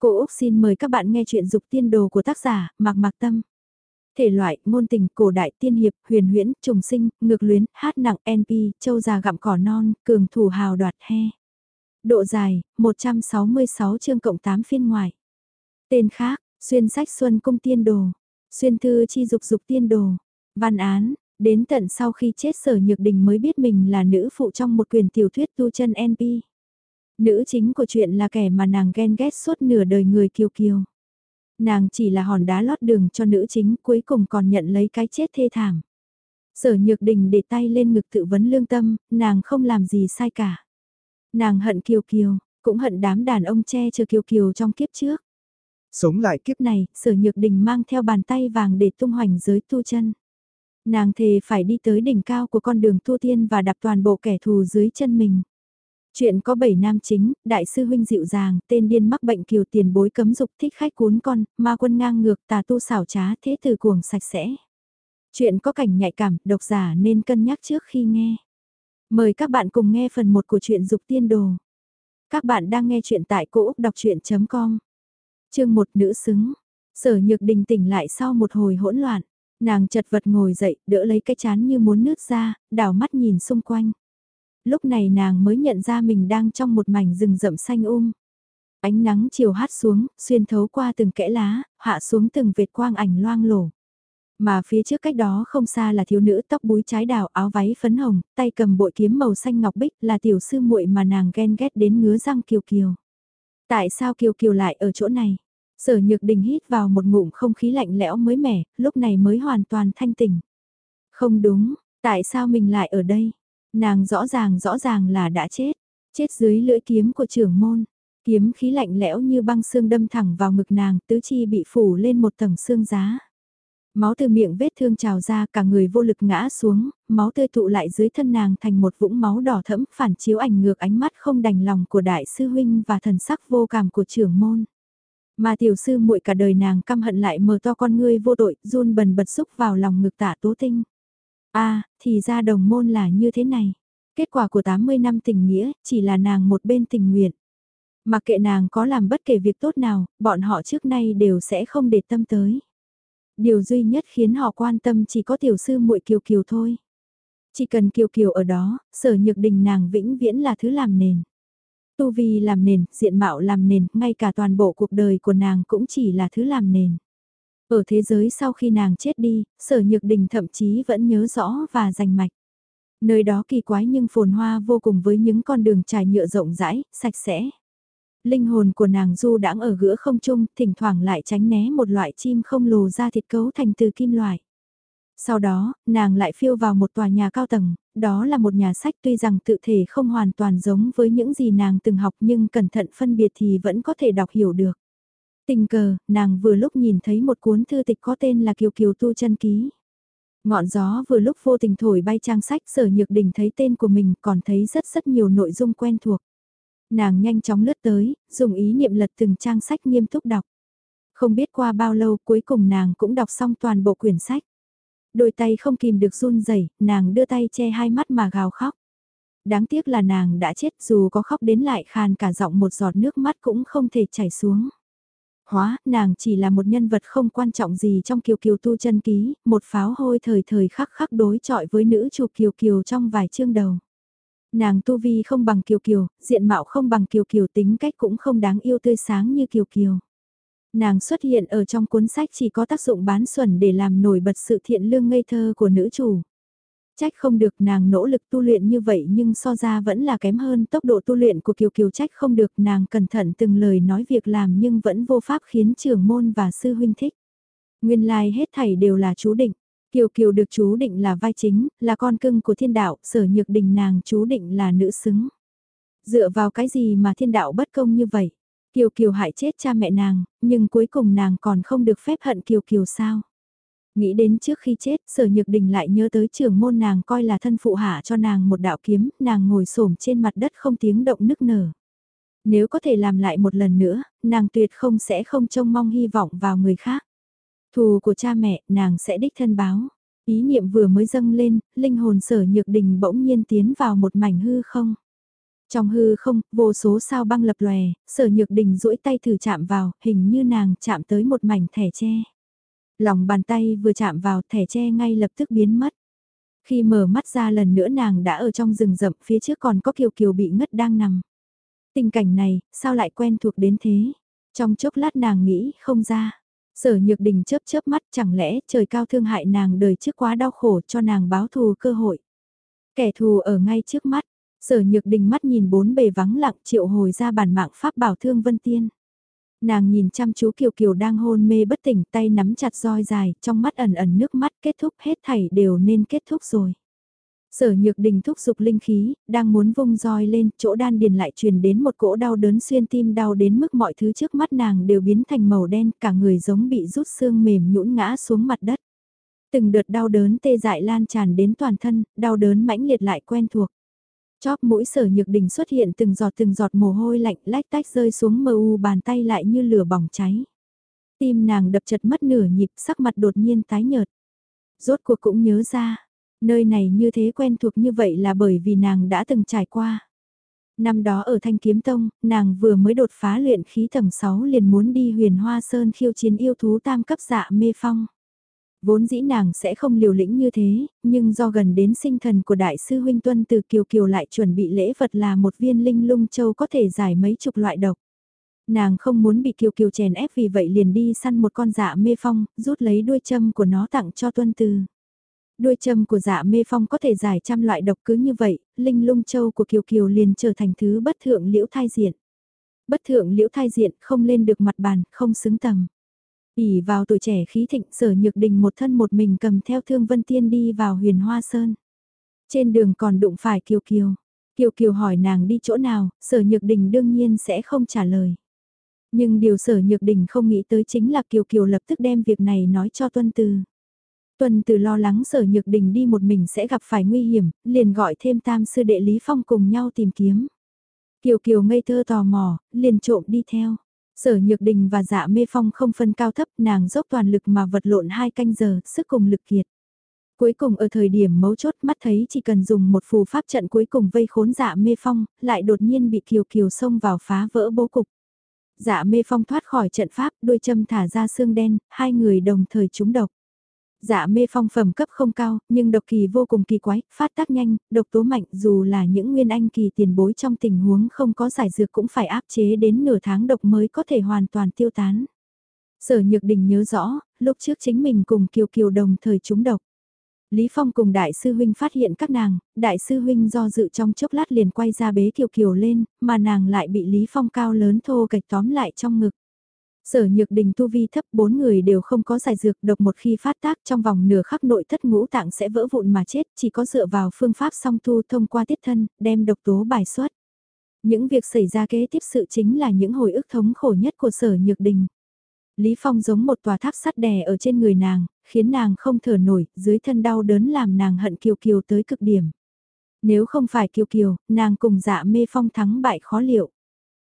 Cô Úc xin mời các bạn nghe chuyện dục tiên đồ của tác giả Mạc Mạc Tâm. Thể loại, ngôn tình, cổ đại, tiên hiệp, huyền huyễn, trùng sinh, ngược luyến, hát nặng, NP, châu già gặm cỏ non, cường thủ hào đoạt he. Độ dài, 166 chương cộng 8 phiên ngoài. Tên khác, xuyên sách xuân cung tiên đồ, xuyên thư chi dục dục tiên đồ, văn án, đến tận sau khi chết sở nhược đình mới biết mình là nữ phụ trong một quyền tiểu thuyết tu chân NP. Nữ chính của chuyện là kẻ mà nàng ghen ghét suốt nửa đời người kiều kiều. Nàng chỉ là hòn đá lót đường cho nữ chính cuối cùng còn nhận lấy cái chết thê thảm. Sở nhược đình để tay lên ngực tự vấn lương tâm, nàng không làm gì sai cả. Nàng hận kiều kiều, cũng hận đám đàn ông che chờ kiều kiều trong kiếp trước. Sống lại kiếp này, sở nhược đình mang theo bàn tay vàng để tung hoành giới tu chân. Nàng thề phải đi tới đỉnh cao của con đường tu tiên và đạp toàn bộ kẻ thù dưới chân mình. Chuyện có 7 nam chính, đại sư huynh dịu dàng, tên điên mắc bệnh kiều tiền bối cấm dục thích khách cuốn con, ma quân ngang ngược tà tu xảo trá thế từ cuồng sạch sẽ. Chuyện có cảnh nhạy cảm, độc giả nên cân nhắc trước khi nghe. Mời các bạn cùng nghe phần 1 của truyện dục tiên đồ. Các bạn đang nghe chuyện tại cỗ đọc chuyện.com. Chương 1 nữ xứng. Sở nhược đình tỉnh lại sau một hồi hỗn loạn. Nàng chật vật ngồi dậy, đỡ lấy cái chán như muốn nứt ra, đảo mắt nhìn xung quanh lúc này nàng mới nhận ra mình đang trong một mảnh rừng rậm xanh um. Ánh nắng chiều hát xuống, xuyên thấu qua từng kẽ lá, hạ xuống từng vệt quang ảnh loang lổ. Mà phía trước cách đó không xa là thiếu nữ tóc búi trái đào áo váy phấn hồng, tay cầm bội kiếm màu xanh ngọc bích là tiểu sư muội mà nàng ghen ghét đến ngứa răng kiều kiều. Tại sao kiều kiều lại ở chỗ này? Sở nhược đình hít vào một ngụm không khí lạnh lẽo mới mẻ, lúc này mới hoàn toàn thanh tỉnh. Không đúng, tại sao mình lại ở đây? Nàng rõ ràng rõ ràng là đã chết, chết dưới lưỡi kiếm của trưởng môn. Kiếm khí lạnh lẽo như băng xương đâm thẳng vào ngực nàng, tứ chi bị phủ lên một tầng xương giá. Máu từ miệng vết thương trào ra cả người vô lực ngã xuống, máu tươi tụ lại dưới thân nàng thành một vũng máu đỏ thẫm phản chiếu ảnh ngược ánh mắt không đành lòng của đại sư huynh và thần sắc vô cảm của trưởng môn. Mà tiểu sư muội cả đời nàng căm hận lại mờ to con ngươi vô tội, run bần bật xúc vào lòng ngực tạ tố tinh a à, thì ra đồng môn là như thế này. Kết quả của 80 năm tình nghĩa, chỉ là nàng một bên tình nguyện. Mặc kệ nàng có làm bất kể việc tốt nào, bọn họ trước nay đều sẽ không để tâm tới. Điều duy nhất khiến họ quan tâm chỉ có tiểu sư muội Kiều Kiều thôi. Chỉ cần Kiều Kiều ở đó, sở nhược đình nàng vĩnh viễn là thứ làm nền. Tu vi làm nền, diện mạo làm nền, ngay cả toàn bộ cuộc đời của nàng cũng chỉ là thứ làm nền. Ở thế giới sau khi nàng chết đi, sở nhược đình thậm chí vẫn nhớ rõ và rành mạch. Nơi đó kỳ quái nhưng phồn hoa vô cùng với những con đường trải nhựa rộng rãi, sạch sẽ. Linh hồn của nàng du đãng ở ggiữa không trung, thỉnh thoảng lại tránh né một loại chim không lồ ra thịt cấu thành từ kim loại. Sau đó, nàng lại phiêu vào một tòa nhà cao tầng, đó là một nhà sách tuy rằng tự thể không hoàn toàn giống với những gì nàng từng học nhưng cẩn thận phân biệt thì vẫn có thể đọc hiểu được. Tình cờ, nàng vừa lúc nhìn thấy một cuốn thư tịch có tên là Kiều Kiều Tu chân Ký. Ngọn gió vừa lúc vô tình thổi bay trang sách sở nhược đình thấy tên của mình còn thấy rất rất nhiều nội dung quen thuộc. Nàng nhanh chóng lướt tới, dùng ý niệm lật từng trang sách nghiêm túc đọc. Không biết qua bao lâu cuối cùng nàng cũng đọc xong toàn bộ quyển sách. Đôi tay không kìm được run rẩy, nàng đưa tay che hai mắt mà gào khóc. Đáng tiếc là nàng đã chết dù có khóc đến lại khàn cả giọng một giọt nước mắt cũng không thể chảy xuống hóa, nàng chỉ là một nhân vật không quan trọng gì trong kiều kiều tu chân ký, một pháo hôi thời thời khắc khắc đối chọi với nữ chủ kiều kiều trong vài chương đầu. Nàng tu vi không bằng kiều kiều, diện mạo không bằng kiều kiều tính cách cũng không đáng yêu tươi sáng như kiều kiều. Nàng xuất hiện ở trong cuốn sách chỉ có tác dụng bán xuẩn để làm nổi bật sự thiện lương ngây thơ của nữ chủ. Trách không được nàng nỗ lực tu luyện như vậy nhưng so ra vẫn là kém hơn tốc độ tu luyện của Kiều Kiều trách không được nàng cẩn thận từng lời nói việc làm nhưng vẫn vô pháp khiến trưởng môn và sư huynh thích. Nguyên lai like hết thảy đều là chú định. Kiều Kiều được chú định là vai chính, là con cưng của thiên đạo, sở nhược đình nàng chú định là nữ xứng. Dựa vào cái gì mà thiên đạo bất công như vậy? Kiều Kiều hại chết cha mẹ nàng, nhưng cuối cùng nàng còn không được phép hận Kiều Kiều sao? Nghĩ đến trước khi chết, sở nhược đình lại nhớ tới trưởng môn nàng coi là thân phụ hạ cho nàng một đạo kiếm, nàng ngồi xổm trên mặt đất không tiếng động nức nở. Nếu có thể làm lại một lần nữa, nàng tuyệt không sẽ không trông mong hy vọng vào người khác. Thù của cha mẹ, nàng sẽ đích thân báo. Ý niệm vừa mới dâng lên, linh hồn sở nhược đình bỗng nhiên tiến vào một mảnh hư không. Trong hư không, vô số sao băng lập lòe, sở nhược đình duỗi tay thử chạm vào, hình như nàng chạm tới một mảnh thẻ tre. Lòng bàn tay vừa chạm vào thẻ tre ngay lập tức biến mất. Khi mở mắt ra lần nữa nàng đã ở trong rừng rậm phía trước còn có kiều kiều bị ngất đang nằm. Tình cảnh này, sao lại quen thuộc đến thế? Trong chốc lát nàng nghĩ không ra. Sở nhược đình chớp chớp mắt chẳng lẽ trời cao thương hại nàng đời trước quá đau khổ cho nàng báo thù cơ hội. Kẻ thù ở ngay trước mắt, sở nhược đình mắt nhìn bốn bề vắng lặng triệu hồi ra bản mạng pháp bảo thương vân tiên. Nàng nhìn chăm chú Kiều Kiều đang hôn mê bất tỉnh tay nắm chặt roi dài, trong mắt ẩn ẩn nước mắt kết thúc hết thảy đều nên kết thúc rồi. Sở nhược đình thúc giục linh khí, đang muốn vung roi lên, chỗ đan điền lại truyền đến một cỗ đau đớn xuyên tim đau đến mức mọi thứ trước mắt nàng đều biến thành màu đen, cả người giống bị rút xương mềm nhũn ngã xuống mặt đất. Từng đợt đau đớn tê dại lan tràn đến toàn thân, đau đớn mãnh liệt lại quen thuộc. Chóp mũi sở nhược đình xuất hiện từng giọt từng giọt mồ hôi lạnh lách tách rơi xuống mờ u bàn tay lại như lửa bỏng cháy. Tim nàng đập chật mất nửa nhịp sắc mặt đột nhiên tái nhợt. Rốt cuộc cũng nhớ ra, nơi này như thế quen thuộc như vậy là bởi vì nàng đã từng trải qua. Năm đó ở Thanh Kiếm Tông, nàng vừa mới đột phá luyện khí tầng 6 liền muốn đi huyền hoa sơn khiêu chiến yêu thú tam cấp dạ mê phong. Vốn dĩ nàng sẽ không liều lĩnh như thế, nhưng do gần đến sinh thần của đại sư huynh tuân từ kiều kiều lại chuẩn bị lễ vật là một viên linh lung châu có thể giải mấy chục loại độc. Nàng không muốn bị kiều kiều chèn ép vì vậy liền đi săn một con dạ mê phong, rút lấy đuôi châm của nó tặng cho tuân từ. Đuôi châm của dạ mê phong có thể giải trăm loại độc cứ như vậy, linh lung châu của kiều kiều liền trở thành thứ bất thượng liễu thai diện. Bất thượng liễu thai diện không lên được mặt bàn, không xứng tầm ỉ vào tuổi trẻ khí thịnh sở nhược đình một thân một mình cầm theo thương vân tiên đi vào huyền hoa sơn. Trên đường còn đụng phải Kiều Kiều. Kiều Kiều hỏi nàng đi chỗ nào, sở nhược đình đương nhiên sẽ không trả lời. Nhưng điều sở nhược đình không nghĩ tới chính là Kiều Kiều lập tức đem việc này nói cho Tuân Từ. Tuân Từ lo lắng sở nhược đình đi một mình sẽ gặp phải nguy hiểm, liền gọi thêm tam sư đệ Lý Phong cùng nhau tìm kiếm. Kiều Kiều ngây thơ tò mò, liền trộm đi theo. Sở Nhược Đình và Dạ Mê Phong không phân cao thấp, nàng dốc toàn lực mà vật lộn hai canh giờ, sức cùng lực kiệt. Cuối cùng ở thời điểm mấu chốt mắt thấy chỉ cần dùng một phù pháp trận cuối cùng vây khốn Dạ Mê Phong, lại đột nhiên bị Kiều Kiều xông vào phá vỡ bố cục. Dạ Mê Phong thoát khỏi trận pháp, đôi châm thả ra xương đen, hai người đồng thời trúng độc. Dạ mê phong phẩm cấp không cao, nhưng độc kỳ vô cùng kỳ quái, phát tác nhanh, độc tố mạnh dù là những nguyên anh kỳ tiền bối trong tình huống không có giải dược cũng phải áp chế đến nửa tháng độc mới có thể hoàn toàn tiêu tán. Sở Nhược Đình nhớ rõ, lúc trước chính mình cùng Kiều Kiều đồng thời trúng độc. Lý Phong cùng Đại sư Huynh phát hiện các nàng, Đại sư Huynh do dự trong chốc lát liền quay ra bế Kiều Kiều lên, mà nàng lại bị Lý Phong cao lớn thô kịch tóm lại trong ngực. Sở nhược đình tu vi thấp bốn người đều không có giải dược độc một khi phát tác trong vòng nửa khắc nội thất ngũ tạng sẽ vỡ vụn mà chết chỉ có dựa vào phương pháp song tu thông qua tiết thân đem độc tố bài xuất. Những việc xảy ra kế tiếp sự chính là những hồi ức thống khổ nhất của sở nhược đình. Lý Phong giống một tòa tháp sắt đè ở trên người nàng, khiến nàng không thở nổi, dưới thân đau đớn làm nàng hận kiều kiều tới cực điểm. Nếu không phải kiều kiều, nàng cùng dạ mê phong thắng bại khó liệu.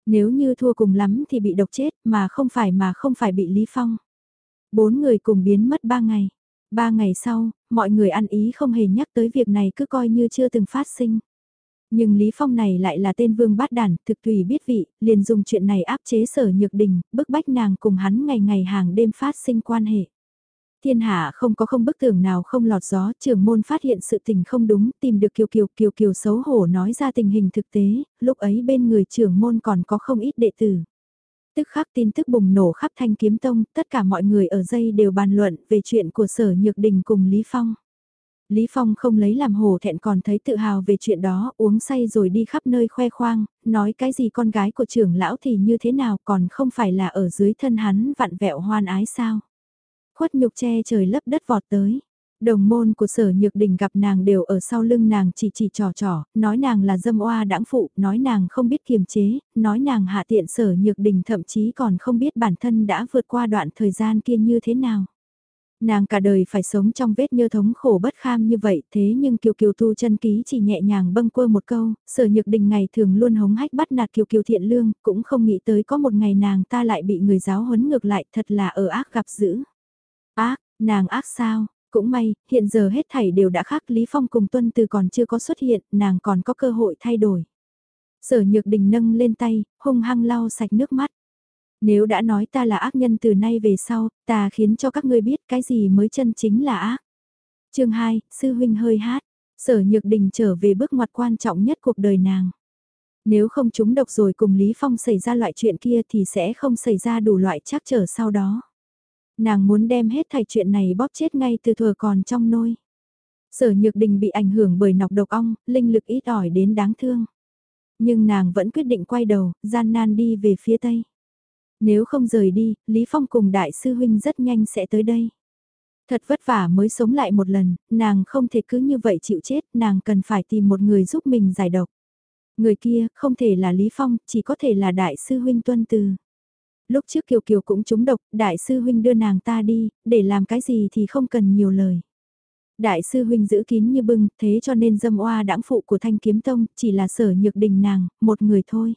Nếu như thua cùng lắm thì bị độc chết mà không phải mà không phải bị Lý Phong. Bốn người cùng biến mất ba ngày. Ba ngày sau, mọi người ăn ý không hề nhắc tới việc này cứ coi như chưa từng phát sinh. Nhưng Lý Phong này lại là tên vương bát đàn, thực tùy biết vị, liền dùng chuyện này áp chế sở nhược đình, bức bách nàng cùng hắn ngày ngày hàng đêm phát sinh quan hệ thiên hạ không có không bức tường nào không lọt gió, trưởng môn phát hiện sự tình không đúng, tìm được kiều kiều kiều kiều xấu hổ nói ra tình hình thực tế, lúc ấy bên người trưởng môn còn có không ít đệ tử. Tức khắc tin tức bùng nổ khắp thanh kiếm tông, tất cả mọi người ở dây đều bàn luận về chuyện của sở nhược đình cùng Lý Phong. Lý Phong không lấy làm hổ thẹn còn thấy tự hào về chuyện đó, uống say rồi đi khắp nơi khoe khoang, nói cái gì con gái của trưởng lão thì như thế nào còn không phải là ở dưới thân hắn vặn vẹo hoan ái sao. Khuất nhục che trời lấp đất vọt tới. Đồng môn của sở nhược đình gặp nàng đều ở sau lưng nàng chỉ chỉ trò trò, nói nàng là dâm oa đãng phụ, nói nàng không biết kiềm chế, nói nàng hạ tiện sở nhược đình thậm chí còn không biết bản thân đã vượt qua đoạn thời gian kia như thế nào. Nàng cả đời phải sống trong vết nhơ thống khổ bất kham như vậy thế nhưng Kiều Kiều Tu chân ký chỉ nhẹ nhàng bâng quơ một câu, sở nhược đình ngày thường luôn hống hách bắt nạt Kiều Kiều thiện lương, cũng không nghĩ tới có một ngày nàng ta lại bị người giáo huấn ngược lại thật là ở ác gặp dữ. Ác, nàng ác sao, cũng may, hiện giờ hết thảy đều đã khác Lý Phong cùng Tuân Từ còn chưa có xuất hiện, nàng còn có cơ hội thay đổi. Sở nhược đình nâng lên tay, hung hăng lau sạch nước mắt. Nếu đã nói ta là ác nhân từ nay về sau, ta khiến cho các ngươi biết cái gì mới chân chính là ác. chương 2, Sư Huynh hơi hát. Sở Nhược Đình trở về bước ngoặt quan trọng nhất cuộc đời nàng. Nếu không chúng độc rồi cùng Lý Phong xảy ra loại chuyện kia thì sẽ không xảy ra đủ loại chắc trở sau đó. Nàng muốn đem hết thảy chuyện này bóp chết ngay từ thừa còn trong nôi. Sở Nhược Đình bị ảnh hưởng bởi nọc độc ong, linh lực ít ỏi đến đáng thương. Nhưng nàng vẫn quyết định quay đầu, gian nan đi về phía tây. Nếu không rời đi, Lý Phong cùng đại sư huynh rất nhanh sẽ tới đây. Thật vất vả mới sống lại một lần, nàng không thể cứ như vậy chịu chết, nàng cần phải tìm một người giúp mình giải độc. Người kia không thể là Lý Phong, chỉ có thể là đại sư huynh tuân từ. Lúc trước Kiều Kiều cũng trúng độc, đại sư huynh đưa nàng ta đi, để làm cái gì thì không cần nhiều lời. Đại sư huynh giữ kín như bưng, thế cho nên dâm oa đãng phụ của thanh kiếm tông, chỉ là sở nhược đình nàng, một người thôi.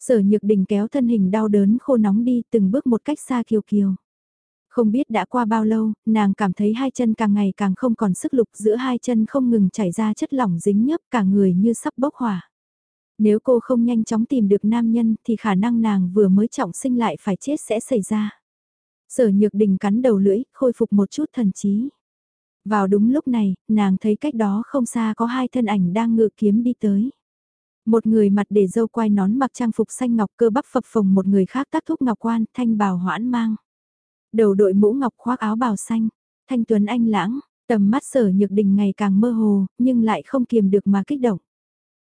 Sở nhược đình kéo thân hình đau đớn khô nóng đi từng bước một cách xa Kiều Kiều. Không biết đã qua bao lâu, nàng cảm thấy hai chân càng ngày càng không còn sức lục giữa hai chân không ngừng chảy ra chất lỏng dính nhớp cả người như sắp bốc hỏa. Nếu cô không nhanh chóng tìm được nam nhân thì khả năng nàng vừa mới trọng sinh lại phải chết sẽ xảy ra. Sở nhược đình cắn đầu lưỡi, khôi phục một chút thần trí. Vào đúng lúc này, nàng thấy cách đó không xa có hai thân ảnh đang ngự kiếm đi tới. Một người mặt để dâu quai nón mặc trang phục xanh ngọc cơ bắp phập phồng một người khác tác thúc ngọc quan thanh bào hoãn mang. Đầu đội mũ ngọc khoác áo bào xanh, thanh tuấn anh lãng, tầm mắt sở nhược đình ngày càng mơ hồ, nhưng lại không kiềm được mà kích động.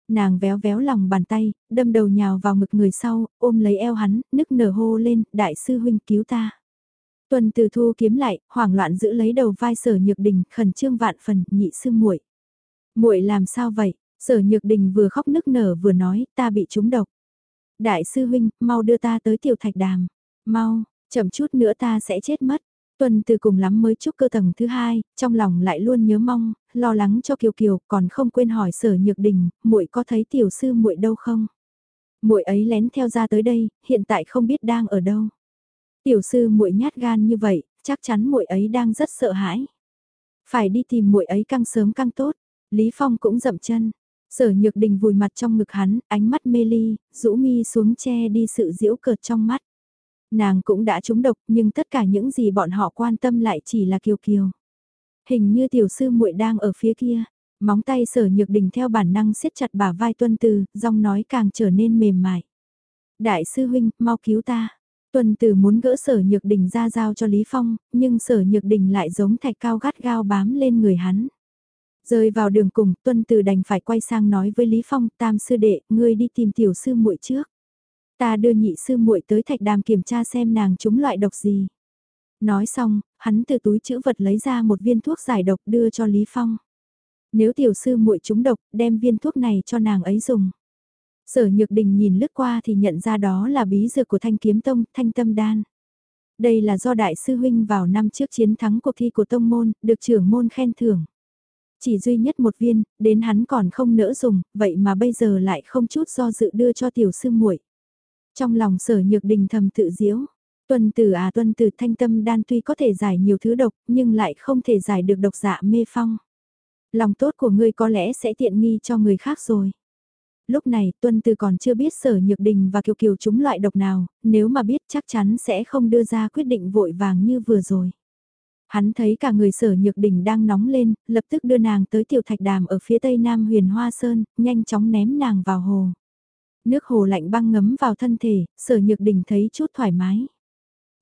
Nàng véo véo lòng bàn tay, đâm đầu nhào vào ngực người sau, ôm lấy eo hắn, nức nở hô lên, đại sư huynh cứu ta. Tuần từ thu kiếm lại, hoảng loạn giữ lấy đầu vai sở nhược đình, khẩn trương vạn phần, nhị sư muội muội làm sao vậy? Sở nhược đình vừa khóc nức nở vừa nói, ta bị trúng độc. Đại sư huynh, mau đưa ta tới tiểu thạch đàm. Mau, chậm chút nữa ta sẽ chết mất. Tuần từ cùng lắm mới chúc cơ tầng thứ hai, trong lòng lại luôn nhớ mong, lo lắng cho Kiều Kiều, còn không quên hỏi Sở Nhược Đình, muội có thấy tiểu sư muội đâu không? Muội ấy lén theo ra tới đây, hiện tại không biết đang ở đâu. Tiểu sư muội nhát gan như vậy, chắc chắn muội ấy đang rất sợ hãi. Phải đi tìm muội ấy căng sớm căng tốt. Lý Phong cũng dậm chân. Sở Nhược Đình vùi mặt trong ngực hắn, ánh mắt mê ly, rũ mi xuống che đi sự diễu cợt trong mắt. Nàng cũng đã trúng độc nhưng tất cả những gì bọn họ quan tâm lại chỉ là Kiều Kiều. Hình như tiểu sư muội đang ở phía kia, móng tay sở nhược đình theo bản năng siết chặt bả vai tuân từ, giọng nói càng trở nên mềm mại. Đại sư huynh, mau cứu ta. Tuân từ muốn gỡ sở nhược đình ra giao cho Lý Phong, nhưng sở nhược đình lại giống thạch cao gắt gao bám lên người hắn. Rơi vào đường cùng, tuân từ đành phải quay sang nói với Lý Phong, tam sư đệ, ngươi đi tìm tiểu sư muội trước. Ta đưa nhị sư muội tới thạch đàm kiểm tra xem nàng trúng loại độc gì. Nói xong, hắn từ túi chữ vật lấy ra một viên thuốc giải độc đưa cho Lý Phong. Nếu tiểu sư muội trúng độc, đem viên thuốc này cho nàng ấy dùng. Sở Nhược Đình nhìn lướt qua thì nhận ra đó là bí dược của Thanh Kiếm Tông, Thanh Tâm Đan. Đây là do đại sư huynh vào năm trước chiến thắng cuộc thi của tông môn, được trưởng môn khen thưởng. Chỉ duy nhất một viên, đến hắn còn không nỡ dùng, vậy mà bây giờ lại không chút do dự đưa cho tiểu sư muội. Trong lòng sở nhược đình thầm tự diễu. Tuân tử à tuân tử thanh tâm đan tuy có thể giải nhiều thứ độc nhưng lại không thể giải được độc dạ mê phong. Lòng tốt của ngươi có lẽ sẽ tiện nghi cho người khác rồi. Lúc này tuân tử còn chưa biết sở nhược đình và kiều kiều chúng loại độc nào, nếu mà biết chắc chắn sẽ không đưa ra quyết định vội vàng như vừa rồi. Hắn thấy cả người sở nhược đình đang nóng lên, lập tức đưa nàng tới tiểu thạch đàm ở phía tây nam huyền hoa sơn, nhanh chóng ném nàng vào hồ. Nước hồ lạnh băng ngấm vào thân thể, sở nhược đình thấy chút thoải mái.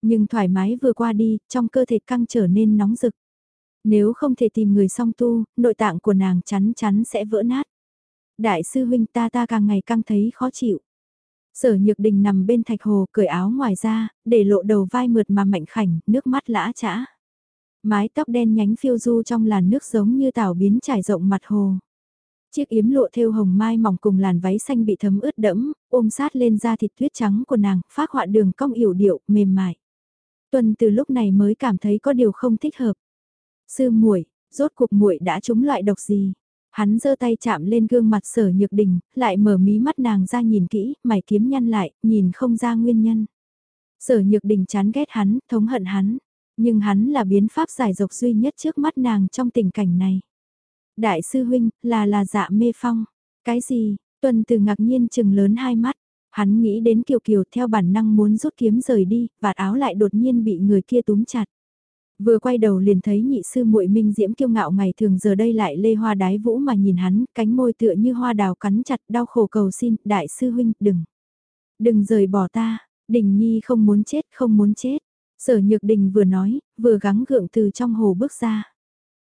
Nhưng thoải mái vừa qua đi, trong cơ thể căng trở nên nóng rực. Nếu không thể tìm người song tu, nội tạng của nàng chắn chắn sẽ vỡ nát. Đại sư huynh ta ta càng ngày càng thấy khó chịu. Sở nhược đình nằm bên thạch hồ cởi áo ngoài ra, để lộ đầu vai mượt mà mạnh khảnh, nước mắt lã chã. Mái tóc đen nhánh phiêu du trong làn nước giống như tảo biến trải rộng mặt hồ. Chiếc yếm lụa thêu hồng mai mỏng cùng làn váy xanh bị thấm ướt đẫm, ôm sát lên da thịt tuyết trắng của nàng, phát họa đường cong yểu điệu, mềm mại. Tuần từ lúc này mới cảm thấy có điều không thích hợp. Sư muội, rốt cuộc muội đã trúng loại độc gì? Hắn giơ tay chạm lên gương mặt sở nhược đình, lại mở mí mắt nàng ra nhìn kỹ, mày kiếm nhăn lại, nhìn không ra nguyên nhân. Sở nhược đình chán ghét hắn, thống hận hắn, nhưng hắn là biến pháp giải độc duy nhất trước mắt nàng trong tình cảnh này. Đại sư huynh, là là dạ mê phong. Cái gì, Tuần từ ngạc nhiên chừng lớn hai mắt, hắn nghĩ đến Kiều Kiều theo bản năng muốn rút kiếm rời đi, vạt áo lại đột nhiên bị người kia túm chặt. Vừa quay đầu liền thấy nhị sư muội Minh Diễm kiêu ngạo ngày thường giờ đây lại lê hoa đái vũ mà nhìn hắn, cánh môi tựa như hoa đào cắn chặt đau khổ cầu xin, đại sư huynh, đừng. Đừng rời bỏ ta, đình nhi không muốn chết, không muốn chết. Sở nhược đình vừa nói, vừa gắng gượng từ trong hồ bước ra.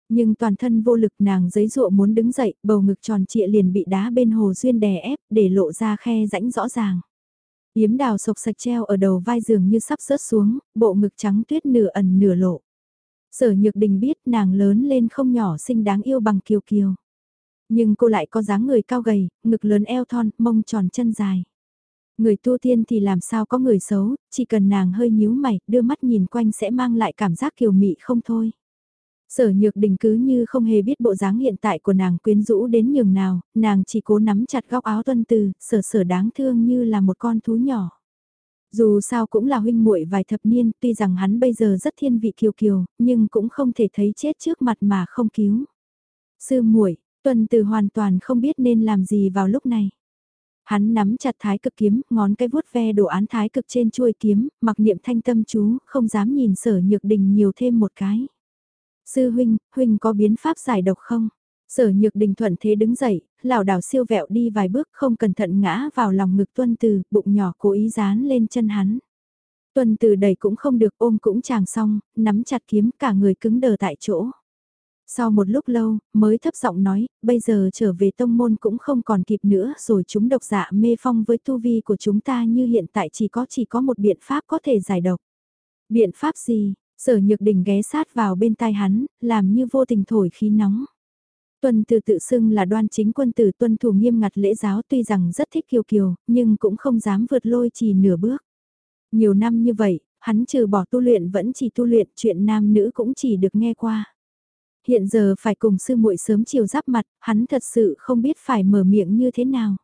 Nhưng toàn thân vô lực nàng giấy dụa muốn đứng dậy, bầu ngực tròn trịa liền bị đá bên hồ duyên đè ép, để lộ ra khe rãnh rõ ràng. Yếm đào sộc sạch treo ở đầu vai giường như sắp rớt xuống, bộ ngực trắng tuyết nửa ẩn nửa lộ. Sở Nhược Đình biết nàng lớn lên không nhỏ xinh đáng yêu bằng kiều kiều. Nhưng cô lại có dáng người cao gầy, ngực lớn eo thon, mông tròn chân dài. Người tu tiên thì làm sao có người xấu, chỉ cần nàng hơi nhíu mày, đưa mắt nhìn quanh sẽ mang lại cảm giác kiều mị không thôi. Sở nhược đình cứ như không hề biết bộ dáng hiện tại của nàng quyến rũ đến nhường nào, nàng chỉ cố nắm chặt góc áo tuân từ, sở sở đáng thương như là một con thú nhỏ. Dù sao cũng là huynh muội vài thập niên, tuy rằng hắn bây giờ rất thiên vị kiều kiều, nhưng cũng không thể thấy chết trước mặt mà không cứu. Sư muội, tuần từ hoàn toàn không biết nên làm gì vào lúc này. Hắn nắm chặt thái cực kiếm, ngón cái vuốt ve đồ án thái cực trên chuôi kiếm, mặc niệm thanh tâm chú, không dám nhìn sở nhược đình nhiều thêm một cái. Sư huynh, huynh có biến pháp giải độc không? Sở nhược đình thuận thế đứng dậy, lảo đảo siêu vẹo đi vài bước không cẩn thận ngã vào lòng ngực tuân từ, bụng nhỏ cố ý dán lên chân hắn. Tuân từ đẩy cũng không được ôm cũng chàng xong, nắm chặt kiếm cả người cứng đờ tại chỗ. Sau một lúc lâu, mới thấp giọng nói, bây giờ trở về tông môn cũng không còn kịp nữa rồi chúng độc dạ mê phong với tu vi của chúng ta như hiện tại chỉ có chỉ có một biện pháp có thể giải độc. Biện pháp gì? Sở nhược đỉnh ghé sát vào bên tai hắn, làm như vô tình thổi khí nóng. Tuân từ tự xưng là đoan chính quân tử tuân thủ nghiêm ngặt lễ giáo tuy rằng rất thích kiều kiều, nhưng cũng không dám vượt lôi chỉ nửa bước. Nhiều năm như vậy, hắn trừ bỏ tu luyện vẫn chỉ tu luyện chuyện nam nữ cũng chỉ được nghe qua. Hiện giờ phải cùng sư muội sớm chiều giáp mặt, hắn thật sự không biết phải mở miệng như thế nào.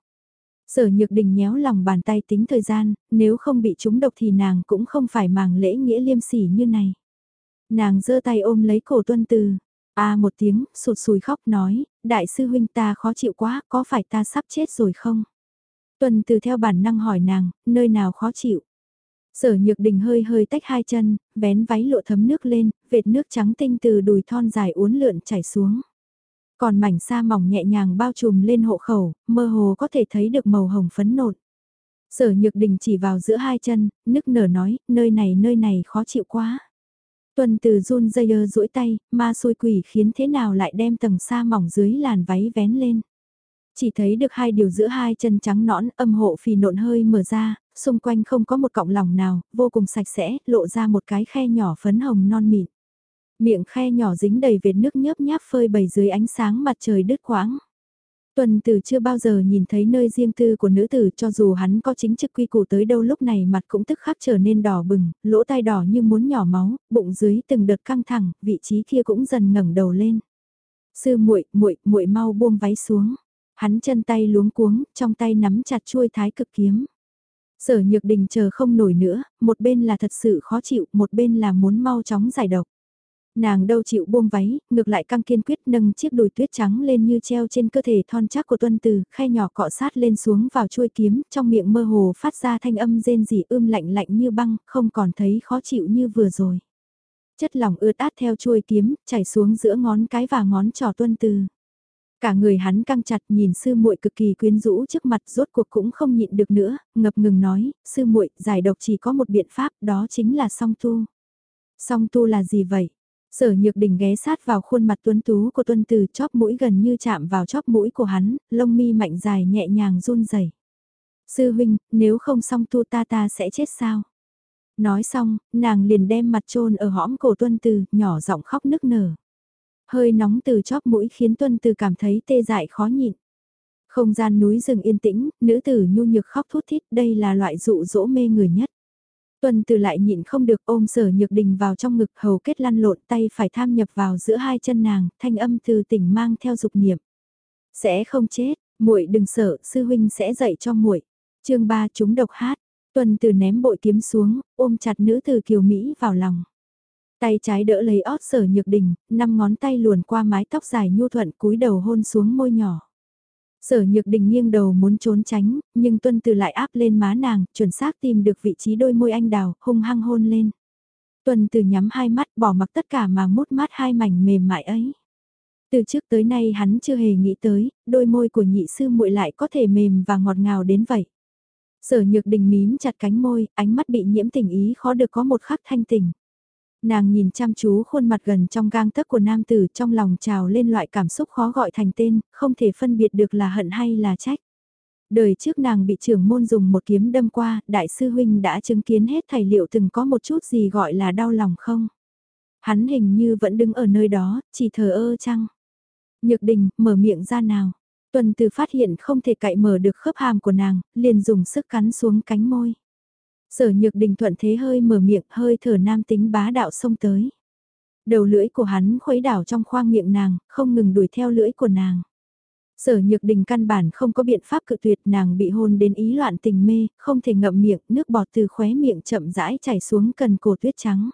Sở nhược đình nhéo lòng bàn tay tính thời gian, nếu không bị trúng độc thì nàng cũng không phải màng lễ nghĩa liêm sỉ như này. Nàng giơ tay ôm lấy cổ tuân từ, a một tiếng, sụt sùi khóc nói, đại sư huynh ta khó chịu quá, có phải ta sắp chết rồi không? Tuân từ theo bản năng hỏi nàng, nơi nào khó chịu? Sở nhược đình hơi hơi tách hai chân, vén váy lộ thấm nước lên, vệt nước trắng tinh từ đùi thon dài uốn lượn chảy xuống. Còn mảnh sa mỏng nhẹ nhàng bao trùm lên hộ khẩu, mơ hồ có thể thấy được màu hồng phấn nộn. Sở nhược đình chỉ vào giữa hai chân, nức nở nói, nơi này nơi này khó chịu quá. Tuần từ run dây ơ duỗi tay, ma xôi quỷ khiến thế nào lại đem tầng sa mỏng dưới làn váy vén lên. Chỉ thấy được hai điều giữa hai chân trắng nõn âm hộ phì nộn hơi mở ra, xung quanh không có một cọng lòng nào, vô cùng sạch sẽ, lộ ra một cái khe nhỏ phấn hồng non mịn. Miệng khe nhỏ dính đầy vệt nước nhớp nháp phơi bầy dưới ánh sáng mặt trời đứt quãng. Tuần tử chưa bao giờ nhìn thấy nơi riêng tư của nữ tử cho dù hắn có chính trực quy củ tới đâu lúc này mặt cũng tức khắc trở nên đỏ bừng, lỗ tai đỏ như muốn nhỏ máu, bụng dưới từng đợt căng thẳng, vị trí kia cũng dần ngẩng đầu lên. Sư muội, muội, muội mau buông váy xuống. Hắn chân tay luống cuống, trong tay nắm chặt chuôi thái cực kiếm. Sở Nhược Đình chờ không nổi nữa, một bên là thật sự khó chịu, một bên là muốn mau chóng giải độc. Nàng đâu chịu buông váy, ngược lại căng kiên quyết nâng chiếc đùi tuyết trắng lên như treo trên cơ thể thon chắc của tuân từ, khay nhỏ cọ sát lên xuống vào chuôi kiếm, trong miệng mơ hồ phát ra thanh âm rên rỉ ưm lạnh lạnh như băng, không còn thấy khó chịu như vừa rồi. Chất lỏng ướt át theo chuôi kiếm, chảy xuống giữa ngón cái và ngón trỏ tuân từ. Cả người hắn căng chặt nhìn sư muội cực kỳ quyến rũ trước mặt rốt cuộc cũng không nhịn được nữa, ngập ngừng nói, sư muội giải độc chỉ có một biện pháp đó chính là song tu. Song tu là gì vậy? Sở nhược đỉnh ghé sát vào khuôn mặt tuấn tú của tuân từ chóp mũi gần như chạm vào chóp mũi của hắn, lông mi mạnh dài nhẹ nhàng run rẩy. Sư huynh, nếu không song tu ta ta sẽ chết sao? Nói xong, nàng liền đem mặt trôn ở hõm cổ tuân từ, nhỏ giọng khóc nức nở. Hơi nóng từ chóp mũi khiến tuân từ cảm thấy tê dại khó nhịn. Không gian núi rừng yên tĩnh, nữ tử nhu nhược khóc thút thít, đây là loại dụ dỗ mê người nhất. Tuần từ lại nhịn không được ôm sở nhược đình vào trong ngực hầu kết lăn lộn tay phải tham nhập vào giữa hai chân nàng, thanh âm từ tỉnh mang theo dục niệm. Sẽ không chết, muội đừng sợ, sư huynh sẽ dạy cho muội. chương 3 chúng độc hát, Tuần từ ném bội kiếm xuống, ôm chặt nữ từ kiều Mỹ vào lòng. Tay trái đỡ lấy ót sở nhược đình, năm ngón tay luồn qua mái tóc dài nhu thuận cúi đầu hôn xuống môi nhỏ. Sở nhược đình nghiêng đầu muốn trốn tránh, nhưng tuân từ lại áp lên má nàng, chuẩn xác tìm được vị trí đôi môi anh đào, hung hăng hôn lên. Tuân từ nhắm hai mắt bỏ mặc tất cả mà mút mát hai mảnh mềm mại ấy. Từ trước tới nay hắn chưa hề nghĩ tới, đôi môi của nhị sư muội lại có thể mềm và ngọt ngào đến vậy. Sở nhược đình mím chặt cánh môi, ánh mắt bị nhiễm tình ý khó được có một khắc thanh tình. Nàng nhìn chăm chú khuôn mặt gần trong gang tấc của nam tử trong lòng trào lên loại cảm xúc khó gọi thành tên, không thể phân biệt được là hận hay là trách. Đời trước nàng bị trưởng môn dùng một kiếm đâm qua, đại sư huynh đã chứng kiến hết thầy liệu từng có một chút gì gọi là đau lòng không? Hắn hình như vẫn đứng ở nơi đó, chỉ thờ ơ chăng? Nhược đình, mở miệng ra nào. Tuần từ phát hiện không thể cậy mở được khớp hàm của nàng, liền dùng sức cắn xuống cánh môi. Sở nhược đình thuận thế hơi mở miệng, hơi thở nam tính bá đạo xông tới. Đầu lưỡi của hắn khuấy đảo trong khoang miệng nàng, không ngừng đuổi theo lưỡi của nàng. Sở nhược đình căn bản không có biện pháp cự tuyệt nàng bị hôn đến ý loạn tình mê, không thể ngậm miệng, nước bọt từ khóe miệng chậm rãi chảy xuống cần cổ tuyết trắng.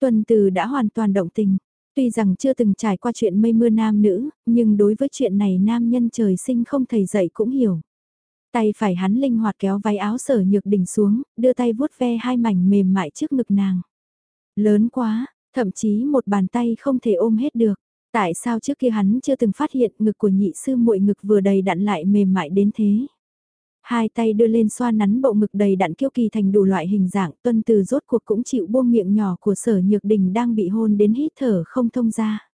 Tuần từ đã hoàn toàn động tình, tuy rằng chưa từng trải qua chuyện mây mưa nam nữ, nhưng đối với chuyện này nam nhân trời sinh không thầy dạy cũng hiểu. Tay phải hắn linh hoạt kéo váy áo sở nhược đỉnh xuống, đưa tay vuốt ve hai mảnh mềm mại trước ngực nàng. Lớn quá, thậm chí một bàn tay không thể ôm hết được. Tại sao trước kia hắn chưa từng phát hiện ngực của nhị sư muội ngực vừa đầy đặn lại mềm mại đến thế? Hai tay đưa lên xoa nắn bộ ngực đầy đặn kiêu kỳ thành đủ loại hình dạng, tuân từ rốt cuộc cũng chịu buông miệng nhỏ của sở nhược đình đang bị hôn đến hít thở không thông ra.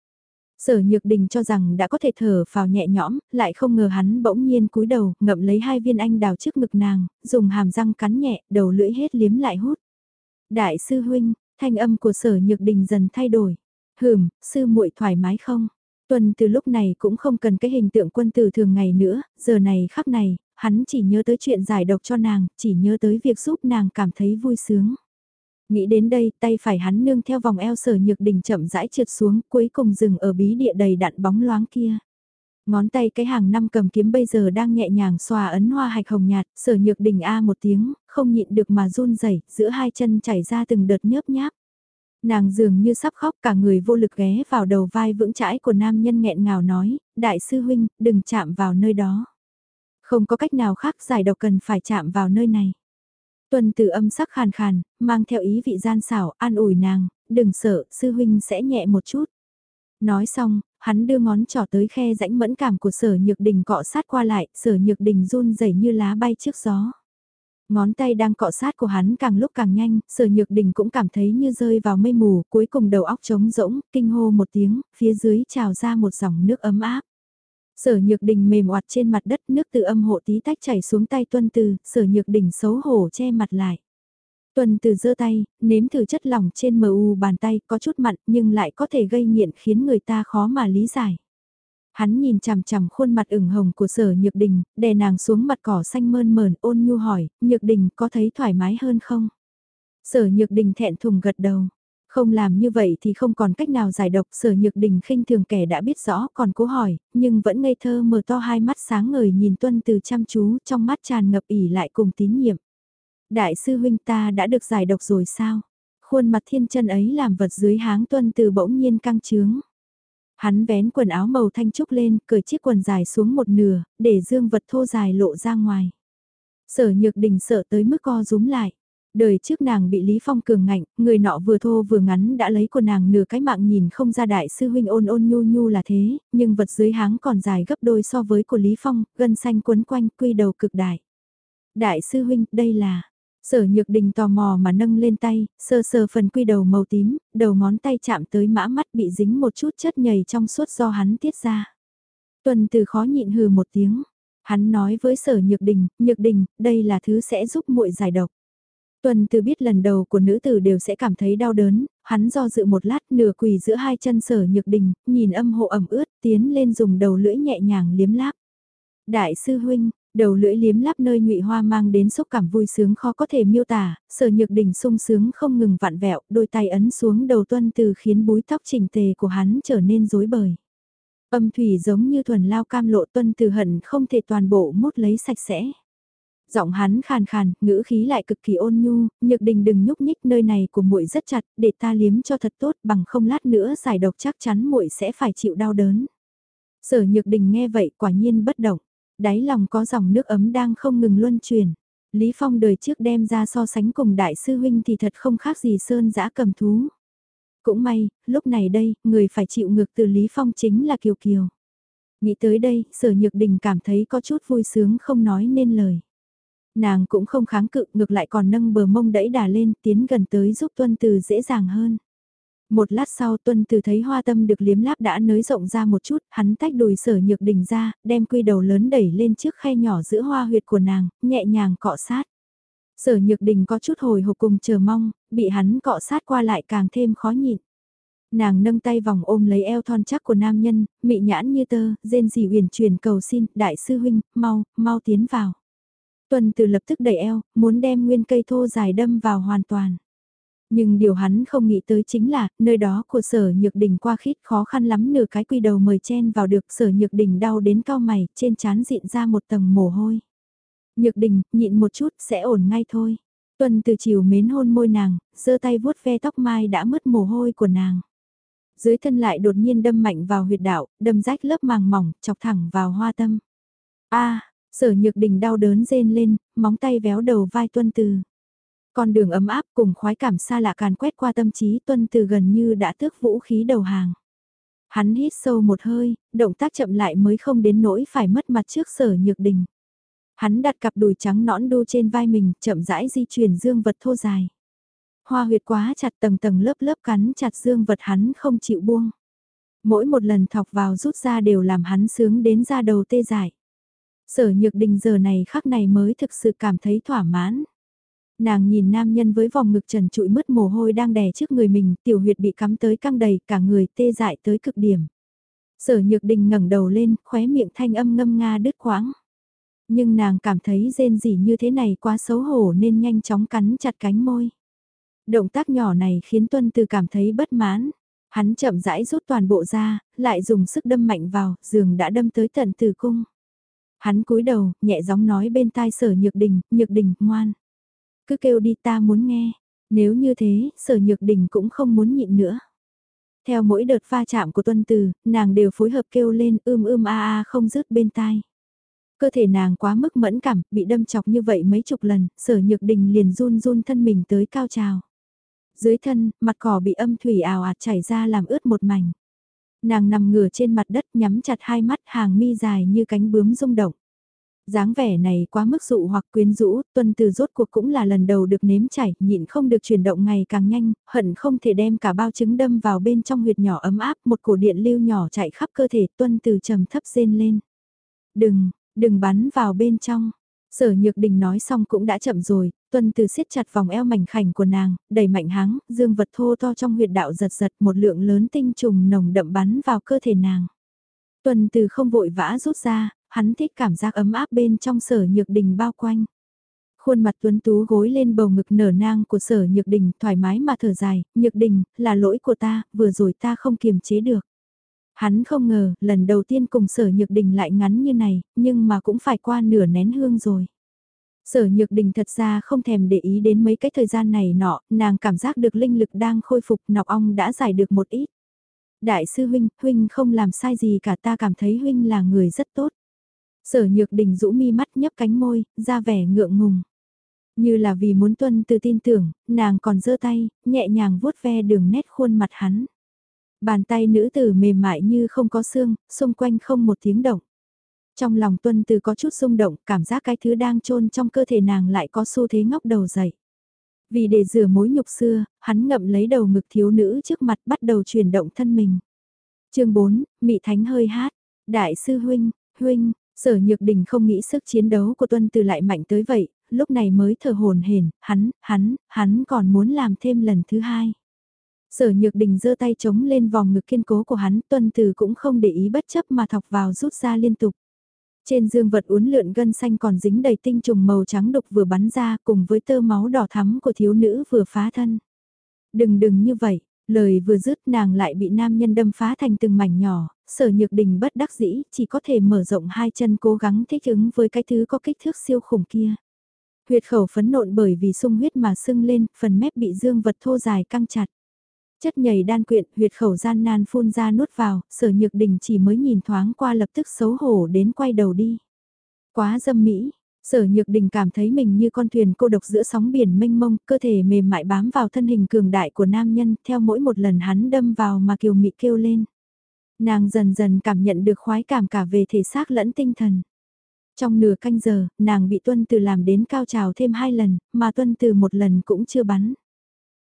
Sở Nhược Đình cho rằng đã có thể thở vào nhẹ nhõm, lại không ngờ hắn bỗng nhiên cúi đầu, ngậm lấy hai viên anh đào trước ngực nàng, dùng hàm răng cắn nhẹ, đầu lưỡi hết liếm lại hút. Đại sư huynh, thanh âm của Sở Nhược Đình dần thay đổi. Hừm, sư muội thoải mái không? Tuần từ lúc này cũng không cần cái hình tượng quân tử thường ngày nữa, giờ này khắc này, hắn chỉ nhớ tới chuyện giải độc cho nàng, chỉ nhớ tới việc giúp nàng cảm thấy vui sướng. Nghĩ đến đây, tay phải hắn nương theo vòng eo sở nhược đỉnh chậm rãi trượt xuống, cuối cùng dừng ở bí địa đầy đặn bóng loáng kia. Ngón tay cái hàng năm cầm kiếm bây giờ đang nhẹ nhàng xòa ấn hoa hạch hồng nhạt, sở nhược đỉnh A một tiếng, không nhịn được mà run rẩy giữa hai chân chảy ra từng đợt nhớp nháp. Nàng dường như sắp khóc cả người vô lực ghé vào đầu vai vững chãi của nam nhân nghẹn ngào nói, đại sư huynh, đừng chạm vào nơi đó. Không có cách nào khác giải độc cần phải chạm vào nơi này. Tuần từ âm sắc khàn khàn, mang theo ý vị gian xảo, an ủi nàng, đừng sợ, sư huynh sẽ nhẹ một chút. Nói xong, hắn đưa ngón trỏ tới khe rãnh mẫn cảm của sở nhược đình cọ sát qua lại, sở nhược đình run rẩy như lá bay trước gió. Ngón tay đang cọ sát của hắn càng lúc càng nhanh, sở nhược đình cũng cảm thấy như rơi vào mây mù, cuối cùng đầu óc trống rỗng, kinh hô một tiếng, phía dưới trào ra một dòng nước ấm áp. Sở nhược đình mềm oặt trên mặt đất nước từ âm hộ tí tách chảy xuống tay tuân từ, sở nhược đình xấu hổ che mặt lại. Tuân từ giơ tay, nếm thử chất lỏng trên mờ u bàn tay có chút mặn nhưng lại có thể gây nghiện khiến người ta khó mà lý giải. Hắn nhìn chằm chằm khuôn mặt ửng hồng của sở nhược đình, đè nàng xuống mặt cỏ xanh mơn mờn ôn nhu hỏi, nhược đình có thấy thoải mái hơn không? Sở nhược đình thẹn thùng gật đầu, không làm như vậy thì không còn cách nào giải độc sở nhược đình khinh thường kẻ đã biết rõ còn cố hỏi, nhưng vẫn ngây thơ mở to hai mắt sáng ngời nhìn tuân từ chăm chú trong mắt tràn ngập ỉ lại cùng tín nhiệm. Đại sư huynh ta đã được giải độc rồi sao? Khuôn mặt thiên chân ấy làm vật dưới háng tuân từ bỗng nhiên căng trướng. Hắn vén quần áo màu thanh trúc lên, cởi chiếc quần dài xuống một nửa, để dương vật thô dài lộ ra ngoài. Sở nhược đình sợ tới mức co rúm lại. Đời trước nàng bị Lý Phong cường ngạnh, người nọ vừa thô vừa ngắn đã lấy của nàng nửa cái mạng nhìn không ra đại sư huynh ôn ôn nhu nhu là thế, nhưng vật dưới háng còn dài gấp đôi so với của Lý Phong, gân xanh quấn quanh quy đầu cực đại. Đại sư huynh, đây là... Sở nhược đình tò mò mà nâng lên tay, sơ sơ phần quy đầu màu tím, đầu ngón tay chạm tới mã mắt bị dính một chút chất nhầy trong suốt do hắn tiết ra. Tuần từ khó nhịn hừ một tiếng. Hắn nói với sở nhược đình, nhược đình, đây là thứ sẽ giúp muội giải độc. Tuần từ biết lần đầu của nữ tử đều sẽ cảm thấy đau đớn, hắn do dự một lát nửa quỳ giữa hai chân sở nhược đình, nhìn âm hộ ẩm ướt tiến lên dùng đầu lưỡi nhẹ nhàng liếm láp. Đại sư huynh, đầu lưỡi liếm láp nơi nhụy hoa mang đến xúc cảm vui sướng khó có thể miêu tả, sở nhược đình sung sướng không ngừng vặn vẹo, đôi tay ấn xuống đầu tuân từ khiến búi tóc chỉnh tề của hắn trở nên rối bời. Âm thủy giống như thuần lao cam lộ tuân từ hận không thể toàn bộ mút lấy sạch sẽ. Giọng hắn khàn khàn, ngữ khí lại cực kỳ ôn nhu, nhược đình đừng nhúc nhích nơi này của muội rất chặt, để ta liếm cho thật tốt bằng không lát nữa giải độc chắc chắn muội sẽ phải chịu đau đớn. Sở nhược đình nghe vậy quả nhiên bất động. Đáy lòng có dòng nước ấm đang không ngừng luân chuyển. Lý Phong đời trước đem ra so sánh cùng đại sư huynh thì thật không khác gì sơn giã cầm thú. Cũng may, lúc này đây, người phải chịu ngược từ Lý Phong chính là Kiều Kiều. Nghĩ tới đây, sở nhược đình cảm thấy có chút vui sướng không nói nên lời. Nàng cũng không kháng cự ngược lại còn nâng bờ mông đẫy đà lên tiến gần tới giúp tuân từ dễ dàng hơn. Một lát sau tuân từ thấy hoa tâm được liếm láp đã nới rộng ra một chút, hắn tách đùi sở nhược đỉnh ra, đem quy đầu lớn đẩy lên trước khe nhỏ giữa hoa huyệt của nàng, nhẹ nhàng cọ sát. Sở nhược đình có chút hồi hộp cùng chờ mong, bị hắn cọ sát qua lại càng thêm khó nhịn. Nàng nâng tay vòng ôm lấy eo thon chắc của nam nhân, mị nhãn như tơ, rên rỉ uyển truyền cầu xin, đại sư huynh, mau, mau tiến vào. Tuần từ lập tức đẩy eo, muốn đem nguyên cây thô dài đâm vào hoàn toàn. Nhưng điều hắn không nghĩ tới chính là, nơi đó của sở nhược đình qua khít khó khăn lắm nửa cái quy đầu mời chen vào được sở nhược đình đau đến cao mày, trên chán diện ra một tầng mồ hôi. Nhược đình, nhịn một chút, sẽ ổn ngay thôi. Tuần từ chiều mến hôn môi nàng, giơ tay vuốt ve tóc mai đã mất mồ hôi của nàng. Dưới thân lại đột nhiên đâm mạnh vào huyệt đạo, đâm rách lớp màng mỏng, chọc thẳng vào hoa tâm. a sở nhược đình đau đớn rên lên, móng tay véo đầu vai tuân từ. Con đường ấm áp cùng khoái cảm xa lạ càn quét qua tâm trí tuân từ gần như đã tước vũ khí đầu hàng. Hắn hít sâu một hơi, động tác chậm lại mới không đến nỗi phải mất mặt trước sở nhược đình. Hắn đặt cặp đùi trắng nõn đu trên vai mình, chậm rãi di chuyển dương vật thô dài. Hoa huyệt quá chặt tầng tầng lớp lớp cắn chặt dương vật hắn không chịu buông. Mỗi một lần thọc vào rút ra đều làm hắn sướng đến ra đầu tê dại. Sở nhược đình giờ này khắc này mới thực sự cảm thấy thỏa mãn. Nàng nhìn nam nhân với vòng ngực trần trụi mất mồ hôi đang đè trước người mình, tiểu huyệt bị cắm tới căng đầy, cả người tê dại tới cực điểm. Sở nhược đình ngẩng đầu lên, khóe miệng thanh âm ngâm nga đứt quãng. Nhưng nàng cảm thấy rên rỉ như thế này quá xấu hổ nên nhanh chóng cắn chặt cánh môi. Động tác nhỏ này khiến Tuân Từ cảm thấy bất mãn. Hắn chậm rãi rút toàn bộ ra, lại dùng sức đâm mạnh vào, giường đã đâm tới tận tử cung. Hắn cúi đầu, nhẹ giọng nói bên tai sở nhược đình, nhược đình, ngoan. Cứ kêu đi ta muốn nghe. Nếu như thế, sở nhược đình cũng không muốn nhịn nữa. Theo mỗi đợt pha chạm của tuân từ, nàng đều phối hợp kêu lên ưm ưm a a không dứt bên tai. Cơ thể nàng quá mức mẫn cảm, bị đâm chọc như vậy mấy chục lần, sở nhược đình liền run run thân mình tới cao trào. Dưới thân, mặt cỏ bị âm thủy ào ạt chảy ra làm ướt một mảnh. Nàng nằm ngửa trên mặt đất nhắm chặt hai mắt hàng mi dài như cánh bướm rung động dáng vẻ này quá mức dụ hoặc quyến rũ, tuân từ rốt cuộc cũng là lần đầu được nếm chảy, nhịn không được chuyển động ngày càng nhanh, hận không thể đem cả bao trứng đâm vào bên trong huyệt nhỏ ấm áp, một cổ điện lưu nhỏ chạy khắp cơ thể, tuân từ trầm thấp rên lên. Đừng, đừng bắn vào bên trong. Sở Nhược Đình nói xong cũng đã chậm rồi, tuân từ siết chặt vòng eo mảnh khảnh của nàng, đầy mạnh háng, dương vật thô to trong huyệt đạo giật giật một lượng lớn tinh trùng nồng đậm bắn vào cơ thể nàng. Tuần từ không vội vã rút ra, hắn thích cảm giác ấm áp bên trong sở nhược đình bao quanh. Khuôn mặt tuấn tú gối lên bầu ngực nở nang của sở nhược đình thoải mái mà thở dài, nhược đình, là lỗi của ta, vừa rồi ta không kiềm chế được. Hắn không ngờ, lần đầu tiên cùng sở nhược đình lại ngắn như này, nhưng mà cũng phải qua nửa nén hương rồi. Sở nhược đình thật ra không thèm để ý đến mấy cái thời gian này nọ, nàng cảm giác được linh lực đang khôi phục, nọc ong đã giải được một ít. Đại sư huynh, huynh không làm sai gì cả ta cảm thấy huynh là người rất tốt. Sở nhược đình rũ mi mắt nhấp cánh môi, ra vẻ ngượng ngùng. Như là vì muốn tuân từ tin tưởng, nàng còn giơ tay, nhẹ nhàng vuốt ve đường nét khuôn mặt hắn. Bàn tay nữ tử mềm mại như không có xương, xung quanh không một tiếng động. Trong lòng tuân từ có chút rung động, cảm giác cái thứ đang chôn trong cơ thể nàng lại có xu thế ngóc đầu dậy. Vì để rửa mối nhục xưa, hắn ngậm lấy đầu ngực thiếu nữ trước mặt bắt đầu chuyển động thân mình. chương 4, Mị Thánh hơi hát. Đại sư huynh, huynh, sở nhược đình không nghĩ sức chiến đấu của tuân từ lại mạnh tới vậy, lúc này mới thở hồn hển hắn, hắn, hắn còn muốn làm thêm lần thứ hai. Sở nhược đình giơ tay chống lên vòng ngực kiên cố của hắn, tuân từ cũng không để ý bất chấp mà thọc vào rút ra liên tục. Trên dương vật uốn lượn gân xanh còn dính đầy tinh trùng màu trắng đục vừa bắn ra cùng với tơ máu đỏ thắm của thiếu nữ vừa phá thân. Đừng đừng như vậy, lời vừa dứt nàng lại bị nam nhân đâm phá thành từng mảnh nhỏ, sở nhược đình bất đắc dĩ chỉ có thể mở rộng hai chân cố gắng thích ứng với cái thứ có kích thước siêu khủng kia. Huyệt khẩu phấn nộn bởi vì sung huyết mà sưng lên, phần mép bị dương vật thô dài căng chặt. Chất nhầy đan quyện, huyệt khẩu gian nan phun ra nuốt vào, sở nhược đình chỉ mới nhìn thoáng qua lập tức xấu hổ đến quay đầu đi. Quá dâm mỹ, Sở Nhược Đình cảm thấy mình như con thuyền cô độc giữa sóng biển mênh mông, cơ thể mềm mại bám vào thân hình cường đại của nam nhân, theo mỗi một lần hắn đâm vào mà kiều mị kêu lên. Nàng dần dần cảm nhận được khoái cảm cả về thể xác lẫn tinh thần. Trong nửa canh giờ, nàng bị tuân từ làm đến cao trào thêm hai lần, mà tuân từ một lần cũng chưa bắn.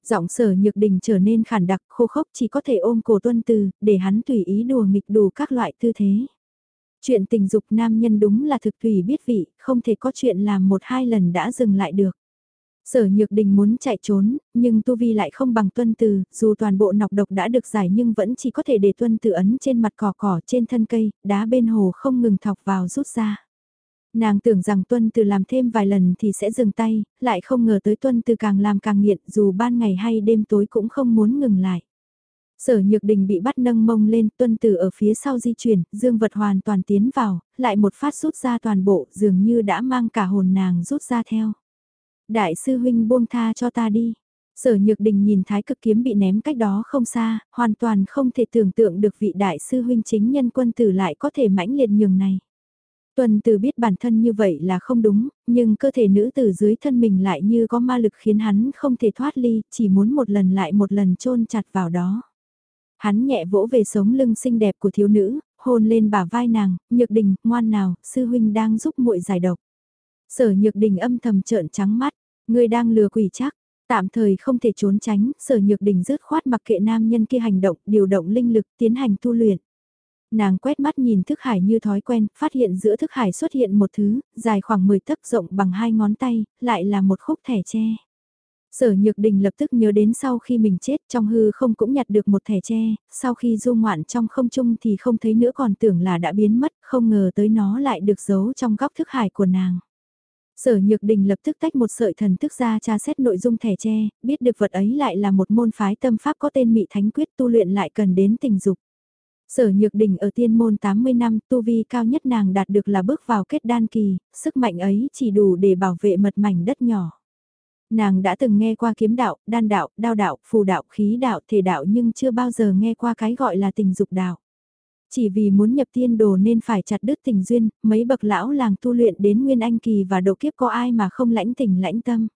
Giọng sở nhược đình trở nên khản đặc khô khốc chỉ có thể ôm cổ tuân từ, để hắn tùy ý đùa nghịch đủ các loại tư thế. Chuyện tình dục nam nhân đúng là thực tùy biết vị, không thể có chuyện làm một hai lần đã dừng lại được. Sở Nhược Đình muốn chạy trốn, nhưng Tu Vi lại không bằng tuân từ, dù toàn bộ nọc độc đã được giải nhưng vẫn chỉ có thể để tuân từ ấn trên mặt cỏ cỏ trên thân cây, đá bên hồ không ngừng thọc vào rút ra. Nàng tưởng rằng tuân từ làm thêm vài lần thì sẽ dừng tay, lại không ngờ tới tuân từ càng làm càng nghiện dù ban ngày hay đêm tối cũng không muốn ngừng lại. Sở Nhược Đình bị bắt nâng mông lên, tuân từ ở phía sau di chuyển, dương vật hoàn toàn tiến vào, lại một phát rút ra toàn bộ, dường như đã mang cả hồn nàng rút ra theo. Đại sư huynh buông tha cho ta đi. Sở Nhược Đình nhìn thái cực kiếm bị ném cách đó không xa, hoàn toàn không thể tưởng tượng được vị đại sư huynh chính nhân quân tử lại có thể mãnh liệt nhường này. Tuần từ biết bản thân như vậy là không đúng, nhưng cơ thể nữ tử dưới thân mình lại như có ma lực khiến hắn không thể thoát ly, chỉ muốn một lần lại một lần chôn chặt vào đó. Hắn nhẹ vỗ về sống lưng xinh đẹp của thiếu nữ, hôn lên bả vai nàng, nhược đình, ngoan nào, sư huynh đang giúp muội giải độc. Sở nhược đình âm thầm trợn trắng mắt, người đang lừa quỷ chắc, tạm thời không thể trốn tránh, sở nhược đình rứt khoát mặc kệ nam nhân kia hành động, điều động linh lực tiến hành tu luyện. Nàng quét mắt nhìn thức hải như thói quen, phát hiện giữa thức hải xuất hiện một thứ, dài khoảng 10 tấc rộng bằng hai ngón tay, lại là một khúc thẻ tre. Sở Nhược Đình lập tức nhớ đến sau khi mình chết trong hư không cũng nhặt được một thẻ tre, sau khi du ngoạn trong không trung thì không thấy nữa còn tưởng là đã biến mất, không ngờ tới nó lại được giấu trong góc thức hải của nàng. Sở Nhược Đình lập tức tách một sợi thần thức ra tra xét nội dung thẻ tre, biết được vật ấy lại là một môn phái tâm pháp có tên Mị Thánh Quyết tu luyện lại cần đến tình dục. Sở Nhược Đình ở tiên môn 80 năm, tu vi cao nhất nàng đạt được là bước vào kết đan kỳ, sức mạnh ấy chỉ đủ để bảo vệ mật mảnh đất nhỏ. Nàng đã từng nghe qua kiếm đạo, đan đạo, đao đạo, phù đạo, khí đạo, thể đạo nhưng chưa bao giờ nghe qua cái gọi là tình dục đạo. Chỉ vì muốn nhập tiên đồ nên phải chặt đứt tình duyên, mấy bậc lão làng tu luyện đến nguyên anh kỳ và độ kiếp có ai mà không lãnh tình lãnh tâm.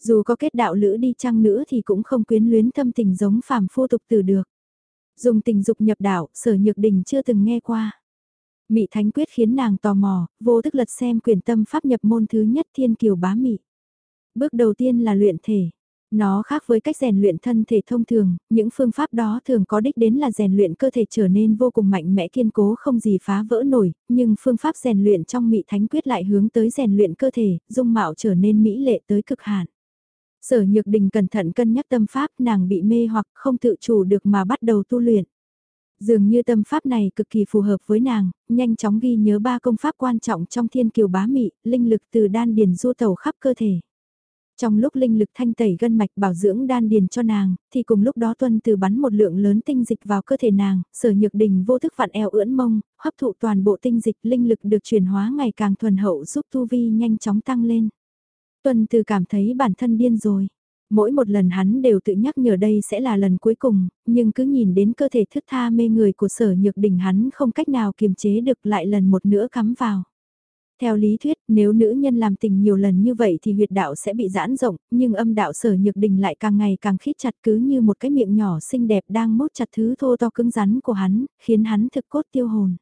Dù có kết đạo lữ đi chăng nữa thì cũng không quyến luyến thâm tình giống phàm phu tục tử được. Dùng tình dục nhập đạo, sở nhược đình chưa từng nghe qua. Mị Thánh Quyết khiến nàng tò mò, vô thức lật xem quyển tâm pháp nhập môn thứ nhất thiên kiều bá mị. Bước đầu tiên là luyện thể. Nó khác với cách rèn luyện thân thể thông thường, những phương pháp đó thường có đích đến là rèn luyện cơ thể trở nên vô cùng mạnh mẽ kiên cố không gì phá vỡ nổi, nhưng phương pháp rèn luyện trong mị thánh quyết lại hướng tới rèn luyện cơ thể, dung mạo trở nên mỹ lệ tới cực hạn. Sở Nhược Đình cẩn thận cân nhắc tâm pháp nàng bị mê hoặc không tự chủ được mà bắt đầu tu luyện. Dường như tâm pháp này cực kỳ phù hợp với nàng, nhanh chóng ghi nhớ ba công pháp quan trọng trong thiên kiều bá mị, linh lực từ đan điền du tẩu khắp cơ thể. Trong lúc linh lực thanh tẩy gân mạch bảo dưỡng đan điền cho nàng, thì cùng lúc đó tuân từ bắn một lượng lớn tinh dịch vào cơ thể nàng, sở nhược đình vô thức vặn eo ưỡn mông, hấp thụ toàn bộ tinh dịch linh lực được chuyển hóa ngày càng thuần hậu giúp tu vi nhanh chóng tăng lên. Tuân từ cảm thấy bản thân điên rồi. Mỗi một lần hắn đều tự nhắc nhở đây sẽ là lần cuối cùng, nhưng cứ nhìn đến cơ thể thức tha mê người của sở nhược đình hắn không cách nào kiềm chế được lại lần một nữa cắm vào. Theo lý thuyết, nếu nữ nhân làm tình nhiều lần như vậy thì huyệt đạo sẽ bị giãn rộng, nhưng âm đạo sở nhược đình lại càng ngày càng khít chặt cứ như một cái miệng nhỏ xinh đẹp đang mốt chặt thứ thô to cứng rắn của hắn, khiến hắn thực cốt tiêu hồn.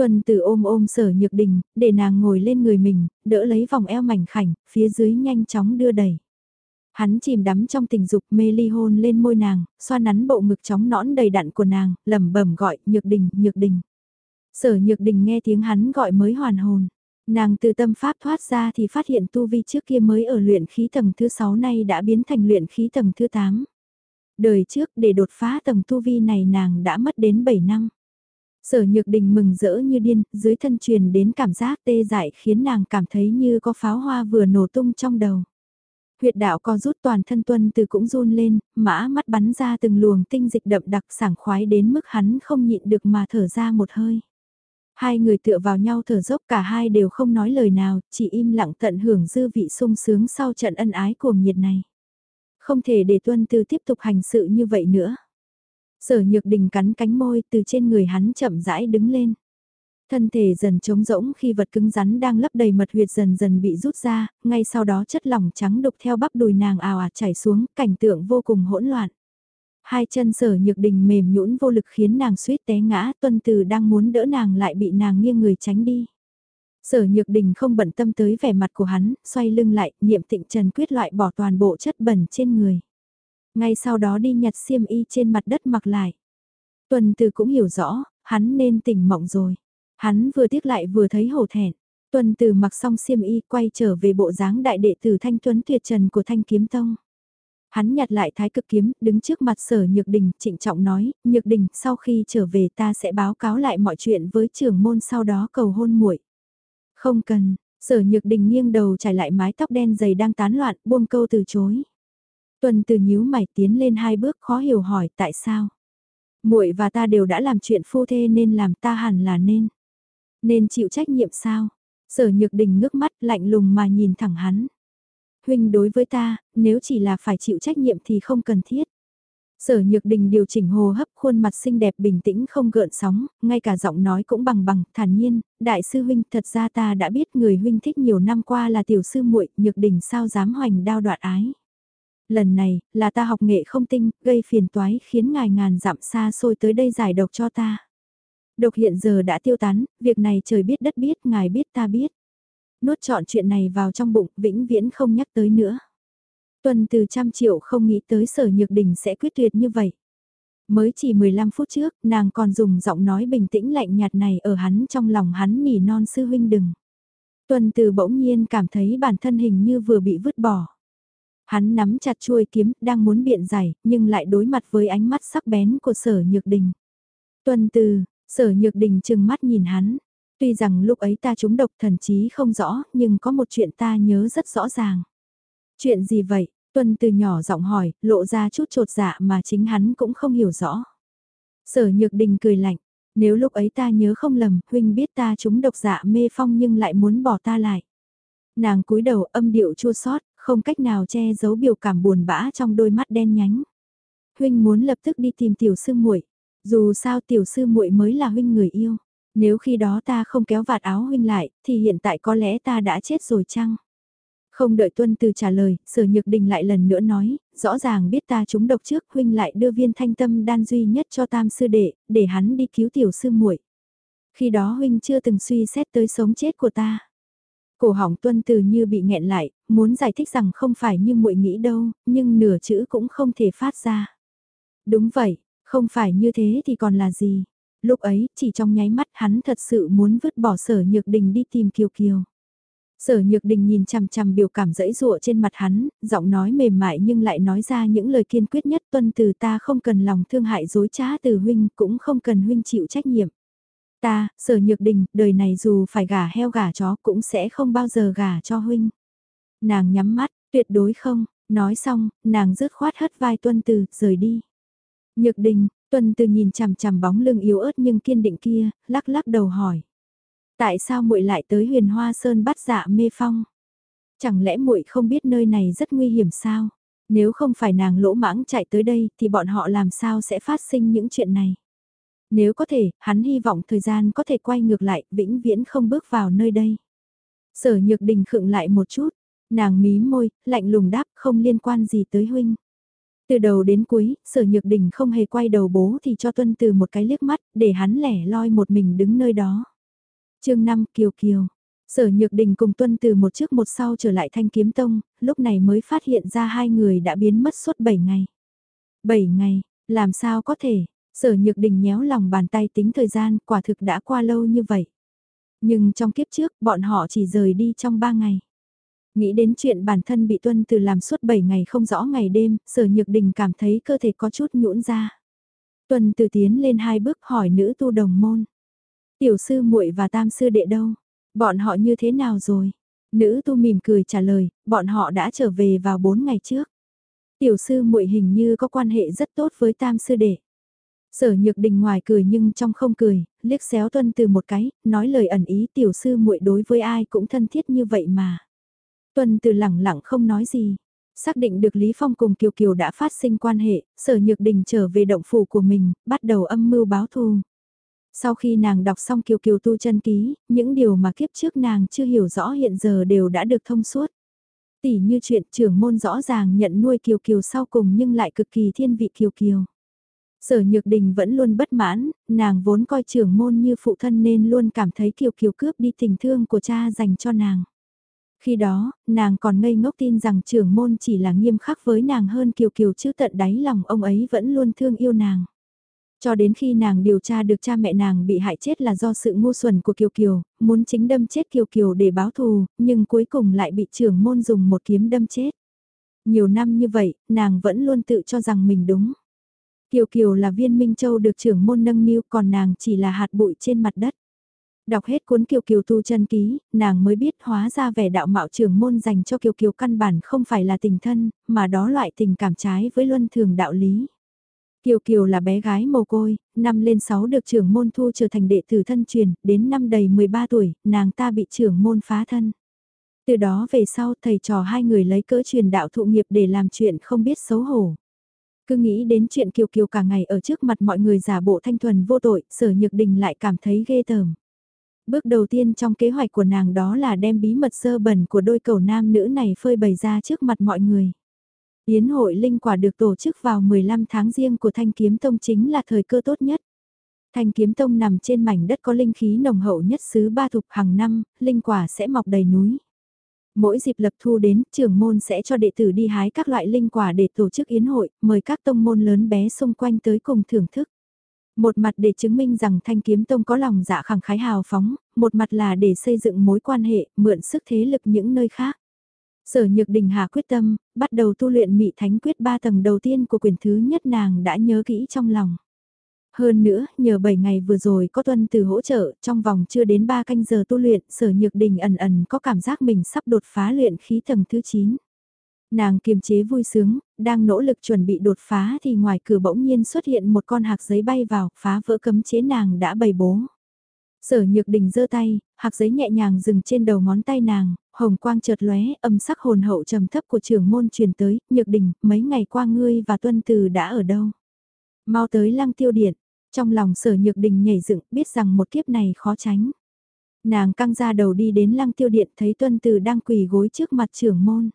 Tuần tử ôm ôm sở nhược đình, để nàng ngồi lên người mình, đỡ lấy vòng eo mảnh khảnh, phía dưới nhanh chóng đưa đẩy. Hắn chìm đắm trong tình dục mê ly hôn lên môi nàng, xoa nắn bộ ngực chóng nõn đầy đặn của nàng, lẩm bẩm gọi, nhược đình, nhược đình. Sở nhược đình nghe tiếng hắn gọi mới hoàn hồn. Nàng từ tâm pháp thoát ra thì phát hiện tu vi trước kia mới ở luyện khí tầng thứ 6 nay đã biến thành luyện khí tầng thứ 8. Đời trước để đột phá tầng tu vi này nàng đã mất đến 7 năm. Sở nhược đình mừng rỡ như điên, dưới thân truyền đến cảm giác tê dại khiến nàng cảm thấy như có pháo hoa vừa nổ tung trong đầu. Huyệt đạo co rút toàn thân tuân từ cũng run lên, mã mắt bắn ra từng luồng tinh dịch đậm đặc sảng khoái đến mức hắn không nhịn được mà thở ra một hơi. Hai người tựa vào nhau thở dốc cả hai đều không nói lời nào, chỉ im lặng tận hưởng dư vị sung sướng sau trận ân ái cuồng nhiệt này. Không thể để tuân tư tiếp tục hành sự như vậy nữa. Sở nhược đình cắn cánh môi từ trên người hắn chậm rãi đứng lên. Thân thể dần trống rỗng khi vật cứng rắn đang lấp đầy mật huyệt dần dần bị rút ra, ngay sau đó chất lỏng trắng đục theo bắp đùi nàng ào ạt chảy xuống, cảnh tượng vô cùng hỗn loạn. Hai chân sở nhược đình mềm nhũn vô lực khiến nàng suýt té ngã, tuân từ đang muốn đỡ nàng lại bị nàng nghiêng người tránh đi. Sở nhược đình không bận tâm tới vẻ mặt của hắn, xoay lưng lại, niệm tịnh trần quyết loại bỏ toàn bộ chất bẩn trên người. Ngay sau đó đi nhặt xiêm y trên mặt đất mặc lại. Tuần từ cũng hiểu rõ, hắn nên tỉnh mộng rồi. Hắn vừa tiếc lại vừa thấy hổ thẹn. Tuần từ mặc xong xiêm y quay trở về bộ dáng đại đệ tử thanh tuấn tuyệt trần của thanh kiếm tông. Hắn nhặt lại thái cực kiếm, đứng trước mặt sở Nhược Đình, trịnh trọng nói, Nhược Đình, sau khi trở về ta sẽ báo cáo lại mọi chuyện với trưởng môn sau đó cầu hôn muội. Không cần, sở Nhược Đình nghiêng đầu trải lại mái tóc đen dày đang tán loạn, buông câu từ chối. Tuần từ nhíu mày tiến lên hai bước khó hiểu hỏi tại sao. muội và ta đều đã làm chuyện phu thê nên làm ta hẳn là nên. Nên chịu trách nhiệm sao? Sở Nhược Đình ngước mắt lạnh lùng mà nhìn thẳng hắn huynh đối với ta, nếu chỉ là phải chịu trách nhiệm thì không cần thiết. Sở Nhược Đình điều chỉnh hồ hấp khuôn mặt xinh đẹp bình tĩnh không gợn sóng, ngay cả giọng nói cũng bằng bằng, thản nhiên, đại sư huynh thật ra ta đã biết người huynh thích nhiều năm qua là tiểu sư muội Nhược Đình sao dám hoành đao đoạt ái. Lần này, là ta học nghệ không tinh, gây phiền toái khiến ngài ngàn dặm xa xôi tới đây giải độc cho ta. Độc hiện giờ đã tiêu tán, việc này trời biết đất biết, ngài biết ta biết nuốt trọn chuyện này vào trong bụng, vĩnh viễn không nhắc tới nữa. Tuần từ trăm triệu không nghĩ tới sở nhược đình sẽ quyết tuyệt như vậy. Mới chỉ 15 phút trước, nàng còn dùng giọng nói bình tĩnh lạnh nhạt này ở hắn trong lòng hắn nỉ non sư huynh đừng. Tuần từ bỗng nhiên cảm thấy bản thân hình như vừa bị vứt bỏ. Hắn nắm chặt chuôi kiếm, đang muốn biện giải, nhưng lại đối mặt với ánh mắt sắc bén của sở nhược đình. Tuần từ, sở nhược đình chừng mắt nhìn hắn, Tuy rằng lúc ấy ta trúng độc thần chí không rõ, nhưng có một chuyện ta nhớ rất rõ ràng. Chuyện gì vậy? Tuân từ nhỏ giọng hỏi, lộ ra chút trột dạ mà chính hắn cũng không hiểu rõ. Sở Nhược Đình cười lạnh, nếu lúc ấy ta nhớ không lầm, huynh biết ta trúng độc dạ mê phong nhưng lại muốn bỏ ta lại. Nàng cúi đầu âm điệu chua xót, không cách nào che giấu biểu cảm buồn bã trong đôi mắt đen nhánh. Huynh muốn lập tức đi tìm tiểu sư muội, dù sao tiểu sư muội mới là huynh người yêu. Nếu khi đó ta không kéo vạt áo huynh lại, thì hiện tại có lẽ ta đã chết rồi chăng? Không đợi tuân từ trả lời, sở nhược đình lại lần nữa nói, rõ ràng biết ta trúng độc trước huynh lại đưa viên thanh tâm đan duy nhất cho tam sư đệ, để hắn đi cứu tiểu sư muội. Khi đó huynh chưa từng suy xét tới sống chết của ta. Cổ hỏng tuân từ như bị nghẹn lại, muốn giải thích rằng không phải như muội nghĩ đâu, nhưng nửa chữ cũng không thể phát ra. Đúng vậy, không phải như thế thì còn là gì? lúc ấy chỉ trong nháy mắt hắn thật sự muốn vứt bỏ sở nhược đình đi tìm Kiều Kiều. Sở Nhược Đình nhìn chằm chằm biểu cảm dẫy dụa trên mặt hắn, giọng nói mềm mại nhưng lại nói ra những lời kiên quyết nhất tuân từ ta không cần lòng thương hại dối trá từ huynh cũng không cần huynh chịu trách nhiệm. Ta, Sở Nhược Đình, đời này dù phải gả heo gả chó cũng sẽ không bao giờ gả cho huynh. Nàng nhắm mắt, tuyệt đối không, nói xong, nàng rứt khoát hất vai tuân từ, rời đi. Nhược Đình, Tuân từ nhìn chằm chằm bóng lưng yếu ớt nhưng kiên định kia, lắc lắc đầu hỏi. Tại sao muội lại tới huyền hoa sơn bắt dạ mê phong? Chẳng lẽ muội không biết nơi này rất nguy hiểm sao? Nếu không phải nàng lỗ mãng chạy tới đây thì bọn họ làm sao sẽ phát sinh những chuyện này? Nếu có thể, hắn hy vọng thời gian có thể quay ngược lại, vĩnh viễn không bước vào nơi đây. Sở nhược đình khựng lại một chút, nàng mí môi, lạnh lùng đáp không liên quan gì tới huynh. Từ đầu đến cuối, sở nhược đình không hề quay đầu bố thì cho tuân từ một cái liếc mắt, để hắn lẻ loi một mình đứng nơi đó. chương 5 Kiều Kiều Sở Nhược Đình cùng tuân từ một trước một sau trở lại thanh kiếm tông, lúc này mới phát hiện ra hai người đã biến mất suốt 7 ngày. 7 ngày, làm sao có thể, sở Nhược Đình nhéo lòng bàn tay tính thời gian quả thực đã qua lâu như vậy. Nhưng trong kiếp trước bọn họ chỉ rời đi trong 3 ngày. Nghĩ đến chuyện bản thân bị tuân từ làm suốt 7 ngày không rõ ngày đêm, sở nhược đình cảm thấy cơ thể có chút nhũn ra. Tuân từ tiến lên hai bước hỏi nữ tu đồng môn. Tiểu sư muội và tam sư đệ đâu? Bọn họ như thế nào rồi? Nữ tu mỉm cười trả lời, bọn họ đã trở về vào 4 ngày trước. Tiểu sư muội hình như có quan hệ rất tốt với tam sư đệ. Sở Nhược Đình ngoài cười nhưng trong không cười, liếc xéo Tuân từ một cái, nói lời ẩn ý tiểu sư muội đối với ai cũng thân thiết như vậy mà. Tuân từ lẳng lặng không nói gì. Xác định được Lý Phong cùng Kiều Kiều đã phát sinh quan hệ, sở nhược đình trở về động phủ của mình, bắt đầu âm mưu báo thù. Sau khi nàng đọc xong Kiều Kiều tu chân ký, những điều mà kiếp trước nàng chưa hiểu rõ hiện giờ đều đã được thông suốt. Tỷ như chuyện trưởng môn rõ ràng nhận nuôi Kiều Kiều sau cùng nhưng lại cực kỳ thiên vị Kiều Kiều. Sở Nhược Đình vẫn luôn bất mãn, nàng vốn coi trưởng môn như phụ thân nên luôn cảm thấy Kiều Kiều cướp đi tình thương của cha dành cho nàng. Khi đó, nàng còn ngây ngốc tin rằng trưởng môn chỉ là nghiêm khắc với nàng hơn Kiều Kiều chứ tận đáy lòng ông ấy vẫn luôn thương yêu nàng. Cho đến khi nàng điều tra được cha mẹ nàng bị hại chết là do sự ngu xuẩn của Kiều Kiều, muốn chính đâm chết Kiều Kiều để báo thù, nhưng cuối cùng lại bị trưởng môn dùng một kiếm đâm chết. Nhiều năm như vậy, nàng vẫn luôn tự cho rằng mình đúng. Kiều Kiều là viên Minh Châu được trưởng môn nâng niu còn nàng chỉ là hạt bụi trên mặt đất. Đọc hết cuốn Kiều Kiều tu chân ký, nàng mới biết hóa ra vẻ đạo mạo trưởng môn dành cho Kiều Kiều căn bản không phải là tình thân, mà đó loại tình cảm trái với luân thường đạo lý. Kiều Kiều là bé gái mồ côi, năm lên 6 được trưởng môn thu trở thành đệ tử thân truyền, đến năm đầy 13 tuổi, nàng ta bị trưởng môn phá thân. Từ đó về sau thầy trò hai người lấy cỡ truyền đạo thụ nghiệp để làm chuyện không biết xấu hổ. Cứ nghĩ đến chuyện Kiều Kiều cả ngày ở trước mặt mọi người giả bộ thanh thuần vô tội, sở nhược đình lại cảm thấy ghê tởm. Bước đầu tiên trong kế hoạch của nàng đó là đem bí mật sơ bẩn của đôi cầu nam nữ này phơi bày ra trước mặt mọi người. Yến hội linh quả được tổ chức vào 15 tháng riêng của Thanh Kiếm Tông chính là thời cơ tốt nhất. Thanh Kiếm Tông nằm trên mảnh đất có linh khí nồng hậu nhất xứ ba thục hàng năm, linh quả sẽ mọc đầy núi. Mỗi dịp lập thu đến, trưởng môn sẽ cho đệ tử đi hái các loại linh quả để tổ chức yến hội, mời các tông môn lớn bé xung quanh tới cùng thưởng thức. Một mặt để chứng minh rằng Thanh Kiếm Tông có lòng dạ khẳng khái hào phóng, một mặt là để xây dựng mối quan hệ, mượn sức thế lực những nơi khác. Sở Nhược Đình Hà quyết tâm, bắt đầu tu luyện Mị Thánh Quyết ba tầng đầu tiên của quyền thứ nhất nàng đã nhớ kỹ trong lòng. Hơn nữa, nhờ 7 ngày vừa rồi có tuân từ hỗ trợ, trong vòng chưa đến 3 canh giờ tu luyện, sở nhược đình ẩn ẩn có cảm giác mình sắp đột phá luyện khí tầng thứ 9. Nàng kiềm chế vui sướng, đang nỗ lực chuẩn bị đột phá thì ngoài cửa bỗng nhiên xuất hiện một con hạc giấy bay vào, phá vỡ cấm chế nàng đã bày bố. Sở nhược đình giơ tay, hạc giấy nhẹ nhàng dừng trên đầu ngón tay nàng, hồng quang chợt lóe, âm sắc hồn hậu trầm thấp của trưởng môn truyền tới, nhược đình, mấy ngày qua ngươi và tuân từ đã ở đâu? Mau tới lăng tiêu điện, trong lòng sở nhược đình nhảy dựng, biết rằng một kiếp này khó tránh. Nàng căng ra đầu đi đến lăng tiêu điện thấy tuân từ đang quỳ gối trước mặt trưởng môn.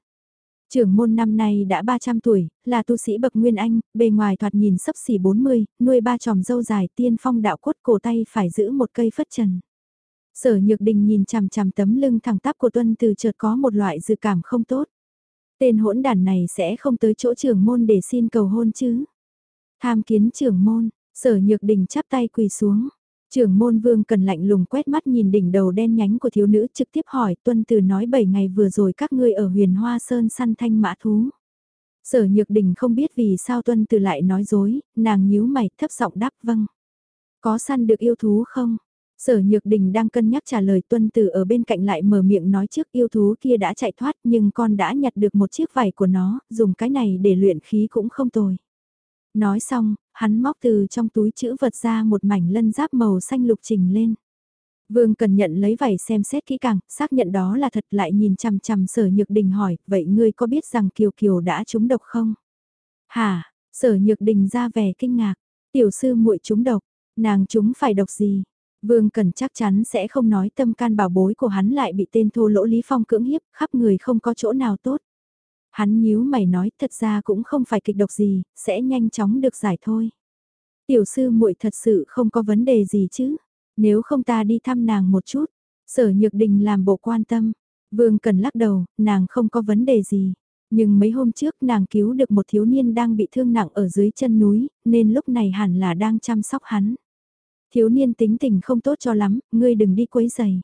Trưởng môn năm nay đã 300 tuổi, là tu sĩ bậc Nguyên Anh, bề ngoài thoạt nhìn sấp xỉ 40, nuôi ba tròm dâu dài tiên phong đạo cốt cổ tay phải giữ một cây phất trần. Sở Nhược Đình nhìn chằm chằm tấm lưng thẳng tắp của Tuân Từ chợt có một loại dự cảm không tốt. Tên hỗn đàn này sẽ không tới chỗ trưởng môn để xin cầu hôn chứ. Tham kiến trưởng môn, sở nhược đình chắp tay quỳ xuống. Trưởng môn vương cần lạnh lùng quét mắt nhìn đỉnh đầu đen nhánh của thiếu nữ trực tiếp hỏi tuân từ nói 7 ngày vừa rồi các ngươi ở huyền hoa sơn săn thanh mã thú. Sở nhược đình không biết vì sao tuân từ lại nói dối, nàng nhíu mày thấp giọng đáp vâng. Có săn được yêu thú không? Sở Nhược Đình đang cân nhắc trả lời tuân tử ở bên cạnh lại mở miệng nói trước yêu thú kia đã chạy thoát nhưng con đã nhặt được một chiếc vải của nó, dùng cái này để luyện khí cũng không tồi. Nói xong, hắn móc từ trong túi chữ vật ra một mảnh lân giáp màu xanh lục trình lên. Vương cần nhận lấy vải xem xét kỹ càng, xác nhận đó là thật lại nhìn chằm chằm sở nhược đình hỏi, vậy ngươi có biết rằng Kiều Kiều đã trúng độc không? Hả, sở nhược đình ra vẻ kinh ngạc, tiểu sư muội trúng độc, nàng trúng phải độc gì? Vương Cần chắc chắn sẽ không nói tâm can bảo bối của hắn lại bị tên thô lỗ Lý Phong cưỡng hiếp, khắp người không có chỗ nào tốt. Hắn nhíu mày nói thật ra cũng không phải kịch độc gì, sẽ nhanh chóng được giải thôi. Tiểu sư muội thật sự không có vấn đề gì chứ, nếu không ta đi thăm nàng một chút. Sở Nhược Đình làm bộ quan tâm, Vương Cần lắc đầu, nàng không có vấn đề gì. Nhưng mấy hôm trước nàng cứu được một thiếu niên đang bị thương nặng ở dưới chân núi, nên lúc này hẳn là đang chăm sóc hắn. Thiếu niên tính tình không tốt cho lắm, ngươi đừng đi quấy giày.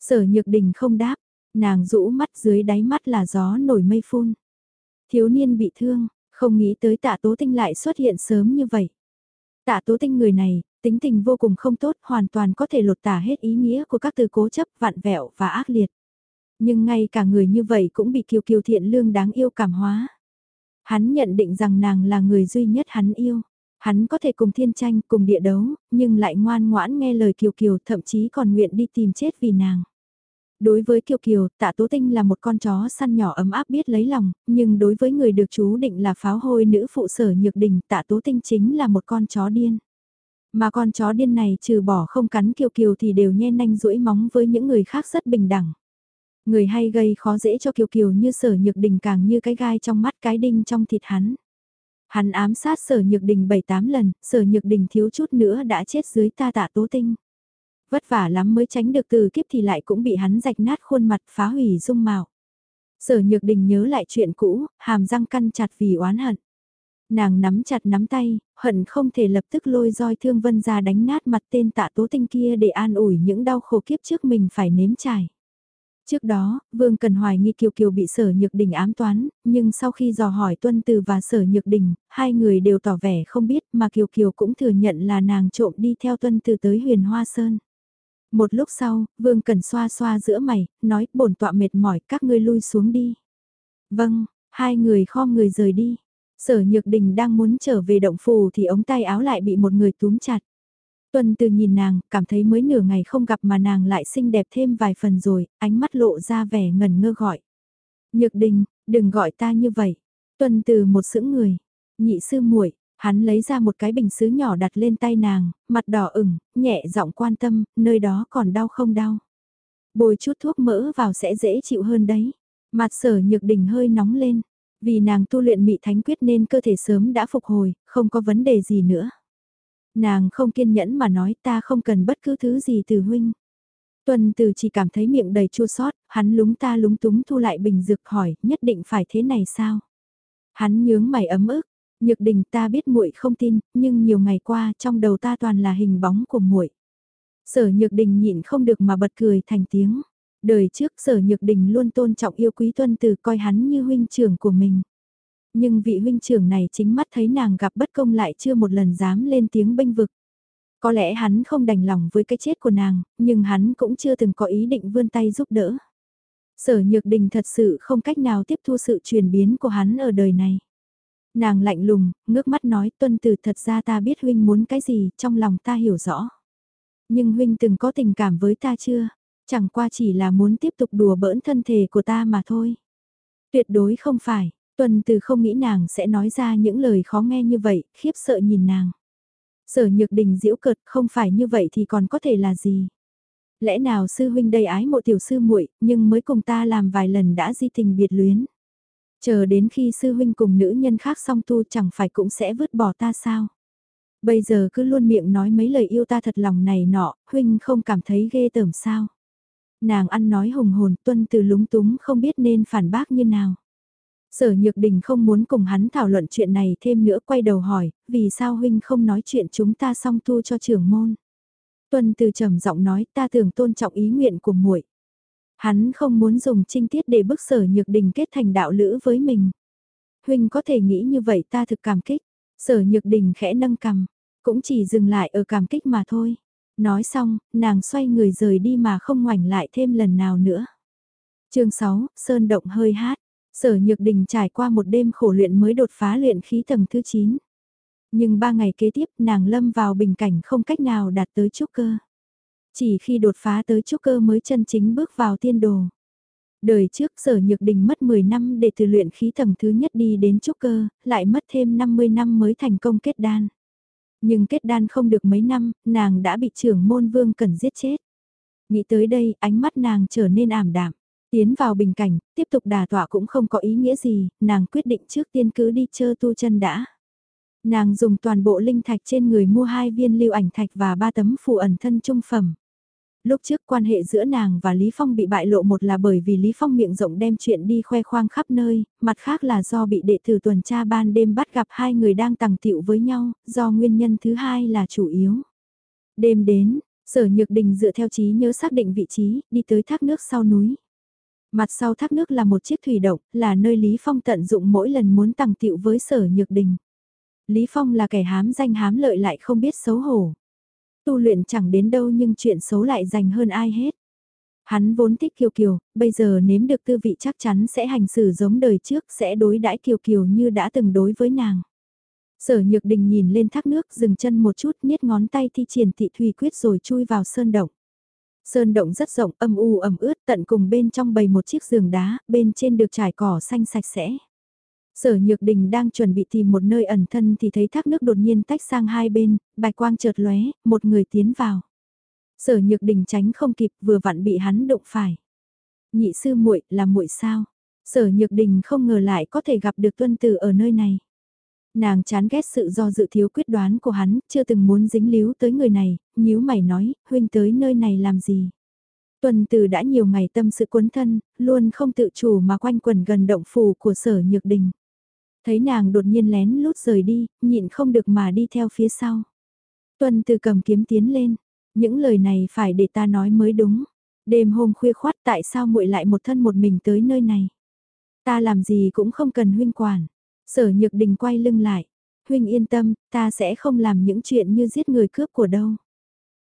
Sở nhược đình không đáp, nàng rũ mắt dưới đáy mắt là gió nổi mây phun. Thiếu niên bị thương, không nghĩ tới tạ tố tinh lại xuất hiện sớm như vậy. Tạ tố tinh người này, tính tình vô cùng không tốt, hoàn toàn có thể lột tả hết ý nghĩa của các từ cố chấp, vạn vẹo và ác liệt. Nhưng ngay cả người như vậy cũng bị kiều kiều thiện lương đáng yêu cảm hóa. Hắn nhận định rằng nàng là người duy nhất hắn yêu. Hắn có thể cùng thiên tranh, cùng địa đấu, nhưng lại ngoan ngoãn nghe lời Kiều Kiều thậm chí còn nguyện đi tìm chết vì nàng. Đối với Kiều Kiều, tạ Tố Tinh là một con chó săn nhỏ ấm áp biết lấy lòng, nhưng đối với người được chú định là pháo hôi nữ phụ sở nhược đình, tạ Tố Tinh chính là một con chó điên. Mà con chó điên này trừ bỏ không cắn kiều kiều thì đều nhe nanh rũi móng với những người khác rất bình đẳng. Người hay gây khó dễ cho kiều kiều như sở nhược đình càng như cái gai trong mắt cái đinh trong thịt hắn. Hắn ám sát sở nhược đình 7-8 lần, sở nhược đình thiếu chút nữa đã chết dưới ta tạ tố tinh. Vất vả lắm mới tránh được từ kiếp thì lại cũng bị hắn rạch nát khuôn mặt phá hủy dung mạo. Sở nhược đình nhớ lại chuyện cũ, hàm răng căn chặt vì oán hận. Nàng nắm chặt nắm tay, hận không thể lập tức lôi roi thương vân ra đánh nát mặt tên tạ tố tinh kia để an ủi những đau khổ kiếp trước mình phải nếm trải. Trước đó, Vương Cần hoài nghi Kiều Kiều bị sở nhược đình ám toán, nhưng sau khi dò hỏi Tuân Từ và sở nhược đình, hai người đều tỏ vẻ không biết mà Kiều Kiều cũng thừa nhận là nàng trộm đi theo Tuân Từ tới huyền Hoa Sơn. Một lúc sau, Vương Cần xoa xoa giữa mày, nói bổn tọa mệt mỏi các ngươi lui xuống đi. Vâng, hai người khom người rời đi. Sở Nhược Đình đang muốn trở về động phù thì ống tay áo lại bị một người túm chặt. Tuân từ nhìn nàng, cảm thấy mới nửa ngày không gặp mà nàng lại xinh đẹp thêm vài phần rồi, ánh mắt lộ ra vẻ ngần ngơ gọi. Nhược Đình, đừng gọi ta như vậy. Tuân từ một sững người. Nhị sư muội hắn lấy ra một cái bình xứ nhỏ đặt lên tay nàng, mặt đỏ ửng, nhẹ giọng quan tâm, nơi đó còn đau không đau. Bồi chút thuốc mỡ vào sẽ dễ chịu hơn đấy. Mặt sở nhược đỉnh hơi nóng lên, vì nàng tu luyện mị thánh quyết nên cơ thể sớm đã phục hồi, không có vấn đề gì nữa. Nàng không kiên nhẫn mà nói ta không cần bất cứ thứ gì từ huynh. Tuần từ chỉ cảm thấy miệng đầy chua sót, hắn lúng ta lúng túng thu lại bình dược hỏi, nhất định phải thế này sao? Hắn nhướng mày ấm ức, nhược đình ta biết muội không tin, nhưng nhiều ngày qua trong đầu ta toàn là hình bóng của muội. Sở nhược đình nhịn không được mà bật cười thành tiếng. Đời trước sở nhược đình luôn tôn trọng yêu quý tuân từ coi hắn như huynh trưởng của mình. Nhưng vị huynh trưởng này chính mắt thấy nàng gặp bất công lại chưa một lần dám lên tiếng bênh vực. Có lẽ hắn không đành lòng với cái chết của nàng, nhưng hắn cũng chưa từng có ý định vươn tay giúp đỡ. Sở Nhược Đình thật sự không cách nào tiếp thu sự chuyển biến của hắn ở đời này. Nàng lạnh lùng, ngước mắt nói tuân từ thật ra ta biết huynh muốn cái gì, trong lòng ta hiểu rõ. Nhưng huynh từng có tình cảm với ta chưa? Chẳng qua chỉ là muốn tiếp tục đùa bỡn thân thể của ta mà thôi. Tuyệt đối không phải, Tuần từ không nghĩ nàng sẽ nói ra những lời khó nghe như vậy, khiếp sợ nhìn nàng. Sở nhược đình diễu cợt không phải như vậy thì còn có thể là gì? Lẽ nào sư huynh đầy ái mộ tiểu sư muội nhưng mới cùng ta làm vài lần đã di tình biệt luyến. Chờ đến khi sư huynh cùng nữ nhân khác xong tu chẳng phải cũng sẽ vứt bỏ ta sao? Bây giờ cứ luôn miệng nói mấy lời yêu ta thật lòng này nọ, huynh không cảm thấy ghê tởm sao? Nàng ăn nói hùng hồn tuân từ lúng túng không biết nên phản bác như nào. Sở Nhược Đình không muốn cùng hắn thảo luận chuyện này thêm nữa quay đầu hỏi, vì sao huynh không nói chuyện chúng ta xong tu cho trưởng môn. Tuân từ trầm giọng nói ta thường tôn trọng ý nguyện của muội. Hắn không muốn dùng trinh tiết để bức sở Nhược Đình kết thành đạo lữ với mình. Huynh có thể nghĩ như vậy ta thực cảm kích. Sở Nhược Đình khẽ nâng cằm, cũng chỉ dừng lại ở cảm kích mà thôi. Nói xong, nàng xoay người rời đi mà không ngoảnh lại thêm lần nào nữa. chương 6, Sơn Động hơi hát. Sở Nhược Đình trải qua một đêm khổ luyện mới đột phá luyện khí tầng thứ 9. Nhưng ba ngày kế tiếp nàng lâm vào bình cảnh không cách nào đạt tới trúc cơ. Chỉ khi đột phá tới trúc cơ mới chân chính bước vào tiên đồ. Đời trước sở nhược đình mất 10 năm để từ luyện khí tầng thứ nhất đi đến trúc cơ, lại mất thêm 50 năm mới thành công kết đan. Nhưng kết đan không được mấy năm, nàng đã bị trưởng môn vương cần giết chết. Nghĩ tới đây, ánh mắt nàng trở nên ảm đạm. Tiến vào bình cảnh, tiếp tục đà tọa cũng không có ý nghĩa gì, nàng quyết định trước tiên cứ đi chơ tu chân đã. Nàng dùng toàn bộ linh thạch trên người mua hai viên lưu ảnh thạch và ba tấm phù ẩn thân trung phẩm. Lúc trước quan hệ giữa nàng và Lý Phong bị bại lộ một là bởi vì Lý Phong miệng rộng đem chuyện đi khoe khoang khắp nơi, mặt khác là do bị đệ tử tuần tra ban đêm bắt gặp hai người đang tàng tiệu với nhau, do nguyên nhân thứ hai là chủ yếu. Đêm đến, sở nhược đình dựa theo trí nhớ xác định vị trí, đi tới thác nước sau núi. Mặt sau thác nước là một chiếc thủy động, là nơi Lý Phong tận dụng mỗi lần muốn tàng tiệu với sở nhược đình. Lý Phong là kẻ hám danh hám lợi lại không biết xấu hổ. Tu luyện chẳng đến đâu nhưng chuyện xấu lại dành hơn ai hết. Hắn vốn thích Kiều Kiều, bây giờ nếm được tư vị chắc chắn sẽ hành xử giống đời trước, sẽ đối đãi Kiều Kiều như đã từng đối với nàng. Sở Nhược Đình nhìn lên thác nước, dừng chân một chút, niết ngón tay thi triển thị thủy quyết rồi chui vào sơn động. Sơn động rất rộng, âm u ẩm ướt, tận cùng bên trong bầy một chiếc giường đá, bên trên được trải cỏ xanh sạch sẽ. Sở Nhược Đình đang chuẩn bị tìm một nơi ẩn thân thì thấy thác nước đột nhiên tách sang hai bên, bạch quang chợt lóe, một người tiến vào. Sở Nhược Đình tránh không kịp, vừa vặn bị hắn đụng phải. Nhị sư muội, là muội sao? Sở Nhược Đình không ngờ lại có thể gặp được Tuân Tử ở nơi này. Nàng chán ghét sự do dự thiếu quyết đoán của hắn, chưa từng muốn dính líu tới người này, nhíu mày nói, huynh tới nơi này làm gì? Tuần từ đã nhiều ngày tâm sự cuốn thân, luôn không tự chủ mà quanh quẩn gần động phủ của sở nhược đình. Thấy nàng đột nhiên lén lút rời đi, nhịn không được mà đi theo phía sau. Tuần từ cầm kiếm tiến lên, những lời này phải để ta nói mới đúng. Đêm hôm khuya khoát tại sao muội lại một thân một mình tới nơi này? Ta làm gì cũng không cần huynh quản. Sở nhược đình quay lưng lại. Huynh yên tâm, ta sẽ không làm những chuyện như giết người cướp của đâu.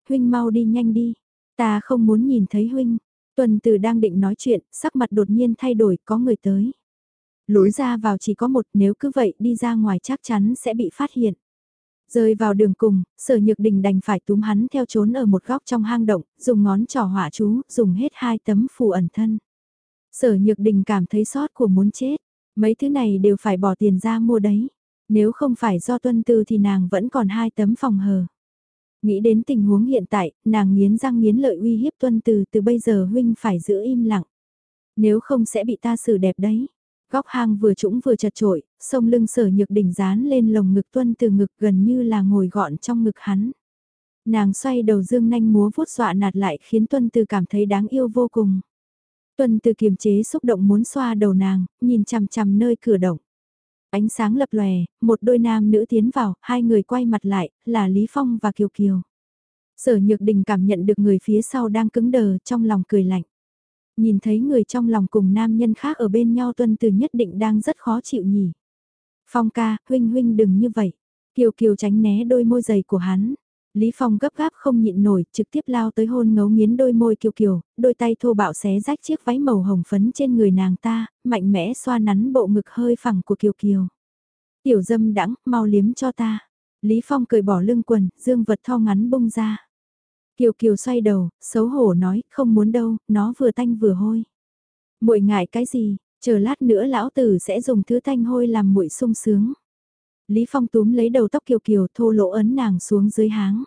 Huynh mau đi nhanh đi. Ta không muốn nhìn thấy huynh. Tuần từ đang định nói chuyện, sắc mặt đột nhiên thay đổi, có người tới. Lối ra vào chỉ có một, nếu cứ vậy đi ra ngoài chắc chắn sẽ bị phát hiện. Rơi vào đường cùng, sở nhược đình đành phải túm hắn theo trốn ở một góc trong hang động, dùng ngón trỏ hỏa chú, dùng hết hai tấm phù ẩn thân. Sở nhược đình cảm thấy sót của muốn chết, mấy thứ này đều phải bỏ tiền ra mua đấy. Nếu không phải do tuân tư thì nàng vẫn còn hai tấm phòng hờ. Nghĩ đến tình huống hiện tại, nàng nghiến răng nghiến lợi uy hiếp tuân từ từ bây giờ huynh phải giữ im lặng. Nếu không sẽ bị ta xử đẹp đấy. Góc hang vừa trũng vừa chật trội, sông lưng sở nhược đỉnh dán lên lồng ngực tuân từ ngực gần như là ngồi gọn trong ngực hắn. Nàng xoay đầu dương nanh múa vuốt dọa nạt lại khiến tuân từ cảm thấy đáng yêu vô cùng. Tuân từ kiềm chế xúc động muốn xoa đầu nàng, nhìn chằm chằm nơi cửa động. Ánh sáng lập lòe, một đôi nam nữ tiến vào, hai người quay mặt lại, là Lý Phong và Kiều Kiều. Sở Nhược Đình cảm nhận được người phía sau đang cứng đờ trong lòng cười lạnh. Nhìn thấy người trong lòng cùng nam nhân khác ở bên nhau tuân từ nhất định đang rất khó chịu nhỉ. Phong ca, huynh huynh đừng như vậy. Kiều Kiều tránh né đôi môi dày của hắn. Lý Phong gấp gáp không nhịn nổi, trực tiếp lao tới hôn ngấu nghiến đôi môi Kiều Kiều, đôi tay thô bạo xé rách chiếc váy màu hồng phấn trên người nàng ta, mạnh mẽ xoa nắn bộ ngực hơi phẳng của Kiều Kiều. Tiểu dâm đãng mau liếm cho ta. Lý Phong cười bỏ lưng quần, dương vật tho ngắn bung ra. Kiều Kiều xoay đầu, xấu hổ nói, không muốn đâu, nó vừa tanh vừa hôi. Muội ngại cái gì, chờ lát nữa lão tử sẽ dùng thứ thanh hôi làm muội sung sướng. Lý Phong túm lấy đầu tóc Kiều Kiều thô lỗ ấn nàng xuống dưới háng.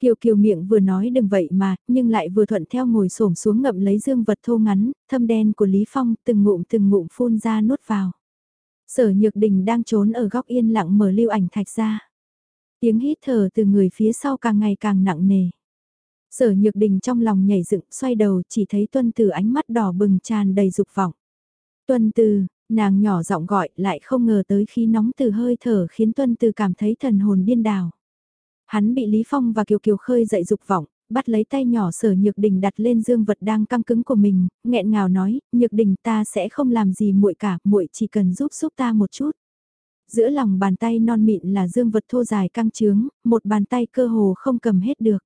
Kiều Kiều miệng vừa nói đừng vậy mà, nhưng lại vừa thuận theo ngồi xổm xuống ngậm lấy dương vật thô ngắn, thâm đen của Lý Phong từng ngụm từng ngụm phun ra nuốt vào. Sở Nhược Đình đang trốn ở góc yên lặng mở lưu ảnh thạch ra. Tiếng hít thở từ người phía sau càng ngày càng nặng nề. Sở Nhược Đình trong lòng nhảy dựng xoay đầu chỉ thấy Tuân Từ ánh mắt đỏ bừng tràn đầy dục vọng. Tuân Từ, Nàng nhỏ giọng gọi lại không ngờ tới khi nóng từ hơi thở khiến Tuân Từ cảm thấy thần hồn điên đảo. Hắn bị Lý Phong và Kiều Kiều khơi dậy dục vọng, bắt lấy tay nhỏ sở nhược đình đặt lên dương vật đang căng cứng của mình, nghẹn ngào nói, nhược đình ta sẽ không làm gì muội cả, muội chỉ cần giúp giúp ta một chút. Giữa lòng bàn tay non mịn là dương vật thô dài căng trướng, một bàn tay cơ hồ không cầm hết được.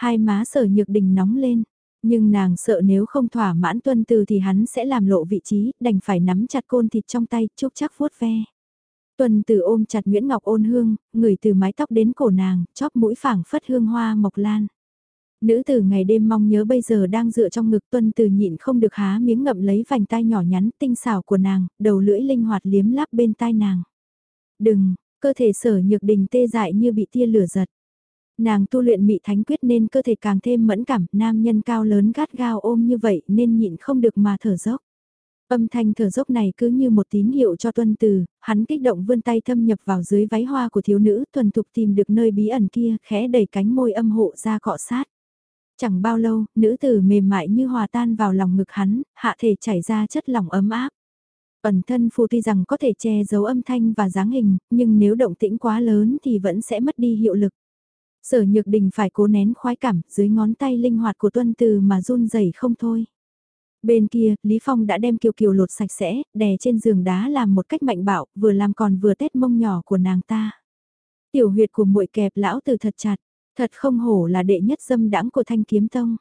Hai má sở nhược đình nóng lên, nhưng nàng sợ nếu không thỏa mãn tuân từ thì hắn sẽ làm lộ vị trí, đành phải nắm chặt côn thịt trong tay, chúc chắc vuốt ve. Tuân từ ôm chặt Nguyễn Ngọc ôn hương, người từ mái tóc đến cổ nàng, chóp mũi phảng phất hương hoa mộc lan. Nữ tử ngày đêm mong nhớ bây giờ đang dựa trong ngực tuân từ nhịn không được há miếng ngậm lấy vành tai nhỏ nhắn tinh xảo của nàng, đầu lưỡi linh hoạt liếm láp bên tai nàng. Đừng, cơ thể sở nhược đình tê dại như bị tia lửa giật. Nàng tu luyện mị thánh quyết nên cơ thể càng thêm mẫn cảm, nam nhân cao lớn gắt gao ôm như vậy nên nhịn không được mà thở dốc. Âm thanh thở dốc này cứ như một tín hiệu cho tuân từ, hắn kích động vươn tay thâm nhập vào dưới váy hoa của thiếu nữ thuần thục tìm được nơi bí ẩn kia, khẽ đẩy cánh môi âm hộ ra cọ sát. Chẳng bao lâu, nữ tử mềm mại như hòa tan vào lòng ngực hắn, hạ thể chảy ra chất lỏng ấm áp. Ẩn thân phù tuy rằng có thể che giấu âm thanh và dáng hình, nhưng nếu động tĩnh quá lớn thì vẫn sẽ mất đi hiệu lực. Sở nhược đình phải cố nén khoái cảm dưới ngón tay linh hoạt của tuân từ mà run rẩy không thôi. Bên kia, Lý Phong đã đem kiều kiều lột sạch sẽ, đè trên giường đá làm một cách mạnh bạo, vừa làm còn vừa tét mông nhỏ của nàng ta. Tiểu huyệt của muội kẹp lão từ thật chặt, thật không hổ là đệ nhất dâm đãng của thanh kiếm tông.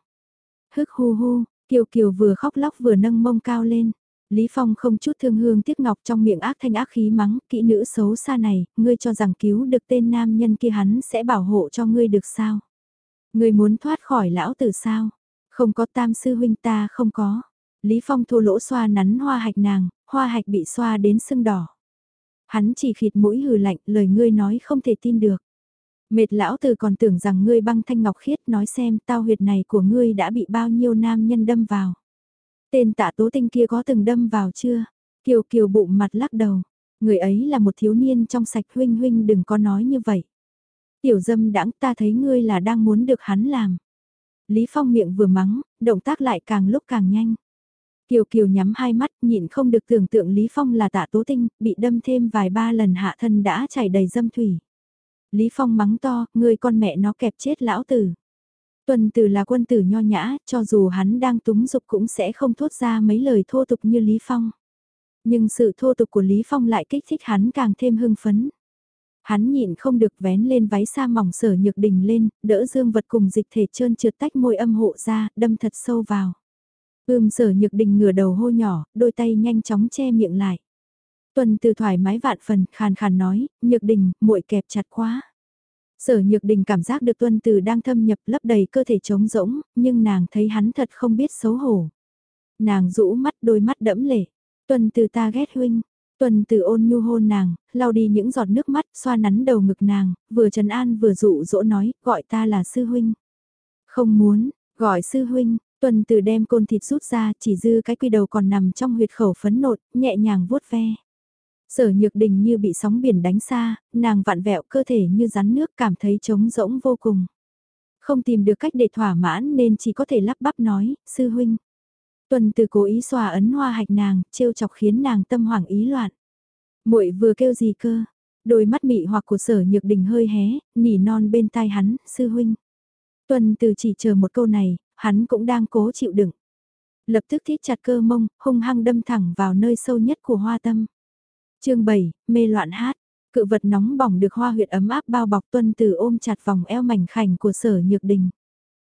Hức hu hu, kiều kiều vừa khóc lóc vừa nâng mông cao lên. Lý Phong không chút thương hương tiếc ngọc trong miệng ác thanh ác khí mắng, kỹ nữ xấu xa này, ngươi cho rằng cứu được tên nam nhân kia hắn sẽ bảo hộ cho ngươi được sao? Ngươi muốn thoát khỏi lão tử sao? Không có tam sư huynh ta không có. Lý Phong thô lỗ xoa nắn hoa hạch nàng, hoa hạch bị xoa đến sưng đỏ. Hắn chỉ khịt mũi hừ lạnh, lời ngươi nói không thể tin được. Mệt lão tử còn tưởng rằng ngươi băng thanh ngọc khiết nói xem tao huyệt này của ngươi đã bị bao nhiêu nam nhân đâm vào. Tên tạ tố tinh kia có từng đâm vào chưa? Kiều kiều bụng mặt lắc đầu. Người ấy là một thiếu niên trong sạch huynh huynh đừng có nói như vậy. Tiểu dâm đãng ta thấy ngươi là đang muốn được hắn làm. Lý Phong miệng vừa mắng, động tác lại càng lúc càng nhanh. Kiều Kiều nhắm hai mắt nhịn không được tưởng tượng Lý Phong là tạ tố tinh, bị đâm thêm vài ba lần hạ thân đã chảy đầy dâm thủy. Lý Phong mắng to, ngươi con mẹ nó kẹp chết lão tử. Tuần tử là quân tử nho nhã, cho dù hắn đang túng dục cũng sẽ không thốt ra mấy lời thô tục như Lý Phong. Nhưng sự thô tục của Lý Phong lại kích thích hắn càng thêm hưng phấn. Hắn nhịn không được vén lên váy sa mỏng sở nhược đình lên, đỡ dương vật cùng dịch thể trơn trượt tách môi âm hộ ra, đâm thật sâu vào. Ưm sở nhược đình ngửa đầu hô nhỏ, đôi tay nhanh chóng che miệng lại. Tuần từ thoải mái vạn phần, khàn khàn nói, nhược đình, muội kẹp chặt quá. Sở nhược đình cảm giác được tuân từ đang thâm nhập lấp đầy cơ thể trống rỗng, nhưng nàng thấy hắn thật không biết xấu hổ. Nàng rũ mắt đôi mắt đẫm lệ. Tuân từ ta ghét huynh. Tuân từ ôn nhu hôn nàng, lau đi những giọt nước mắt, xoa nắn đầu ngực nàng, vừa trần an vừa dụ dỗ nói, gọi ta là sư huynh. Không muốn, gọi sư huynh, tuân từ đem côn thịt rút ra, chỉ dư cái quy đầu còn nằm trong huyệt khẩu phấn nộn, nhẹ nhàng vuốt ve. Sở nhược đình như bị sóng biển đánh xa, nàng vặn vẹo cơ thể như rắn nước cảm thấy trống rỗng vô cùng. Không tìm được cách để thỏa mãn nên chỉ có thể lắp bắp nói, sư huynh. Tuần từ cố ý xòa ấn hoa hạch nàng, trêu chọc khiến nàng tâm hoảng ý loạn. muội vừa kêu gì cơ? Đôi mắt mị hoặc của sở nhược đình hơi hé, nỉ non bên tai hắn, sư huynh. Tuần từ chỉ chờ một câu này, hắn cũng đang cố chịu đựng. Lập tức thít chặt cơ mông, hung hăng đâm thẳng vào nơi sâu nhất của hoa tâm chương 7, mê loạn hát. Cự vật nóng bỏng được hoa huyệt ấm áp bao bọc tuân từ ôm chặt vòng eo mảnh khảnh của sở nhược đình.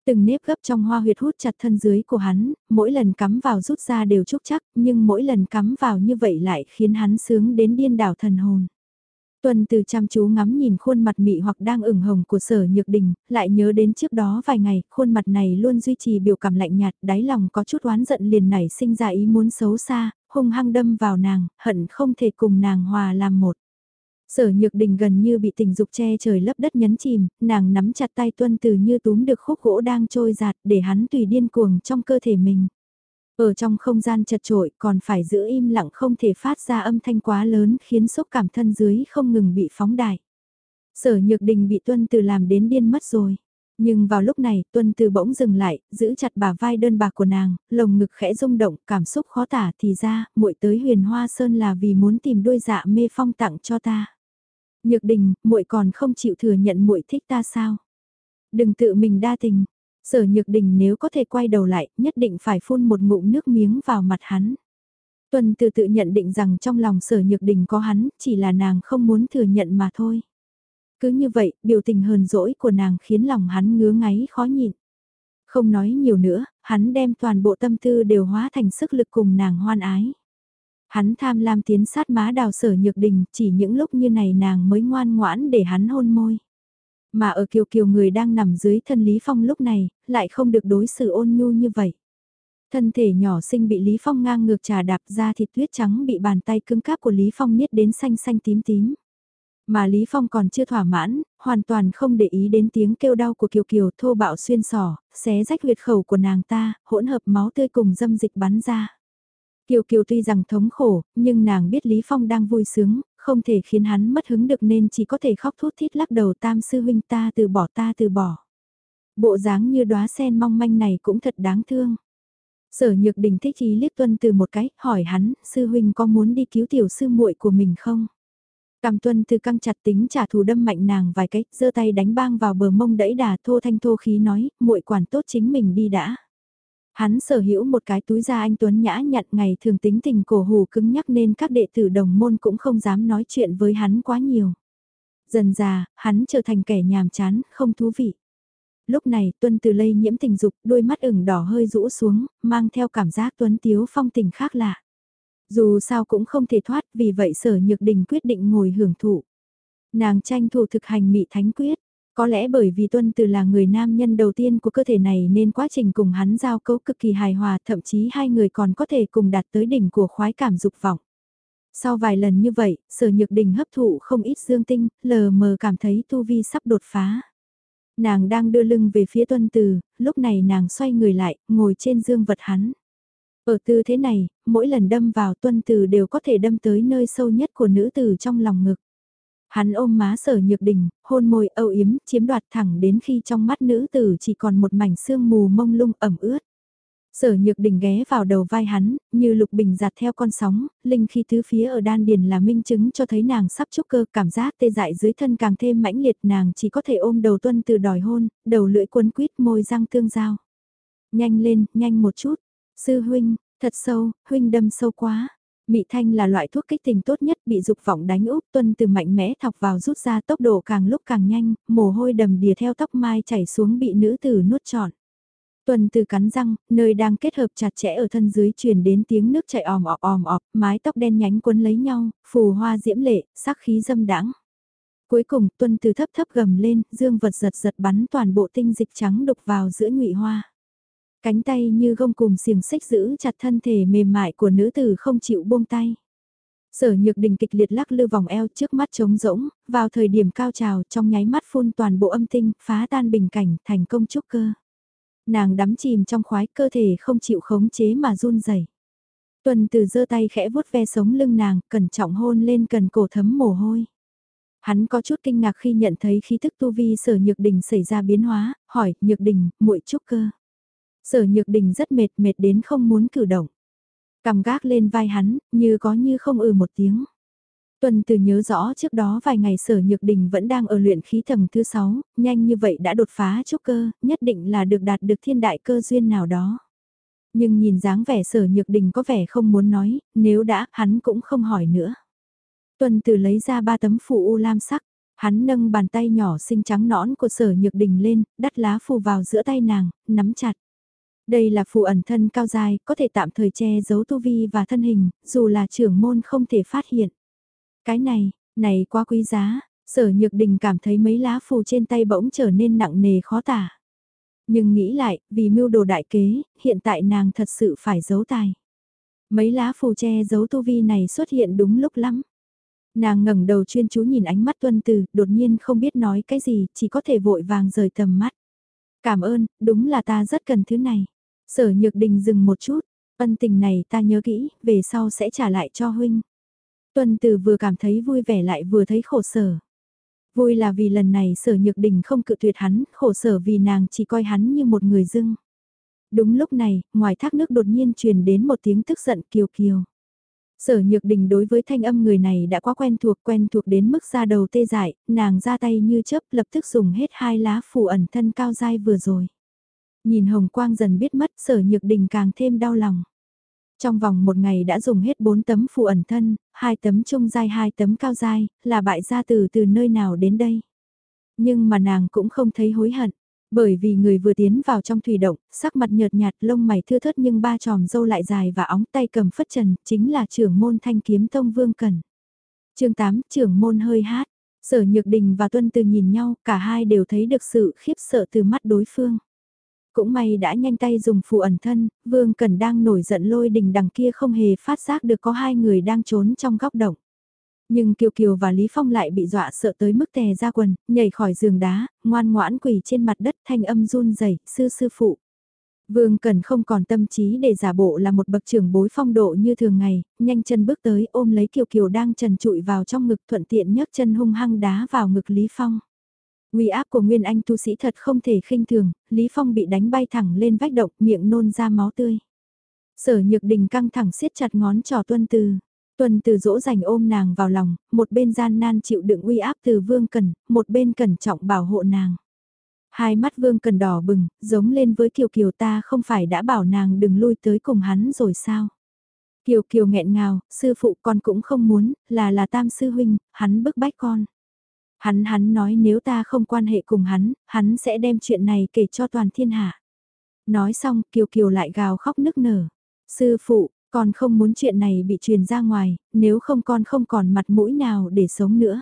Từng nếp gấp trong hoa huyệt hút chặt thân dưới của hắn, mỗi lần cắm vào rút ra đều trúc chắc, nhưng mỗi lần cắm vào như vậy lại khiến hắn sướng đến điên đảo thần hồn. Tuân từ chăm chú ngắm nhìn khuôn mặt mị hoặc đang ửng hồng của sở nhược đình, lại nhớ đến trước đó vài ngày, khuôn mặt này luôn duy trì biểu cảm lạnh nhạt, đáy lòng có chút oán giận liền nảy sinh ra ý muốn xấu xa, hung hăng đâm vào nàng, hận không thể cùng nàng hòa làm một. Sở nhược đình gần như bị tình dục che trời lấp đất nhấn chìm, nàng nắm chặt tay tuân từ như túm được khúc gỗ đang trôi giạt để hắn tùy điên cuồng trong cơ thể mình. Ở trong không gian chật trội còn phải giữ im lặng không thể phát ra âm thanh quá lớn khiến xúc cảm thân dưới không ngừng bị phóng đại. Sở nhược đình bị tuân từ làm đến điên mất rồi. Nhưng vào lúc này, Tuân Từ bỗng dừng lại, giữ chặt bà vai đơn bạc của nàng, lồng ngực khẽ rung động, cảm xúc khó tả thì ra, muội tới huyền hoa sơn là vì muốn tìm đôi dạ mê phong tặng cho ta. Nhược đình, muội còn không chịu thừa nhận muội thích ta sao? Đừng tự mình đa tình. Sở nhược đình nếu có thể quay đầu lại, nhất định phải phun một ngụm nước miếng vào mặt hắn. Tuân từ tự nhận định rằng trong lòng sở nhược đình có hắn, chỉ là nàng không muốn thừa nhận mà thôi. Cứ như vậy, biểu tình hờn dỗi của nàng khiến lòng hắn ngứa ngáy khó nhịn. Không nói nhiều nữa, hắn đem toàn bộ tâm tư đều hóa thành sức lực cùng nàng hoan ái. Hắn tham lam tiến sát má đào sở nhược đình, chỉ những lúc như này nàng mới ngoan ngoãn để hắn hôn môi. Mà ở kiều kiều người đang nằm dưới thân Lý Phong lúc này, lại không được đối xử ôn nhu như vậy. Thân thể nhỏ xinh bị Lý Phong ngang ngược trà đạp ra thịt tuyết trắng bị bàn tay cứng cáp của Lý Phong niết đến xanh xanh tím tím. Mà Lý Phong còn chưa thỏa mãn, hoàn toàn không để ý đến tiếng kêu đau của Kiều Kiều thô bạo xuyên sỏ, xé rách huyệt khẩu của nàng ta, hỗn hợp máu tươi cùng dâm dịch bắn ra. Kiều Kiều tuy rằng thống khổ, nhưng nàng biết Lý Phong đang vui sướng, không thể khiến hắn mất hứng được nên chỉ có thể khóc thút thít lắc đầu tam sư huynh ta từ bỏ ta từ bỏ. Bộ dáng như đóa sen mong manh này cũng thật đáng thương. Sở nhược đình thích ý liếc tuân từ một cái, hỏi hắn, sư huynh có muốn đi cứu tiểu sư muội của mình không? Cam tuân từ căng chặt tính trả thù đâm mạnh nàng vài cách, giơ tay đánh bang vào bờ mông đẫy đà thô thanh thô khí nói, muội quản tốt chính mình đi đã. Hắn sở hữu một cái túi da anh Tuấn nhã nhặn ngày thường tính tình cổ hù cứng nhắc nên các đệ tử đồng môn cũng không dám nói chuyện với hắn quá nhiều. Dần già, hắn trở thành kẻ nhàm chán, không thú vị. Lúc này tuân từ lây nhiễm tình dục, đôi mắt ửng đỏ hơi rũ xuống, mang theo cảm giác tuấn tiếu phong tình khác lạ. Dù sao cũng không thể thoát vì vậy sở nhược đình quyết định ngồi hưởng thụ. Nàng tranh thủ thực hành mị thánh quyết. Có lẽ bởi vì Tuân Từ là người nam nhân đầu tiên của cơ thể này nên quá trình cùng hắn giao cấu cực kỳ hài hòa thậm chí hai người còn có thể cùng đạt tới đỉnh của khoái cảm dục vọng. Sau vài lần như vậy, sở nhược đình hấp thụ không ít dương tinh, lờ mờ cảm thấy tu vi sắp đột phá. Nàng đang đưa lưng về phía tuân từ, lúc này nàng xoay người lại, ngồi trên dương vật hắn. Ở tư thế này, mỗi lần đâm vào tuân từ đều có thể đâm tới nơi sâu nhất của nữ tử trong lòng ngực. Hắn ôm má sở nhược đình, hôn môi âu yếm, chiếm đoạt thẳng đến khi trong mắt nữ tử chỉ còn một mảnh sương mù mông lung ẩm ướt. Sở nhược đình ghé vào đầu vai hắn, như lục bình giặt theo con sóng, linh khi tứ phía ở đan điền là minh chứng cho thấy nàng sắp trúc cơ cảm giác tê dại dưới thân càng thêm mãnh liệt nàng chỉ có thể ôm đầu tuân từ đòi hôn, đầu lưỡi cuốn quýt môi răng tương giao. Nhanh lên, nhanh một chút. Sư huynh, thật sâu, huynh đâm sâu quá. Mị thanh là loại thuốc kích tình tốt nhất bị dục vọng đánh úp tuân từ mạnh mẽ thọc vào rút ra tốc độ càng lúc càng nhanh, mồ hôi đầm đìa theo tóc mai chảy xuống bị nữ tử nuốt trọn. Tuần từ cắn răng, nơi đang kết hợp chặt chẽ ở thân dưới truyền đến tiếng nước chảy òm ọp òm ọp, mái tóc đen nhánh quấn lấy nhau, phù hoa diễm lệ, sắc khí dâm đãng. Cuối cùng, tuân từ thấp thấp gầm lên, dương vật giật giật bắn toàn bộ tinh dịch trắng đục vào giữa ngụy hoa. Cánh tay như gông cùng xiềng xích giữ chặt thân thể mềm mại của nữ tử không chịu buông tay. Sở nhược đình kịch liệt lắc lư vòng eo trước mắt trống rỗng, vào thời điểm cao trào trong nháy mắt phun toàn bộ âm tinh, phá tan bình cảnh, thành công trúc cơ. Nàng đắm chìm trong khoái cơ thể không chịu khống chế mà run rẩy. Tuần từ giơ tay khẽ vuốt ve sống lưng nàng, cẩn trọng hôn lên cần cổ thấm mồ hôi. Hắn có chút kinh ngạc khi nhận thấy khí thức tu vi sở nhược đình xảy ra biến hóa, hỏi, nhược đình, muội trúc cơ. Sở nhược đình rất mệt mệt đến không muốn cử động. Cầm gác lên vai hắn, như có như không ừ một tiếng. Tuần từ nhớ rõ trước đó vài ngày sở nhược đình vẫn đang ở luyện khí tầng thứ 6, nhanh như vậy đã đột phá trúc cơ, nhất định là được đạt được thiên đại cơ duyên nào đó. Nhưng nhìn dáng vẻ sở nhược đình có vẻ không muốn nói, nếu đã, hắn cũng không hỏi nữa. Tuần từ lấy ra ba tấm phù u lam sắc, hắn nâng bàn tay nhỏ xinh trắng nõn của sở nhược đình lên, đắt lá phù vào giữa tay nàng, nắm chặt. Đây là phù ẩn thân cao dài, có thể tạm thời che giấu tu vi và thân hình, dù là trưởng môn không thể phát hiện. Cái này, này quá quý giá, sở nhược đình cảm thấy mấy lá phù trên tay bỗng trở nên nặng nề khó tả. Nhưng nghĩ lại, vì mưu đồ đại kế, hiện tại nàng thật sự phải giấu tài. Mấy lá phù che giấu tu vi này xuất hiện đúng lúc lắm. Nàng ngẩng đầu chuyên chú nhìn ánh mắt tuân từ, đột nhiên không biết nói cái gì, chỉ có thể vội vàng rời tầm mắt. Cảm ơn, đúng là ta rất cần thứ này. Sở nhược đình dừng một chút, ân tình này ta nhớ kỹ, về sau sẽ trả lại cho huynh. Tuân từ vừa cảm thấy vui vẻ lại vừa thấy khổ sở. Vui là vì lần này sở nhược đình không cự tuyệt hắn, khổ sở vì nàng chỉ coi hắn như một người dưng. Đúng lúc này, ngoài thác nước đột nhiên truyền đến một tiếng tức giận kiều kiều. Sở nhược đình đối với thanh âm người này đã quá quen thuộc quen thuộc đến mức ra đầu tê dại, nàng ra tay như chớp lập tức dùng hết hai lá phù ẩn thân cao dai vừa rồi. Nhìn hồng quang dần biết mất sở nhược đình càng thêm đau lòng. Trong vòng một ngày đã dùng hết bốn tấm phù ẩn thân, hai tấm trung dai hai tấm cao dai, là bại gia từ từ nơi nào đến đây. Nhưng mà nàng cũng không thấy hối hận. Bởi vì người vừa tiến vào trong thủy động, sắc mặt nhợt nhạt lông mày thưa thớt nhưng ba tròm dâu lại dài và óng tay cầm phất trần, chính là trưởng môn thanh kiếm tông vương cần. chương 8, trưởng môn hơi hát, sở nhược đình và tuân từ nhìn nhau, cả hai đều thấy được sự khiếp sợ từ mắt đối phương. Cũng may đã nhanh tay dùng phù ẩn thân, Vương Cần đang nổi giận lôi đình đằng kia không hề phát giác được có hai người đang trốn trong góc động. Nhưng Kiều Kiều và Lý Phong lại bị dọa sợ tới mức tè ra quần, nhảy khỏi giường đá, ngoan ngoãn quỳ trên mặt đất thanh âm run rẩy sư sư phụ. Vương Cần không còn tâm trí để giả bộ là một bậc trưởng bối phong độ như thường ngày, nhanh chân bước tới ôm lấy Kiều Kiều đang trần trụi vào trong ngực thuận tiện nhấc chân hung hăng đá vào ngực Lý Phong. Uy áp của Nguyên Anh tu sĩ thật không thể khinh thường, Lý Phong bị đánh bay thẳng lên vách động, miệng nôn ra máu tươi. Sở Nhược Đình căng thẳng siết chặt ngón trò Tuân Từ. Tuân Từ dỗ dành ôm nàng vào lòng, một bên gian nan chịu đựng uy áp từ Vương Cần, một bên cẩn trọng bảo hộ nàng. Hai mắt Vương Cần đỏ bừng, giống lên với Kiều Kiều ta không phải đã bảo nàng đừng lui tới cùng hắn rồi sao? Kiều Kiều nghẹn ngào, sư phụ con cũng không muốn, là là tam sư huynh, hắn bức bách con. Hắn hắn nói nếu ta không quan hệ cùng hắn, hắn sẽ đem chuyện này kể cho toàn thiên hạ. Nói xong Kiều Kiều lại gào khóc nức nở. Sư phụ, con không muốn chuyện này bị truyền ra ngoài, nếu không con không còn mặt mũi nào để sống nữa.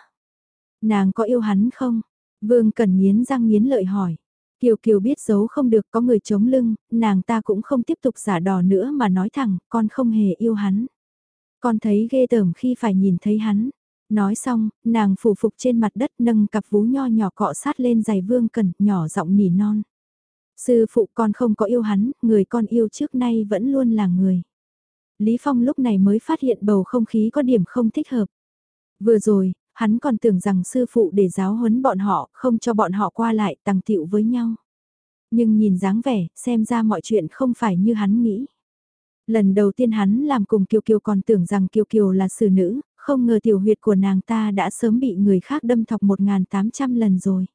Nàng có yêu hắn không? Vương Cần nghiến răng nghiến lợi hỏi. Kiều Kiều biết giấu không được có người chống lưng, nàng ta cũng không tiếp tục giả đò nữa mà nói thẳng, con không hề yêu hắn. Con thấy ghê tởm khi phải nhìn thấy hắn. Nói xong, nàng phủ phục trên mặt đất nâng cặp vú nho nhỏ cọ sát lên giày vương cẩn nhỏ giọng nỉ non. Sư phụ con không có yêu hắn, người con yêu trước nay vẫn luôn là người. Lý Phong lúc này mới phát hiện bầu không khí có điểm không thích hợp. Vừa rồi, hắn còn tưởng rằng sư phụ để giáo huấn bọn họ, không cho bọn họ qua lại tăng tiệu với nhau. Nhưng nhìn dáng vẻ, xem ra mọi chuyện không phải như hắn nghĩ. Lần đầu tiên hắn làm cùng Kiều Kiều còn tưởng rằng Kiều Kiều là xử nữ, không ngờ tiểu huyệt của nàng ta đã sớm bị người khác đâm thọc 1.800 lần rồi.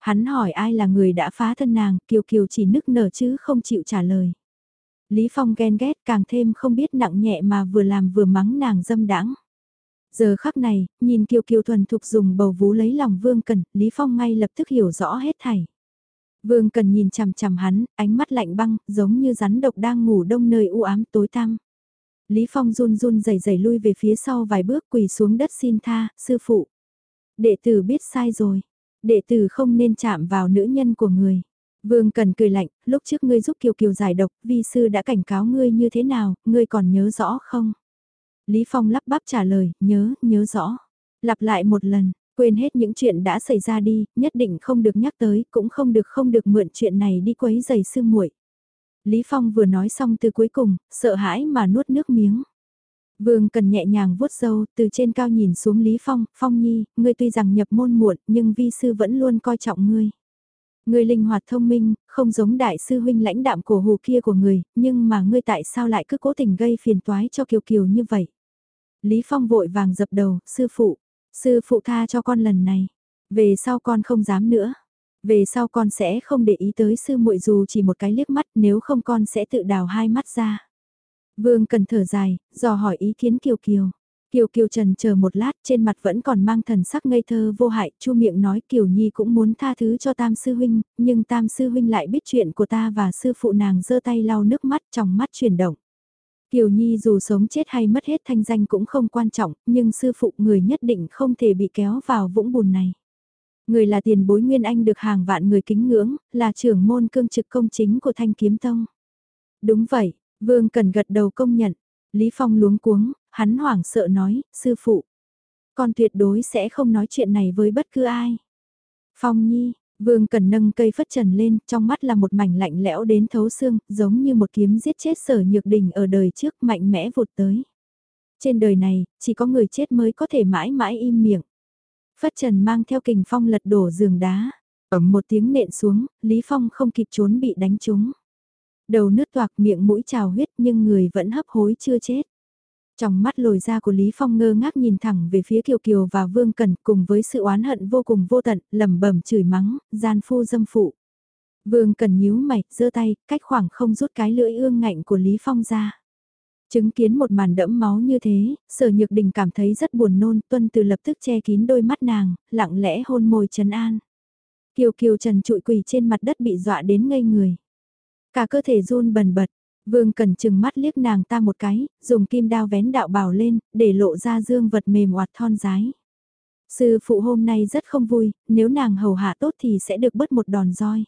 Hắn hỏi ai là người đã phá thân nàng, Kiều Kiều chỉ nức nở chứ không chịu trả lời. Lý Phong ghen ghét càng thêm không biết nặng nhẹ mà vừa làm vừa mắng nàng dâm đãng. Giờ khắc này, nhìn Kiều Kiều thuần thục dùng bầu vú lấy lòng Vương Cần, Lý Phong ngay lập tức hiểu rõ hết thảy. Vương Cần nhìn chằm chằm hắn, ánh mắt lạnh băng, giống như rắn độc đang ngủ đông nơi u ám tối tăm. Lý Phong run run rẩy rẩy lui về phía sau vài bước quỳ xuống đất xin tha, sư phụ. Đệ tử biết sai rồi, đệ tử không nên chạm vào nữ nhân của người. Vương Cần cười lạnh, lúc trước ngươi giúp Kiều Kiều giải độc, vi sư đã cảnh cáo ngươi như thế nào, ngươi còn nhớ rõ không? Lý Phong lắp bắp trả lời, nhớ, nhớ rõ. Lặp lại một lần, quên hết những chuyện đã xảy ra đi, nhất định không được nhắc tới, cũng không được không được mượn chuyện này đi quấy giày sư muội. Lý Phong vừa nói xong từ cuối cùng, sợ hãi mà nuốt nước miếng. Vương cần nhẹ nhàng vuốt râu, từ trên cao nhìn xuống Lý Phong, Phong Nhi, ngươi tuy rằng nhập môn muộn, nhưng vi sư vẫn luôn coi trọng ngươi. Ngươi linh hoạt thông minh, không giống đại sư huynh lãnh đạm cổ hù kia của người, nhưng mà ngươi tại sao lại cứ cố tình gây phiền toái cho Kiều Kiều như vậy? Lý Phong vội vàng dập đầu, sư phụ, sư phụ tha cho con lần này, về sau con không dám nữa. Về sau con sẽ không để ý tới sư muội dù chỉ một cái liếc mắt nếu không con sẽ tự đào hai mắt ra. Vương cần thở dài, dò hỏi ý kiến Kiều Kiều. Kiều Kiều Trần chờ một lát trên mặt vẫn còn mang thần sắc ngây thơ vô hại, chu miệng nói Kiều Nhi cũng muốn tha thứ cho Tam Sư Huynh, nhưng Tam Sư Huynh lại biết chuyện của ta và sư phụ nàng giơ tay lau nước mắt trong mắt chuyển động. Kiều Nhi dù sống chết hay mất hết thanh danh cũng không quan trọng, nhưng sư phụ người nhất định không thể bị kéo vào vũng bùn này. Người là tiền bối Nguyên Anh được hàng vạn người kính ngưỡng, là trưởng môn cương trực công chính của Thanh Kiếm Tông. Đúng vậy, Vương Cần gật đầu công nhận. Lý Phong luống cuống, hắn hoảng sợ nói, sư phụ. Con tuyệt đối sẽ không nói chuyện này với bất cứ ai. Phong Nhi, Vương Cần nâng cây phất trần lên, trong mắt là một mảnh lạnh lẽo đến thấu xương, giống như một kiếm giết chết sở nhược đình ở đời trước mạnh mẽ vụt tới. Trên đời này, chỉ có người chết mới có thể mãi mãi im miệng. Phất Trần mang theo kình phong lật đổ giường đá. Ẩm một tiếng nện xuống, Lý Phong không kịp trốn bị đánh trúng. Đầu nứt toạc miệng mũi trào huyết nhưng người vẫn hấp hối chưa chết. Trong mắt lồi ra của Lý Phong ngơ ngác nhìn thẳng về phía Kiều Kiều và Vương Cần cùng với sự oán hận vô cùng vô tận, lẩm bẩm chửi mắng, gian phu dâm phụ. Vương Cần nhíu mày, giơ tay, cách khoảng không rút cái lưỡi ương ngạnh của Lý Phong ra. Chứng kiến một màn đẫm máu như thế, sở nhược đình cảm thấy rất buồn nôn, tuân từ lập tức che kín đôi mắt nàng, lặng lẽ hôn môi trấn an. Kiều kiều trần trụi quỳ trên mặt đất bị dọa đến ngây người. Cả cơ thể run bần bật, vương cần chừng mắt liếc nàng ta một cái, dùng kim đao vén đạo bào lên, để lộ ra dương vật mềm oạt thon rái. Sư phụ hôm nay rất không vui, nếu nàng hầu hạ tốt thì sẽ được bớt một đòn roi.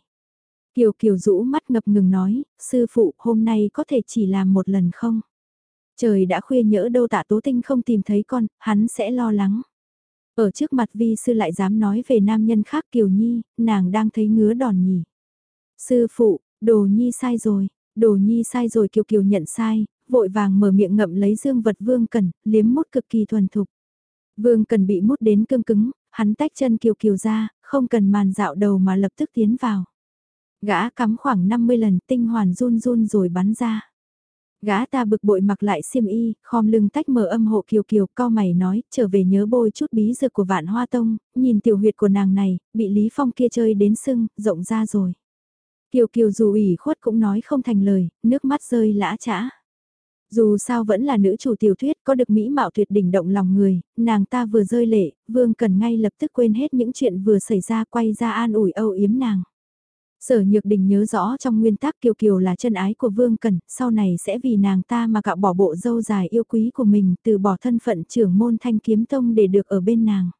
Kiều Kiều rũ mắt ngập ngừng nói, sư phụ hôm nay có thể chỉ làm một lần không? Trời đã khuya nhỡ đâu tạ tố tinh không tìm thấy con, hắn sẽ lo lắng. Ở trước mặt vi sư lại dám nói về nam nhân khác Kiều Nhi, nàng đang thấy ngứa đòn nhỉ. Sư phụ, đồ Nhi sai rồi, đồ Nhi sai rồi Kiều Kiều nhận sai, vội vàng mở miệng ngậm lấy dương vật vương cần, liếm mút cực kỳ thuần thục. Vương cần bị mút đến cương cứng, hắn tách chân Kiều Kiều ra, không cần màn dạo đầu mà lập tức tiến vào. Gã cắm khoảng 50 lần tinh hoàn run run rồi bắn ra. Gã ta bực bội mặc lại xiêm y, khom lưng tách mở âm hộ kiều kiều, cao mày nói, trở về nhớ bôi chút bí dược của vạn hoa tông, nhìn tiểu huyệt của nàng này, bị Lý Phong kia chơi đến sưng, rộng ra rồi. Kiều kiều dù ủy khuất cũng nói không thành lời, nước mắt rơi lã chã. Dù sao vẫn là nữ chủ tiểu thuyết có được mỹ mạo tuyệt đỉnh động lòng người, nàng ta vừa rơi lệ, vương cần ngay lập tức quên hết những chuyện vừa xảy ra quay ra an ủi âu yếm nàng. Sở Nhược Đình nhớ rõ trong nguyên tắc Kiều Kiều là chân ái của Vương Cẩn, sau này sẽ vì nàng ta mà cạo bỏ bộ dâu dài yêu quý của mình từ bỏ thân phận trưởng môn thanh kiếm tông để được ở bên nàng.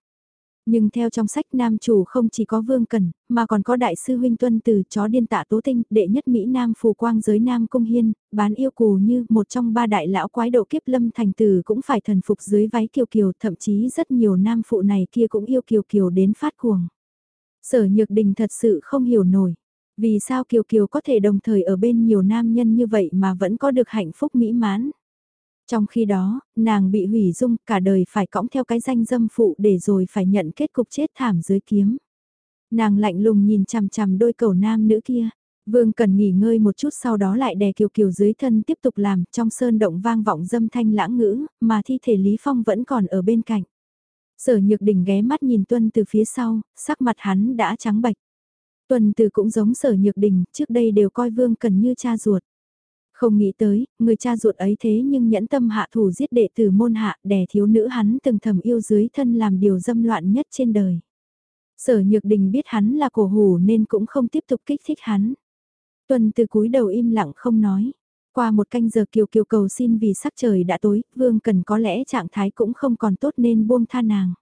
Nhưng theo trong sách nam chủ không chỉ có Vương Cẩn, mà còn có đại sư huynh tuân từ chó điên tạ tố tinh, đệ nhất Mỹ Nam phù quang giới Nam Cung Hiên, bán yêu cù như một trong ba đại lão quái độ kiếp lâm thành từ cũng phải thần phục dưới váy kiều kiều, thậm chí rất nhiều nam phụ này kia cũng yêu kiều kiều đến phát cuồng. Sở Nhược Đình thật sự không hiểu nổi, vì sao kiều kiều có thể đồng thời ở bên nhiều nam nhân như vậy mà vẫn có được hạnh phúc mỹ mãn. Trong khi đó, nàng bị hủy dung cả đời phải cõng theo cái danh dâm phụ để rồi phải nhận kết cục chết thảm dưới kiếm. Nàng lạnh lùng nhìn chằm chằm đôi cầu nam nữ kia. Vương cần nghỉ ngơi một chút sau đó lại đè kiều kiều dưới thân tiếp tục làm trong sơn động vang vọng dâm thanh lãng ngữ, mà thi thể Lý Phong vẫn còn ở bên cạnh. Sở nhược đỉnh ghé mắt nhìn Tuân từ phía sau, sắc mặt hắn đã trắng bạch. Tuần từ cũng giống sở nhược đình, trước đây đều coi Vương cần như cha ruột. Không nghĩ tới, người cha ruột ấy thế nhưng nhẫn tâm hạ thủ giết đệ tử môn hạ đè thiếu nữ hắn từng thầm yêu dưới thân làm điều dâm loạn nhất trên đời. Sở Nhược Đình biết hắn là cổ hủ nên cũng không tiếp tục kích thích hắn. Tuần từ cúi đầu im lặng không nói. Qua một canh giờ kiều kiều cầu xin vì sắc trời đã tối, vương cần có lẽ trạng thái cũng không còn tốt nên buông tha nàng.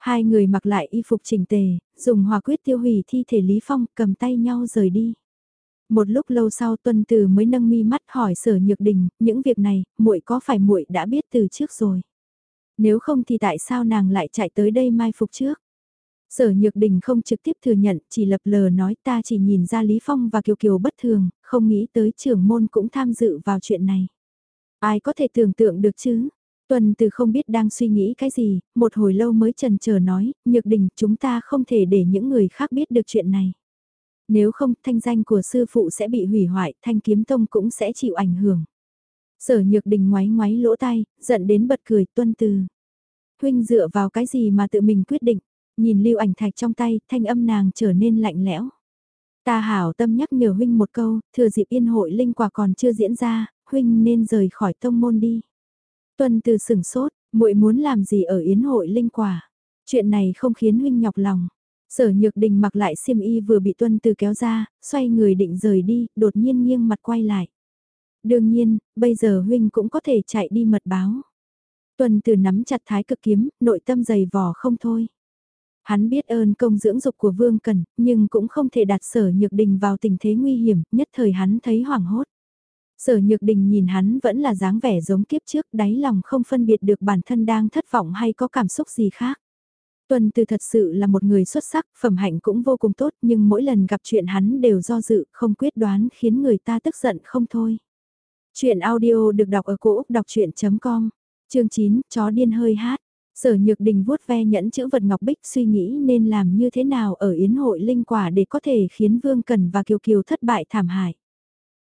Hai người mặc lại y phục chỉnh tề, dùng hòa quyết tiêu hủy thi thể Lý Phong cầm tay nhau rời đi. Một lúc lâu sau tuân từ mới nâng mi mắt hỏi sở nhược đình, những việc này, muội có phải muội đã biết từ trước rồi? Nếu không thì tại sao nàng lại chạy tới đây mai phục trước? Sở Nhược Đình không trực tiếp thừa nhận, chỉ lập lờ nói ta chỉ nhìn ra Lý Phong và Kiều Kiều bất thường, không nghĩ tới trưởng môn cũng tham dự vào chuyện này. Ai có thể tưởng tượng được chứ? Tuần từ không biết đang suy nghĩ cái gì, một hồi lâu mới trần chờ nói, Nhược Đình chúng ta không thể để những người khác biết được chuyện này. Nếu không, thanh danh của sư phụ sẽ bị hủy hoại, thanh kiếm tông cũng sẽ chịu ảnh hưởng. Sở nhược đình ngoáy ngoáy lỗ tai, giận đến bật cười, tuân từ. Huynh dựa vào cái gì mà tự mình quyết định, nhìn lưu ảnh thạch trong tay, thanh âm nàng trở nên lạnh lẽo. Ta hảo tâm nhắc nhở huynh một câu, thừa dịp yên hội linh quả còn chưa diễn ra, huynh nên rời khỏi tông môn đi. Tuân từ sửng sốt, muội muốn làm gì ở yến hội linh quả? Chuyện này không khiến huynh nhọc lòng. Sở nhược đình mặc lại xiêm y vừa bị tuân từ kéo ra, xoay người định rời đi, đột nhiên nghiêng mặt quay lại. Đương nhiên, bây giờ huynh cũng có thể chạy đi mật báo. Tuân từ nắm chặt thái cực kiếm, nội tâm dày vò không thôi. Hắn biết ơn công dưỡng dục của Vương Cần, nhưng cũng không thể đặt sở nhược đình vào tình thế nguy hiểm, nhất thời hắn thấy hoảng hốt. Sở nhược đình nhìn hắn vẫn là dáng vẻ giống kiếp trước, đáy lòng không phân biệt được bản thân đang thất vọng hay có cảm xúc gì khác. Tuần Từ thật sự là một người xuất sắc, phẩm hạnh cũng vô cùng tốt nhưng mỗi lần gặp chuyện hắn đều do dự, không quyết đoán khiến người ta tức giận không thôi. Chuyện audio được đọc ở cổ Úc đọc chuyện.com, chương 9, chó điên hơi hát. Sở Nhược Đình vuốt ve nhẫn chữ vật ngọc bích suy nghĩ nên làm như thế nào ở yến hội linh quả để có thể khiến Vương Cần và Kiều Kiều thất bại thảm hại.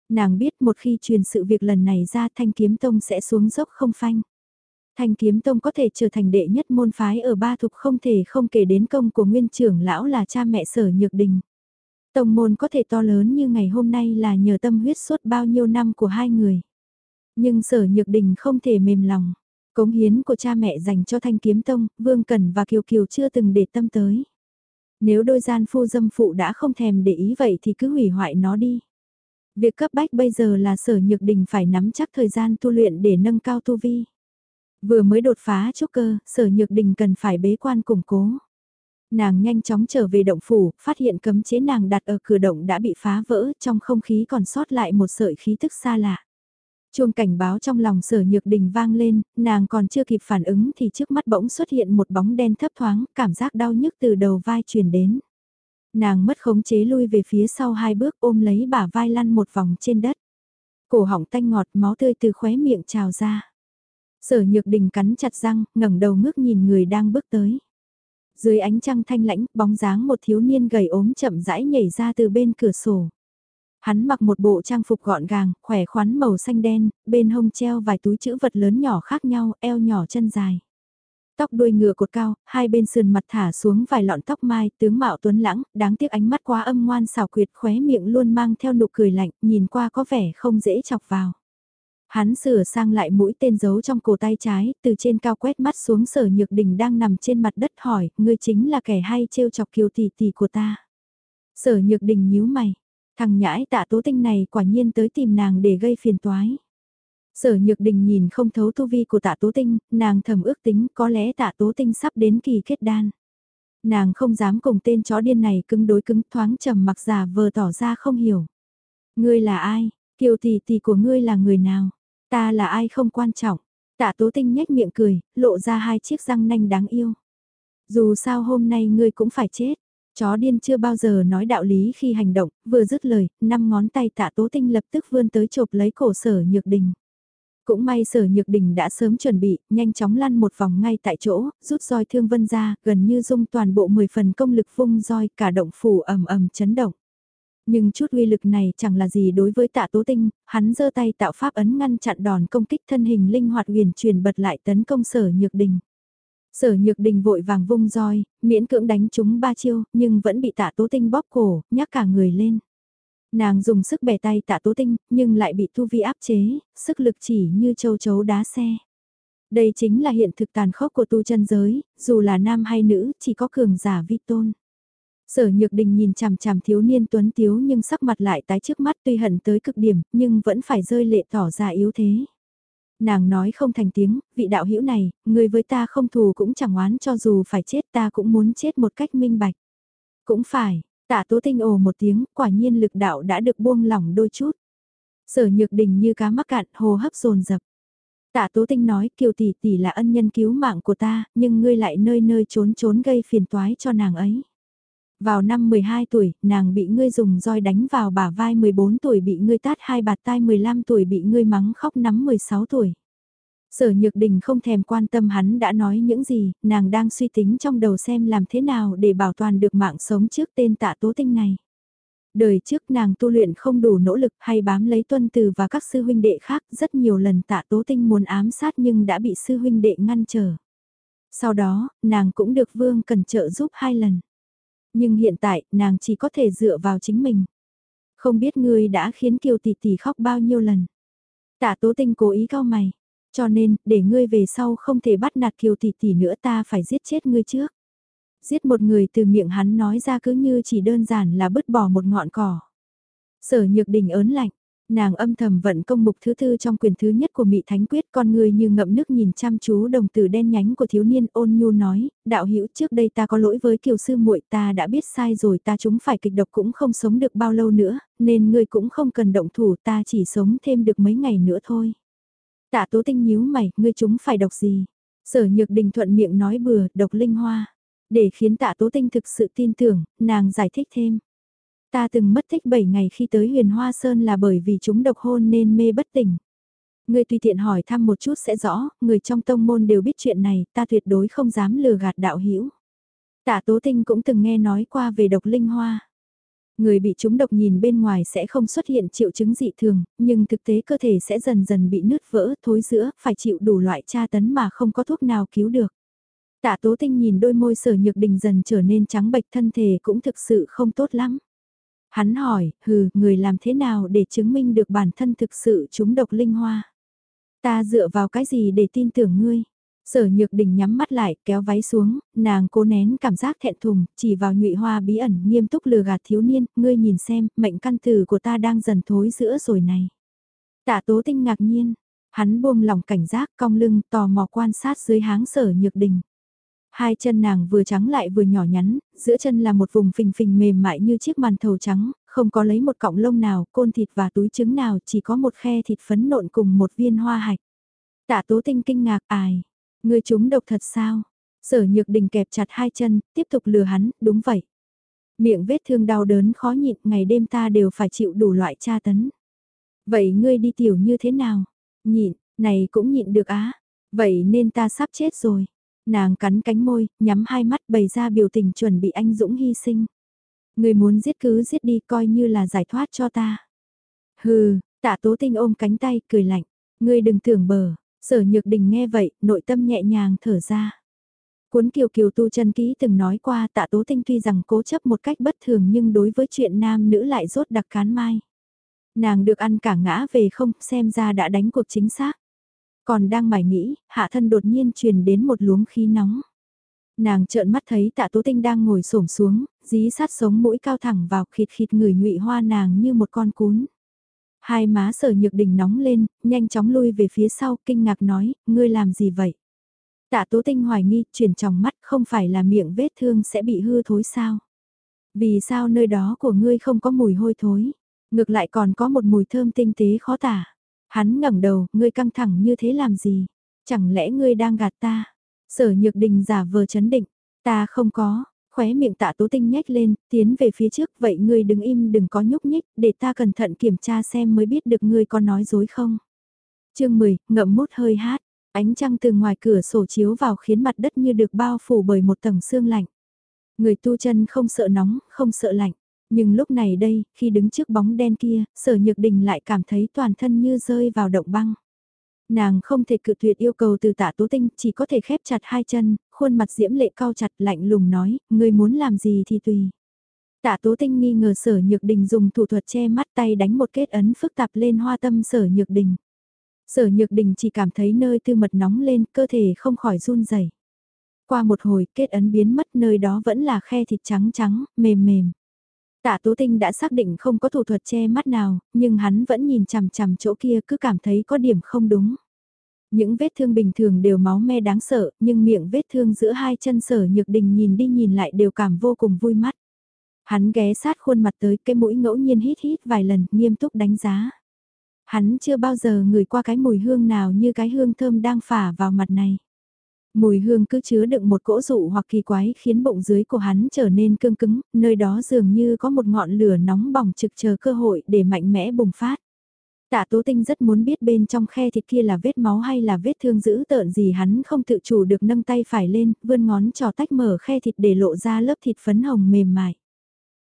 Nàng biết một khi truyền sự việc lần này ra thanh kiếm tông sẽ xuống dốc không phanh. Thanh kiếm tông có thể trở thành đệ nhất môn phái ở ba thục không thể không kể đến công của nguyên trưởng lão là cha mẹ sở nhược đình. Tông môn có thể to lớn như ngày hôm nay là nhờ tâm huyết suốt bao nhiêu năm của hai người. Nhưng sở nhược đình không thể mềm lòng. Cống hiến của cha mẹ dành cho thanh kiếm tông, Vương Cẩn và Kiều Kiều chưa từng để tâm tới. Nếu đôi gian phu dâm phụ đã không thèm để ý vậy thì cứ hủy hoại nó đi. Việc cấp bách bây giờ là sở nhược đình phải nắm chắc thời gian tu luyện để nâng cao tu vi. Vừa mới đột phá trúc cơ, sở nhược đình cần phải bế quan củng cố. Nàng nhanh chóng trở về động phủ, phát hiện cấm chế nàng đặt ở cửa động đã bị phá vỡ, trong không khí còn sót lại một sợi khí tức xa lạ. Chuông cảnh báo trong lòng sở nhược đình vang lên, nàng còn chưa kịp phản ứng thì trước mắt bỗng xuất hiện một bóng đen thấp thoáng, cảm giác đau nhức từ đầu vai truyền đến. Nàng mất khống chế lui về phía sau hai bước ôm lấy bả vai lăn một vòng trên đất. Cổ họng tanh ngọt máu tươi từ khóe miệng trào ra. Sở nhược đình cắn chặt răng, ngẩng đầu ngước nhìn người đang bước tới. Dưới ánh trăng thanh lãnh, bóng dáng một thiếu niên gầy ốm chậm rãi nhảy ra từ bên cửa sổ. Hắn mặc một bộ trang phục gọn gàng, khỏe khoắn màu xanh đen, bên hông treo vài túi chữ vật lớn nhỏ khác nhau, eo nhỏ chân dài. Tóc đuôi ngựa cột cao, hai bên sườn mặt thả xuống vài lọn tóc mai, tướng mạo tuấn lãng, đáng tiếc ánh mắt quá âm ngoan xảo quyệt khóe miệng luôn mang theo nụ cười lạnh, nhìn qua có vẻ không dễ chọc vào. Hắn sửa sang lại mũi tên giấu trong cổ tay trái, từ trên cao quét mắt xuống sở nhược đình đang nằm trên mặt đất hỏi, ngươi chính là kẻ hay trêu chọc kiều tỷ tỷ của ta. Sở nhược đình nhíu mày, thằng nhãi tạ tố tinh này quả nhiên tới tìm nàng để gây phiền toái. Sở nhược đình nhìn không thấu tu vi của tạ tố tinh, nàng thầm ước tính có lẽ tạ tố tinh sắp đến kỳ kết đan. Nàng không dám cùng tên chó điên này cứng đối cứng thoáng trầm mặc giả vờ tỏ ra không hiểu. Ngươi là ai? Kiều tỷ tỷ của ngươi là người nào? Ta là ai không quan trọng. Tạ tố tinh nhếch miệng cười, lộ ra hai chiếc răng nanh đáng yêu. Dù sao hôm nay ngươi cũng phải chết. Chó điên chưa bao giờ nói đạo lý khi hành động, vừa dứt lời, năm ngón tay tạ tố tinh lập tức vươn tới chộp lấy cổ sở nhược đình. Cũng may sở nhược đình đã sớm chuẩn bị, nhanh chóng lăn một vòng ngay tại chỗ, rút roi thương vân ra, gần như dung toàn bộ 10 phần công lực vung roi cả động phủ ầm ầm chấn động. Nhưng chút uy lực này chẳng là gì đối với tạ tố tinh, hắn giơ tay tạo pháp ấn ngăn chặn đòn công kích thân hình linh hoạt huyền truyền bật lại tấn công sở nhược đình. Sở nhược đình vội vàng vung roi, miễn cưỡng đánh chúng ba chiêu, nhưng vẫn bị tạ tố tinh bóp cổ, nhắc cả người lên. Nàng dùng sức bẻ tay tạ tố tinh, nhưng lại bị tu vi áp chế, sức lực chỉ như châu chấu đá xe. Đây chính là hiện thực tàn khốc của tu chân giới, dù là nam hay nữ, chỉ có cường giả vi tôn. Sở Nhược Đình nhìn chằm chằm thiếu niên tuấn tiếu nhưng sắc mặt lại tái trước mắt tuy hận tới cực điểm, nhưng vẫn phải rơi lệ tỏ ra yếu thế. Nàng nói không thành tiếng, vị đạo hữu này, người với ta không thù cũng chẳng oán cho dù phải chết ta cũng muốn chết một cách minh bạch. Cũng phải, tạ tố tinh ồ một tiếng, quả nhiên lực đạo đã được buông lỏng đôi chút. Sở Nhược Đình như cá mắc cạn, hồ hấp dồn dập. Tạ Tố Tinh nói Kiều tỷ tỷ là ân nhân cứu mạng của ta, nhưng ngươi lại nơi nơi trốn trốn gây phiền toái cho nàng ấy. Vào năm 12 tuổi, nàng bị ngươi dùng roi đánh vào bả vai 14 tuổi bị ngươi tát hai bạt tai 15 tuổi bị ngươi mắng khóc nắm 16 tuổi. Sở Nhược Đình không thèm quan tâm hắn đã nói những gì, nàng đang suy tính trong đầu xem làm thế nào để bảo toàn được mạng sống trước tên tạ tố tinh này. Đời trước nàng tu luyện không đủ nỗ lực hay bám lấy tuân từ và các sư huynh đệ khác rất nhiều lần tạ tố tinh muốn ám sát nhưng đã bị sư huynh đệ ngăn trở. Sau đó, nàng cũng được vương cần trợ giúp hai lần. Nhưng hiện tại, nàng chỉ có thể dựa vào chính mình. Không biết ngươi đã khiến Kiều tỷ tỷ khóc bao nhiêu lần. Tạ Tố Tinh cố ý cao mày. Cho nên, để ngươi về sau không thể bắt nạt Kiều tỷ tỷ nữa ta phải giết chết ngươi trước. Giết một người từ miệng hắn nói ra cứ như chỉ đơn giản là bứt bỏ một ngọn cỏ. Sở nhược đình ớn lạnh, Nàng âm thầm vận công mục thứ tư trong quyền thứ nhất của Mị Thánh Quyết con người như ngậm nước nhìn chăm chú đồng tử đen nhánh của thiếu niên ôn nhu nói, đạo hữu trước đây ta có lỗi với kiều sư muội ta đã biết sai rồi ta chúng phải kịch độc cũng không sống được bao lâu nữa, nên ngươi cũng không cần động thủ ta chỉ sống thêm được mấy ngày nữa thôi. Tạ tố tinh nhíu mày, ngươi chúng phải độc gì? Sở nhược đình thuận miệng nói bừa, độc linh hoa. Để khiến tạ tố tinh thực sự tin tưởng, nàng giải thích thêm. Ta từng mất tích 7 ngày khi tới huyền Hoa Sơn là bởi vì chúng độc hôn nên mê bất tỉnh. Ngươi tùy tiện hỏi thăm một chút sẽ rõ, người trong tông môn đều biết chuyện này, ta tuyệt đối không dám lừa gạt đạo hữu Tạ Tố Tinh cũng từng nghe nói qua về độc linh hoa. Người bị chúng độc nhìn bên ngoài sẽ không xuất hiện triệu chứng dị thường, nhưng thực tế cơ thể sẽ dần dần bị nứt vỡ, thối giữa, phải chịu đủ loại tra tấn mà không có thuốc nào cứu được. Tạ Tố Tinh nhìn đôi môi sở nhược đình dần trở nên trắng bệch thân thể cũng thực sự không tốt lắm. Hắn hỏi, hừ, người làm thế nào để chứng minh được bản thân thực sự chúng độc linh hoa? Ta dựa vào cái gì để tin tưởng ngươi? Sở nhược đình nhắm mắt lại, kéo váy xuống, nàng cố nén cảm giác thẹn thùng, chỉ vào nhụy hoa bí ẩn, nghiêm túc lừa gạt thiếu niên, ngươi nhìn xem, mệnh căn tử của ta đang dần thối giữa rồi này. Tạ tố tinh ngạc nhiên, hắn buông lòng cảnh giác cong lưng tò mò quan sát dưới háng sở nhược đình. Hai chân nàng vừa trắng lại vừa nhỏ nhắn, giữa chân là một vùng phình phình mềm mại như chiếc màn thầu trắng, không có lấy một cọng lông nào, côn thịt và túi trứng nào, chỉ có một khe thịt phấn nộn cùng một viên hoa hạch. Tạ tố tinh kinh ngạc ài, người chúng độc thật sao? Sở nhược đình kẹp chặt hai chân, tiếp tục lừa hắn, đúng vậy. Miệng vết thương đau đớn khó nhịn, ngày đêm ta đều phải chịu đủ loại tra tấn. Vậy ngươi đi tiểu như thế nào? Nhịn, này cũng nhịn được á. Vậy nên ta sắp chết rồi. Nàng cắn cánh môi, nhắm hai mắt bày ra biểu tình chuẩn bị anh Dũng hy sinh. Người muốn giết cứ giết đi coi như là giải thoát cho ta. Hừ, tạ tố tinh ôm cánh tay, cười lạnh. Ngươi đừng tưởng bờ, sở nhược đình nghe vậy, nội tâm nhẹ nhàng thở ra. Cuốn kiều kiều tu chân ký từng nói qua tạ tố tinh tuy rằng cố chấp một cách bất thường nhưng đối với chuyện nam nữ lại rốt đặc cán mai. Nàng được ăn cả ngã về không, xem ra đã đánh cuộc chính xác. Còn đang mải nghĩ, hạ thân đột nhiên truyền đến một luống khí nóng. Nàng trợn mắt thấy tạ tố tinh đang ngồi xổm xuống, dí sát sống mũi cao thẳng vào khịt khịt người nhụy hoa nàng như một con cún. Hai má sở nhược đỉnh nóng lên, nhanh chóng lui về phía sau, kinh ngạc nói, ngươi làm gì vậy? Tạ Tố Tinh hoài nghi, chuyển tròng mắt không phải là miệng vết thương sẽ bị hư thối sao? Vì sao nơi đó của ngươi không có mùi hôi thối? Ngược lại còn có một mùi thơm tinh tế khó tả. Hắn ngẩng đầu, ngươi căng thẳng như thế làm gì? Chẳng lẽ ngươi đang gạt ta? Sở nhược đình giả vờ chấn định. Ta không có, khóe miệng tạ tố tinh nhếch lên, tiến về phía trước, vậy ngươi đừng im đừng có nhúc nhích, để ta cẩn thận kiểm tra xem mới biết được ngươi có nói dối không. chương 10, ngậm mút hơi hát, ánh trăng từ ngoài cửa sổ chiếu vào khiến mặt đất như được bao phủ bởi một tầng sương lạnh. Người tu chân không sợ nóng, không sợ lạnh. Nhưng lúc này đây, khi đứng trước bóng đen kia, sở nhược đình lại cảm thấy toàn thân như rơi vào động băng. Nàng không thể cự tuyệt yêu cầu từ tạ tố tinh, chỉ có thể khép chặt hai chân, khuôn mặt diễm lệ cao chặt lạnh lùng nói, người muốn làm gì thì tùy. Tạ tố tinh nghi ngờ sở nhược đình dùng thủ thuật che mắt tay đánh một kết ấn phức tạp lên hoa tâm sở nhược đình. Sở nhược đình chỉ cảm thấy nơi tư mật nóng lên, cơ thể không khỏi run rẩy. Qua một hồi kết ấn biến mất nơi đó vẫn là khe thịt trắng trắng, mềm mềm. Tạ Tố Tinh đã xác định không có thủ thuật che mắt nào, nhưng hắn vẫn nhìn chằm chằm chỗ kia cứ cảm thấy có điểm không đúng. Những vết thương bình thường đều máu me đáng sợ, nhưng miệng vết thương giữa hai chân sở nhược đình nhìn đi nhìn lại đều cảm vô cùng vui mắt. Hắn ghé sát khuôn mặt tới cái mũi ngẫu nhiên hít hít vài lần, nghiêm túc đánh giá. Hắn chưa bao giờ ngửi qua cái mùi hương nào như cái hương thơm đang phả vào mặt này. Mùi hương cứ chứa đựng một cỗ dụ hoặc kỳ quái khiến bụng dưới của hắn trở nên cương cứng, nơi đó dường như có một ngọn lửa nóng bỏng trực chờ cơ hội để mạnh mẽ bùng phát. Tạ Tố Tinh rất muốn biết bên trong khe thịt kia là vết máu hay là vết thương dữ tợn gì hắn không tự chủ được nâng tay phải lên, vươn ngón trò tách mở khe thịt để lộ ra lớp thịt phấn hồng mềm mại.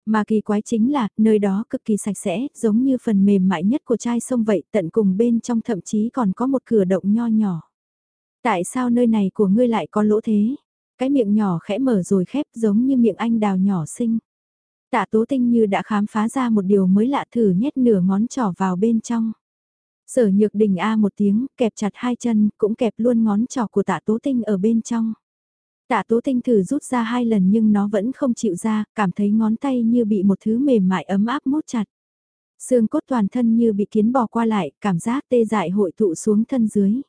Mà kỳ quái chính là, nơi đó cực kỳ sạch sẽ, giống như phần mềm mại nhất của chai sông vậy, tận cùng bên trong thậm chí còn có một cửa động nho nhỏ. Tại sao nơi này của ngươi lại có lỗ thế? Cái miệng nhỏ khẽ mở rồi khép giống như miệng anh đào nhỏ xinh. Tạ tố tinh như đã khám phá ra một điều mới lạ thử nhét nửa ngón trỏ vào bên trong. Sở nhược đình A một tiếng, kẹp chặt hai chân, cũng kẹp luôn ngón trỏ của tạ tố tinh ở bên trong. Tạ tố tinh thử rút ra hai lần nhưng nó vẫn không chịu ra, cảm thấy ngón tay như bị một thứ mềm mại ấm áp mút chặt. Xương cốt toàn thân như bị kiến bò qua lại, cảm giác tê dại hội tụ xuống thân dưới.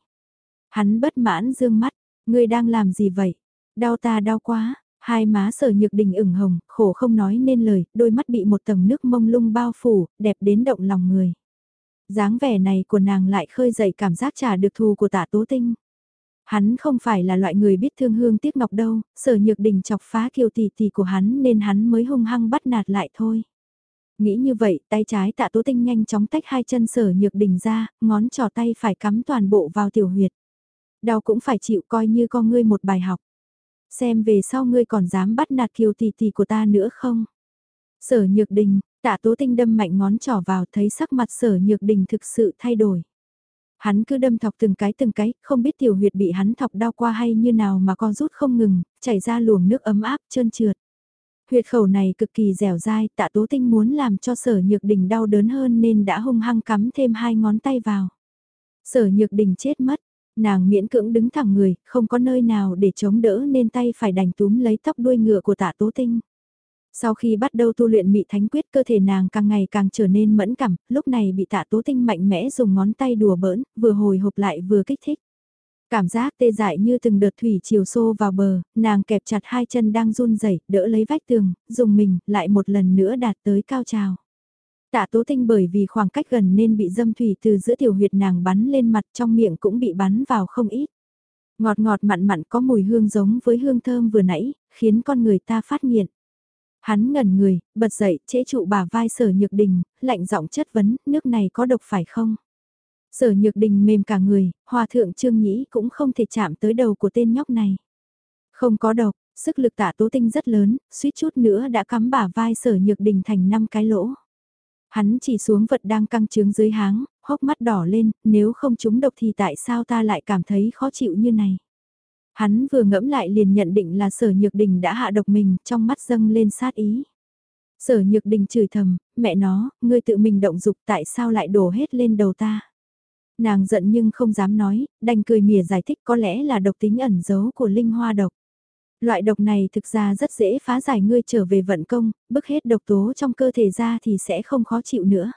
Hắn bất mãn dương mắt, ngươi đang làm gì vậy? Đau ta đau quá, hai má sở nhược đình ửng hồng, khổ không nói nên lời, đôi mắt bị một tầng nước mông lung bao phủ, đẹp đến động lòng người. dáng vẻ này của nàng lại khơi dậy cảm giác trả được thù của tạ tố tinh. Hắn không phải là loại người biết thương hương tiếc ngọc đâu, sở nhược đình chọc phá kiều tỷ tỷ của hắn nên hắn mới hung hăng bắt nạt lại thôi. Nghĩ như vậy, tay trái tạ tố tinh nhanh chóng tách hai chân sở nhược đình ra, ngón trỏ tay phải cắm toàn bộ vào tiểu huyệt. Đau cũng phải chịu coi như con ngươi một bài học. Xem về sau ngươi còn dám bắt nạt kiều tỷ tỷ của ta nữa không? Sở nhược đình, tạ tố tinh đâm mạnh ngón trỏ vào thấy sắc mặt sở nhược đình thực sự thay đổi. Hắn cứ đâm thọc từng cái từng cái, không biết tiểu huyệt bị hắn thọc đau qua hay như nào mà con rút không ngừng, chảy ra luồng nước ấm áp trơn trượt. Huyệt khẩu này cực kỳ dẻo dai, tạ tố tinh muốn làm cho sở nhược đình đau đớn hơn nên đã hung hăng cắm thêm hai ngón tay vào. Sở nhược đình chết mất, Nàng miễn cưỡng đứng thẳng người, không có nơi nào để chống đỡ nên tay phải đành túm lấy tóc đuôi ngựa của tạ tố tinh. Sau khi bắt đầu tu luyện mị thánh quyết cơ thể nàng càng ngày càng trở nên mẫn cảm, lúc này bị tạ tố tinh mạnh mẽ dùng ngón tay đùa bỡn, vừa hồi hộp lại vừa kích thích. Cảm giác tê dại như từng đợt thủy chiều xô vào bờ, nàng kẹp chặt hai chân đang run rẩy đỡ lấy vách tường, dùng mình, lại một lần nữa đạt tới cao trào. Tạ tố tinh bởi vì khoảng cách gần nên bị dâm thủy từ giữa tiểu huyệt nàng bắn lên mặt trong miệng cũng bị bắn vào không ít. Ngọt ngọt mặn mặn có mùi hương giống với hương thơm vừa nãy, khiến con người ta phát nghiện. Hắn ngẩn người, bật dậy, chế trụ bà vai sở nhược đình, lạnh giọng chất vấn, nước này có độc phải không? Sở nhược đình mềm cả người, hòa thượng trương nhĩ cũng không thể chạm tới đầu của tên nhóc này. Không có độc, sức lực tạ tố tinh rất lớn, suýt chút nữa đã cắm bả vai sở nhược đình thành năm cái lỗ. Hắn chỉ xuống vật đang căng trướng dưới háng, hốc mắt đỏ lên, nếu không trúng độc thì tại sao ta lại cảm thấy khó chịu như này. Hắn vừa ngẫm lại liền nhận định là sở nhược đình đã hạ độc mình, trong mắt dâng lên sát ý. Sở nhược đình chửi thầm, mẹ nó, ngươi tự mình động dục tại sao lại đổ hết lên đầu ta. Nàng giận nhưng không dám nói, đành cười mỉa giải thích có lẽ là độc tính ẩn giấu của linh hoa độc. Loại độc này thực ra rất dễ phá giải ngươi trở về vận công, bức hết độc tố trong cơ thể ra thì sẽ không khó chịu nữa.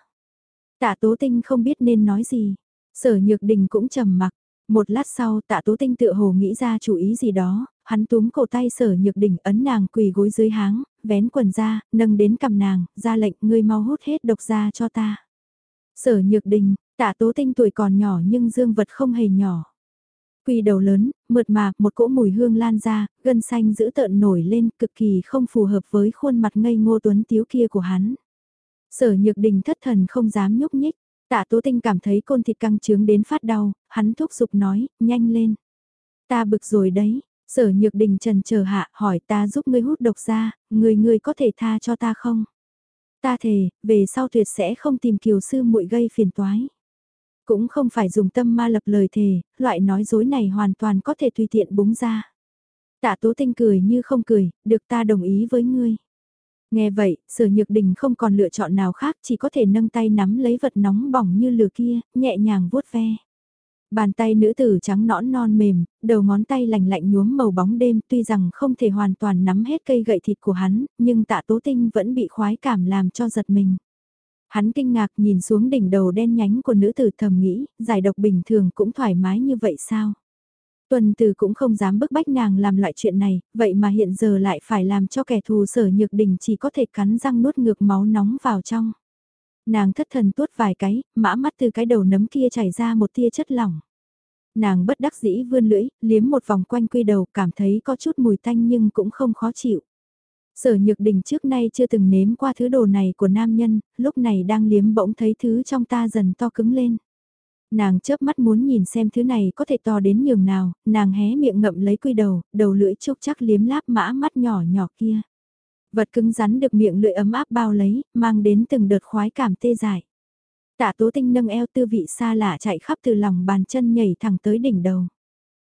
Tạ tố tinh không biết nên nói gì. Sở nhược đình cũng trầm mặc, Một lát sau tạ tố tinh tựa hồ nghĩ ra chủ ý gì đó, hắn túm cổ tay sở nhược Đình ấn nàng quỳ gối dưới háng, vén quần ra, nâng đến cầm nàng, ra lệnh ngươi mau hút hết độc ra cho ta. Sở nhược đình, tạ tố tinh tuổi còn nhỏ nhưng dương vật không hề nhỏ quy đầu lớn, mượt mà, một cỗ mùi hương lan ra, gân xanh giữ tợn nổi lên, cực kỳ không phù hợp với khuôn mặt ngây ngô tuấn tiếu kia của hắn. Sở nhược đình thất thần không dám nhúc nhích, tạ tố tinh cảm thấy côn thịt căng trướng đến phát đau, hắn thúc giục nói, nhanh lên. Ta bực rồi đấy, sở nhược đình trần chờ hạ hỏi ta giúp ngươi hút độc ra, người người có thể tha cho ta không? Ta thề, về sau tuyệt sẽ không tìm kiều sư muội gây phiền toái. Cũng không phải dùng tâm ma lập lời thề, loại nói dối này hoàn toàn có thể tùy tiện búng ra. Tạ tố tinh cười như không cười, được ta đồng ý với ngươi. Nghe vậy, sở nhược đình không còn lựa chọn nào khác chỉ có thể nâng tay nắm lấy vật nóng bỏng như lửa kia, nhẹ nhàng vuốt ve. Bàn tay nữ tử trắng nõn non mềm, đầu ngón tay lạnh lạnh nhuốm màu bóng đêm tuy rằng không thể hoàn toàn nắm hết cây gậy thịt của hắn, nhưng tạ tố tinh vẫn bị khoái cảm làm cho giật mình. Hắn kinh ngạc nhìn xuống đỉnh đầu đen nhánh của nữ tử thầm nghĩ, giải độc bình thường cũng thoải mái như vậy sao? Tuần từ cũng không dám bức bách nàng làm loại chuyện này, vậy mà hiện giờ lại phải làm cho kẻ thù sở nhược đỉnh chỉ có thể cắn răng nuốt ngược máu nóng vào trong. Nàng thất thần tuốt vài cái, mã mắt từ cái đầu nấm kia chảy ra một tia chất lỏng. Nàng bất đắc dĩ vươn lưỡi, liếm một vòng quanh quy đầu, cảm thấy có chút mùi tanh nhưng cũng không khó chịu. Sở nhược đình trước nay chưa từng nếm qua thứ đồ này của nam nhân, lúc này đang liếm bỗng thấy thứ trong ta dần to cứng lên. Nàng chớp mắt muốn nhìn xem thứ này có thể to đến nhường nào, nàng hé miệng ngậm lấy quy đầu, đầu lưỡi chúc chắc liếm láp mã mắt nhỏ nhỏ kia. Vật cứng rắn được miệng lưỡi ấm áp bao lấy, mang đến từng đợt khoái cảm tê dại. Tạ tố tinh nâng eo tư vị xa lạ chạy khắp từ lòng bàn chân nhảy thẳng tới đỉnh đầu.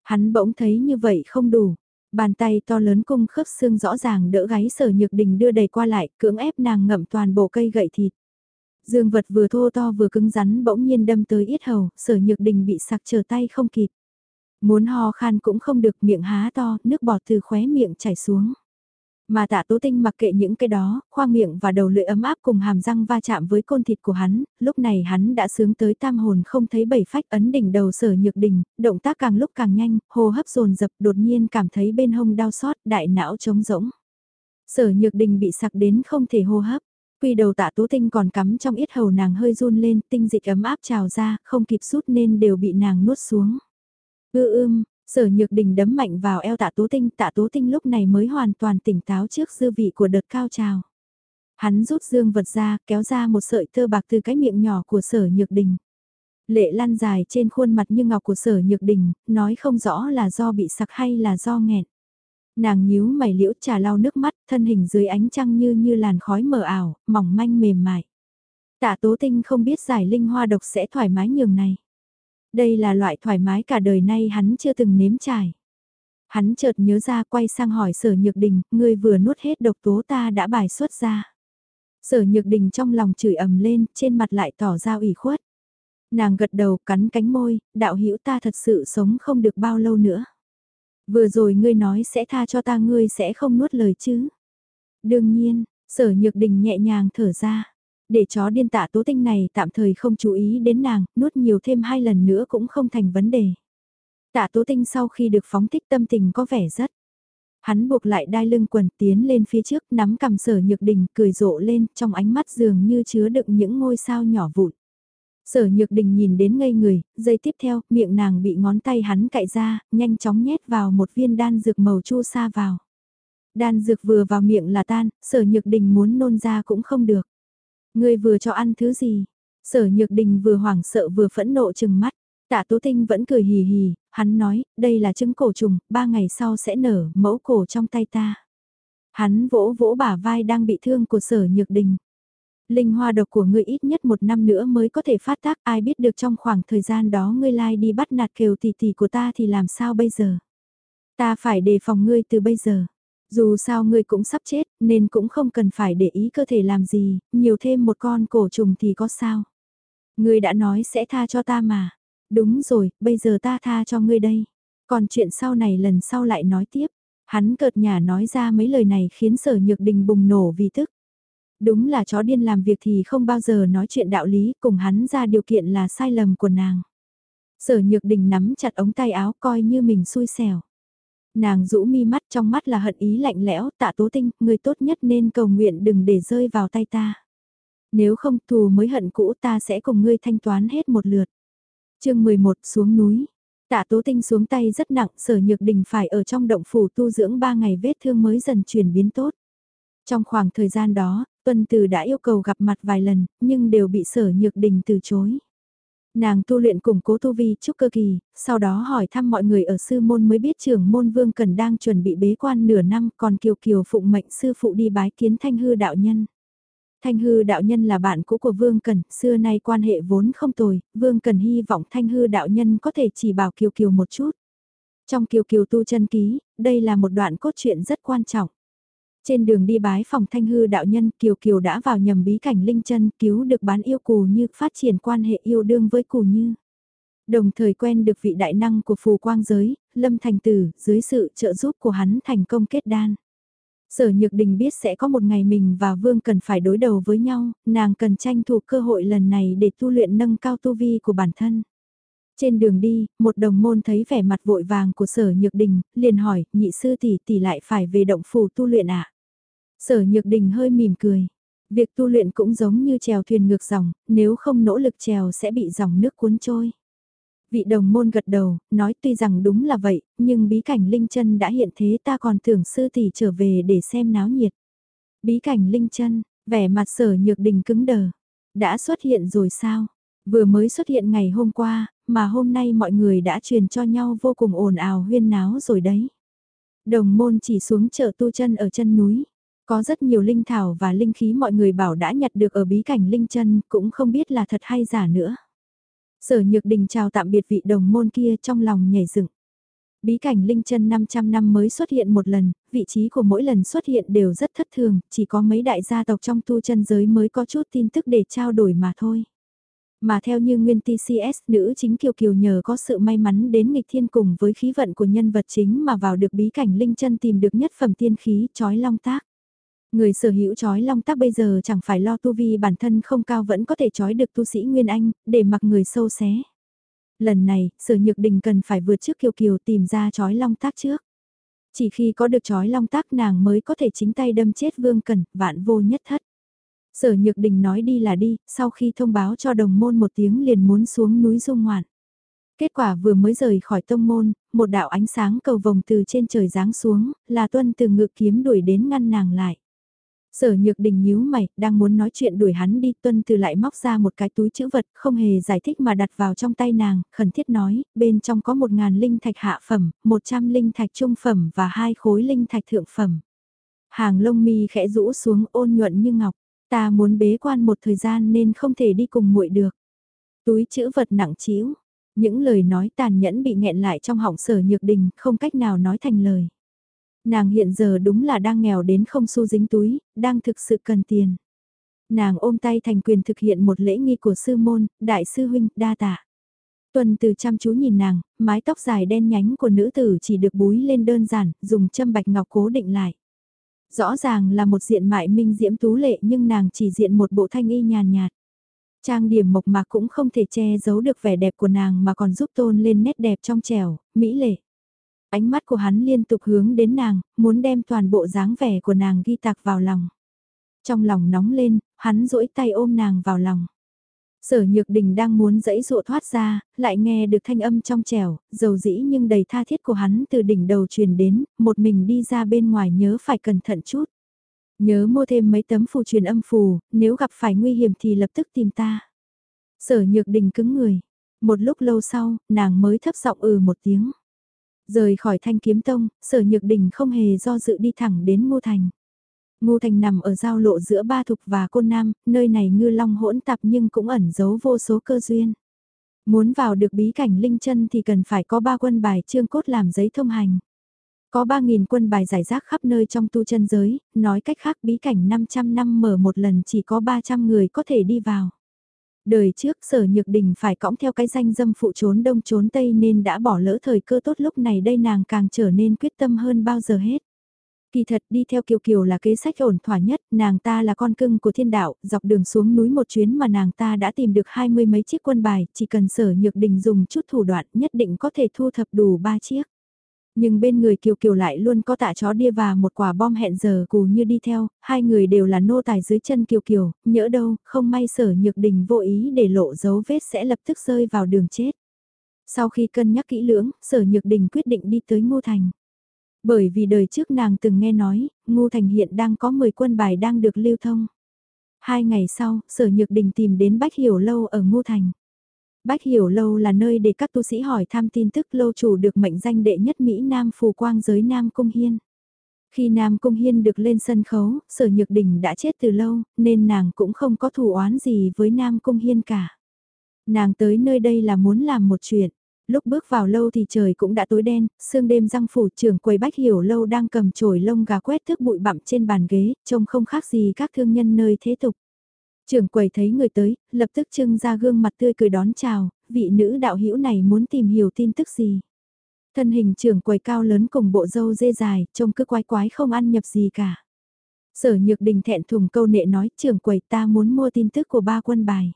Hắn bỗng thấy như vậy không đủ. Bàn tay to lớn cung khớp xương rõ ràng đỡ gáy sở nhược đình đưa đầy qua lại, cưỡng ép nàng ngậm toàn bộ cây gậy thịt. Dương vật vừa thô to vừa cứng rắn bỗng nhiên đâm tới yết hầu, sở nhược đình bị sặc trở tay không kịp. Muốn ho khan cũng không được miệng há to, nước bọt từ khóe miệng chảy xuống. Mà tạ tố tinh mặc kệ những cái đó, khoang miệng và đầu lưỡi ấm áp cùng hàm răng va chạm với côn thịt của hắn, lúc này hắn đã sướng tới tam hồn không thấy bảy phách ấn đỉnh đầu sở nhược đỉnh, động tác càng lúc càng nhanh, hô hấp dồn dập đột nhiên cảm thấy bên hông đau xót, đại não trống rỗng. Sở nhược đình bị sặc đến không thể hô hấp, quy đầu tạ tố tinh còn cắm trong yết hầu nàng hơi run lên, tinh dịch ấm áp trào ra, không kịp rút nên đều bị nàng nuốt xuống. Ư ưm, Sở nhược đình đấm mạnh vào eo tạ tố tinh, tạ tố tinh lúc này mới hoàn toàn tỉnh táo trước dư vị của đợt cao trào. Hắn rút dương vật ra, kéo ra một sợi tơ bạc từ cái miệng nhỏ của sở nhược đình. Lệ lan dài trên khuôn mặt như ngọc của sở nhược đình, nói không rõ là do bị sặc hay là do nghẹn. Nàng nhíu mày liễu trà lau nước mắt, thân hình dưới ánh trăng như như làn khói mờ ảo, mỏng manh mềm mại. Tạ tố tinh không biết giải linh hoa độc sẽ thoải mái nhường này. Đây là loại thoải mái cả đời nay hắn chưa từng nếm trải. Hắn chợt nhớ ra quay sang hỏi sở nhược đình, ngươi vừa nuốt hết độc tố ta đã bài xuất ra. Sở nhược đình trong lòng chửi ầm lên, trên mặt lại tỏ ra ủy khuất. Nàng gật đầu cắn cánh môi, đạo hữu ta thật sự sống không được bao lâu nữa. Vừa rồi ngươi nói sẽ tha cho ta ngươi sẽ không nuốt lời chứ. Đương nhiên, sở nhược đình nhẹ nhàng thở ra để chó điên tạ tố tinh này tạm thời không chú ý đến nàng, nuốt nhiều thêm hai lần nữa cũng không thành vấn đề. Tạ tố tinh sau khi được phóng thích tâm tình có vẻ rất. Hắn buộc lại đai lưng quần tiến lên phía trước nắm cầm sở nhược đình cười rộ lên trong ánh mắt dường như chứa đựng những ngôi sao nhỏ vụn. Sở nhược đình nhìn đến ngây người, giây tiếp theo miệng nàng bị ngón tay hắn cạy ra, nhanh chóng nhét vào một viên đan dược màu chu sa vào. Đan dược vừa vào miệng là tan, sở nhược đình muốn nôn ra cũng không được. Ngươi vừa cho ăn thứ gì? Sở Nhược Đình vừa hoảng sợ vừa phẫn nộ chừng mắt. Tạ Tố Tinh vẫn cười hì hì, hắn nói, đây là trứng cổ trùng, ba ngày sau sẽ nở, mẫu cổ trong tay ta. Hắn vỗ vỗ bả vai đang bị thương của sở Nhược Đình. Linh hoa độc của ngươi ít nhất một năm nữa mới có thể phát tác, ai biết được trong khoảng thời gian đó ngươi lai đi bắt nạt kiều tỷ tỷ của ta thì làm sao bây giờ? Ta phải đề phòng ngươi từ bây giờ. Dù sao ngươi cũng sắp chết, nên cũng không cần phải để ý cơ thể làm gì, nhiều thêm một con cổ trùng thì có sao. Ngươi đã nói sẽ tha cho ta mà. Đúng rồi, bây giờ ta tha cho ngươi đây. Còn chuyện sau này lần sau lại nói tiếp. Hắn cợt nhà nói ra mấy lời này khiến sở nhược đình bùng nổ vì tức. Đúng là chó điên làm việc thì không bao giờ nói chuyện đạo lý, cùng hắn ra điều kiện là sai lầm của nàng. Sở nhược đình nắm chặt ống tay áo coi như mình xui xẻo. Nàng rũ mi mắt trong mắt là hận ý lạnh lẽo tạ tố tinh, người tốt nhất nên cầu nguyện đừng để rơi vào tay ta. Nếu không thù mới hận cũ ta sẽ cùng ngươi thanh toán hết một lượt. chương 11 xuống núi. Tạ tố tinh xuống tay rất nặng, sở nhược đình phải ở trong động phủ tu dưỡng 3 ngày vết thương mới dần chuyển biến tốt. Trong khoảng thời gian đó, Tuân Từ đã yêu cầu gặp mặt vài lần, nhưng đều bị sở nhược đình từ chối. Nàng tu luyện cùng cố tu vi trúc cơ kỳ, sau đó hỏi thăm mọi người ở sư môn mới biết trưởng môn Vương Cần đang chuẩn bị bế quan nửa năm còn Kiều Kiều phụng mệnh sư phụ đi bái kiến thanh hư đạo nhân. Thanh hư đạo nhân là bạn cũ của Vương Cần, xưa nay quan hệ vốn không tồi, Vương Cần hy vọng thanh hư đạo nhân có thể chỉ bảo Kiều Kiều một chút. Trong Kiều Kiều tu chân ký, đây là một đoạn cốt truyện rất quan trọng. Trên đường đi bái phòng thanh hư đạo nhân Kiều Kiều đã vào nhầm bí cảnh linh chân cứu được bán yêu cù như phát triển quan hệ yêu đương với cù như. Đồng thời quen được vị đại năng của phù quang giới, lâm thành tử, dưới sự trợ giúp của hắn thành công kết đan. Sở Nhược Đình biết sẽ có một ngày mình và Vương cần phải đối đầu với nhau, nàng cần tranh thủ cơ hội lần này để tu luyện nâng cao tu vi của bản thân. Trên đường đi, một đồng môn thấy vẻ mặt vội vàng của sở nhược đình, liền hỏi, nhị sư tỷ tỷ lại phải về động phủ tu luyện ạ. À? Sở nhược đình hơi mỉm cười. Việc tu luyện cũng giống như trèo thuyền ngược dòng, nếu không nỗ lực trèo sẽ bị dòng nước cuốn trôi. Vị đồng môn gật đầu, nói tuy rằng đúng là vậy, nhưng bí cảnh linh chân đã hiện thế ta còn tưởng sư tỷ trở về để xem náo nhiệt. Bí cảnh linh chân, vẻ mặt sở nhược đình cứng đờ. Đã xuất hiện rồi sao? Vừa mới xuất hiện ngày hôm qua, mà hôm nay mọi người đã truyền cho nhau vô cùng ồn ào huyên náo rồi đấy. Đồng môn chỉ xuống chợ tu chân ở chân núi. Có rất nhiều linh thảo và linh khí mọi người bảo đã nhặt được ở bí cảnh linh chân cũng không biết là thật hay giả nữa. Sở Nhược Đình chào tạm biệt vị đồng môn kia trong lòng nhảy dựng. Bí cảnh linh chân 500 năm mới xuất hiện một lần, vị trí của mỗi lần xuất hiện đều rất thất thường, chỉ có mấy đại gia tộc trong tu chân giới mới có chút tin tức để trao đổi mà thôi. Mà theo như nguyên TCS, nữ chính Kiều Kiều nhờ có sự may mắn đến nghịch thiên cùng với khí vận của nhân vật chính mà vào được bí cảnh linh chân tìm được nhất phẩm tiên khí chói long tác. Người sở hữu chói long tác bây giờ chẳng phải lo tu vi bản thân không cao vẫn có thể chói được tu sĩ Nguyên Anh, để mặc người sâu xé. Lần này, sở nhược đình cần phải vượt trước Kiều Kiều tìm ra chói long tác trước. Chỉ khi có được chói long tác nàng mới có thể chính tay đâm chết vương cẩn, vạn vô nhất thất. Sở Nhược Đình nói đi là đi, sau khi thông báo cho đồng môn một tiếng liền muốn xuống núi dung ngoạn. Kết quả vừa mới rời khỏi tông môn, một đạo ánh sáng cầu vồng từ trên trời giáng xuống, là tuân từ ngự kiếm đuổi đến ngăn nàng lại. Sở nhược đình nhíu mày, đang muốn nói chuyện đuổi hắn đi, tuân từ lại móc ra một cái túi chữ vật, không hề giải thích mà đặt vào trong tay nàng, khẩn thiết nói, bên trong có một ngàn linh thạch hạ phẩm, một trăm linh thạch trung phẩm và hai khối linh thạch thượng phẩm. Hàng lông mi khẽ rũ xuống ôn nhuận như ngọc. Ta muốn bế quan một thời gian nên không thể đi cùng muội được. Túi chữ vật nặng trĩu, những lời nói tàn nhẫn bị nghẹn lại trong họng sở nhược đình, không cách nào nói thành lời. Nàng hiện giờ đúng là đang nghèo đến không xu dính túi, đang thực sự cần tiền. Nàng ôm tay thành quyền thực hiện một lễ nghi của sư môn, đại sư huynh, đa tạ. Tuần từ chăm chú nhìn nàng, mái tóc dài đen nhánh của nữ tử chỉ được búi lên đơn giản, dùng châm bạch ngọc cố định lại. Rõ ràng là một diện mại minh diễm tú lệ nhưng nàng chỉ diện một bộ thanh y nhàn nhạt. Trang điểm mộc mạc cũng không thể che giấu được vẻ đẹp của nàng mà còn giúp tôn lên nét đẹp trong trẻo, mỹ lệ. Ánh mắt của hắn liên tục hướng đến nàng, muốn đem toàn bộ dáng vẻ của nàng ghi tạc vào lòng. Trong lòng nóng lên, hắn duỗi tay ôm nàng vào lòng. Sở Nhược Đình đang muốn dẫy dụa thoát ra, lại nghe được thanh âm trong trẻo, dầu dĩ nhưng đầy tha thiết của hắn từ đỉnh đầu truyền đến, một mình đi ra bên ngoài nhớ phải cẩn thận chút. Nhớ mua thêm mấy tấm phù truyền âm phù, nếu gặp phải nguy hiểm thì lập tức tìm ta. Sở Nhược Đình cứng người. Một lúc lâu sau, nàng mới thấp giọng ừ một tiếng. Rời khỏi thanh kiếm tông, sở nhược đình không hề do dự đi thẳng đến Ngô Thành. Ngô Thành nằm ở giao lộ giữa Ba Thục và Côn Nam, nơi này ngư long hỗn tạp nhưng cũng ẩn giấu vô số cơ duyên. Muốn vào được bí cảnh linh chân thì cần phải có ba quân bài trương cốt làm giấy thông hành. Có 3.000 quân bài giải rác khắp nơi trong tu chân giới, nói cách khác bí cảnh 500 năm mở một lần chỉ có 300 người có thể đi vào. Đời trước sở nhược đình phải cõng theo cái danh dâm phụ trốn đông trốn tây nên đã bỏ lỡ thời cơ tốt lúc này đây nàng càng trở nên quyết tâm hơn bao giờ hết. Kỳ thật đi theo Kiều Kiều là kế sách ổn thỏa nhất, nàng ta là con cưng của thiên đạo, dọc đường xuống núi một chuyến mà nàng ta đã tìm được hai mươi mấy chiếc quân bài, chỉ cần sở nhược đình dùng chút thủ đoạn nhất định có thể thu thập đủ ba chiếc. Nhưng bên người Kiều Kiều lại luôn có tạ chó đia và một quả bom hẹn giờ cù như đi theo, hai người đều là nô tài dưới chân Kiều Kiều, nhỡ đâu, không may sở nhược đình vô ý để lộ dấu vết sẽ lập tức rơi vào đường chết. Sau khi cân nhắc kỹ lưỡng, sở nhược đình quyết định đi tới Ngô Thành. Bởi vì đời trước nàng từng nghe nói, Ngô Thành hiện đang có 10 quân bài đang được lưu thông. Hai ngày sau, sở nhược đình tìm đến Bách Hiểu Lâu ở Ngô Thành. Bách Hiểu Lâu là nơi để các tu sĩ hỏi thăm tin tức lâu chủ được mệnh danh đệ nhất Mỹ Nam phù quang giới Nam Cung Hiên. Khi Nam Cung Hiên được lên sân khấu, sở nhược đình đã chết từ lâu, nên nàng cũng không có thù oán gì với Nam Cung Hiên cả. Nàng tới nơi đây là muốn làm một chuyện. Lúc bước vào lâu thì trời cũng đã tối đen, sương đêm răng phủ trưởng quầy bách hiểu lâu đang cầm chổi lông gà quét thước bụi bặm trên bàn ghế, trông không khác gì các thương nhân nơi thế tục. Trưởng quầy thấy người tới, lập tức trưng ra gương mặt tươi cười đón chào, vị nữ đạo hữu này muốn tìm hiểu tin tức gì. Thân hình trưởng quầy cao lớn cùng bộ dâu dê dài, trông cứ quái quái không ăn nhập gì cả. Sở nhược đình thẹn thùng câu nệ nói trưởng quầy ta muốn mua tin tức của ba quân bài.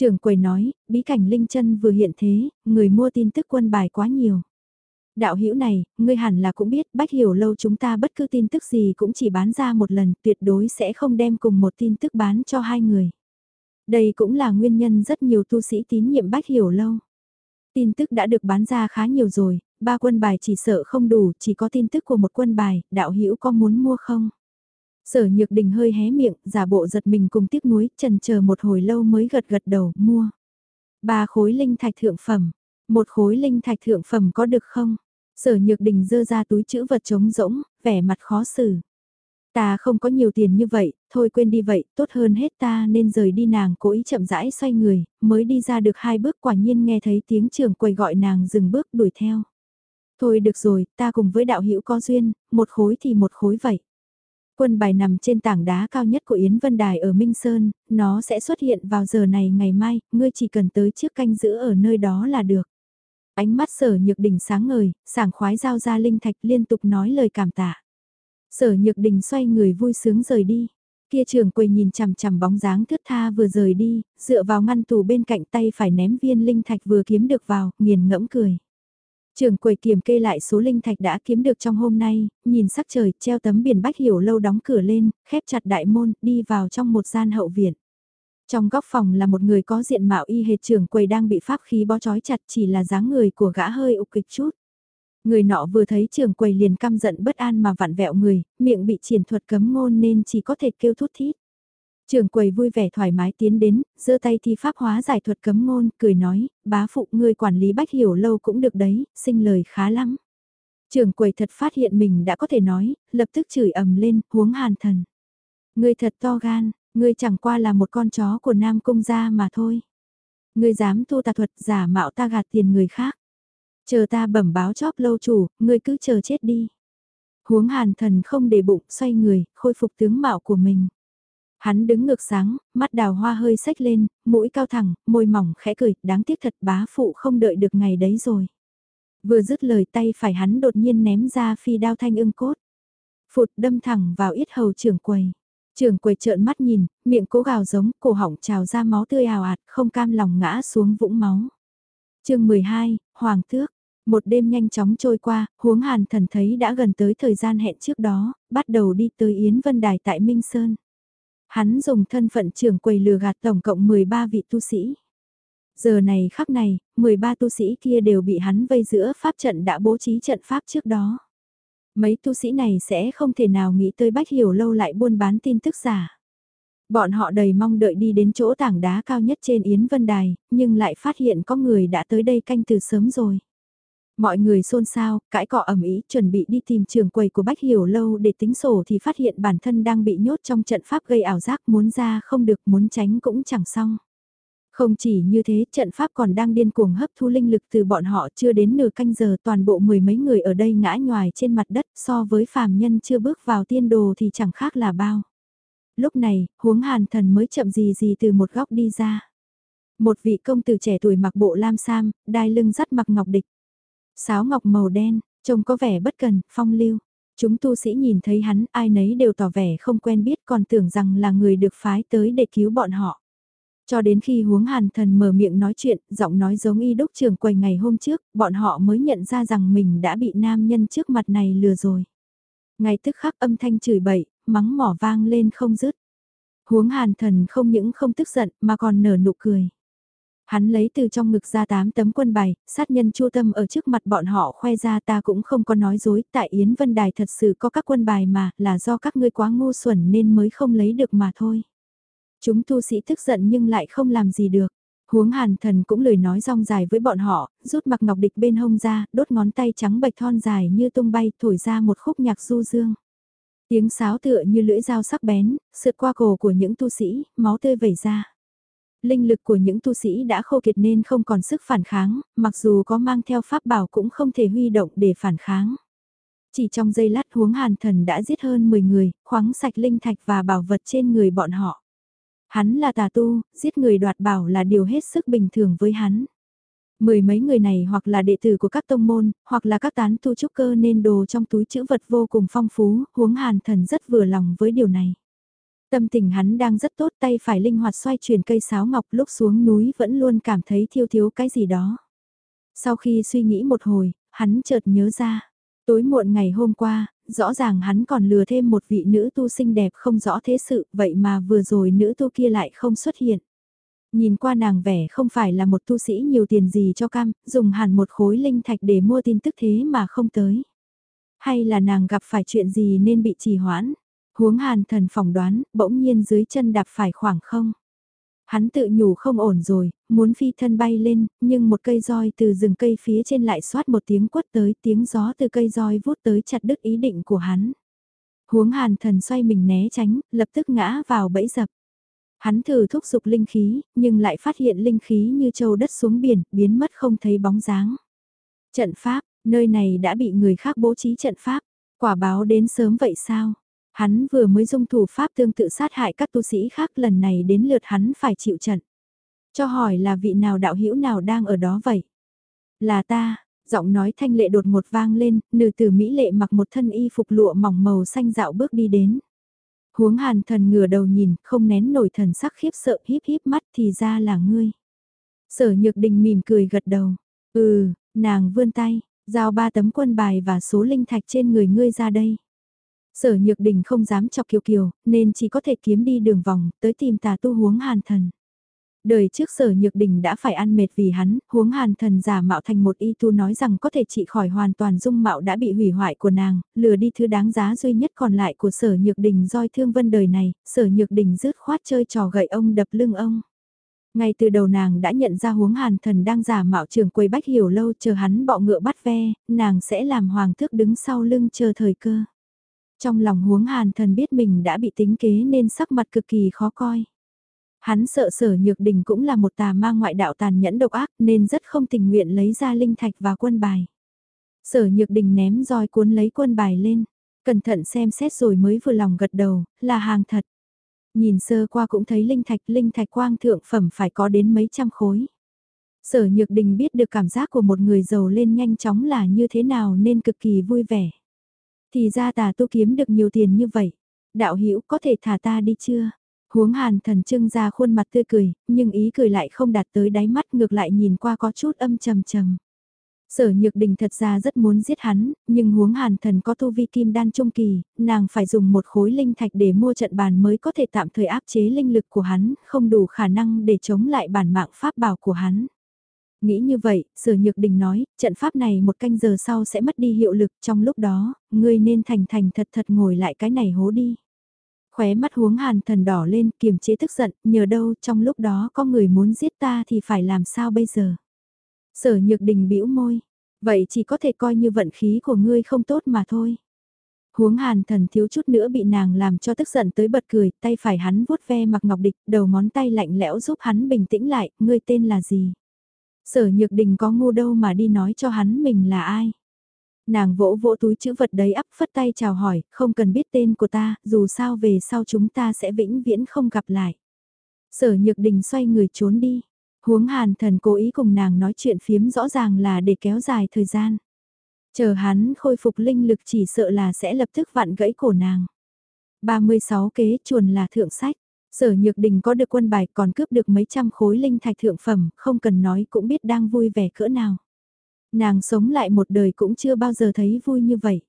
Trưởng quầy nói, bí cảnh linh chân vừa hiện thế, người mua tin tức quân bài quá nhiều. Đạo hữu này, ngươi hẳn là cũng biết, bách hiểu lâu chúng ta bất cứ tin tức gì cũng chỉ bán ra một lần, tuyệt đối sẽ không đem cùng một tin tức bán cho hai người. Đây cũng là nguyên nhân rất nhiều tu sĩ tín nhiệm bách hiểu lâu. Tin tức đã được bán ra khá nhiều rồi, ba quân bài chỉ sợ không đủ, chỉ có tin tức của một quân bài, đạo hữu có muốn mua không? Sở nhược đình hơi hé miệng, giả bộ giật mình cùng tiếc nuối, trần chờ một hồi lâu mới gật gật đầu, mua. Ba khối linh thạch thượng phẩm, một khối linh thạch thượng phẩm có được không? Sở nhược đình dơ ra túi chữ vật trống rỗng, vẻ mặt khó xử. Ta không có nhiều tiền như vậy, thôi quên đi vậy, tốt hơn hết ta nên rời đi nàng cố ý chậm rãi xoay người, mới đi ra được hai bước quả nhiên nghe thấy tiếng trưởng quầy gọi nàng dừng bước đuổi theo. Thôi được rồi, ta cùng với đạo hữu có duyên, một khối thì một khối vậy. Quân bài nằm trên tảng đá cao nhất của Yến Vân Đài ở Minh Sơn, nó sẽ xuất hiện vào giờ này ngày mai, ngươi chỉ cần tới trước canh giữ ở nơi đó là được. Ánh mắt sở nhược đỉnh sáng ngời, sảng khoái giao ra linh thạch liên tục nói lời cảm tạ. Sở nhược đình xoay người vui sướng rời đi. Kia trường quầy nhìn chằm chằm bóng dáng thướt tha vừa rời đi, dựa vào ngăn tủ bên cạnh tay phải ném viên linh thạch vừa kiếm được vào, nghiền ngẫm cười. Trường quầy kiểm kê lại số linh thạch đã kiếm được trong hôm nay, nhìn sắc trời, treo tấm biển bách hiểu lâu đóng cửa lên, khép chặt đại môn, đi vào trong một gian hậu viện. Trong góc phòng là một người có diện mạo y hệt trường quầy đang bị pháp khí bó chói chặt chỉ là dáng người của gã hơi ục kịch chút. Người nọ vừa thấy trường quầy liền căm giận bất an mà vặn vẹo người, miệng bị triển thuật cấm ngôn nên chỉ có thể kêu thút thít. Trường quầy vui vẻ thoải mái tiến đến, giơ tay thi pháp hóa giải thuật cấm ngôn, cười nói, bá phụ người quản lý bách hiểu lâu cũng được đấy, sinh lời khá lắm. Trường quầy thật phát hiện mình đã có thể nói, lập tức chửi ầm lên, huống hàn thần. Người thật to gan, người chẳng qua là một con chó của nam cung gia mà thôi. Người dám tu tà thuật giả mạo ta gạt tiền người khác. Chờ ta bẩm báo chóp lâu chủ, người cứ chờ chết đi. Huống hàn thần không để bụng, xoay người, khôi phục tướng mạo của mình. Hắn đứng ngược sáng, mắt đào hoa hơi sách lên, mũi cao thẳng, môi mỏng khẽ cười, đáng tiếc thật bá phụ không đợi được ngày đấy rồi. Vừa dứt lời tay phải hắn đột nhiên ném ra phi đao thanh ưng cốt. Phụt đâm thẳng vào yết hầu trưởng quầy. Trưởng quầy trợn mắt nhìn, miệng cố gào giống, cổ họng trào ra máu tươi ào ạt, không cam lòng ngã xuống vũng máu. chương 12, Hoàng Tước. Một đêm nhanh chóng trôi qua, huống hàn thần thấy đã gần tới thời gian hẹn trước đó, bắt đầu đi tới Yến Vân Đài tại Minh Sơn. Hắn dùng thân phận trưởng quầy lừa gạt tổng cộng 13 vị tu sĩ. Giờ này khắc này, 13 tu sĩ kia đều bị hắn vây giữa pháp trận đã bố trí trận pháp trước đó. Mấy tu sĩ này sẽ không thể nào nghĩ tới Bách Hiểu Lâu lại buôn bán tin tức giả. Bọn họ đầy mong đợi đi đến chỗ tảng đá cao nhất trên Yến Vân Đài, nhưng lại phát hiện có người đã tới đây canh từ sớm rồi. Mọi người xôn xao, cãi cọ ẩm ý, chuẩn bị đi tìm trường quầy của Bách Hiểu Lâu để tính sổ thì phát hiện bản thân đang bị nhốt trong trận pháp gây ảo giác muốn ra không được muốn tránh cũng chẳng xong. Không chỉ như thế, trận pháp còn đang điên cuồng hấp thu linh lực từ bọn họ chưa đến nửa canh giờ toàn bộ mười mấy người ở đây ngã nhoài trên mặt đất so với phàm nhân chưa bước vào tiên đồ thì chẳng khác là bao. Lúc này, huống hàn thần mới chậm gì gì từ một góc đi ra. Một vị công tử trẻ tuổi mặc bộ lam sam, đai lưng dắt mặc ngọc địch. Sáo ngọc màu đen, trông có vẻ bất cần, phong lưu. Chúng tu sĩ nhìn thấy hắn, ai nấy đều tỏ vẻ không quen biết còn tưởng rằng là người được phái tới để cứu bọn họ. Cho đến khi huống hàn thần mở miệng nói chuyện, giọng nói giống y đúc trường quầy ngày hôm trước, bọn họ mới nhận ra rằng mình đã bị nam nhân trước mặt này lừa rồi. Ngay tức khắc âm thanh chửi bậy, mắng mỏ vang lên không dứt. Huống hàn thần không những không tức giận mà còn nở nụ cười. Hắn lấy từ trong ngực ra tám tấm quân bài, sát nhân chua tâm ở trước mặt bọn họ khoe ra ta cũng không có nói dối, tại Yến Vân Đài thật sự có các quân bài mà, là do các ngươi quá ngu xuẩn nên mới không lấy được mà thôi. Chúng tu sĩ tức giận nhưng lại không làm gì được. Huống hàn thần cũng lời nói rong dài với bọn họ, rút mặc ngọc địch bên hông ra, đốt ngón tay trắng bạch thon dài như tung bay, thổi ra một khúc nhạc du dương. Tiếng sáo tựa như lưỡi dao sắc bén, sượt qua cổ của những tu sĩ, máu tươi vẩy ra. Linh lực của những tu sĩ đã khô kiệt nên không còn sức phản kháng, mặc dù có mang theo pháp bảo cũng không thể huy động để phản kháng. Chỉ trong giây lát huống hàn thần đã giết hơn 10 người, khoáng sạch linh thạch và bảo vật trên người bọn họ. Hắn là tà tu, giết người đoạt bảo là điều hết sức bình thường với hắn. Mười mấy người này hoặc là đệ tử của các tông môn, hoặc là các tán tu trúc cơ nên đồ trong túi chữ vật vô cùng phong phú, huống hàn thần rất vừa lòng với điều này. Tâm tình hắn đang rất tốt tay phải linh hoạt xoay chuyển cây sáo ngọc lúc xuống núi vẫn luôn cảm thấy thiêu thiếu cái gì đó. Sau khi suy nghĩ một hồi, hắn chợt nhớ ra. Tối muộn ngày hôm qua, rõ ràng hắn còn lừa thêm một vị nữ tu xinh đẹp không rõ thế sự, vậy mà vừa rồi nữ tu kia lại không xuất hiện. Nhìn qua nàng vẻ không phải là một tu sĩ nhiều tiền gì cho cam, dùng hẳn một khối linh thạch để mua tin tức thế mà không tới. Hay là nàng gặp phải chuyện gì nên bị trì hoãn. Huống hàn thần phỏng đoán, bỗng nhiên dưới chân đạp phải khoảng không. Hắn tự nhủ không ổn rồi, muốn phi thân bay lên, nhưng một cây roi từ rừng cây phía trên lại xoát một tiếng quất tới tiếng gió từ cây roi vút tới chặt đứt ý định của hắn. Huống hàn thần xoay mình né tránh, lập tức ngã vào bẫy dập. Hắn thử thúc giục linh khí, nhưng lại phát hiện linh khí như châu đất xuống biển, biến mất không thấy bóng dáng. Trận pháp, nơi này đã bị người khác bố trí trận pháp, quả báo đến sớm vậy sao? Hắn vừa mới dung thủ pháp tương tự sát hại các tu sĩ khác lần này đến lượt hắn phải chịu trận. Cho hỏi là vị nào đạo hữu nào đang ở đó vậy? Là ta, giọng nói thanh lệ đột một vang lên, nữ tử Mỹ lệ mặc một thân y phục lụa mỏng màu xanh dạo bước đi đến. Huống hàn thần ngửa đầu nhìn, không nén nổi thần sắc khiếp sợ híp híp mắt thì ra là ngươi. Sở nhược đình mỉm cười gật đầu. Ừ, nàng vươn tay, giao ba tấm quân bài và số linh thạch trên người ngươi ra đây. Sở nhược đình không dám chọc kiều kiều, nên chỉ có thể kiếm đi đường vòng, tới tìm tà tu huống hàn thần. Đời trước sở nhược đình đã phải ăn mệt vì hắn, huống hàn thần giả mạo thành một y tu nói rằng có thể trị khỏi hoàn toàn dung mạo đã bị hủy hoại của nàng, lừa đi thứ đáng giá duy nhất còn lại của sở nhược đình roi thương vân đời này, sở nhược đình rứt khoát chơi trò gậy ông đập lưng ông. Ngay từ đầu nàng đã nhận ra huống hàn thần đang giả mạo trường quầy bách hiểu lâu chờ hắn bọ ngựa bắt ve, nàng sẽ làm hoàng thước đứng sau lưng chờ thời cơ. Trong lòng huống hàn thần biết mình đã bị tính kế nên sắc mặt cực kỳ khó coi. Hắn sợ sở nhược đình cũng là một tà ma ngoại đạo tàn nhẫn độc ác nên rất không tình nguyện lấy ra linh thạch và quân bài. Sở nhược đình ném roi cuốn lấy quân bài lên, cẩn thận xem xét rồi mới vừa lòng gật đầu, là hàng thật. Nhìn sơ qua cũng thấy linh thạch, linh thạch quang thượng phẩm phải có đến mấy trăm khối. Sở nhược đình biết được cảm giác của một người giàu lên nhanh chóng là như thế nào nên cực kỳ vui vẻ. Thì ra tà tu kiếm được nhiều tiền như vậy. Đạo hữu có thể thả ta đi chưa? Huống hàn thần trưng ra khuôn mặt tươi cười, nhưng ý cười lại không đạt tới đáy mắt ngược lại nhìn qua có chút âm trầm trầm. Sở nhược đình thật ra rất muốn giết hắn, nhưng huống hàn thần có tu vi kim đan trung kỳ, nàng phải dùng một khối linh thạch để mua trận bàn mới có thể tạm thời áp chế linh lực của hắn, không đủ khả năng để chống lại bản mạng pháp bảo của hắn. Nghĩ như vậy, sở nhược đình nói, trận pháp này một canh giờ sau sẽ mất đi hiệu lực, trong lúc đó, ngươi nên thành thành thật thật ngồi lại cái này hố đi. Khóe mắt huống hàn thần đỏ lên, kiềm chế tức giận, nhờ đâu trong lúc đó có người muốn giết ta thì phải làm sao bây giờ. Sở nhược đình bĩu môi, vậy chỉ có thể coi như vận khí của ngươi không tốt mà thôi. Huống hàn thần thiếu chút nữa bị nàng làm cho tức giận tới bật cười, tay phải hắn vuốt ve mặc ngọc địch, đầu ngón tay lạnh lẽo giúp hắn bình tĩnh lại, ngươi tên là gì? Sở nhược đình có ngu đâu mà đi nói cho hắn mình là ai. Nàng vỗ vỗ túi chữ vật đấy ấp phất tay chào hỏi, không cần biết tên của ta, dù sao về sau chúng ta sẽ vĩnh viễn không gặp lại. Sở nhược đình xoay người trốn đi. Huống hàn thần cố ý cùng nàng nói chuyện phiếm rõ ràng là để kéo dài thời gian. Chờ hắn khôi phục linh lực chỉ sợ là sẽ lập tức vặn gãy cổ nàng. 36 kế chuồn là thượng sách. Sở Nhược Đình có được quân bài còn cướp được mấy trăm khối linh thạch thượng phẩm, không cần nói cũng biết đang vui vẻ cỡ nào. Nàng sống lại một đời cũng chưa bao giờ thấy vui như vậy.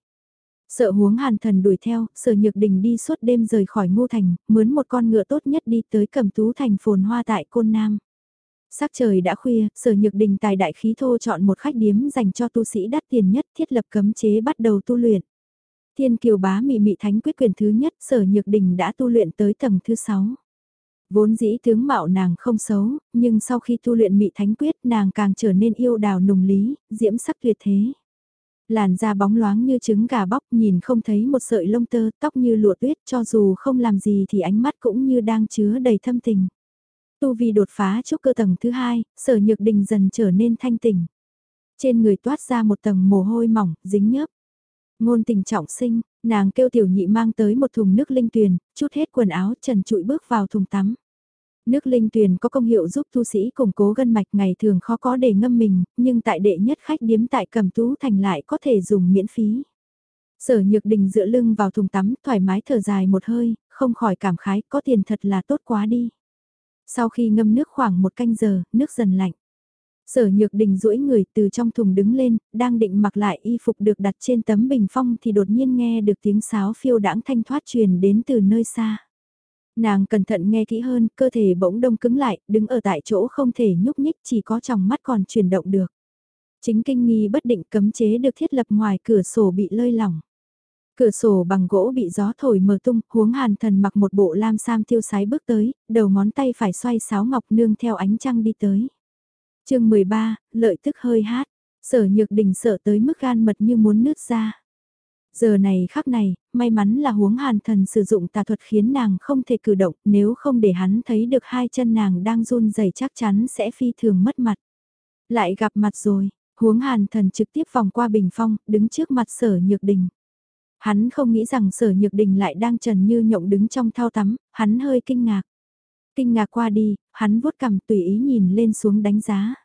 Sợ huống hàn thần đuổi theo, sở nhược đình đi suốt đêm rời khỏi ngô thành, mướn một con ngựa tốt nhất đi tới cầm tú thành phồn hoa tại Côn Nam. Sắc trời đã khuya, sở nhược đình tài đại khí thô chọn một khách điếm dành cho tu sĩ đắt tiền nhất thiết lập cấm chế bắt đầu tu luyện. Thiên kiều bá mị mị thánh quyết quyền thứ nhất sở nhược đình đã tu luyện tới tầng thứ sáu. Vốn dĩ tướng mạo nàng không xấu, nhưng sau khi tu luyện mị thánh quyết nàng càng trở nên yêu đào nùng lý, diễm sắc tuyệt thế. Làn da bóng loáng như trứng gà bóc nhìn không thấy một sợi lông tơ, tóc như lụa tuyết cho dù không làm gì thì ánh mắt cũng như đang chứa đầy thâm tình. Tu vi đột phá chốc cơ tầng thứ hai, sở nhược đình dần trở nên thanh tỉnh. Trên người toát ra một tầng mồ hôi mỏng, dính nhớp. Ngôn tình trọng sinh, nàng kêu tiểu nhị mang tới một thùng nước linh tuyền, chút hết quần áo trần trụi bước vào thùng tắm. Nước linh tuyền có công hiệu giúp tu sĩ củng cố gân mạch ngày thường khó có để ngâm mình, nhưng tại đệ nhất khách điếm tại cầm tú thành lại có thể dùng miễn phí. Sở nhược đình dựa lưng vào thùng tắm, thoải mái thở dài một hơi, không khỏi cảm khái, có tiền thật là tốt quá đi. Sau khi ngâm nước khoảng một canh giờ, nước dần lạnh. Sở nhược đình duỗi người từ trong thùng đứng lên, đang định mặc lại y phục được đặt trên tấm bình phong thì đột nhiên nghe được tiếng sáo phiêu đãng thanh thoát truyền đến từ nơi xa. Nàng cẩn thận nghe kỹ hơn, cơ thể bỗng đông cứng lại, đứng ở tại chỗ không thể nhúc nhích chỉ có trong mắt còn chuyển động được. Chính kinh nghi bất định cấm chế được thiết lập ngoài cửa sổ bị lơi lỏng. Cửa sổ bằng gỗ bị gió thổi mở tung, huống hàn thần mặc một bộ lam sam tiêu sái bước tới, đầu ngón tay phải xoay sáo ngọc nương theo ánh trăng đi tới chương 13, lợi tức hơi hát, sở nhược đình sợ tới mức gan mật như muốn nứt ra. Giờ này khắc này, may mắn là huống hàn thần sử dụng tà thuật khiến nàng không thể cử động, nếu không để hắn thấy được hai chân nàng đang run rẩy chắc chắn sẽ phi thường mất mặt. Lại gặp mặt rồi, huống hàn thần trực tiếp vòng qua bình phong, đứng trước mặt sở nhược đình. Hắn không nghĩ rằng sở nhược đình lại đang trần như nhộng đứng trong thao tắm, hắn hơi kinh ngạc. Kinh ngạc qua đi, hắn vuốt cằm tùy ý nhìn lên xuống đánh giá.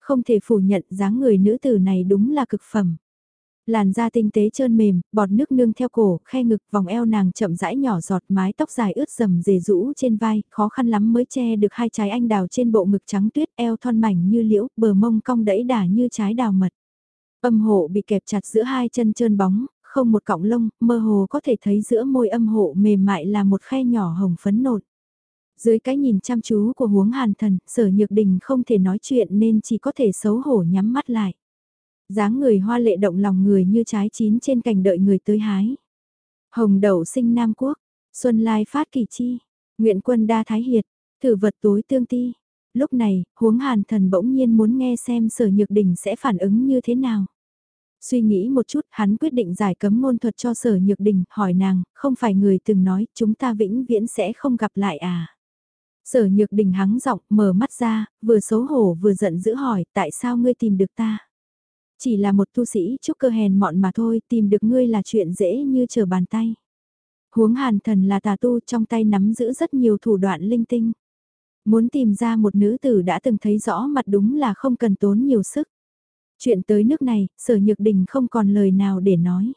Không thể phủ nhận dáng người nữ tử này đúng là cực phẩm. Làn da tinh tế trơn mềm, bọt nước nương theo cổ, khe ngực vòng eo nàng chậm rãi nhỏ giọt mái tóc dài ướt rầm rề rũ trên vai, khó khăn lắm mới che được hai trái anh đào trên bộ ngực trắng tuyết eo thon mảnh như liễu, bờ mông cong đẫy đà như trái đào mật. Âm hộ bị kẹp chặt giữa hai chân trơn bóng, không một cọng lông, mơ hồ có thể thấy giữa môi âm hộ mềm mại là một khe nhỏ hồng phấn nột. Dưới cái nhìn chăm chú của huống hàn thần, sở nhược đình không thể nói chuyện nên chỉ có thể xấu hổ nhắm mắt lại dáng người hoa lệ động lòng người như trái chín trên cành đợi người tới hái. Hồng đậu sinh Nam Quốc, Xuân Lai phát kỳ chi, nguyện quân đa thái hiệt, thử vật tối tương ti. Lúc này, huống hàn thần bỗng nhiên muốn nghe xem sở nhược đình sẽ phản ứng như thế nào. Suy nghĩ một chút, hắn quyết định giải cấm ngôn thuật cho sở nhược đình, hỏi nàng, không phải người từng nói chúng ta vĩnh viễn sẽ không gặp lại à. Sở nhược đình hắng giọng mở mắt ra, vừa xấu hổ vừa giận dữ hỏi, tại sao ngươi tìm được ta? Chỉ là một tu sĩ trúc cơ hèn mọn mà thôi, tìm được ngươi là chuyện dễ như trở bàn tay. Huống hàn thần là tà tu trong tay nắm giữ rất nhiều thủ đoạn linh tinh. Muốn tìm ra một nữ tử đã từng thấy rõ mặt đúng là không cần tốn nhiều sức. Chuyện tới nước này, sở nhược đình không còn lời nào để nói.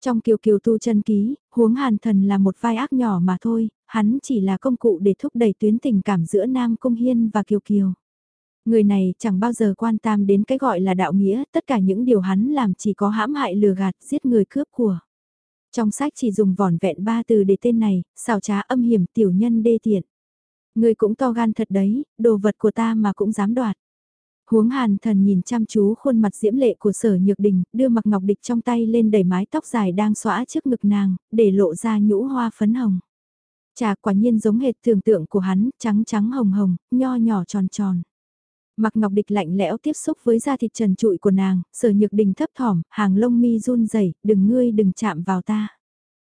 Trong kiều kiều tu chân ký, huống hàn thần là một vai ác nhỏ mà thôi, hắn chỉ là công cụ để thúc đẩy tuyến tình cảm giữa Nam Cung Hiên và Kiều Kiều. Người này chẳng bao giờ quan tâm đến cái gọi là đạo nghĩa, tất cả những điều hắn làm chỉ có hãm hại lừa gạt, giết người cướp của. Trong sách chỉ dùng vỏn vẹn ba từ để tên này, xào trá âm hiểm tiểu nhân đê tiện. Người cũng to gan thật đấy, đồ vật của ta mà cũng dám đoạt. Huống hàn thần nhìn chăm chú khuôn mặt diễm lệ của sở nhược đình, đưa mặc ngọc địch trong tay lên đẩy mái tóc dài đang xóa trước ngực nàng, để lộ ra nhũ hoa phấn hồng. Trà quả nhiên giống hệt tưởng tượng của hắn, trắng trắng hồng hồng, nho nhỏ tròn tròn. Mặc ngọc địch lạnh lẽo tiếp xúc với da thịt trần trụi của nàng, sở nhược đình thấp thỏm, hàng lông mi run rẩy đừng ngươi đừng chạm vào ta.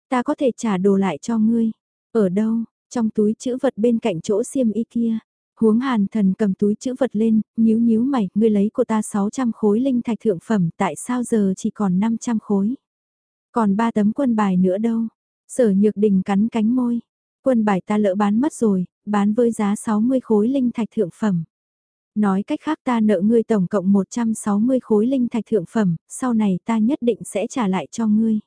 Ta có thể trả đồ lại cho ngươi. Ở đâu, trong túi chữ vật bên cạnh chỗ xiêm y kia. Huống hàn thần cầm túi chữ vật lên, nhíu nhíu mày, ngươi lấy của ta 600 khối linh thạch thượng phẩm, tại sao giờ chỉ còn 500 khối? Còn ba tấm quân bài nữa đâu? Sở nhược đình cắn cánh môi. Quân bài ta lỡ bán mất rồi, bán với giá 60 khối linh thạch thượng phẩm. Nói cách khác ta nợ ngươi tổng cộng 160 khối linh thạch thượng phẩm, sau này ta nhất định sẽ trả lại cho ngươi.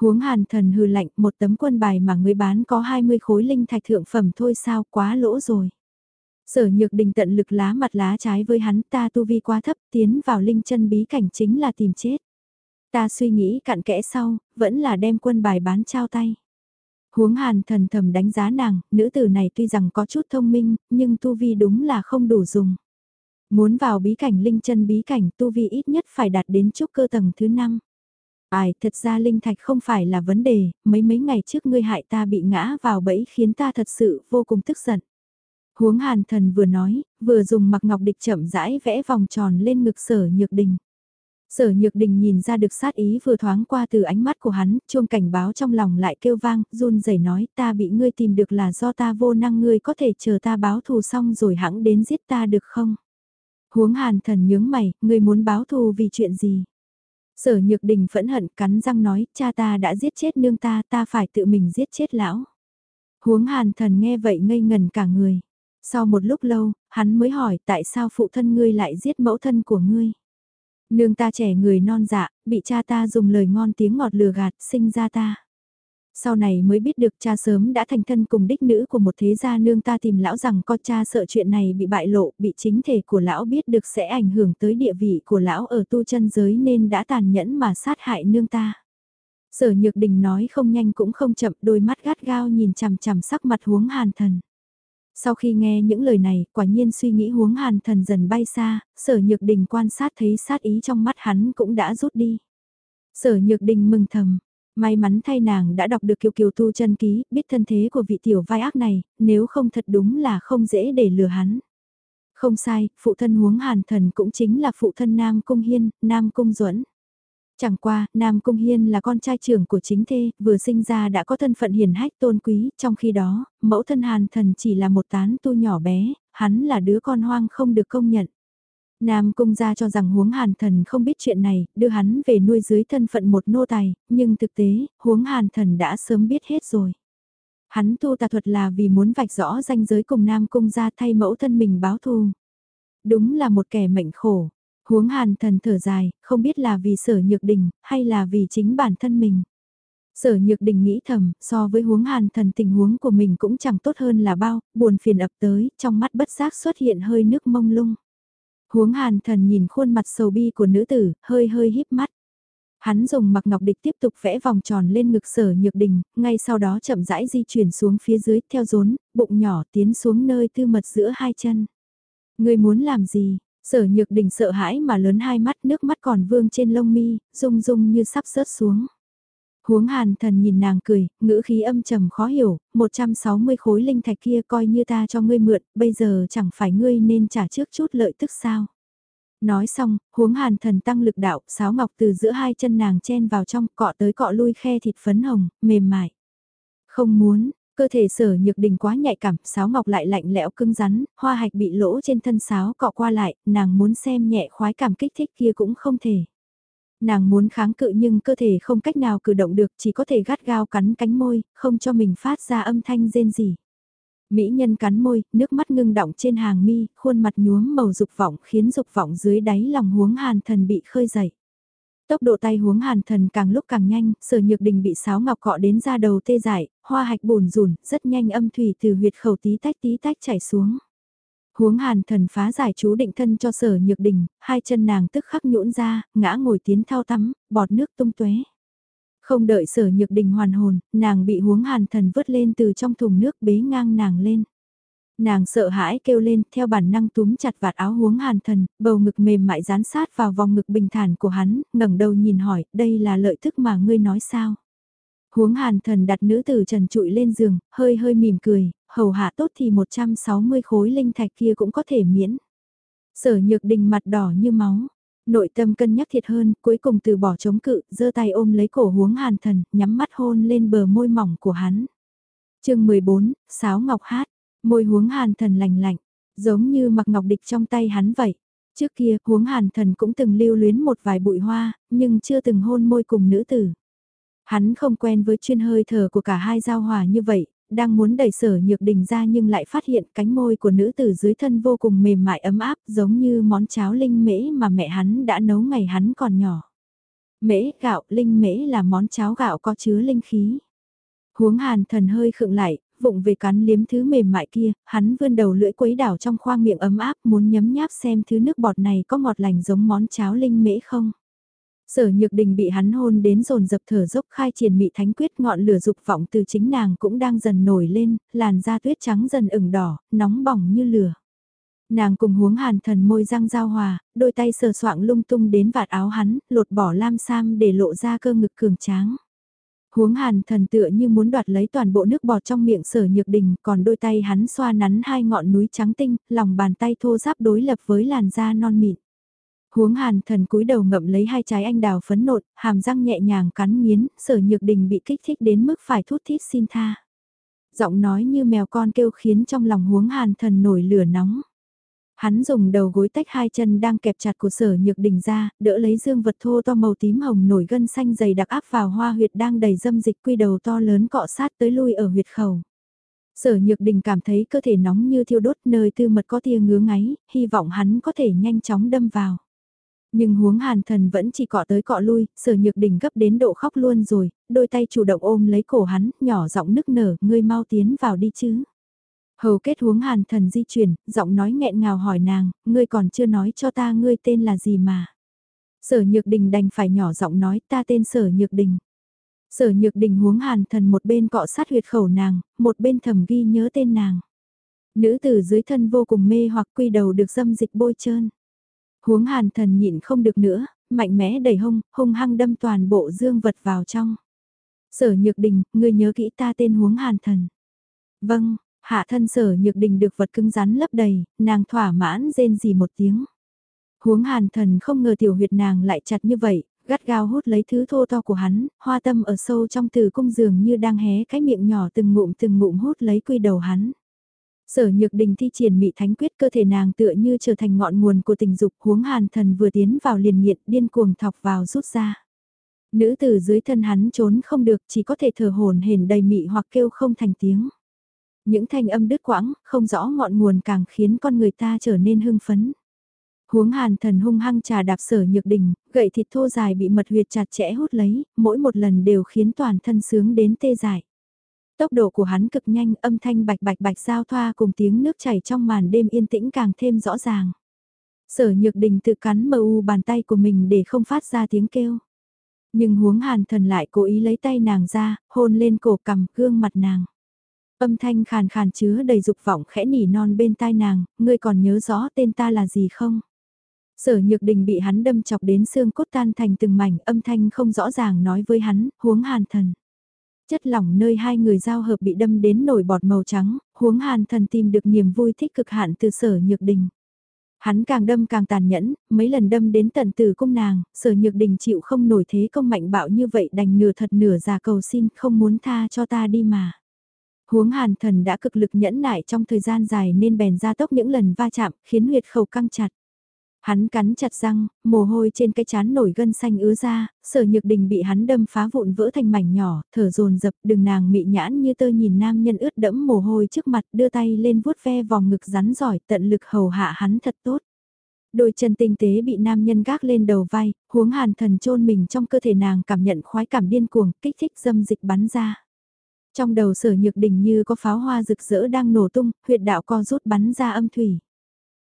Huống hàn thần hừ lạnh một tấm quân bài mà ngươi bán có 20 khối linh thạch thượng phẩm thôi sao quá lỗ rồi. Sở nhược đình tận lực lá mặt lá trái với hắn ta tu vi quá thấp tiến vào linh chân bí cảnh chính là tìm chết. Ta suy nghĩ cặn kẽ sau, vẫn là đem quân bài bán trao tay. Huống hàn thần thầm đánh giá nàng, nữ tử này tuy rằng có chút thông minh, nhưng tu vi đúng là không đủ dùng. Muốn vào bí cảnh linh chân bí cảnh tu vi ít nhất phải đạt đến trúc cơ tầng thứ 5. Ai, thật ra linh thạch không phải là vấn đề, mấy mấy ngày trước ngươi hại ta bị ngã vào bẫy khiến ta thật sự vô cùng tức giận. Huống hàn thần vừa nói, vừa dùng mặc ngọc địch chậm rãi vẽ vòng tròn lên ngực sở nhược đình. Sở nhược đình nhìn ra được sát ý vừa thoáng qua từ ánh mắt của hắn, chuông cảnh báo trong lòng lại kêu vang, run rẩy nói ta bị ngươi tìm được là do ta vô năng ngươi có thể chờ ta báo thù xong rồi hãng đến giết ta được không? Huống hàn thần nhướng mày, ngươi muốn báo thù vì chuyện gì? Sở nhược đình phẫn hận cắn răng nói, cha ta đã giết chết nương ta, ta phải tự mình giết chết lão. Huống hàn thần nghe vậy ngây ngần cả người. Sau một lúc lâu, hắn mới hỏi tại sao phụ thân ngươi lại giết mẫu thân của ngươi. Nương ta trẻ người non dạ, bị cha ta dùng lời ngon tiếng ngọt lừa gạt, sinh ra ta. Sau này mới biết được cha sớm đã thành thân cùng đích nữ của một thế gia nương ta tìm lão rằng con cha sợ chuyện này bị bại lộ, bị chính thể của lão biết được sẽ ảnh hưởng tới địa vị của lão ở tu chân giới nên đã tàn nhẫn mà sát hại nương ta. Sở Nhược Đình nói không nhanh cũng không chậm đôi mắt gắt gao nhìn chằm chằm sắc mặt huống hàn thần. Sau khi nghe những lời này, quả nhiên suy nghĩ huống hàn thần dần bay xa, sở nhược đình quan sát thấy sát ý trong mắt hắn cũng đã rút đi. Sở nhược đình mừng thầm, may mắn thay nàng đã đọc được kiều kiều tu chân ký, biết thân thế của vị tiểu vai ác này, nếu không thật đúng là không dễ để lừa hắn. Không sai, phụ thân huống hàn thần cũng chính là phụ thân Nam Cung Hiên, Nam Cung duẫn Chẳng qua, Nam Cung Hiên là con trai trưởng của chính thê, vừa sinh ra đã có thân phận hiền hách tôn quý, trong khi đó, mẫu thân hàn thần chỉ là một tán tu nhỏ bé, hắn là đứa con hoang không được công nhận. Nam Cung gia cho rằng huống hàn thần không biết chuyện này, đưa hắn về nuôi dưới thân phận một nô tài, nhưng thực tế, huống hàn thần đã sớm biết hết rồi. Hắn tu tà thuật là vì muốn vạch rõ danh giới cùng Nam Cung gia thay mẫu thân mình báo thù. Đúng là một kẻ mệnh khổ, Huống hàn thần thở dài, không biết là vì sở nhược đình, hay là vì chính bản thân mình. Sở nhược đình nghĩ thầm, so với huống hàn thần tình huống của mình cũng chẳng tốt hơn là bao, buồn phiền ập tới, trong mắt bất giác xuất hiện hơi nước mông lung. Huống hàn thần nhìn khuôn mặt sầu bi của nữ tử, hơi hơi híp mắt. Hắn dùng mặc ngọc địch tiếp tục vẽ vòng tròn lên ngực sở nhược đình, ngay sau đó chậm rãi di chuyển xuống phía dưới, theo rốn, bụng nhỏ tiến xuống nơi tư mật giữa hai chân. Người muốn làm gì? Sở nhược đình sợ hãi mà lớn hai mắt nước mắt còn vương trên lông mi, rung rung như sắp rớt xuống. Huống hàn thần nhìn nàng cười, ngữ khí âm trầm khó hiểu, 160 khối linh thạch kia coi như ta cho ngươi mượn, bây giờ chẳng phải ngươi nên trả trước chút lợi tức sao. Nói xong, huống hàn thần tăng lực đạo, sáo ngọc từ giữa hai chân nàng chen vào trong, cọ tới cọ lui khe thịt phấn hồng, mềm mại. Không muốn, Cơ thể sở nhược đình quá nhạy cảm, sáo ngọc lại lạnh lẽo cứng rắn, hoa hạch bị lỗ trên thân sáo cọ qua lại, nàng muốn xem nhẹ khoái cảm kích thích kia cũng không thể. Nàng muốn kháng cự nhưng cơ thể không cách nào cử động được chỉ có thể gắt gao cắn cánh môi, không cho mình phát ra âm thanh rên gì. Mỹ nhân cắn môi, nước mắt ngưng động trên hàng mi, khuôn mặt nhuốm màu dục vọng khiến dục vọng dưới đáy lòng huống hàn thần bị khơi dậy. Tốc độ tay huống hàn thần càng lúc càng nhanh, sở nhược đình bị sáo ngọc cọ đến ra đầu tê dại, hoa hạch bùn rùn, rất nhanh âm thủy từ huyệt khẩu tí tách tí tách chảy xuống. Huống hàn thần phá giải chú định thân cho sở nhược đình, hai chân nàng tức khắc nhũn ra, ngã ngồi tiến thao tắm, bọt nước tung tuế. Không đợi sở nhược đình hoàn hồn, nàng bị huống hàn thần vớt lên từ trong thùng nước bế ngang nàng lên. Nàng sợ hãi kêu lên, theo bản năng túm chặt vạt áo huống hàn thần, bầu ngực mềm mại dán sát vào vòng ngực bình thản của hắn, ngẩng đầu nhìn hỏi, đây là lợi thức mà ngươi nói sao? Huống hàn thần đặt nữ tử trần trụi lên giường, hơi hơi mỉm cười, hầu hạ tốt thì 160 khối linh thạch kia cũng có thể miễn. Sở nhược đình mặt đỏ như máu, nội tâm cân nhắc thiệt hơn, cuối cùng từ bỏ chống cự, giơ tay ôm lấy cổ huống hàn thần, nhắm mắt hôn lên bờ môi mỏng của hắn. chương 14, Sáo Ngọc Hát, Môi huống hàn thần lành lạnh, giống như mặc ngọc địch trong tay hắn vậy. Trước kia, huống hàn thần cũng từng lưu luyến một vài bụi hoa, nhưng chưa từng hôn môi cùng nữ tử. Hắn không quen với chuyên hơi thở của cả hai giao hòa như vậy, đang muốn đẩy sở nhược đình ra nhưng lại phát hiện cánh môi của nữ tử dưới thân vô cùng mềm mại ấm áp giống như món cháo linh mễ mà mẹ hắn đã nấu ngày hắn còn nhỏ. Mễ, gạo, linh mễ là món cháo gạo có chứa linh khí. Huống hàn thần hơi khựng lại, vụng về cắn liếm thứ mềm mại kia, hắn vươn đầu lưỡi quấy đảo trong khoang miệng ấm áp muốn nhấm nháp xem thứ nước bọt này có ngọt lành giống món cháo linh mễ không. Sở nhược đình bị hắn hôn đến rồn dập thở dốc khai triển mị thánh quyết ngọn lửa dục vọng từ chính nàng cũng đang dần nổi lên, làn da tuyết trắng dần ửng đỏ, nóng bỏng như lửa. Nàng cùng huống hàn thần môi răng giao hòa, đôi tay sờ soạng lung tung đến vạt áo hắn, lột bỏ lam sam để lộ ra cơ ngực cường tráng. Huống hàn thần tựa như muốn đoạt lấy toàn bộ nước bọt trong miệng sở nhược đình, còn đôi tay hắn xoa nắn hai ngọn núi trắng tinh, lòng bàn tay thô giáp đối lập với làn da non mịn. Huống hàn thần cúi đầu ngậm lấy hai trái anh đào phấn nộn, hàm răng nhẹ nhàng cắn nghiến, sở nhược đình bị kích thích đến mức phải thút thít xin tha. Giọng nói như mèo con kêu khiến trong lòng huống hàn thần nổi lửa nóng. Hắn dùng đầu gối tách hai chân đang kẹp chặt của sở nhược đình ra, đỡ lấy dương vật thô to màu tím hồng nổi gân xanh dày đặc áp vào hoa huyệt đang đầy dâm dịch quy đầu to lớn cọ sát tới lui ở huyệt khẩu. Sở nhược đình cảm thấy cơ thể nóng như thiêu đốt nơi tư mật có tia ngứa ngáy, hy vọng hắn có thể nhanh chóng đâm vào. Nhưng huống hàn thần vẫn chỉ cọ tới cọ lui, sở nhược đình gấp đến độ khóc luôn rồi, đôi tay chủ động ôm lấy cổ hắn, nhỏ giọng nức nở, ngươi mau tiến vào đi chứ. Hầu kết huống hàn thần di chuyển, giọng nói nghẹn ngào hỏi nàng, ngươi còn chưa nói cho ta ngươi tên là gì mà. Sở nhược đình đành phải nhỏ giọng nói ta tên sở nhược đình. Sở nhược đình huống hàn thần một bên cọ sát huyệt khẩu nàng, một bên thầm ghi nhớ tên nàng. Nữ tử dưới thân vô cùng mê hoặc quy đầu được dâm dịch bôi trơn. Huống hàn thần nhịn không được nữa, mạnh mẽ đẩy hông, hung hăng đâm toàn bộ dương vật vào trong. Sở nhược đình, ngươi nhớ kỹ ta tên huống hàn thần. Vâng, hạ thân sở nhược đình được vật cứng rắn lấp đầy, nàng thỏa mãn rên gì một tiếng. Huống hàn thần không ngờ tiểu huyệt nàng lại chặt như vậy, gắt gao hút lấy thứ thô to của hắn, hoa tâm ở sâu trong từ cung giường như đang hé cái miệng nhỏ từng ngụm từng ngụm hút lấy quy đầu hắn. Sở nhược đình thi triển mị thánh quyết cơ thể nàng tựa như trở thành ngọn nguồn của tình dục huống hàn thần vừa tiến vào liền nghiện điên cuồng thọc vào rút ra. Nữ tử dưới thân hắn trốn không được chỉ có thể thở hồn hển đầy mị hoặc kêu không thành tiếng. Những thanh âm đứt quãng, không rõ ngọn nguồn càng khiến con người ta trở nên hưng phấn. Huống hàn thần hung hăng trà đạp sở nhược đình, gậy thịt thô dài bị mật huyệt chặt chẽ hút lấy, mỗi một lần đều khiến toàn thân sướng đến tê dại. Tốc độ của hắn cực nhanh, âm thanh bạch bạch bạch giao thoa cùng tiếng nước chảy trong màn đêm yên tĩnh càng thêm rõ ràng. Sở nhược đình tự cắn mờ u bàn tay của mình để không phát ra tiếng kêu. Nhưng huống hàn thần lại cố ý lấy tay nàng ra, hôn lên cổ cầm gương mặt nàng. Âm thanh khàn khàn chứa đầy dục vọng khẽ nỉ non bên tai nàng, ngươi còn nhớ rõ tên ta là gì không? Sở nhược đình bị hắn đâm chọc đến xương cốt tan thành từng mảnh âm thanh không rõ ràng nói với hắn, huống hàn thần. Chất lỏng nơi hai người giao hợp bị đâm đến nổi bọt màu trắng, huống hàn thần tìm được niềm vui thích cực hạn từ sở nhược đình. Hắn càng đâm càng tàn nhẫn, mấy lần đâm đến tận từ cung nàng, sở nhược đình chịu không nổi thế công mạnh bạo như vậy đành nửa thật nửa giả cầu xin không muốn tha cho ta đi mà. Huống hàn thần đã cực lực nhẫn nại trong thời gian dài nên bèn ra tốc những lần va chạm, khiến huyệt khẩu căng chặt. Hắn cắn chặt răng, mồ hôi trên cái chán nổi gân xanh ứa ra, sở nhược đình bị hắn đâm phá vụn vỡ thành mảnh nhỏ, thở dồn dập đừng nàng mị nhãn như tơ nhìn nam nhân ướt đẫm mồ hôi trước mặt đưa tay lên vuốt ve vòng ngực rắn giỏi tận lực hầu hạ hắn thật tốt. Đôi chân tinh tế bị nam nhân gác lên đầu vai, huống hàn thần chôn mình trong cơ thể nàng cảm nhận khoái cảm điên cuồng, kích thích dâm dịch bắn ra. Trong đầu sở nhược đình như có pháo hoa rực rỡ đang nổ tung, huyệt đạo co rút bắn ra âm thủy.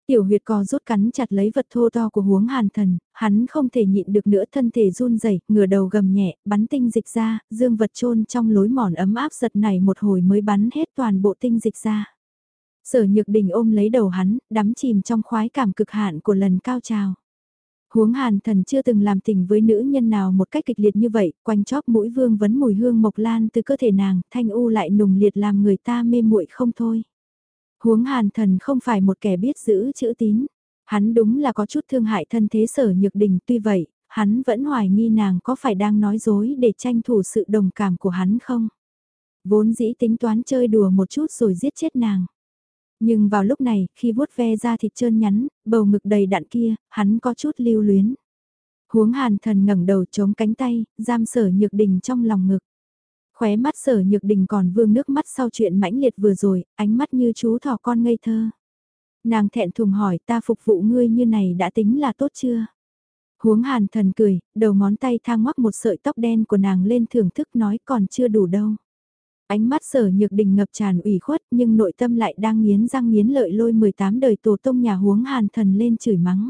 Tiểu huyệt co rút cắn chặt lấy vật thô to của huống hàn thần, hắn không thể nhịn được nữa thân thể run rẩy ngửa đầu gầm nhẹ, bắn tinh dịch ra, dương vật trôn trong lối mòn ấm áp giật này một hồi mới bắn hết toàn bộ tinh dịch ra. Sở nhược đình ôm lấy đầu hắn, đắm chìm trong khoái cảm cực hạn của lần cao trào. Huống hàn thần chưa từng làm tình với nữ nhân nào một cách kịch liệt như vậy, quanh chóp mũi vương vấn mùi hương mộc lan từ cơ thể nàng, thanh u lại nùng liệt làm người ta mê muội không thôi. Huống hàn thần không phải một kẻ biết giữ chữ tín. Hắn đúng là có chút thương hại thân thế sở nhược đình tuy vậy, hắn vẫn hoài nghi nàng có phải đang nói dối để tranh thủ sự đồng cảm của hắn không. Vốn dĩ tính toán chơi đùa một chút rồi giết chết nàng. Nhưng vào lúc này, khi vuốt ve ra thịt trơn nhắn, bầu ngực đầy đặn kia, hắn có chút lưu luyến. Huống hàn thần ngẩng đầu chống cánh tay, giam sở nhược đình trong lòng ngực. Khóe mắt sở nhược đình còn vương nước mắt sau chuyện mãnh liệt vừa rồi, ánh mắt như chú thỏ con ngây thơ. Nàng thẹn thùng hỏi ta phục vụ ngươi như này đã tính là tốt chưa? Huống hàn thần cười, đầu ngón tay thang ngoắc một sợi tóc đen của nàng lên thưởng thức nói còn chưa đủ đâu. Ánh mắt sở nhược đình ngập tràn ủy khuất nhưng nội tâm lại đang nghiến răng nghiến lợi lôi 18 đời tổ tông nhà huống hàn thần lên chửi mắng.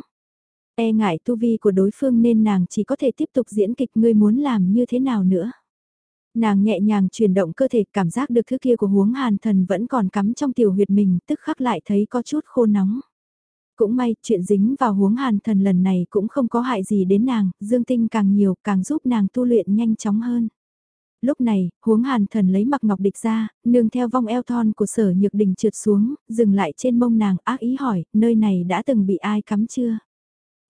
E ngại tu vi của đối phương nên nàng chỉ có thể tiếp tục diễn kịch ngươi muốn làm như thế nào nữa. Nàng nhẹ nhàng chuyển động cơ thể cảm giác được thứ kia của huống hàn thần vẫn còn cắm trong tiểu huyệt mình tức khắc lại thấy có chút khô nóng. Cũng may chuyện dính vào huống hàn thần lần này cũng không có hại gì đến nàng, dương tinh càng nhiều càng giúp nàng tu luyện nhanh chóng hơn. Lúc này, huống hàn thần lấy mặc ngọc địch ra, nương theo vong eo thon của sở nhược đình trượt xuống, dừng lại trên mông nàng ác ý hỏi, nơi này đã từng bị ai cắm chưa?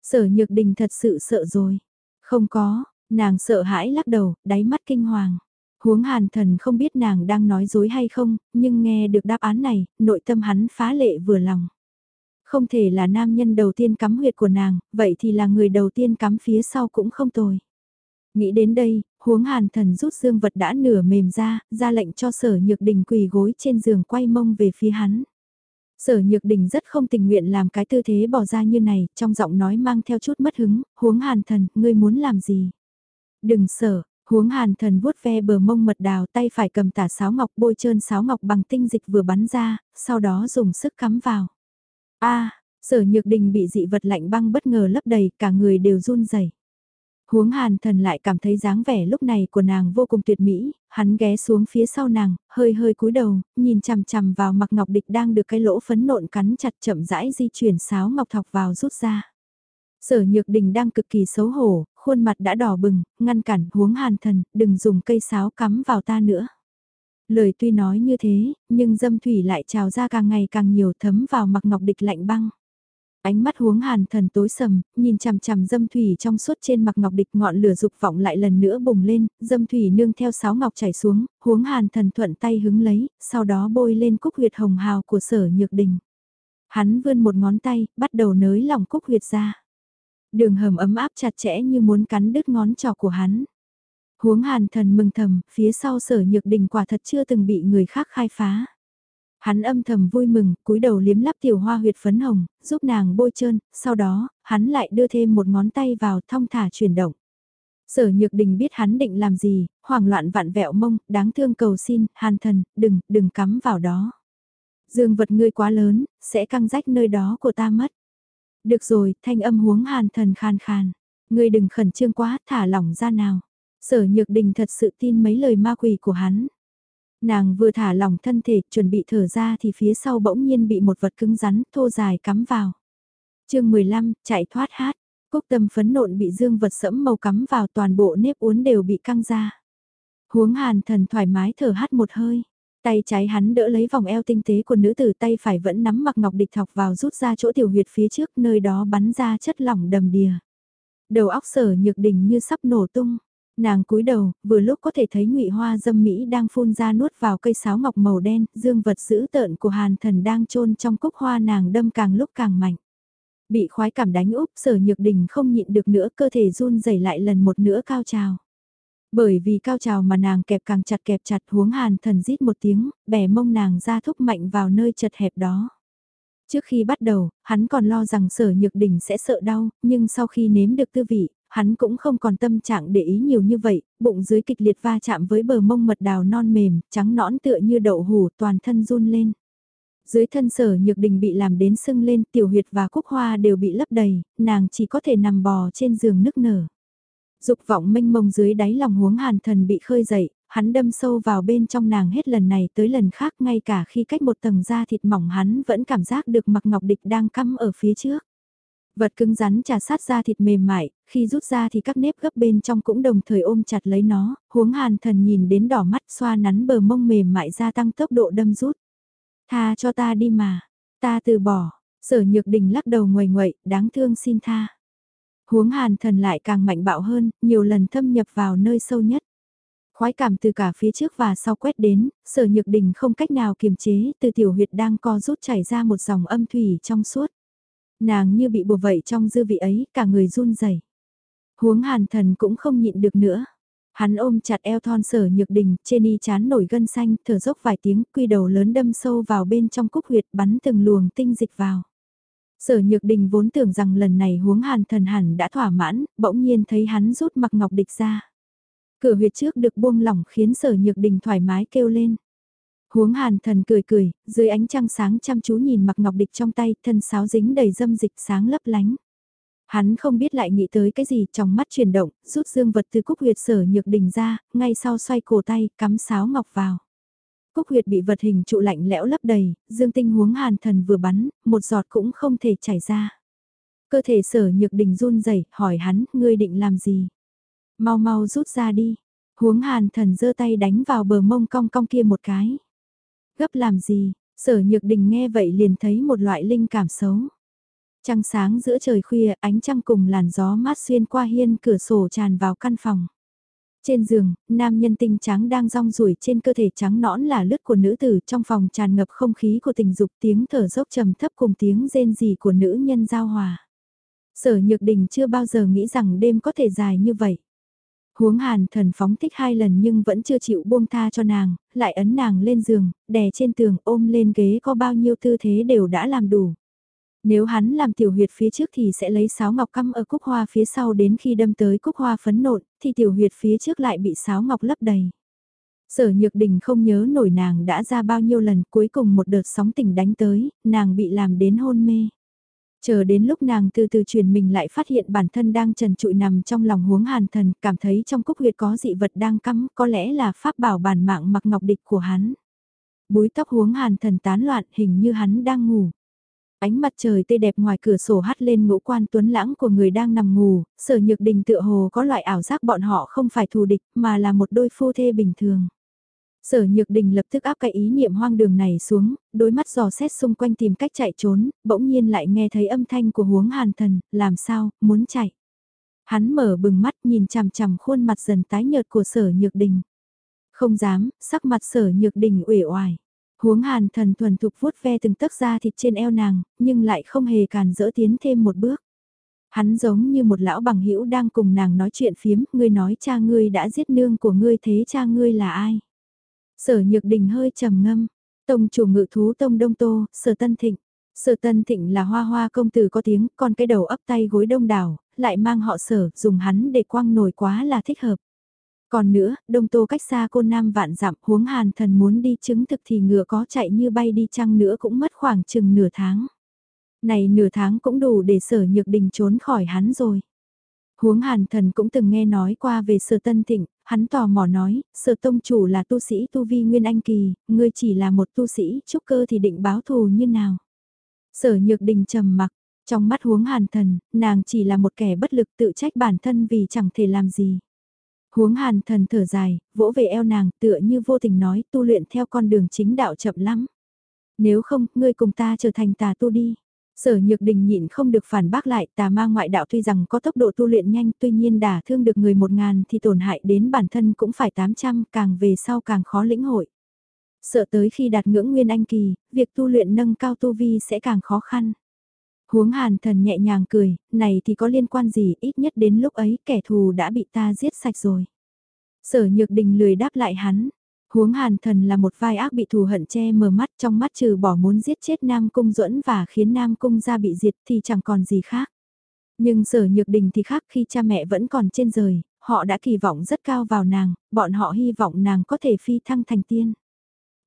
Sở nhược đình thật sự sợ rồi. Không có, nàng sợ hãi lắc đầu, đáy mắt kinh hoàng. Huống hàn thần không biết nàng đang nói dối hay không, nhưng nghe được đáp án này, nội tâm hắn phá lệ vừa lòng. Không thể là nam nhân đầu tiên cắm huyệt của nàng, vậy thì là người đầu tiên cắm phía sau cũng không tồi. Nghĩ đến đây, huống hàn thần rút dương vật đã nửa mềm ra, ra lệnh cho sở nhược đình quỳ gối trên giường quay mông về phía hắn. Sở Nhược Đình rất không tình nguyện làm cái tư thế bỏ ra như này, trong giọng nói mang theo chút mất hứng, huống hàn thần, ngươi muốn làm gì? Đừng sợ, huống hàn thần vuốt ve bờ mông mật đào tay phải cầm tả sáo ngọc bôi trơn sáo ngọc bằng tinh dịch vừa bắn ra, sau đó dùng sức cắm vào. a sở nhược đình bị dị vật lạnh băng bất ngờ lấp đầy, cả người đều run rẩy. Huống hàn thần lại cảm thấy dáng vẻ lúc này của nàng vô cùng tuyệt mỹ, hắn ghé xuống phía sau nàng, hơi hơi cúi đầu, nhìn chằm chằm vào mặc ngọc địch đang được cái lỗ phấn nộn cắn chặt chậm rãi di chuyển sáo ngọc thọc vào rút ra. Sở nhược đình đang cực kỳ xấu hổ, khuôn mặt đã đỏ bừng, ngăn cản huống hàn thần, đừng dùng cây sáo cắm vào ta nữa. Lời tuy nói như thế, nhưng dâm thủy lại trào ra càng ngày càng nhiều thấm vào mặc ngọc địch lạnh băng. Ánh mắt huống hàn thần tối sầm, nhìn chằm chằm dâm thủy trong suốt trên mặt ngọc địch ngọn lửa dục vọng lại lần nữa bùng lên, dâm thủy nương theo sáo ngọc chảy xuống, huống hàn thần thuận tay hứng lấy, sau đó bôi lên cúc huyệt hồng hào của sở nhược đình. Hắn vươn một ngón tay, bắt đầu nới lòng cúc huyệt ra. Đường hầm ấm áp chặt chẽ như muốn cắn đứt ngón trỏ của hắn. Huống hàn thần mừng thầm, phía sau sở nhược đình quả thật chưa từng bị người khác khai phá. Hắn âm thầm vui mừng, cúi đầu liếm lắp tiểu hoa huyệt phấn hồng, giúp nàng bôi trơn, sau đó, hắn lại đưa thêm một ngón tay vào thong thả chuyển động. Sở Nhược Đình biết hắn định làm gì, hoảng loạn vặn vẹo mông, đáng thương cầu xin, hàn thần, đừng, đừng cắm vào đó. Dương vật ngươi quá lớn, sẽ căng rách nơi đó của ta mất. Được rồi, thanh âm huống hàn thần khan khan. Ngươi đừng khẩn trương quá, thả lỏng ra nào. Sở Nhược Đình thật sự tin mấy lời ma quỷ của hắn. Nàng vừa thả lỏng thân thể, chuẩn bị thở ra thì phía sau bỗng nhiên bị một vật cứng rắn, thô dài cắm vào. chương 15, chạy thoát hát. Cúc tâm phấn nộn bị dương vật sẫm màu cắm vào toàn bộ nếp uốn đều bị căng ra. Huống hàn thần thoải mái thở hát một hơi. Tay trái hắn đỡ lấy vòng eo tinh tế của nữ tử tay phải vẫn nắm mặc ngọc địch thọc vào rút ra chỗ tiểu huyệt phía trước nơi đó bắn ra chất lỏng đầm đìa. Đầu óc sở nhược đỉnh như sắp nổ tung. Nàng cúi đầu, vừa lúc có thể thấy ngụy hoa dâm mỹ đang phun ra nuốt vào cây sáo ngọc màu đen, dương vật dữ tợn của hàn thần đang chôn trong cúc hoa nàng đâm càng lúc càng mạnh. Bị khoái cảm đánh úp, sở nhược đình không nhịn được nữa, cơ thể run rẩy lại lần một nữa cao trào. Bởi vì cao trào mà nàng kẹp càng chặt kẹp chặt huống hàn thần rít một tiếng, bẻ mông nàng ra thúc mạnh vào nơi chật hẹp đó. Trước khi bắt đầu, hắn còn lo rằng sở nhược đỉnh sẽ sợ đau, nhưng sau khi nếm được tư vị, hắn cũng không còn tâm trạng để ý nhiều như vậy, bụng dưới kịch liệt va chạm với bờ mông mật đào non mềm, trắng nõn tựa như đậu hủ toàn thân run lên. Dưới thân sở nhược đình bị làm đến sưng lên, tiểu huyệt và cúc hoa đều bị lấp đầy, nàng chỉ có thể nằm bò trên giường nức nở. Dục vọng mênh mông dưới đáy lòng huống hàn thần bị khơi dậy, hắn đâm sâu vào bên trong nàng hết lần này tới lần khác ngay cả khi cách một tầng da thịt mỏng hắn vẫn cảm giác được mặc ngọc địch đang cắm ở phía trước. Vật cứng rắn trà sát ra thịt mềm mại, khi rút ra thì các nếp gấp bên trong cũng đồng thời ôm chặt lấy nó, huống hàn thần nhìn đến đỏ mắt xoa nắn bờ mông mềm mại gia tăng tốc độ đâm rút. Tha cho ta đi mà, ta từ bỏ, sở nhược đình lắc đầu ngoài ngoậy, đáng thương xin tha. Huống hàn thần lại càng mạnh bạo hơn, nhiều lần thâm nhập vào nơi sâu nhất. Khoái cảm từ cả phía trước và sau quét đến, sở nhược đình không cách nào kiềm chế, từ tiểu huyệt đang co rút chảy ra một dòng âm thủy trong suốt. Nàng như bị bùa vậy trong dư vị ấy, cả người run rẩy. Huống hàn thần cũng không nhịn được nữa. Hắn ôm chặt eo thon sở nhược đình, trên y chán nổi gân xanh, thở dốc vài tiếng, quy đầu lớn đâm sâu vào bên trong cúc huyệt bắn từng luồng tinh dịch vào. Sở nhược đình vốn tưởng rằng lần này huống hàn thần hẳn đã thỏa mãn, bỗng nhiên thấy hắn rút mặc ngọc địch ra. Cửa huyệt trước được buông lỏng khiến sở nhược đình thoải mái kêu lên. Huống hàn thần cười cười, dưới ánh trăng sáng chăm chú nhìn mặc ngọc địch trong tay, thân sáo dính đầy dâm dịch sáng lấp lánh. Hắn không biết lại nghĩ tới cái gì, trong mắt chuyển động, rút dương vật từ cúc huyệt sở nhược đình ra, ngay sau xoay cổ tay, cắm sáo ngọc vào. Cúc huyệt bị vật hình trụ lạnh lẽo lấp đầy, dương tinh huống hàn thần vừa bắn, một giọt cũng không thể chảy ra. Cơ thể sở nhược đình run rẩy hỏi hắn, ngươi định làm gì? Mau mau rút ra đi. Huống hàn thần giơ tay đánh vào bờ mông cong cong kia một cái. Gấp làm gì? Sở nhược đình nghe vậy liền thấy một loại linh cảm xấu. Trăng sáng giữa trời khuya, ánh trăng cùng làn gió mát xuyên qua hiên cửa sổ tràn vào căn phòng. Trên giường, nam nhân tinh trắng đang rong ruổi trên cơ thể trắng nõn là lướt của nữ tử trong phòng tràn ngập không khí của tình dục tiếng thở dốc trầm thấp cùng tiếng rên rỉ của nữ nhân giao hòa. Sở Nhược Đình chưa bao giờ nghĩ rằng đêm có thể dài như vậy. Huống hàn thần phóng thích hai lần nhưng vẫn chưa chịu buông tha cho nàng, lại ấn nàng lên giường, đè trên tường ôm lên ghế có bao nhiêu tư thế đều đã làm đủ. Nếu hắn làm tiểu huyệt phía trước thì sẽ lấy sáo ngọc căm ở cúc hoa phía sau đến khi đâm tới cúc hoa phấn nộn, thì tiểu huyệt phía trước lại bị sáo ngọc lấp đầy. Sở Nhược Đình không nhớ nổi nàng đã ra bao nhiêu lần cuối cùng một đợt sóng tỉnh đánh tới, nàng bị làm đến hôn mê. Chờ đến lúc nàng từ từ truyền mình lại phát hiện bản thân đang trần trụi nằm trong lòng huống hàn thần, cảm thấy trong cúc huyệt có dị vật đang cắm, có lẽ là pháp bảo bản mạng mặc ngọc địch của hắn. Búi tóc huống hàn thần tán loạn hình như hắn đang ngủ. Ánh mặt trời tươi đẹp ngoài cửa sổ hắt lên ngũ quan tuấn lãng của người đang nằm ngủ, sở nhược đình tựa hồ có loại ảo giác bọn họ không phải thù địch mà là một đôi phu thê bình thường. Sở Nhược Đình lập tức áp cái ý niệm hoang đường này xuống, đôi mắt dò xét xung quanh tìm cách chạy trốn, bỗng nhiên lại nghe thấy âm thanh của huống hàn thần, làm sao, muốn chạy. Hắn mở bừng mắt nhìn chằm chằm khuôn mặt dần tái nhợt của sở Nhược Đình. Không dám, sắc mặt sở Nhược Đình uể oải. Huống hàn thần thuần thục vuốt ve từng tấc da thịt trên eo nàng, nhưng lại không hề càn dỡ tiến thêm một bước. Hắn giống như một lão bằng hữu đang cùng nàng nói chuyện phiếm, ngươi nói cha ngươi đã giết nương của ngươi thế cha ngươi là ai? Sở Nhược Đình hơi trầm ngâm, tông chủ ngự thú tông Đông Tô, Sở Tân Thịnh. Sở Tân Thịnh là hoa hoa công tử có tiếng, còn cái đầu ấp tay gối đông đảo, lại mang họ sở, dùng hắn để quăng nổi quá là thích hợp. Còn nữa, Đông Tô cách xa cô Nam vạn dặm huống hàn thần muốn đi chứng thực thì ngựa có chạy như bay đi chăng nữa cũng mất khoảng chừng nửa tháng. Này nửa tháng cũng đủ để sở nhược đình trốn khỏi hắn rồi. Huống hàn thần cũng từng nghe nói qua về sở tân thịnh, hắn tò mò nói, sở tông chủ là tu sĩ tu vi nguyên anh kỳ, ngươi chỉ là một tu sĩ trúc cơ thì định báo thù như nào. Sở nhược đình trầm mặc, trong mắt huống hàn thần, nàng chỉ là một kẻ bất lực tự trách bản thân vì chẳng thể làm gì. Huống hàn thần thở dài, vỗ về eo nàng tựa như vô tình nói tu luyện theo con đường chính đạo chậm lắm. Nếu không, ngươi cùng ta trở thành tà tu đi. Sở Nhược Đình nhịn không được phản bác lại tà ma ngoại đạo tuy rằng có tốc độ tu luyện nhanh tuy nhiên đả thương được người một ngàn thì tổn hại đến bản thân cũng phải 800 càng về sau càng khó lĩnh hội. Sợ tới khi đạt ngưỡng nguyên anh kỳ, việc tu luyện nâng cao tu vi sẽ càng khó khăn. Huống hàn thần nhẹ nhàng cười, này thì có liên quan gì ít nhất đến lúc ấy kẻ thù đã bị ta giết sạch rồi. Sở Nhược Đình lười đáp lại hắn, Huống hàn thần là một vai ác bị thù hận che mờ mắt trong mắt trừ bỏ muốn giết chết Nam Cung duẫn và khiến Nam Cung ra bị diệt thì chẳng còn gì khác. Nhưng sở nhược đình thì khác khi cha mẹ vẫn còn trên rời, họ đã kỳ vọng rất cao vào nàng, bọn họ hy vọng nàng có thể phi thăng thành tiên.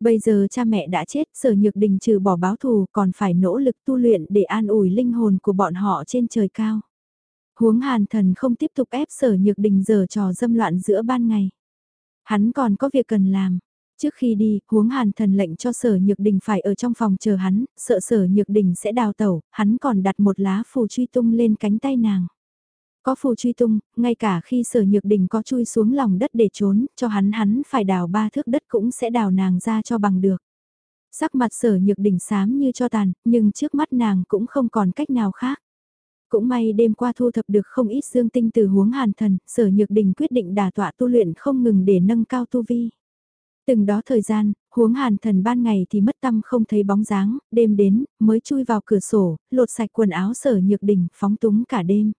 Bây giờ cha mẹ đã chết, sở nhược đình trừ bỏ báo thù còn phải nỗ lực tu luyện để an ủi linh hồn của bọn họ trên trời cao. Huống hàn thần không tiếp tục ép sở nhược đình giờ trò dâm loạn giữa ban ngày. Hắn còn có việc cần làm. Trước khi đi, huống hàn thần lệnh cho sở nhược đình phải ở trong phòng chờ hắn, sợ sở nhược đình sẽ đào tẩu, hắn còn đặt một lá phù truy tung lên cánh tay nàng. Có phù truy tung, ngay cả khi sở nhược đình có chui xuống lòng đất để trốn, cho hắn hắn phải đào ba thước đất cũng sẽ đào nàng ra cho bằng được. Sắc mặt sở nhược đình xám như cho tàn, nhưng trước mắt nàng cũng không còn cách nào khác. Cũng may đêm qua thu thập được không ít dương tinh từ huống hàn thần, sở nhược đình quyết định đả tọa tu luyện không ngừng để nâng cao tu vi. Từng đó thời gian, huống hàn thần ban ngày thì mất tâm không thấy bóng dáng, đêm đến, mới chui vào cửa sổ, lột sạch quần áo sở nhược đình, phóng túng cả đêm.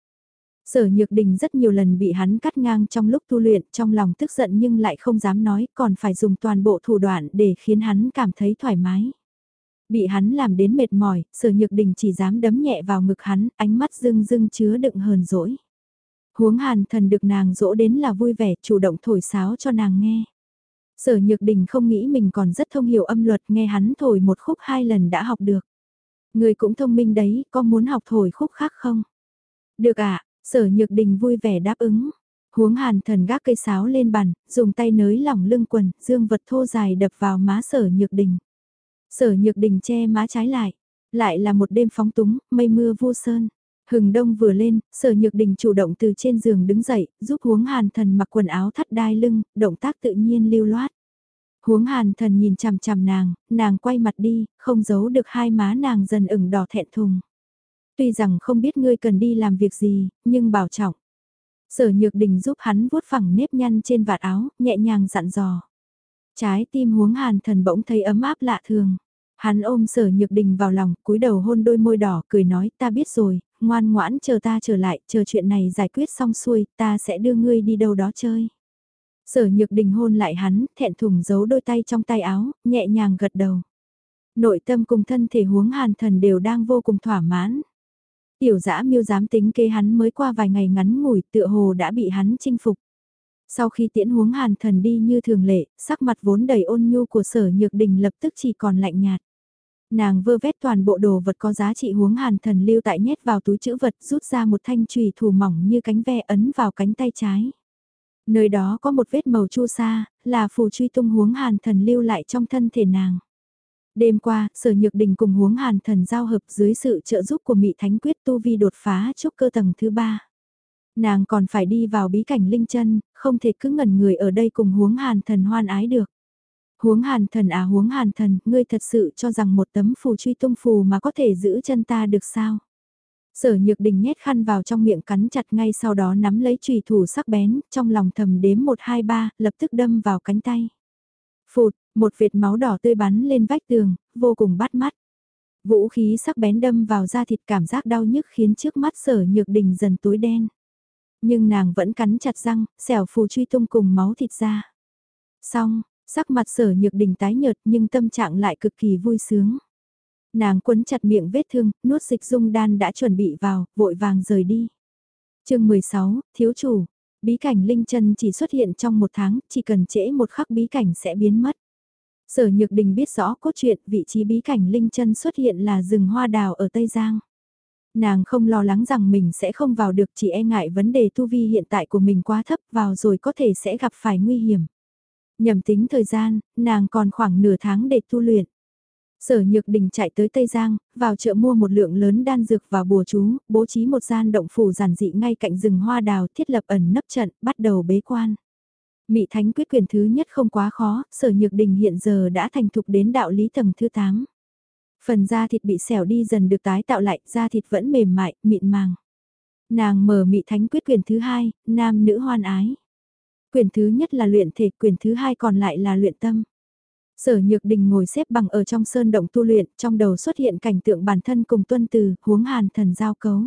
Sở Nhược Đình rất nhiều lần bị hắn cắt ngang trong lúc tu luyện, trong lòng tức giận nhưng lại không dám nói, còn phải dùng toàn bộ thủ đoạn để khiến hắn cảm thấy thoải mái. Bị hắn làm đến mệt mỏi, Sở Nhược Đình chỉ dám đấm nhẹ vào ngực hắn, ánh mắt rưng rưng chứa đựng hờn dỗi. Huống Hàn Thần được nàng dỗ đến là vui vẻ, chủ động thổi sáo cho nàng nghe. Sở Nhược Đình không nghĩ mình còn rất thông hiểu âm luật, nghe hắn thổi một khúc hai lần đã học được. Người cũng thông minh đấy, có muốn học thổi khúc khác không? Được ạ, sở nhược đình vui vẻ đáp ứng. Huống hàn thần gác cây sáo lên bàn, dùng tay nới lỏng lưng quần, dương vật thô dài đập vào má sở nhược đình. Sở nhược đình che má trái lại. Lại là một đêm phóng túng, mây mưa vô sơn. Hừng đông vừa lên, sở nhược đình chủ động từ trên giường đứng dậy, giúp huống hàn thần mặc quần áo thắt đai lưng, động tác tự nhiên lưu loát. Huống hàn thần nhìn chằm chằm nàng, nàng quay mặt đi, không giấu được hai má nàng dần ửng đỏ thẹn thùng. Tuy rằng không biết ngươi cần đi làm việc gì, nhưng bảo trọng. Sở nhược đình giúp hắn vuốt phẳng nếp nhăn trên vạt áo, nhẹ nhàng dặn dò. Trái tim huống hàn thần bỗng thấy ấm áp lạ thường. Hắn ôm sở nhược đình vào lòng, cúi đầu hôn đôi môi đỏ, cười nói ta biết rồi, ngoan ngoãn chờ ta trở lại, chờ chuyện này giải quyết xong xuôi, ta sẽ đưa ngươi đi đâu đó chơi. Sở nhược đình hôn lại hắn, thẹn thùng giấu đôi tay trong tay áo, nhẹ nhàng gật đầu. Nội tâm cùng thân thể huống hàn thần đều đang vô cùng thỏa mãn. Tiểu dã miêu dám tính kê hắn mới qua vài ngày ngắn ngủi tựa hồ đã bị hắn chinh phục. Sau khi tiễn huống hàn thần đi như thường lệ, sắc mặt vốn đầy ôn nhu của sở nhược đình lập tức chỉ còn lạnh nhạt. Nàng vơ vét toàn bộ đồ vật có giá trị huống hàn thần lưu tại nhét vào túi chữ vật rút ra một thanh trùy thủ mỏng như cánh ve ấn vào cánh tay trái. Nơi đó có một vết màu chu sa, là phù truy tung huống hàn thần lưu lại trong thân thể nàng. Đêm qua, sở nhược đình cùng huống hàn thần giao hợp dưới sự trợ giúp của Mị Thánh Quyết Tu Vi đột phá trúc cơ tầng thứ ba. Nàng còn phải đi vào bí cảnh linh chân, không thể cứ ngẩn người ở đây cùng huống hàn thần hoan ái được. Huống hàn thần à huống hàn thần, ngươi thật sự cho rằng một tấm phù truy tung phù mà có thể giữ chân ta được sao? Sở nhược đình nhét khăn vào trong miệng cắn chặt ngay sau đó nắm lấy trùy thủ sắc bén, trong lòng thầm đếm 1 2 3, lập tức đâm vào cánh tay. Phụt, một vệt máu đỏ tươi bắn lên vách tường, vô cùng bắt mắt. Vũ khí sắc bén đâm vào da thịt cảm giác đau nhức khiến trước mắt sở nhược đình dần tối đen. Nhưng nàng vẫn cắn chặt răng, xẻo phù truy tung cùng máu thịt ra. Xong, sắc mặt sở nhược đình tái nhợt nhưng tâm trạng lại cực kỳ vui sướng. Nàng quấn chặt miệng vết thương, nuốt dịch dung đan đã chuẩn bị vào, vội vàng rời đi. chương 16, thiếu chủ. Bí cảnh linh chân chỉ xuất hiện trong một tháng, chỉ cần trễ một khắc bí cảnh sẽ biến mất. Sở Nhược Đình biết rõ cốt truyện vị trí bí cảnh linh chân xuất hiện là rừng hoa đào ở Tây Giang. Nàng không lo lắng rằng mình sẽ không vào được chỉ e ngại vấn đề tu vi hiện tại của mình quá thấp vào rồi có thể sẽ gặp phải nguy hiểm. Nhầm tính thời gian, nàng còn khoảng nửa tháng để tu luyện. Sở Nhược Đình chạy tới Tây Giang, vào chợ mua một lượng lớn đan dược và bùa chú, bố trí một gian động phủ giản dị ngay cạnh rừng hoa đào thiết lập ẩn nấp trận, bắt đầu bế quan. Mị Thánh quyết quyền thứ nhất không quá khó, Sở Nhược Đình hiện giờ đã thành thục đến đạo lý tầng thứ 8. Phần da thịt bị xẻo đi dần được tái tạo lại, da thịt vẫn mềm mại, mịn màng. Nàng mở Mị Thánh quyết quyền thứ hai, nam nữ hoan ái. Quyền thứ nhất là luyện thể, quyền thứ hai còn lại là luyện tâm. Sở Nhược Đình ngồi xếp bằng ở trong sơn động tu luyện, trong đầu xuất hiện cảnh tượng bản thân cùng tuân từ, huống hàn thần giao cấu.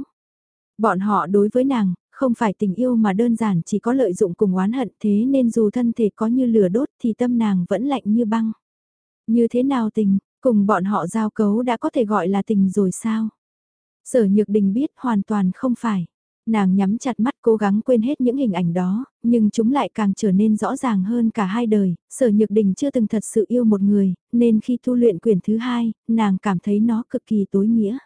Bọn họ đối với nàng, không phải tình yêu mà đơn giản chỉ có lợi dụng cùng oán hận thế nên dù thân thể có như lửa đốt thì tâm nàng vẫn lạnh như băng. Như thế nào tình, cùng bọn họ giao cấu đã có thể gọi là tình rồi sao? Sở Nhược Đình biết hoàn toàn không phải. Nàng nhắm chặt mắt cố gắng quên hết những hình ảnh đó, nhưng chúng lại càng trở nên rõ ràng hơn cả hai đời, sở nhược đình chưa từng thật sự yêu một người, nên khi tu luyện quyển thứ hai, nàng cảm thấy nó cực kỳ tối nghĩa.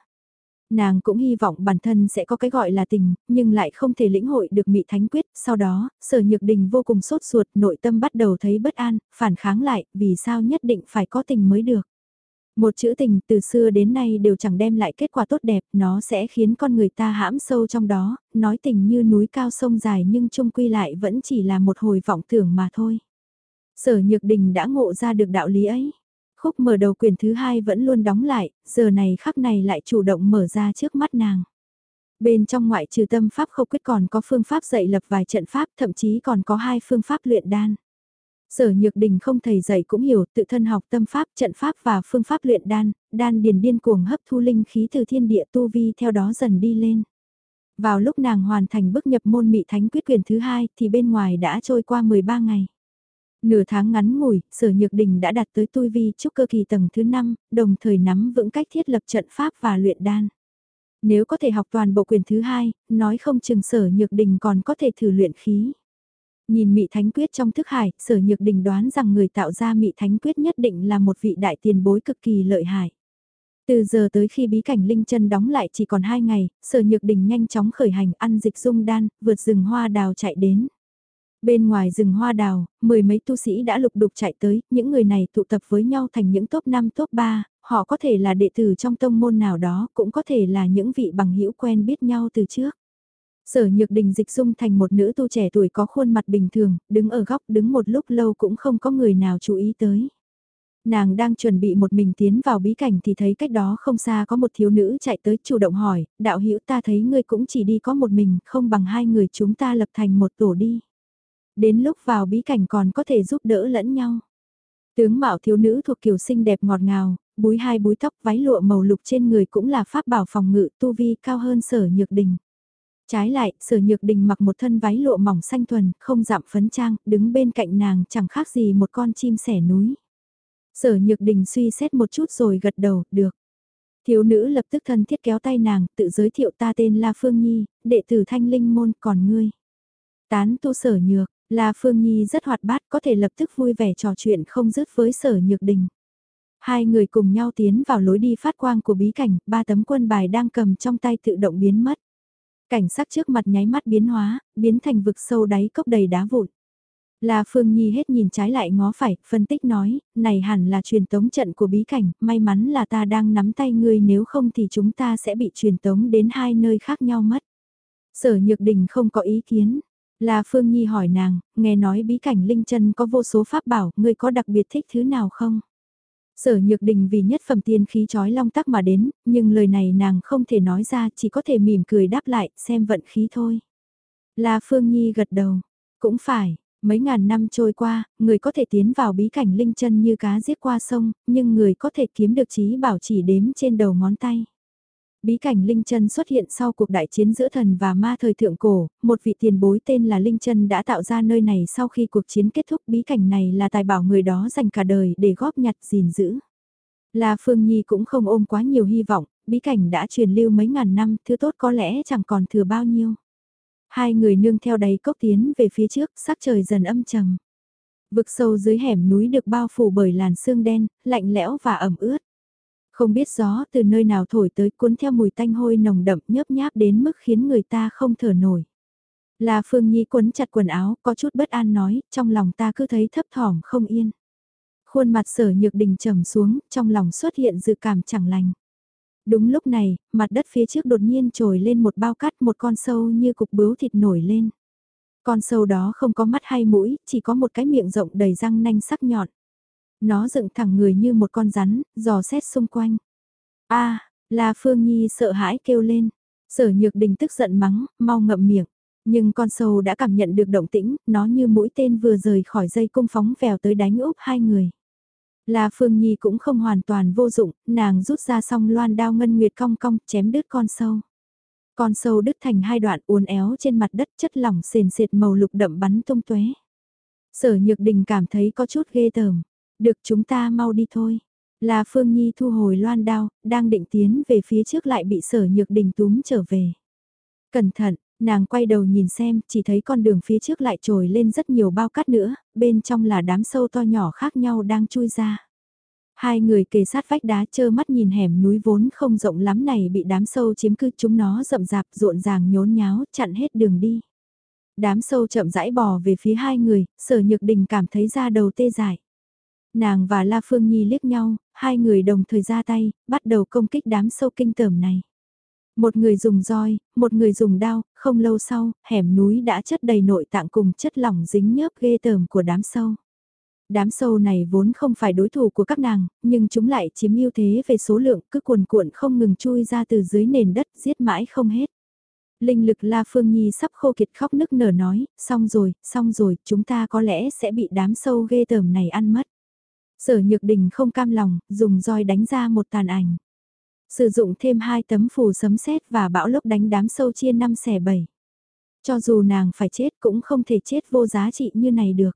Nàng cũng hy vọng bản thân sẽ có cái gọi là tình, nhưng lại không thể lĩnh hội được mị thánh quyết, sau đó, sở nhược đình vô cùng sốt ruột, nội tâm bắt đầu thấy bất an, phản kháng lại, vì sao nhất định phải có tình mới được. Một chữ tình từ xưa đến nay đều chẳng đem lại kết quả tốt đẹp, nó sẽ khiến con người ta hãm sâu trong đó, nói tình như núi cao sông dài nhưng chung quy lại vẫn chỉ là một hồi vọng tưởng mà thôi. Sở Nhược Đình đã ngộ ra được đạo lý ấy. Khúc mở đầu quyển thứ hai vẫn luôn đóng lại, giờ này khắc này lại chủ động mở ra trước mắt nàng. Bên trong ngoại trừ tâm pháp không quyết còn có phương pháp dạy lập vài trận pháp, thậm chí còn có hai phương pháp luyện đan. Sở Nhược Đình không thầy dạy cũng hiểu tự thân học tâm pháp, trận pháp và phương pháp luyện đan, đan điền điên cuồng hấp thu linh khí từ thiên địa tu vi theo đó dần đi lên. Vào lúc nàng hoàn thành bước nhập môn mị thánh quyết quyền thứ hai thì bên ngoài đã trôi qua 13 ngày. Nửa tháng ngắn ngủi, sở nhược đình đã đạt tới tu vi trúc cơ kỳ tầng thứ 5, đồng thời nắm vững cách thiết lập trận pháp và luyện đan. Nếu có thể học toàn bộ quyền thứ hai, nói không chừng sở nhược đình còn có thể thử luyện khí. Nhìn mị thánh quyết trong thức hải, sở nhược đình đoán rằng người tạo ra mị thánh quyết nhất định là một vị đại tiền bối cực kỳ lợi hại. Từ giờ tới khi bí cảnh linh chân đóng lại chỉ còn 2 ngày, sở nhược đình nhanh chóng khởi hành ăn dịch dung đan, vượt rừng hoa đào chạy đến. Bên ngoài rừng hoa đào, mười mấy tu sĩ đã lục đục chạy tới, những người này tụ tập với nhau thành những top 5 top 3, họ có thể là đệ tử trong tông môn nào đó, cũng có thể là những vị bằng hữu quen biết nhau từ trước. Sở nhược đình dịch dung thành một nữ tu trẻ tuổi có khuôn mặt bình thường, đứng ở góc đứng một lúc lâu cũng không có người nào chú ý tới. Nàng đang chuẩn bị một mình tiến vào bí cảnh thì thấy cách đó không xa có một thiếu nữ chạy tới chủ động hỏi, đạo hữu ta thấy ngươi cũng chỉ đi có một mình, không bằng hai người chúng ta lập thành một tổ đi. Đến lúc vào bí cảnh còn có thể giúp đỡ lẫn nhau. Tướng mạo thiếu nữ thuộc kiểu xinh đẹp ngọt ngào, búi hai búi tóc váy lụa màu lục trên người cũng là pháp bảo phòng ngự tu vi cao hơn sở nhược đình. Trái lại, sở nhược đình mặc một thân váy lụa mỏng xanh thuần, không dặm phấn trang, đứng bên cạnh nàng chẳng khác gì một con chim sẻ núi. Sở nhược đình suy xét một chút rồi gật đầu, được. Thiếu nữ lập tức thân thiết kéo tay nàng, tự giới thiệu ta tên La Phương Nhi, đệ tử thanh linh môn còn ngươi. Tán tu sở nhược, La Phương Nhi rất hoạt bát có thể lập tức vui vẻ trò chuyện không dứt với sở nhược đình. Hai người cùng nhau tiến vào lối đi phát quang của bí cảnh, ba tấm quân bài đang cầm trong tay tự động biến mất. Cảnh sắc trước mặt nháy mắt biến hóa, biến thành vực sâu đáy cốc đầy đá vụn. La Phương Nhi hết nhìn trái lại ngó phải, phân tích nói, này hẳn là truyền tống trận của bí cảnh, may mắn là ta đang nắm tay ngươi nếu không thì chúng ta sẽ bị truyền tống đến hai nơi khác nhau mất. Sở Nhược Đình không có ý kiến. La Phương Nhi hỏi nàng, nghe nói bí cảnh Linh chân có vô số pháp bảo, ngươi có đặc biệt thích thứ nào không? Sở Nhược Đình vì nhất phẩm tiên khí trói long tắc mà đến, nhưng lời này nàng không thể nói ra, chỉ có thể mỉm cười đáp lại, xem vận khí thôi. La Phương Nhi gật đầu, cũng phải, mấy ngàn năm trôi qua, người có thể tiến vào bí cảnh linh chân như cá giết qua sông, nhưng người có thể kiếm được trí bảo chỉ đếm trên đầu ngón tay. Bí cảnh Linh Chân xuất hiện sau cuộc đại chiến giữa thần và ma thời thượng cổ, một vị tiền bối tên là Linh Chân đã tạo ra nơi này sau khi cuộc chiến kết thúc bí cảnh này là tài bảo người đó dành cả đời để góp nhặt gìn giữ. La Phương Nhi cũng không ôm quá nhiều hy vọng, bí cảnh đã truyền lưu mấy ngàn năm, thứ tốt có lẽ chẳng còn thừa bao nhiêu. Hai người nương theo đầy cốc tiến về phía trước, sắc trời dần âm trầm. Vực sâu dưới hẻm núi được bao phủ bởi làn sương đen, lạnh lẽo và ẩm ướt. Không biết gió từ nơi nào thổi tới cuốn theo mùi tanh hôi nồng đậm nhớp nháp đến mức khiến người ta không thở nổi. Là Phương Nhi quấn chặt quần áo, có chút bất an nói, trong lòng ta cứ thấy thấp thỏm không yên. Khuôn mặt sở nhược đình trầm xuống, trong lòng xuất hiện dự cảm chẳng lành. Đúng lúc này, mặt đất phía trước đột nhiên trồi lên một bao cát một con sâu như cục bướu thịt nổi lên. Con sâu đó không có mắt hay mũi, chỉ có một cái miệng rộng đầy răng nanh sắc nhọn. Nó dựng thẳng người như một con rắn, dò xét xung quanh. a à, là Phương Nhi sợ hãi kêu lên. Sở nhược đình tức giận mắng, mau ngậm miệng. Nhưng con sâu đã cảm nhận được động tĩnh, nó như mũi tên vừa rời khỏi dây cung phóng vèo tới đánh úp hai người. Là Phương Nhi cũng không hoàn toàn vô dụng, nàng rút ra song loan đao ngân nguyệt cong cong chém đứt con sâu. Con sâu đứt thành hai đoạn uốn éo trên mặt đất chất lỏng sền sệt màu lục đậm bắn tung tóe. Sở Nhược Đình cảm thấy có chút ghê tởm. Được chúng ta mau đi thôi. Là Phương Nhi thu hồi loan đao, đang định tiến về phía trước lại bị sở nhược đình túm trở về. Cẩn thận, nàng quay đầu nhìn xem, chỉ thấy con đường phía trước lại trồi lên rất nhiều bao cát nữa, bên trong là đám sâu to nhỏ khác nhau đang chui ra. Hai người kề sát vách đá chơ mắt nhìn hẻm núi vốn không rộng lắm này bị đám sâu chiếm cư chúng nó rậm rạp rộn ràng nhốn nháo chặn hết đường đi. Đám sâu chậm rãi bò về phía hai người, sở nhược đình cảm thấy da đầu tê dại. Nàng và La Phương Nhi liếc nhau, hai người đồng thời ra tay, bắt đầu công kích đám sâu kinh tởm này. Một người dùng roi, một người dùng đao, không lâu sau, hẻm núi đã chất đầy nội tạng cùng chất lỏng dính nhớp ghê tởm của đám sâu. Đám sâu này vốn không phải đối thủ của các nàng, nhưng chúng lại chiếm ưu thế về số lượng cứ cuồn cuộn không ngừng chui ra từ dưới nền đất giết mãi không hết. Linh lực La Phương Nhi sắp khô kiệt khóc nức nở nói, xong rồi, xong rồi, chúng ta có lẽ sẽ bị đám sâu ghê tởm này ăn mất. Sở Nhược Đình không cam lòng, dùng roi đánh ra một tàn ảnh. Sử dụng thêm hai tấm phù sấm sét và bão lốc đánh đám sâu chia năm xẻ bảy. Cho dù nàng phải chết cũng không thể chết vô giá trị như này được.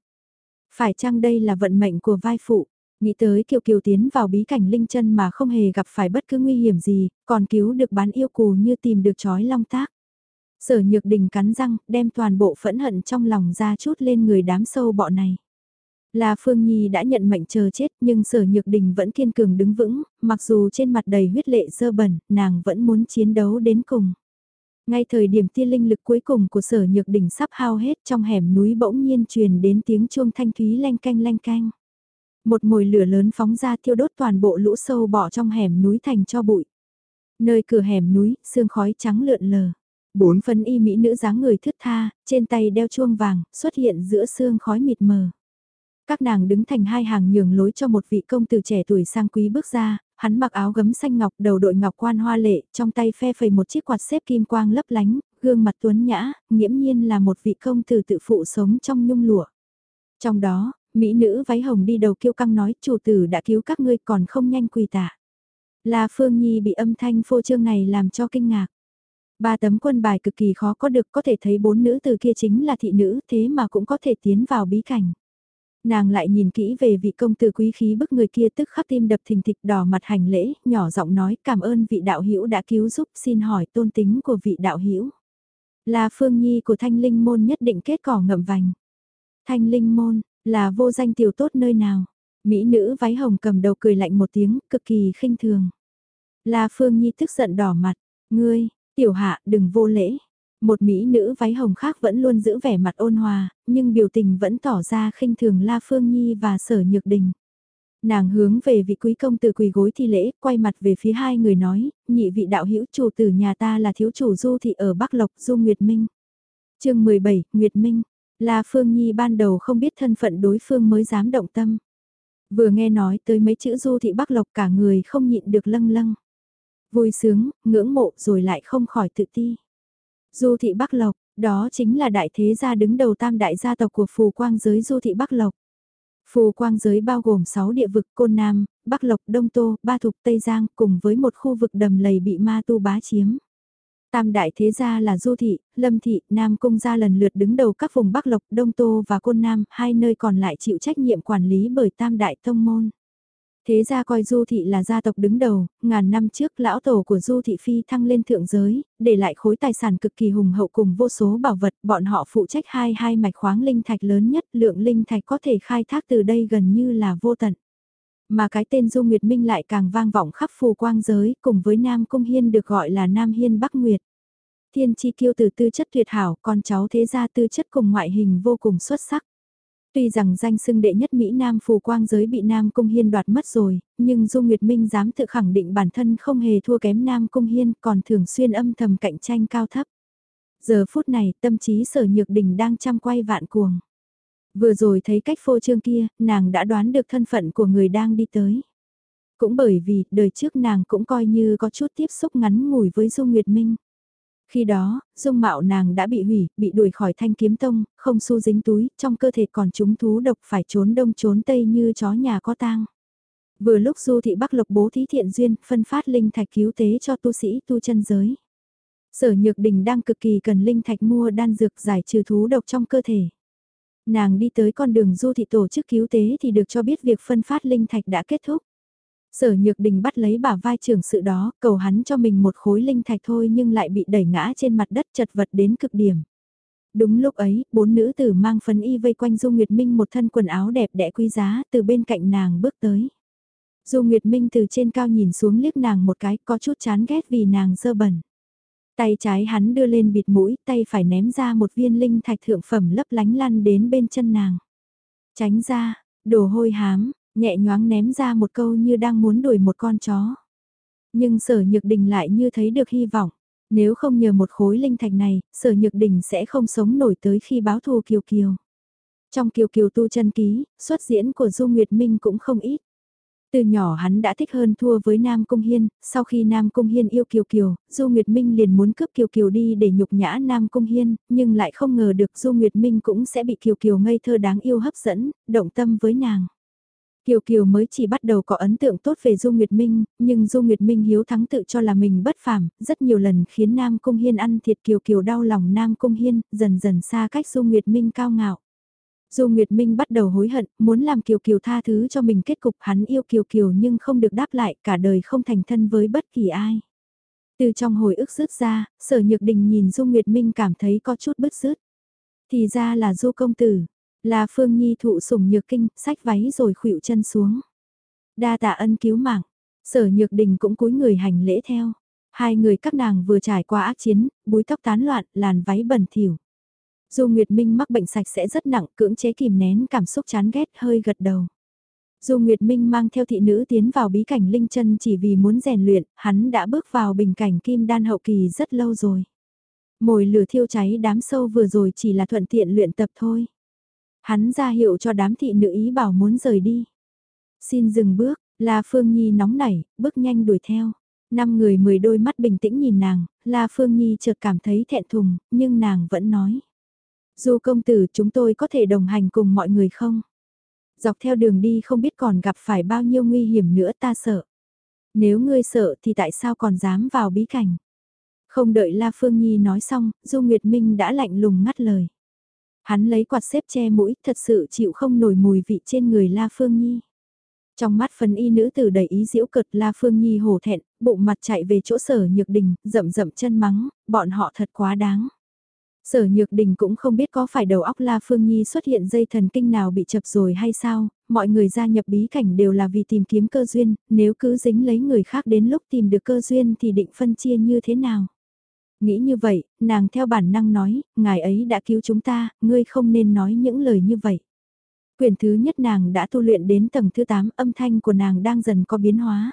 Phải chăng đây là vận mệnh của vai phụ? Nghĩ tới Kiều Kiều tiến vào bí cảnh linh chân mà không hề gặp phải bất cứ nguy hiểm gì, còn cứu được bán yêu cù như tìm được chói long tác. Sở nhược đình cắn răng, đem toàn bộ phẫn hận trong lòng ra chút lên người đám sâu bọ này. Là Phương Nhi đã nhận mệnh chờ chết nhưng sở nhược đình vẫn kiên cường đứng vững, mặc dù trên mặt đầy huyết lệ dơ bẩn, nàng vẫn muốn chiến đấu đến cùng. Ngay thời điểm tiên linh lực cuối cùng của sở nhược Đình sắp hao hết trong hẻm núi bỗng nhiên truyền đến tiếng chuông thanh thúy leng canh leng canh. Một mồi lửa lớn phóng ra thiêu đốt toàn bộ lũ sâu bỏ trong hẻm núi thành cho bụi. Nơi cửa hẻm núi, sương khói trắng lượn lờ. Bốn phân y mỹ nữ dáng người thướt tha, trên tay đeo chuông vàng, xuất hiện giữa sương khói mịt mờ. Các nàng đứng thành hai hàng nhường lối cho một vị công tử trẻ tuổi sang quý bước ra, hắn mặc áo gấm xanh ngọc đầu đội ngọc quan hoa lệ, trong tay phe phẩy một chiếc quạt xếp kim quang lấp lánh, gương mặt tuấn nhã, nghiễm nhiên là một vị công tử tự phụ sống trong nhung lụa. Trong đó, mỹ nữ váy hồng đi đầu kiêu căng nói chủ tử đã cứu các ngươi còn không nhanh quỳ tạ. Là Phương Nhi bị âm thanh phô trương này làm cho kinh ngạc. Ba tấm quân bài cực kỳ khó có được có thể thấy bốn nữ từ kia chính là thị nữ thế mà cũng có thể tiến vào bí cảnh. Nàng lại nhìn kỹ về vị công tử quý khí bức người kia tức khắc tim đập thình thịch đỏ mặt hành lễ, nhỏ giọng nói cảm ơn vị đạo hữu đã cứu giúp xin hỏi tôn tính của vị đạo hữu Là phương nhi của thanh linh môn nhất định kết cỏ ngậm vành. Thanh linh môn, là vô danh tiểu tốt nơi nào? Mỹ nữ váy hồng cầm đầu cười lạnh một tiếng, cực kỳ khinh thường. Là phương nhi tức giận đỏ mặt, ngươi, tiểu hạ đừng vô lễ. Một mỹ nữ váy hồng khác vẫn luôn giữ vẻ mặt ôn hòa, nhưng biểu tình vẫn tỏ ra khinh thường La Phương Nhi và Sở Nhược Đình. Nàng hướng về vị quý công tử quỳ gối thi lễ, quay mặt về phía hai người nói, nhị vị đạo hữu chủ tử nhà ta là thiếu chủ Du thị ở Bắc Lộc Du Nguyệt Minh. chương 17, Nguyệt Minh, La Phương Nhi ban đầu không biết thân phận đối phương mới dám động tâm. Vừa nghe nói tới mấy chữ Du thị Bắc Lộc cả người không nhịn được lâng lâng. Vui sướng, ngưỡng mộ rồi lại không khỏi tự ti. Du thị Bắc Lộc, đó chính là đại thế gia đứng đầu tam đại gia tộc của phù quang giới Du thị Bắc Lộc. Phù quang giới bao gồm 6 địa vực Côn Nam, Bắc Lộc, Đông Tô, Ba Thục, Tây Giang cùng với một khu vực đầm lầy bị ma tu bá chiếm. Tam đại thế gia là Du Thị, Lâm Thị, Nam Cung gia lần lượt đứng đầu các vùng Bắc Lộc, Đông Tô và Côn Nam, hai nơi còn lại chịu trách nhiệm quản lý bởi Tam đại tông môn. Thế ra coi Du Thị là gia tộc đứng đầu, ngàn năm trước lão tổ của Du Thị Phi thăng lên thượng giới, để lại khối tài sản cực kỳ hùng hậu cùng vô số bảo vật, bọn họ phụ trách hai hai mạch khoáng linh thạch lớn nhất, lượng linh thạch có thể khai thác từ đây gần như là vô tận. Mà cái tên Du Nguyệt Minh lại càng vang vọng khắp phù quang giới, cùng với Nam Cung Hiên được gọi là Nam Hiên Bắc Nguyệt. Thiên chi kiêu từ tư chất tuyệt hảo, con cháu thế gia tư chất cùng ngoại hình vô cùng xuất sắc. Tuy rằng danh xưng đệ nhất Mỹ Nam phù quang giới bị Nam Cung Hiên đoạt mất rồi, nhưng Du Nguyệt Minh dám tự khẳng định bản thân không hề thua kém Nam Cung Hiên còn thường xuyên âm thầm cạnh tranh cao thấp. Giờ phút này tâm trí sở nhược đình đang chăm quay vạn cuồng. Vừa rồi thấy cách phô trương kia, nàng đã đoán được thân phận của người đang đi tới. Cũng bởi vì, đời trước nàng cũng coi như có chút tiếp xúc ngắn ngủi với Du Nguyệt Minh. Khi đó, dung mạo nàng đã bị hủy, bị đuổi khỏi thanh kiếm tông, không xu dính túi, trong cơ thể còn chúng thú độc phải trốn đông trốn tây như chó nhà có tang. Vừa lúc Du thị Bắc Lộc bố thí thiện duyên, phân phát linh thạch cứu tế cho tu sĩ tu chân giới. Sở Nhược Đình đang cực kỳ cần linh thạch mua đan dược giải trừ thú độc trong cơ thể. Nàng đi tới con đường Du thị tổ chức cứu tế thì được cho biết việc phân phát linh thạch đã kết thúc. Sở Nhược Đình bắt lấy bả vai trưởng sự đó, cầu hắn cho mình một khối linh thạch thôi nhưng lại bị đẩy ngã trên mặt đất chật vật đến cực điểm. Đúng lúc ấy, bốn nữ tử mang phấn y vây quanh Du Nguyệt Minh một thân quần áo đẹp đẽ quý giá từ bên cạnh nàng bước tới. Du Nguyệt Minh từ trên cao nhìn xuống liếc nàng một cái có chút chán ghét vì nàng dơ bẩn. Tay trái hắn đưa lên bịt mũi, tay phải ném ra một viên linh thạch thượng phẩm lấp lánh lăn đến bên chân nàng. Tránh ra, đồ hôi hám, nhẹ nhoáng ném ra một câu như đang muốn đuổi một con chó. Nhưng sở nhược đình lại như thấy được hy vọng. Nếu không nhờ một khối linh thạch này, sở nhược đình sẽ không sống nổi tới khi báo thù kiều kiều. Trong kiều kiều tu chân ký, xuất diễn của Du Nguyệt Minh cũng không ít. Từ nhỏ hắn đã thích hơn thua với Nam Cung Hiên, sau khi Nam Cung Hiên yêu Kiều Kiều, Du Nguyệt Minh liền muốn cướp Kiều Kiều đi để nhục nhã Nam Cung Hiên, nhưng lại không ngờ được Du Nguyệt Minh cũng sẽ bị Kiều Kiều ngây thơ đáng yêu hấp dẫn, động tâm với nàng. Kiều Kiều mới chỉ bắt đầu có ấn tượng tốt về Du Nguyệt Minh, nhưng Du Nguyệt Minh hiếu thắng tự cho là mình bất phàm, rất nhiều lần khiến Nam Cung Hiên ăn thiệt Kiều Kiều đau lòng Nam Cung Hiên, dần dần xa cách Du Nguyệt Minh cao ngạo. Du Nguyệt Minh bắt đầu hối hận, muốn làm Kiều Kiều tha thứ cho mình kết cục hắn yêu Kiều Kiều nhưng không được đáp lại cả đời không thành thân với bất kỳ ai. Từ trong hồi ức rứt ra, sở nhược đình nhìn Du Nguyệt Minh cảm thấy có chút bứt rứt. Thì ra là Du công tử, là Phương Nhi thụ sủng nhược kinh, sách váy rồi khuỵu chân xuống. Đa tạ ân cứu mạng, sở nhược đình cũng cúi người hành lễ theo. Hai người các nàng vừa trải qua ác chiến, búi tóc tán loạn, làn váy bẩn thỉu. Du Nguyệt Minh mắc bệnh sạch sẽ rất nặng, cưỡng chế kìm nén cảm xúc chán ghét hơi gật đầu. Du Nguyệt Minh mang theo thị nữ tiến vào bí cảnh linh chân chỉ vì muốn rèn luyện, hắn đã bước vào bình cảnh kim đan hậu kỳ rất lâu rồi. Mồi lửa thiêu cháy đám sâu vừa rồi chỉ là thuận tiện luyện tập thôi. Hắn ra hiệu cho đám thị nữ ý bảo muốn rời đi. Xin dừng bước, La Phương Nhi nóng nảy, bước nhanh đuổi theo. Năm người mười đôi mắt bình tĩnh nhìn nàng, La Phương Nhi chợt cảm thấy thẹn thùng, nhưng nàng vẫn nói. Du công tử chúng tôi có thể đồng hành cùng mọi người không? Dọc theo đường đi không biết còn gặp phải bao nhiêu nguy hiểm nữa ta sợ. Nếu ngươi sợ thì tại sao còn dám vào bí cảnh? Không đợi La Phương Nhi nói xong, Du Nguyệt Minh đã lạnh lùng ngắt lời. Hắn lấy quạt xếp che mũi, thật sự chịu không nổi mùi vị trên người La Phương Nhi. Trong mắt phấn y nữ tử đầy ý diễu cợt La Phương Nhi hổ thẹn, bụng mặt chạy về chỗ sở nhược đình, rậm rậm chân mắng, bọn họ thật quá đáng. Sở Nhược Đình cũng không biết có phải đầu óc La Phương Nhi xuất hiện dây thần kinh nào bị chập rồi hay sao, mọi người gia nhập bí cảnh đều là vì tìm kiếm cơ duyên, nếu cứ dính lấy người khác đến lúc tìm được cơ duyên thì định phân chia như thế nào. Nghĩ như vậy, nàng theo bản năng nói, ngài ấy đã cứu chúng ta, ngươi không nên nói những lời như vậy. Quyền thứ nhất nàng đã tu luyện đến tầng thứ 8, âm thanh của nàng đang dần có biến hóa.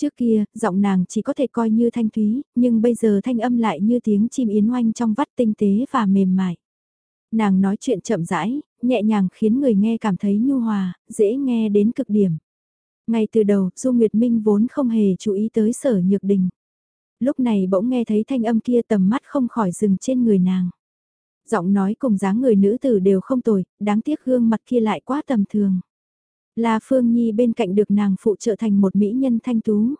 Trước kia, giọng nàng chỉ có thể coi như thanh thúy, nhưng bây giờ thanh âm lại như tiếng chim yến oanh trong vắt tinh tế và mềm mại. Nàng nói chuyện chậm rãi, nhẹ nhàng khiến người nghe cảm thấy nhu hòa, dễ nghe đến cực điểm. Ngay từ đầu, Du Nguyệt Minh vốn không hề chú ý tới sở nhược đình. Lúc này bỗng nghe thấy thanh âm kia tầm mắt không khỏi dừng trên người nàng. Giọng nói cùng dáng người nữ tử đều không tồi, đáng tiếc gương mặt kia lại quá tầm thường. La Phương Nhi bên cạnh được nàng phụ trợ thành một mỹ nhân thanh tú.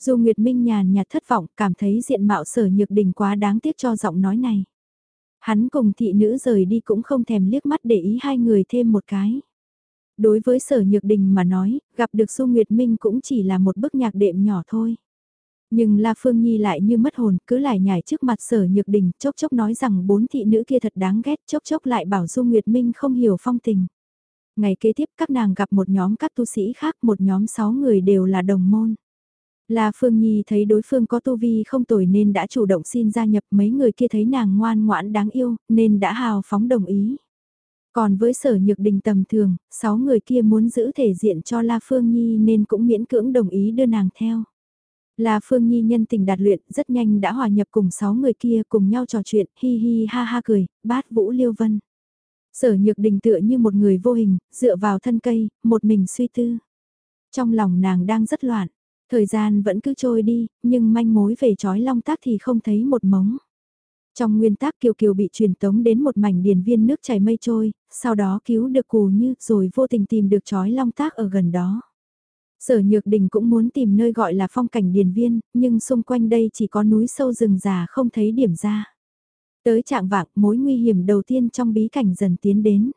Dù Nguyệt Minh nhàn nhạt thất vọng, cảm thấy diện mạo sở nhược đình quá đáng tiếc cho giọng nói này. Hắn cùng thị nữ rời đi cũng không thèm liếc mắt để ý hai người thêm một cái. Đối với sở nhược đình mà nói, gặp được Du Nguyệt Minh cũng chỉ là một bức nhạc đệm nhỏ thôi. Nhưng La Phương Nhi lại như mất hồn, cứ lại nhảy trước mặt sở nhược đình, chốc chốc nói rằng bốn thị nữ kia thật đáng ghét, chốc chốc lại bảo Du Nguyệt Minh không hiểu phong tình. Ngày kế tiếp các nàng gặp một nhóm các tu sĩ khác, một nhóm sáu người đều là đồng môn. La Phương Nhi thấy đối phương có tu vi không tồi nên đã chủ động xin gia nhập mấy người kia thấy nàng ngoan ngoãn đáng yêu nên đã hào phóng đồng ý. Còn với sở nhược đình tầm thường, sáu người kia muốn giữ thể diện cho La Phương Nhi nên cũng miễn cưỡng đồng ý đưa nàng theo. La Phương Nhi nhân tình đạt luyện rất nhanh đã hòa nhập cùng sáu người kia cùng nhau trò chuyện, hi hi ha ha cười, bát vũ liêu vân. Sở nhược đình tựa như một người vô hình, dựa vào thân cây, một mình suy tư. Trong lòng nàng đang rất loạn, thời gian vẫn cứ trôi đi, nhưng manh mối về chói long tác thì không thấy một mống. Trong nguyên tắc Kiều Kiều bị truyền tống đến một mảnh điền viên nước chảy mây trôi, sau đó cứu được cù như rồi vô tình tìm được chói long tác ở gần đó. Sở Nhược Đình cũng muốn tìm nơi gọi là phong cảnh điền viên, nhưng xung quanh đây chỉ có núi sâu rừng già không thấy điểm ra. Tới trạng vạng mối nguy hiểm đầu tiên trong bí cảnh dần tiến đến.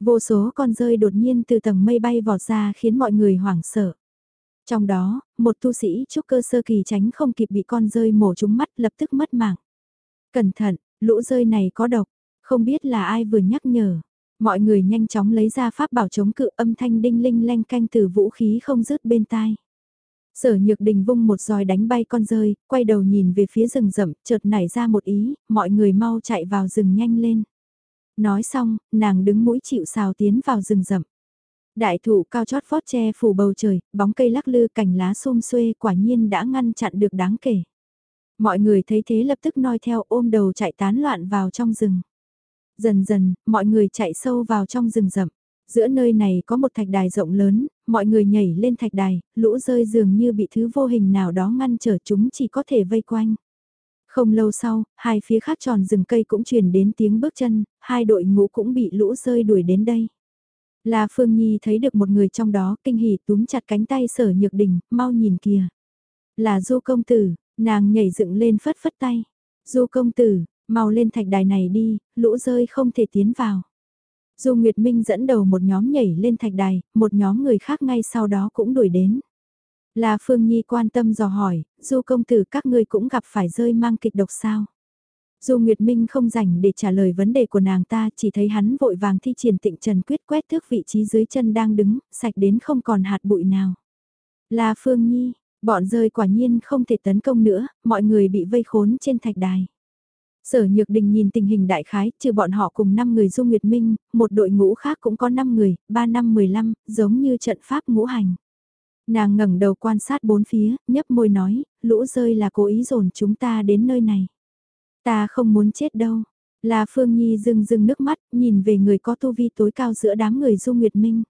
Vô số con rơi đột nhiên từ tầng mây bay vọt ra khiến mọi người hoảng sợ. Trong đó, một tu sĩ trúc cơ sơ kỳ tránh không kịp bị con rơi mổ trúng mắt lập tức mất mạng. Cẩn thận, lũ rơi này có độc, không biết là ai vừa nhắc nhở. Mọi người nhanh chóng lấy ra pháp bảo chống cự âm thanh đinh linh leng canh từ vũ khí không dứt bên tai. Sở nhược đình vung một roi đánh bay con rơi, quay đầu nhìn về phía rừng rậm, chợt nảy ra một ý, mọi người mau chạy vào rừng nhanh lên. Nói xong, nàng đứng mũi chịu xào tiến vào rừng rậm. Đại thụ cao chót vót che phủ bầu trời, bóng cây lắc lư cành lá xôm xuê quả nhiên đã ngăn chặn được đáng kể. Mọi người thấy thế lập tức noi theo ôm đầu chạy tán loạn vào trong rừng. Dần dần, mọi người chạy sâu vào trong rừng rậm. Giữa nơi này có một thạch đài rộng lớn, mọi người nhảy lên thạch đài, lũ rơi dường như bị thứ vô hình nào đó ngăn trở chúng chỉ có thể vây quanh. Không lâu sau, hai phía khác tròn rừng cây cũng truyền đến tiếng bước chân, hai đội ngũ cũng bị lũ rơi đuổi đến đây. La Phương Nhi thấy được một người trong đó kinh hỉ túm chặt cánh tay sở nhược đình, mau nhìn kìa. Là du công tử, nàng nhảy dựng lên phất phất tay. Du công tử, mau lên thạch đài này đi, lũ rơi không thể tiến vào. Du Nguyệt Minh dẫn đầu một nhóm nhảy lên thạch đài, một nhóm người khác ngay sau đó cũng đuổi đến. La Phương Nhi quan tâm dò hỏi, Du công tử các ngươi cũng gặp phải rơi mang kịch độc sao? Du Nguyệt Minh không rảnh để trả lời vấn đề của nàng ta, chỉ thấy hắn vội vàng thi triển tịnh trần quyết quét thước vị trí dưới chân đang đứng, sạch đến không còn hạt bụi nào. La Phương Nhi, bọn rơi quả nhiên không thể tấn công nữa, mọi người bị vây khốn trên thạch đài. Sở Nhược Đình nhìn tình hình đại khái, trừ bọn họ cùng 5 người Du Nguyệt Minh, một đội ngũ khác cũng có 5 người, 3 năm 15, giống như trận pháp ngũ hành. Nàng ngẩng đầu quan sát bốn phía, nhấp môi nói, lũ rơi là cố ý dồn chúng ta đến nơi này. Ta không muốn chết đâu. Là Phương Nhi rưng rưng nước mắt, nhìn về người có tu vi tối cao giữa đám người Du Nguyệt Minh.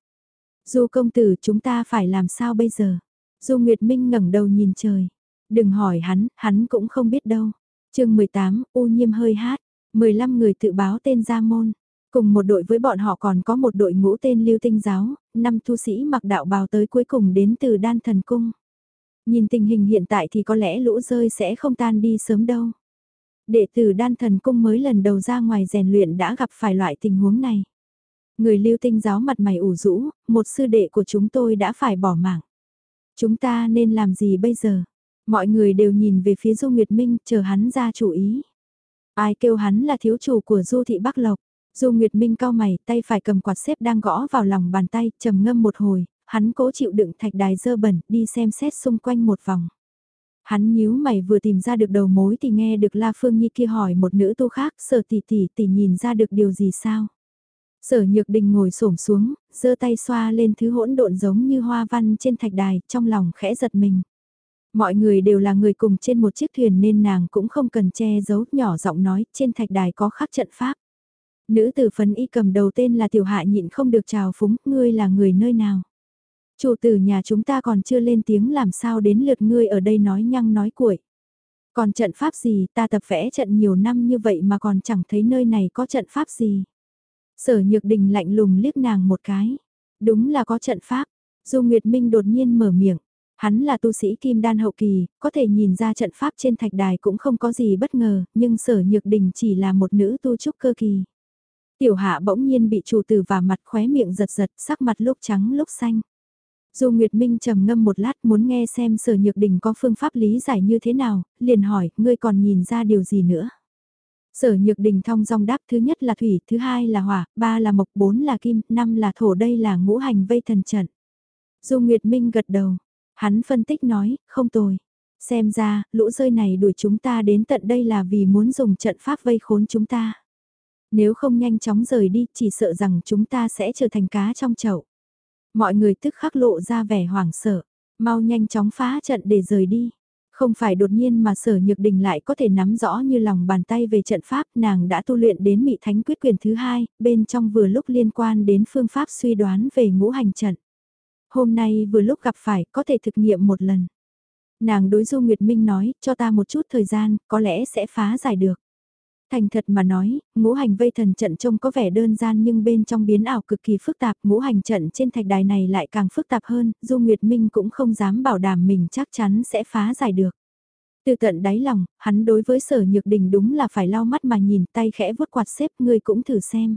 Du công tử chúng ta phải làm sao bây giờ? Du Nguyệt Minh ngẩng đầu nhìn trời. Đừng hỏi hắn, hắn cũng không biết đâu chương 18, U Nhiêm hơi hát. 15 người tự báo tên ra môn. Cùng một đội với bọn họ còn có một đội ngũ tên Lưu Tinh Giáo, năm tu sĩ mặc đạo bào tới cuối cùng đến từ Đan Thần Cung. Nhìn tình hình hiện tại thì có lẽ lũ rơi sẽ không tan đi sớm đâu. Đệ tử Đan Thần Cung mới lần đầu ra ngoài rèn luyện đã gặp phải loại tình huống này. Người Lưu Tinh Giáo mặt mày ủ rũ, một sư đệ của chúng tôi đã phải bỏ mạng. Chúng ta nên làm gì bây giờ? Mọi người đều nhìn về phía Du Nguyệt Minh chờ hắn ra chủ ý. Ai kêu hắn là thiếu chủ của Du Thị Bắc Lộc? Du Nguyệt Minh cao mày, tay phải cầm quạt xếp đang gõ vào lòng bàn tay, trầm ngâm một hồi, hắn cố chịu đựng thạch đài dơ bẩn, đi xem xét xung quanh một vòng. Hắn nhíu mày vừa tìm ra được đầu mối thì nghe được La Phương Nhi kia hỏi một nữ tu khác, sở tỷ tỷ tỷ nhìn ra được điều gì sao? Sở Nhược Đình ngồi xổm xuống, giơ tay xoa lên thứ hỗn độn giống như hoa văn trên thạch đài, trong lòng khẽ giật mình. Mọi người đều là người cùng trên một chiếc thuyền nên nàng cũng không cần che giấu, nhỏ giọng nói, trên thạch đài có khắc trận pháp. Nữ tử phấn y cầm đầu tên là tiểu hạ nhịn không được chào phúng, ngươi là người nơi nào. Chủ tử nhà chúng ta còn chưa lên tiếng làm sao đến lượt ngươi ở đây nói nhăng nói cuội. Còn trận pháp gì ta tập vẽ trận nhiều năm như vậy mà còn chẳng thấy nơi này có trận pháp gì. Sở nhược đình lạnh lùng liếc nàng một cái. Đúng là có trận pháp. Du Nguyệt Minh đột nhiên mở miệng. Hắn là tu sĩ kim đan hậu kỳ, có thể nhìn ra trận pháp trên thạch đài cũng không có gì bất ngờ, nhưng sở nhược đình chỉ là một nữ tu trúc cơ kỳ. Tiểu hạ bỗng nhiên bị chủ tử và mặt khóe miệng giật giật, sắc mặt lúc trắng lúc xanh. Dù Nguyệt Minh trầm ngâm một lát muốn nghe xem sở nhược đình có phương pháp lý giải như thế nào, liền hỏi, ngươi còn nhìn ra điều gì nữa? Sở nhược đình thong dong đáp thứ nhất là thủy, thứ hai là hỏa, ba là mộc, bốn là kim, năm là thổ đây là ngũ hành vây thần trận. Dù Nguyệt Minh gật đầu, hắn phân tích nói, không tồi. Xem ra, lũ rơi này đuổi chúng ta đến tận đây là vì muốn dùng trận pháp vây khốn chúng ta. Nếu không nhanh chóng rời đi, chỉ sợ rằng chúng ta sẽ trở thành cá trong chậu. Mọi người tức khắc lộ ra vẻ hoảng sợ, mau nhanh chóng phá trận để rời đi. Không phải đột nhiên mà sở nhược đình lại có thể nắm rõ như lòng bàn tay về trận pháp nàng đã tu luyện đến mị thánh quyết quyền thứ hai, bên trong vừa lúc liên quan đến phương pháp suy đoán về ngũ hành trận. Hôm nay vừa lúc gặp phải có thể thực nghiệm một lần. Nàng đối Du Nguyệt Minh nói, cho ta một chút thời gian, có lẽ sẽ phá giải được. Thành thật mà nói, ngũ hành vây thần trận trông có vẻ đơn giản nhưng bên trong biến ảo cực kỳ phức tạp, ngũ hành trận trên thạch đài này lại càng phức tạp hơn, Du Nguyệt Minh cũng không dám bảo đảm mình chắc chắn sẽ phá giải được. Từ tận đáy lòng, hắn đối với sở nhược đình đúng là phải lau mắt mà nhìn tay khẽ vuốt quạt xếp ngươi cũng thử xem.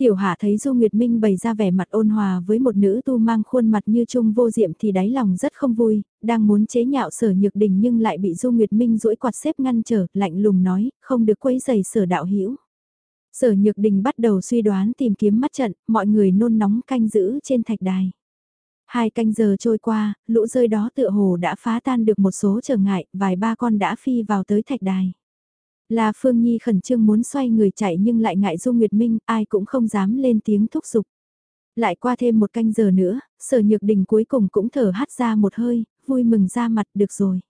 Tiểu hạ thấy Du Nguyệt Minh bày ra vẻ mặt ôn hòa với một nữ tu mang khuôn mặt như trung vô diệm thì đáy lòng rất không vui, đang muốn chế nhạo sở nhược đình nhưng lại bị Du Nguyệt Minh duỗi quạt xếp ngăn trở, lạnh lùng nói, không được quấy giày sở đạo hiểu. Sở nhược đình bắt đầu suy đoán tìm kiếm mắt trận, mọi người nôn nóng canh giữ trên thạch đài. Hai canh giờ trôi qua, lũ rơi đó tựa hồ đã phá tan được một số trở ngại, vài ba con đã phi vào tới thạch đài. La Phương Nhi khẩn trương muốn xoay người chạy nhưng lại ngại Du Nguyệt Minh, ai cũng không dám lên tiếng thúc giục. Lại qua thêm một canh giờ nữa, sở nhược đình cuối cùng cũng thở hắt ra một hơi, vui mừng ra mặt được rồi.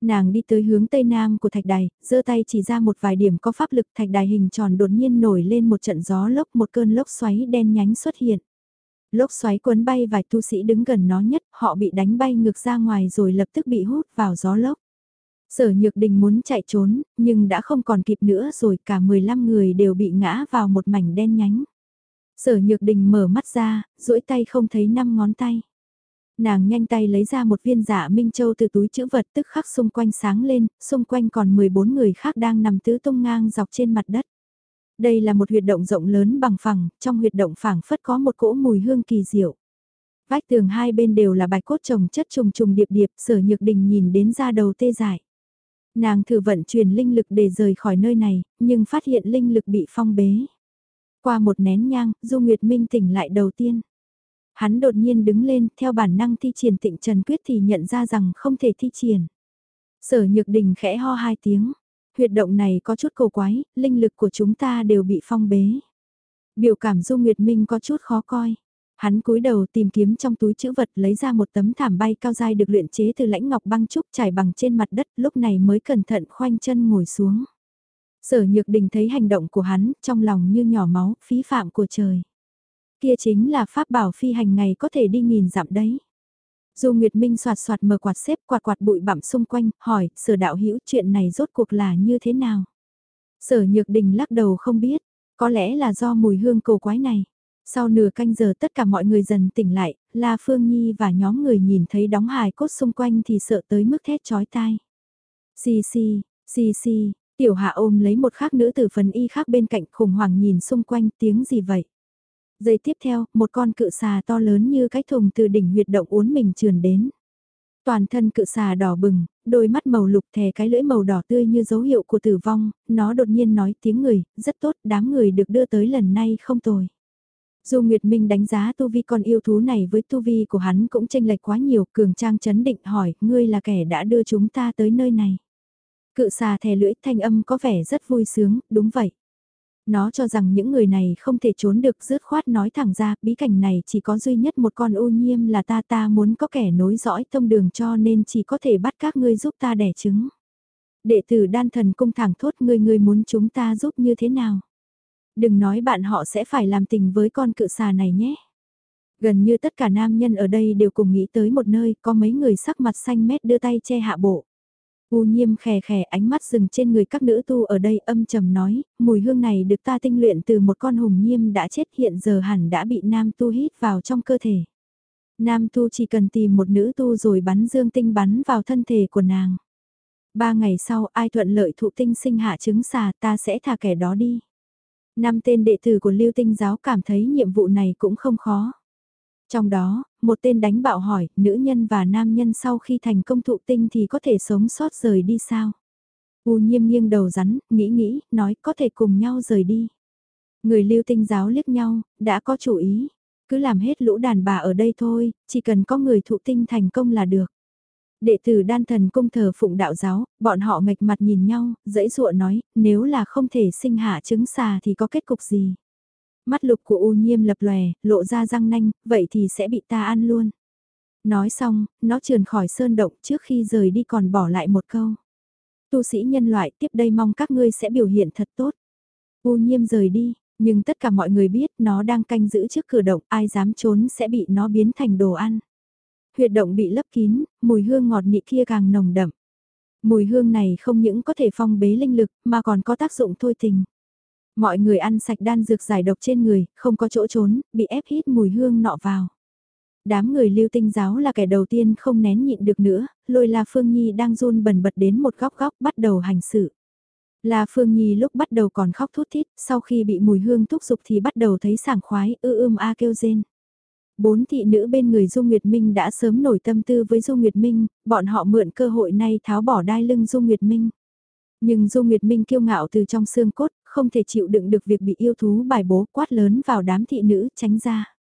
Nàng đi tới hướng tây nam của thạch đài, giơ tay chỉ ra một vài điểm có pháp lực thạch đài hình tròn đột nhiên nổi lên một trận gió lốc một cơn lốc xoáy đen nhánh xuất hiện. Lốc xoáy cuốn bay vài tu sĩ đứng gần nó nhất, họ bị đánh bay ngược ra ngoài rồi lập tức bị hút vào gió lốc. Sở Nhược Đình muốn chạy trốn, nhưng đã không còn kịp nữa rồi cả 15 người đều bị ngã vào một mảnh đen nhánh. Sở Nhược Đình mở mắt ra, duỗi tay không thấy năm ngón tay. Nàng nhanh tay lấy ra một viên giả Minh Châu từ túi chữ vật tức khắc xung quanh sáng lên, xung quanh còn 14 người khác đang nằm tứ tung ngang dọc trên mặt đất. Đây là một huyệt động rộng lớn bằng phẳng, trong huyệt động phẳng phất có một cỗ mùi hương kỳ diệu. Vách tường hai bên đều là bài cốt trồng chất trùng trùng điệp điệp, sở nhược đình nhìn đến ra đầu tê dại. Nàng thử vận chuyển linh lực để rời khỏi nơi này, nhưng phát hiện linh lực bị phong bế. Qua một nén nhang, Du Nguyệt Minh tỉnh lại đầu tiên. Hắn đột nhiên đứng lên, theo bản năng thi triển tịnh Trần Quyết thì nhận ra rằng không thể thi triển. Sở Nhược Đình khẽ ho hai tiếng. Huyệt động này có chút cầu quái, linh lực của chúng ta đều bị phong bế. Biểu cảm Du Nguyệt Minh có chút khó coi. Hắn cúi đầu tìm kiếm trong túi chữ vật lấy ra một tấm thảm bay cao dai được luyện chế từ lãnh ngọc băng trúc trải bằng trên mặt đất lúc này mới cẩn thận khoanh chân ngồi xuống. Sở Nhược Đình thấy hành động của hắn trong lòng như nhỏ máu, phí phạm của trời. Kia chính là pháp bảo phi hành ngày có thể đi nghìn dặm đấy. Du Nguyệt Minh soạt soạt mở quạt xếp quạt quạt bụi bặm xung quanh, hỏi, sở đạo hữu chuyện này rốt cuộc là như thế nào? Sở Nhược Đình lắc đầu không biết, có lẽ là do mùi hương cầu quái này. Sau nửa canh giờ tất cả mọi người dần tỉnh lại, La Phương Nhi và nhóm người nhìn thấy đóng hài cốt xung quanh thì sợ tới mức thét chói tai. Xì xì, xì xì, tiểu hạ ôm lấy một khác nữ tử phần y khác bên cạnh khủng hoảng nhìn xung quanh tiếng gì vậy. Giây tiếp theo, một con cự xà to lớn như cái thùng từ đỉnh huyệt động uốn mình trườn đến. Toàn thân cự xà đỏ bừng, đôi mắt màu lục thè cái lưỡi màu đỏ tươi như dấu hiệu của tử vong, nó đột nhiên nói tiếng người, rất tốt, đám người được đưa tới lần này không tồi. Dù Nguyệt Minh đánh giá tu vi con yêu thú này với tu vi của hắn cũng tranh lệch quá nhiều, cường trang chấn định hỏi, ngươi là kẻ đã đưa chúng ta tới nơi này. Cự xà thè lưỡi thanh âm có vẻ rất vui sướng, đúng vậy. Nó cho rằng những người này không thể trốn được dứt khoát nói thẳng ra, bí cảnh này chỉ có duy nhất một con ô nhiêm là ta ta muốn có kẻ nối dõi thông đường cho nên chỉ có thể bắt các ngươi giúp ta đẻ trứng. Đệ tử đan thần cung thẳng thốt ngươi ngươi muốn chúng ta giúp như thế nào? Đừng nói bạn họ sẽ phải làm tình với con cự xà này nhé. Gần như tất cả nam nhân ở đây đều cùng nghĩ tới một nơi có mấy người sắc mặt xanh mét đưa tay che hạ bộ. U nhiêm khè khè ánh mắt dừng trên người các nữ tu ở đây âm trầm nói, mùi hương này được ta tinh luyện từ một con hùng nhiêm đã chết hiện giờ hẳn đã bị nam tu hít vào trong cơ thể. Nam tu chỉ cần tìm một nữ tu rồi bắn dương tinh bắn vào thân thể của nàng. Ba ngày sau ai thuận lợi thụ tinh sinh hạ trứng xà ta sẽ thả kẻ đó đi. Năm tên đệ tử của lưu tinh giáo cảm thấy nhiệm vụ này cũng không khó. Trong đó, một tên đánh bạo hỏi, nữ nhân và nam nhân sau khi thành công thụ tinh thì có thể sống sót rời đi sao? U nhiêm nghiêng đầu rắn, nghĩ nghĩ, nói có thể cùng nhau rời đi. Người lưu tinh giáo liếc nhau, đã có chủ ý. Cứ làm hết lũ đàn bà ở đây thôi, chỉ cần có người thụ tinh thành công là được. Đệ tử đan thần cung thờ phụng đạo giáo, bọn họ ngạch mặt nhìn nhau, dãy dụa nói, nếu là không thể sinh hạ trứng xà thì có kết cục gì? Mắt lục của U Nhiêm lập lòe, lộ ra răng nanh, vậy thì sẽ bị ta ăn luôn. Nói xong, nó trườn khỏi sơn động trước khi rời đi còn bỏ lại một câu. Tu sĩ nhân loại tiếp đây mong các ngươi sẽ biểu hiện thật tốt. U Nhiêm rời đi, nhưng tất cả mọi người biết nó đang canh giữ trước cửa động, ai dám trốn sẽ bị nó biến thành đồ ăn. Huyệt động bị lấp kín, mùi hương ngọt nị kia càng nồng đậm. Mùi hương này không những có thể phong bế linh lực mà còn có tác dụng thôi tình. Mọi người ăn sạch đan dược giải độc trên người, không có chỗ trốn, bị ép hít mùi hương nọ vào. Đám người lưu tinh giáo là kẻ đầu tiên không nén nhịn được nữa, lôi La Phương Nhi đang run bần bật đến một góc góc bắt đầu hành sự. La Phương Nhi lúc bắt đầu còn khóc thút thít, sau khi bị mùi hương thúc giục thì bắt đầu thấy sảng khoái, ư ưm a kêu rên. Bốn thị nữ bên người Du Nguyệt Minh đã sớm nổi tâm tư với Du Nguyệt Minh, bọn họ mượn cơ hội này tháo bỏ đai lưng Du Nguyệt Minh. Nhưng Du Nguyệt Minh kiêu ngạo từ trong xương cốt, không thể chịu đựng được việc bị yêu thú bài bố quát lớn vào đám thị nữ tránh ra.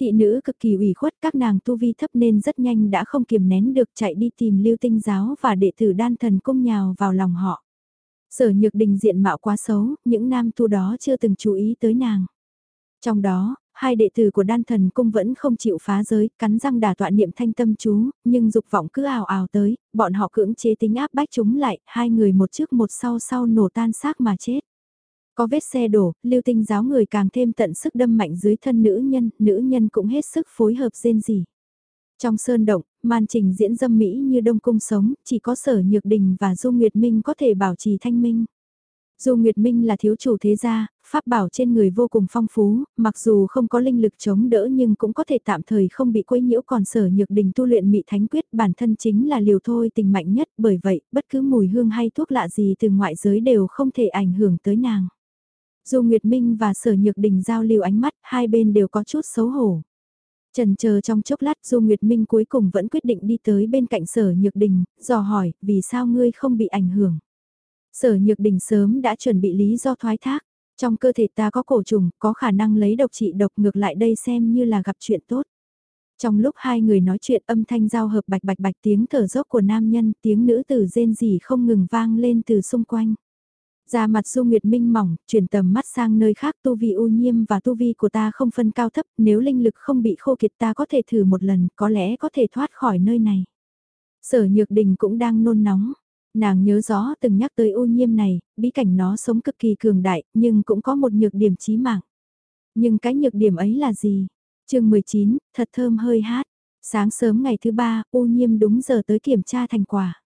Thị nữ cực kỳ ủy khuất các nàng tu vi thấp nên rất nhanh đã không kiềm nén được chạy đi tìm lưu tinh giáo và đệ tử đan thần cung nhào vào lòng họ. Sở nhược đình diện mạo quá xấu, những nam tu đó chưa từng chú ý tới nàng. Trong đó, hai đệ tử của đan thần cung vẫn không chịu phá giới, cắn răng đả tọa niệm thanh tâm chú, nhưng dục vọng cứ ào ào tới, bọn họ cưỡng chế tính áp bách chúng lại, hai người một trước một sau sau nổ tan xác mà chết. Có vết xe đổ, lưu tinh giáo người càng thêm tận sức đâm mạnh dưới thân nữ nhân, nữ nhân cũng hết sức phối hợp rên rỉ. Trong sơn động, màn trình diễn dâm mỹ như đông cung sống, chỉ có sở nhược đình và du nguyệt minh có thể bảo trì thanh minh. Dù Nguyệt Minh là thiếu chủ thế gia, pháp bảo trên người vô cùng phong phú, mặc dù không có linh lực chống đỡ nhưng cũng có thể tạm thời không bị quấy nhiễu còn sở nhược đình tu luyện mị thánh quyết bản thân chính là liều thôi tình mạnh nhất bởi vậy bất cứ mùi hương hay thuốc lạ gì từ ngoại giới đều không thể ảnh hưởng tới nàng. Dù Nguyệt Minh và sở nhược đình giao lưu ánh mắt hai bên đều có chút xấu hổ. Trần chờ trong chốc lát Du Nguyệt Minh cuối cùng vẫn quyết định đi tới bên cạnh sở nhược đình, dò hỏi vì sao ngươi không bị ảnh hưởng. Sở nhược đình sớm đã chuẩn bị lý do thoái thác. Trong cơ thể ta có cổ trùng, có khả năng lấy độc trị độc ngược lại đây xem như là gặp chuyện tốt. Trong lúc hai người nói chuyện âm thanh giao hợp bạch bạch bạch tiếng thở dốc của nam nhân, tiếng nữ tử rên rỉ không ngừng vang lên từ xung quanh. da mặt Du Nguyệt Minh mỏng, chuyển tầm mắt sang nơi khác tu vi ô nhiêm và tu vi của ta không phân cao thấp, nếu linh lực không bị khô kiệt ta có thể thử một lần, có lẽ có thể thoát khỏi nơi này. Sở Nhược Đình cũng đang nôn nóng, Nàng nhớ rõ từng nhắc tới ô nhiễm này, bí cảnh nó sống cực kỳ cường đại, nhưng cũng có một nhược điểm chí mạng. Nhưng cái nhược điểm ấy là gì? chương 19, thật thơm hơi hát. Sáng sớm ngày thứ ba, ô nhiễm đúng giờ tới kiểm tra thành quả.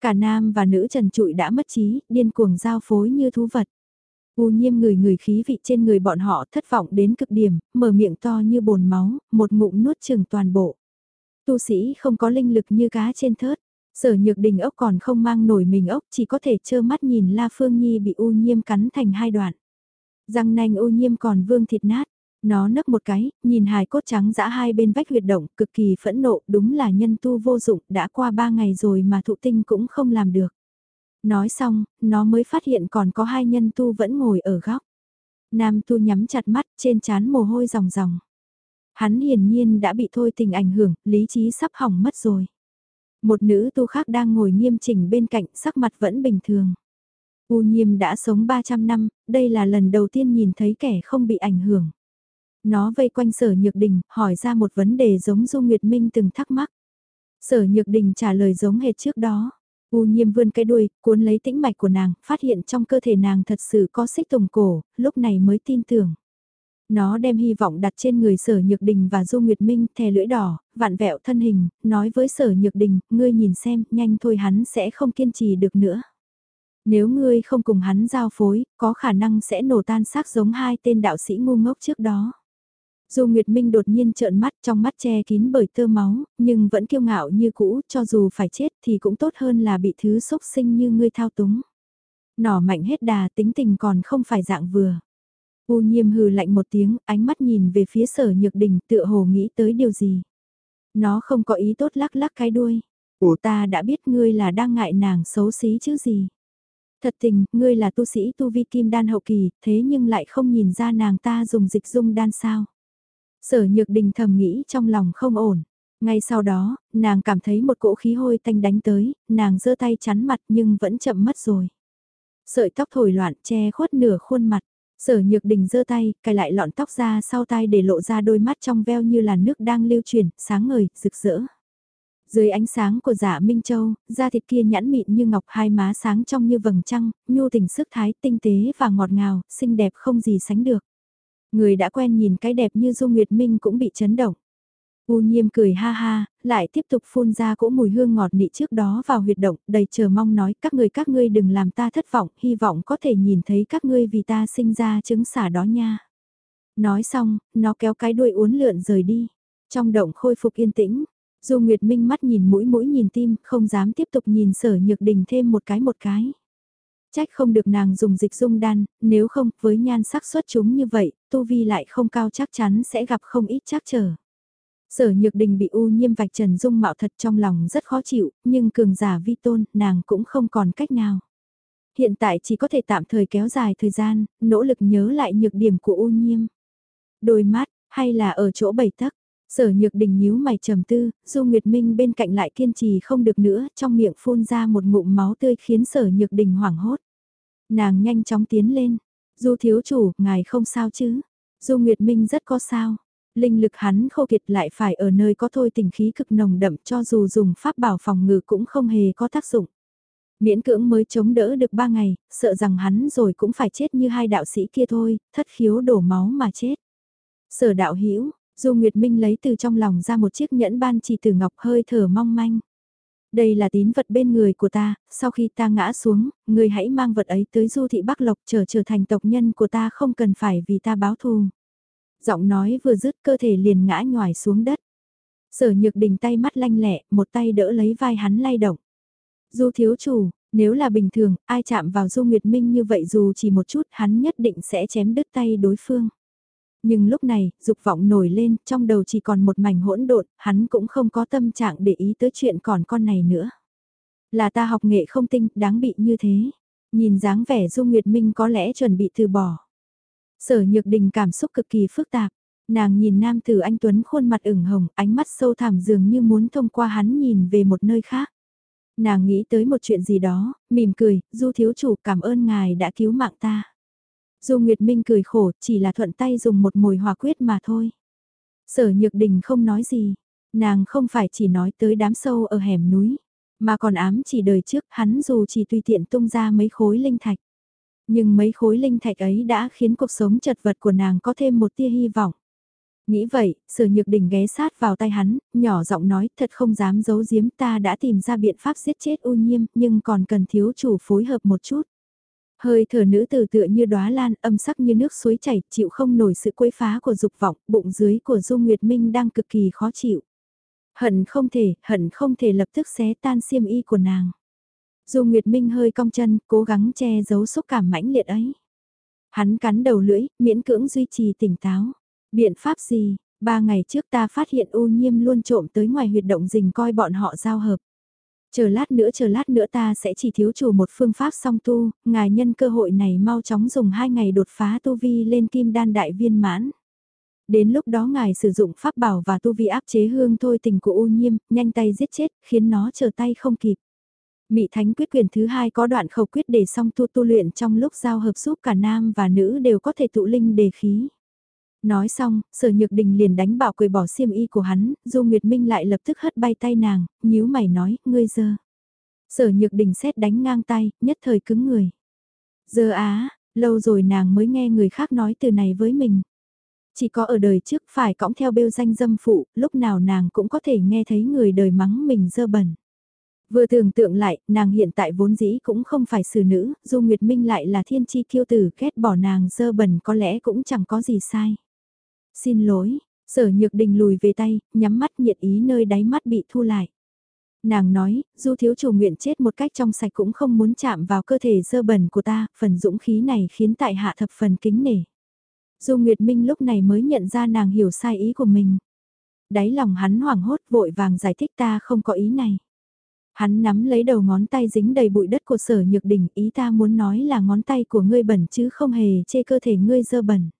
Cả nam và nữ trần trụi đã mất trí, điên cuồng giao phối như thú vật. U nhiêm người người khí vị trên người bọn họ thất vọng đến cực điểm, mở miệng to như bồn máu, một ngụm nuốt chừng toàn bộ. Tu sĩ không có linh lực như cá trên thớt, Sở nhược đình ốc còn không mang nổi mình ốc chỉ có thể trơ mắt nhìn La Phương Nhi bị u nhiêm cắn thành hai đoạn. Răng nanh u nhiêm còn vương thịt nát. Nó nấc một cái, nhìn hài cốt trắng dã hai bên vách huyệt động, cực kỳ phẫn nộ, đúng là nhân tu vô dụng, đã qua ba ngày rồi mà thụ tinh cũng không làm được. Nói xong, nó mới phát hiện còn có hai nhân tu vẫn ngồi ở góc. Nam tu nhắm chặt mắt, trên trán mồ hôi ròng ròng. Hắn hiển nhiên đã bị thôi tình ảnh hưởng, lý trí sắp hỏng mất rồi. Một nữ tu khác đang ngồi nghiêm chỉnh bên cạnh, sắc mặt vẫn bình thường. U nhiêm đã sống 300 năm, đây là lần đầu tiên nhìn thấy kẻ không bị ảnh hưởng. Nó vây quanh sở nhược đình, hỏi ra một vấn đề giống Du Nguyệt Minh từng thắc mắc. Sở nhược đình trả lời giống hệt trước đó. U nhiêm vươn cái đuôi, cuốn lấy tĩnh mạch của nàng, phát hiện trong cơ thể nàng thật sự có xích tùng cổ, lúc này mới tin tưởng. Nó đem hy vọng đặt trên người sở nhược đình và Du Nguyệt Minh thè lưỡi đỏ, vạn vẹo thân hình, nói với sở nhược đình, ngươi nhìn xem, nhanh thôi hắn sẽ không kiên trì được nữa. Nếu ngươi không cùng hắn giao phối, có khả năng sẽ nổ tan xác giống hai tên đạo sĩ ngu ngốc trước đó. Du Nguyệt Minh đột nhiên trợn mắt trong mắt che kín bởi tơ máu, nhưng vẫn kiêu ngạo như cũ, cho dù phải chết thì cũng tốt hơn là bị thứ xúc sinh như ngươi thao túng. Nỏ mạnh hết đà tính tình còn không phải dạng vừa. U nhiêm hừ lạnh một tiếng, ánh mắt nhìn về phía sở nhược đình tựa hồ nghĩ tới điều gì. Nó không có ý tốt lắc lắc cái đuôi. Ủa ta đã biết ngươi là đang ngại nàng xấu xí chứ gì. Thật tình, ngươi là tu sĩ tu vi kim đan hậu kỳ, thế nhưng lại không nhìn ra nàng ta dùng dịch dung đan sao. Sở nhược đình thầm nghĩ trong lòng không ổn. Ngay sau đó, nàng cảm thấy một cỗ khí hôi tanh đánh tới, nàng giơ tay chắn mặt nhưng vẫn chậm mất rồi. Sợi tóc thổi loạn che khuất nửa khuôn mặt. Sở nhược đình giơ tay, cài lại lọn tóc ra sau tai để lộ ra đôi mắt trong veo như là nước đang lưu chuyển, sáng ngời, rực rỡ. Dưới ánh sáng của giả Minh Châu, da thịt kia nhẵn mịn như ngọc hai má sáng trong như vầng trăng, nhu tình sức thái tinh tế và ngọt ngào, xinh đẹp không gì sánh được. Người đã quen nhìn cái đẹp như Du Nguyệt Minh cũng bị chấn động. U nhiêm cười ha ha, lại tiếp tục phun ra cỗ mùi hương ngọt nị trước đó vào huyệt động, đầy chờ mong nói các người các ngươi đừng làm ta thất vọng, hy vọng có thể nhìn thấy các ngươi vì ta sinh ra trứng xả đó nha. Nói xong, nó kéo cái đuôi uốn lượn rời đi. Trong động khôi phục yên tĩnh, Du Nguyệt Minh mắt nhìn mũi mũi nhìn tim, không dám tiếp tục nhìn sở nhược đình thêm một cái một cái. Trách không được nàng dùng dịch dung đan, nếu không, với nhan sắc xuất chúng như vậy, tu vi lại không cao chắc chắn sẽ gặp không ít chắc trở. Sở nhược đình bị u nhiêm vạch trần dung mạo thật trong lòng rất khó chịu, nhưng cường giả vi tôn, nàng cũng không còn cách nào. Hiện tại chỉ có thể tạm thời kéo dài thời gian, nỗ lực nhớ lại nhược điểm của u nhiêm. Đôi mắt, hay là ở chỗ bảy tắc, sở nhược đình nhíu mày trầm tư, Du Nguyệt Minh bên cạnh lại kiên trì không được nữa, trong miệng phun ra một ngụm máu tươi khiến sở nhược đình hoảng hốt. Nàng nhanh chóng tiến lên, Du thiếu chủ, ngài không sao chứ? Du Nguyệt Minh rất có sao, linh lực hắn khô kiệt lại phải ở nơi có thôi tình khí cực nồng đậm cho dù dùng pháp bảo phòng ngự cũng không hề có tác dụng. Miễn cưỡng mới chống đỡ được ba ngày, sợ rằng hắn rồi cũng phải chết như hai đạo sĩ kia thôi, thất khiếu đổ máu mà chết. Sở đạo hiểu Du Nguyệt Minh lấy từ trong lòng ra một chiếc nhẫn ban chỉ từ ngọc hơi thở mong manh. Đây là tín vật bên người của ta, sau khi ta ngã xuống, người hãy mang vật ấy tới du thị Bắc Lộc trở trở thành tộc nhân của ta không cần phải vì ta báo thù. Giọng nói vừa dứt cơ thể liền ngã nhòi xuống đất. Sở nhược đình tay mắt lanh lẹ, một tay đỡ lấy vai hắn lay động. Du thiếu chủ, nếu là bình thường, ai chạm vào Du Nguyệt Minh như vậy dù chỉ một chút hắn nhất định sẽ chém đứt tay đối phương. Nhưng lúc này, dục vọng nổi lên, trong đầu chỉ còn một mảnh hỗn độn, hắn cũng không có tâm trạng để ý tới chuyện còn con này nữa. Là ta học nghệ không tinh, đáng bị như thế. Nhìn dáng vẻ Du Nguyệt Minh có lẽ chuẩn bị từ bỏ. Sở Nhược Đình cảm xúc cực kỳ phức tạp. Nàng nhìn nam tử anh Tuấn khuôn mặt ửng hồng, ánh mắt sâu thẳm dường như muốn thông qua hắn nhìn về một nơi khác. Nàng nghĩ tới một chuyện gì đó, mỉm cười, Du thiếu chủ cảm ơn ngài đã cứu mạng ta. Du Nguyệt Minh cười khổ, chỉ là thuận tay dùng một mồi hòa quyết mà thôi. Sở Nhược Đình không nói gì, nàng không phải chỉ nói tới đám sâu ở hẻm núi, mà còn ám chỉ đời trước hắn dù chỉ tùy tiện tung ra mấy khối linh thạch. Nhưng mấy khối linh thạch ấy đã khiến cuộc sống chật vật của nàng có thêm một tia hy vọng. Nghĩ vậy, sở nhược đình ghé sát vào tay hắn, nhỏ giọng nói thật không dám giấu giếm ta đã tìm ra biện pháp giết chết u nhiêm nhưng còn cần thiếu chủ phối hợp một chút. Hơi thở nữ tử tựa như đóa lan âm sắc như nước suối chảy, chịu không nổi sự quấy phá của dục vọng, bụng dưới của Du Nguyệt Minh đang cực kỳ khó chịu. Hận không thể, hận không thể lập tức xé tan xiêm y của nàng. Du Nguyệt Minh hơi cong chân, cố gắng che giấu xúc cảm mãnh liệt ấy. Hắn cắn đầu lưỡi, miễn cưỡng duy trì tỉnh táo. Biện pháp gì? Ba ngày trước ta phát hiện u nhiêm luôn trộm tới ngoài huyệt động rình coi bọn họ giao hợp. Chờ lát nữa chờ lát nữa ta sẽ chỉ thiếu chủ một phương pháp song tu, ngài nhân cơ hội này mau chóng dùng hai ngày đột phá tu vi lên kim đan đại viên mãn. Đến lúc đó ngài sử dụng pháp bảo và tu vi áp chế hương thôi tình của u nhiêm, nhanh tay giết chết, khiến nó chờ tay không kịp. Mị Thánh quyết quyền thứ hai có đoạn khẩu quyết để song tu tu luyện trong lúc giao hợp giúp cả nam và nữ đều có thể tụ linh đề khí. Nói xong, sở nhược đình liền đánh bảo cười bỏ xiêm y của hắn, Du Nguyệt Minh lại lập tức hất bay tay nàng, nhíu mày nói, ngươi dơ. Sở nhược đình xét đánh ngang tay, nhất thời cứng người. Dơ á, lâu rồi nàng mới nghe người khác nói từ này với mình. Chỉ có ở đời trước phải cõng theo bêu danh dâm phụ, lúc nào nàng cũng có thể nghe thấy người đời mắng mình dơ bẩn. Vừa tưởng tượng lại, nàng hiện tại vốn dĩ cũng không phải xử nữ, dù Nguyệt Minh lại là thiên chi kiêu tử, ghét bỏ nàng dơ bẩn có lẽ cũng chẳng có gì sai. Xin lỗi, sở nhược đình lùi về tay, nhắm mắt nhiệt ý nơi đáy mắt bị thu lại. Nàng nói, du thiếu chủ nguyện chết một cách trong sạch cũng không muốn chạm vào cơ thể dơ bẩn của ta, phần dũng khí này khiến tại hạ thập phần kính nể. Du Nguyệt Minh lúc này mới nhận ra nàng hiểu sai ý của mình. Đáy lòng hắn hoảng hốt vội vàng giải thích ta không có ý này. Hắn nắm lấy đầu ngón tay dính đầy bụi đất của sở nhược đỉnh ý ta muốn nói là ngón tay của ngươi bẩn chứ không hề chê cơ thể ngươi dơ bẩn.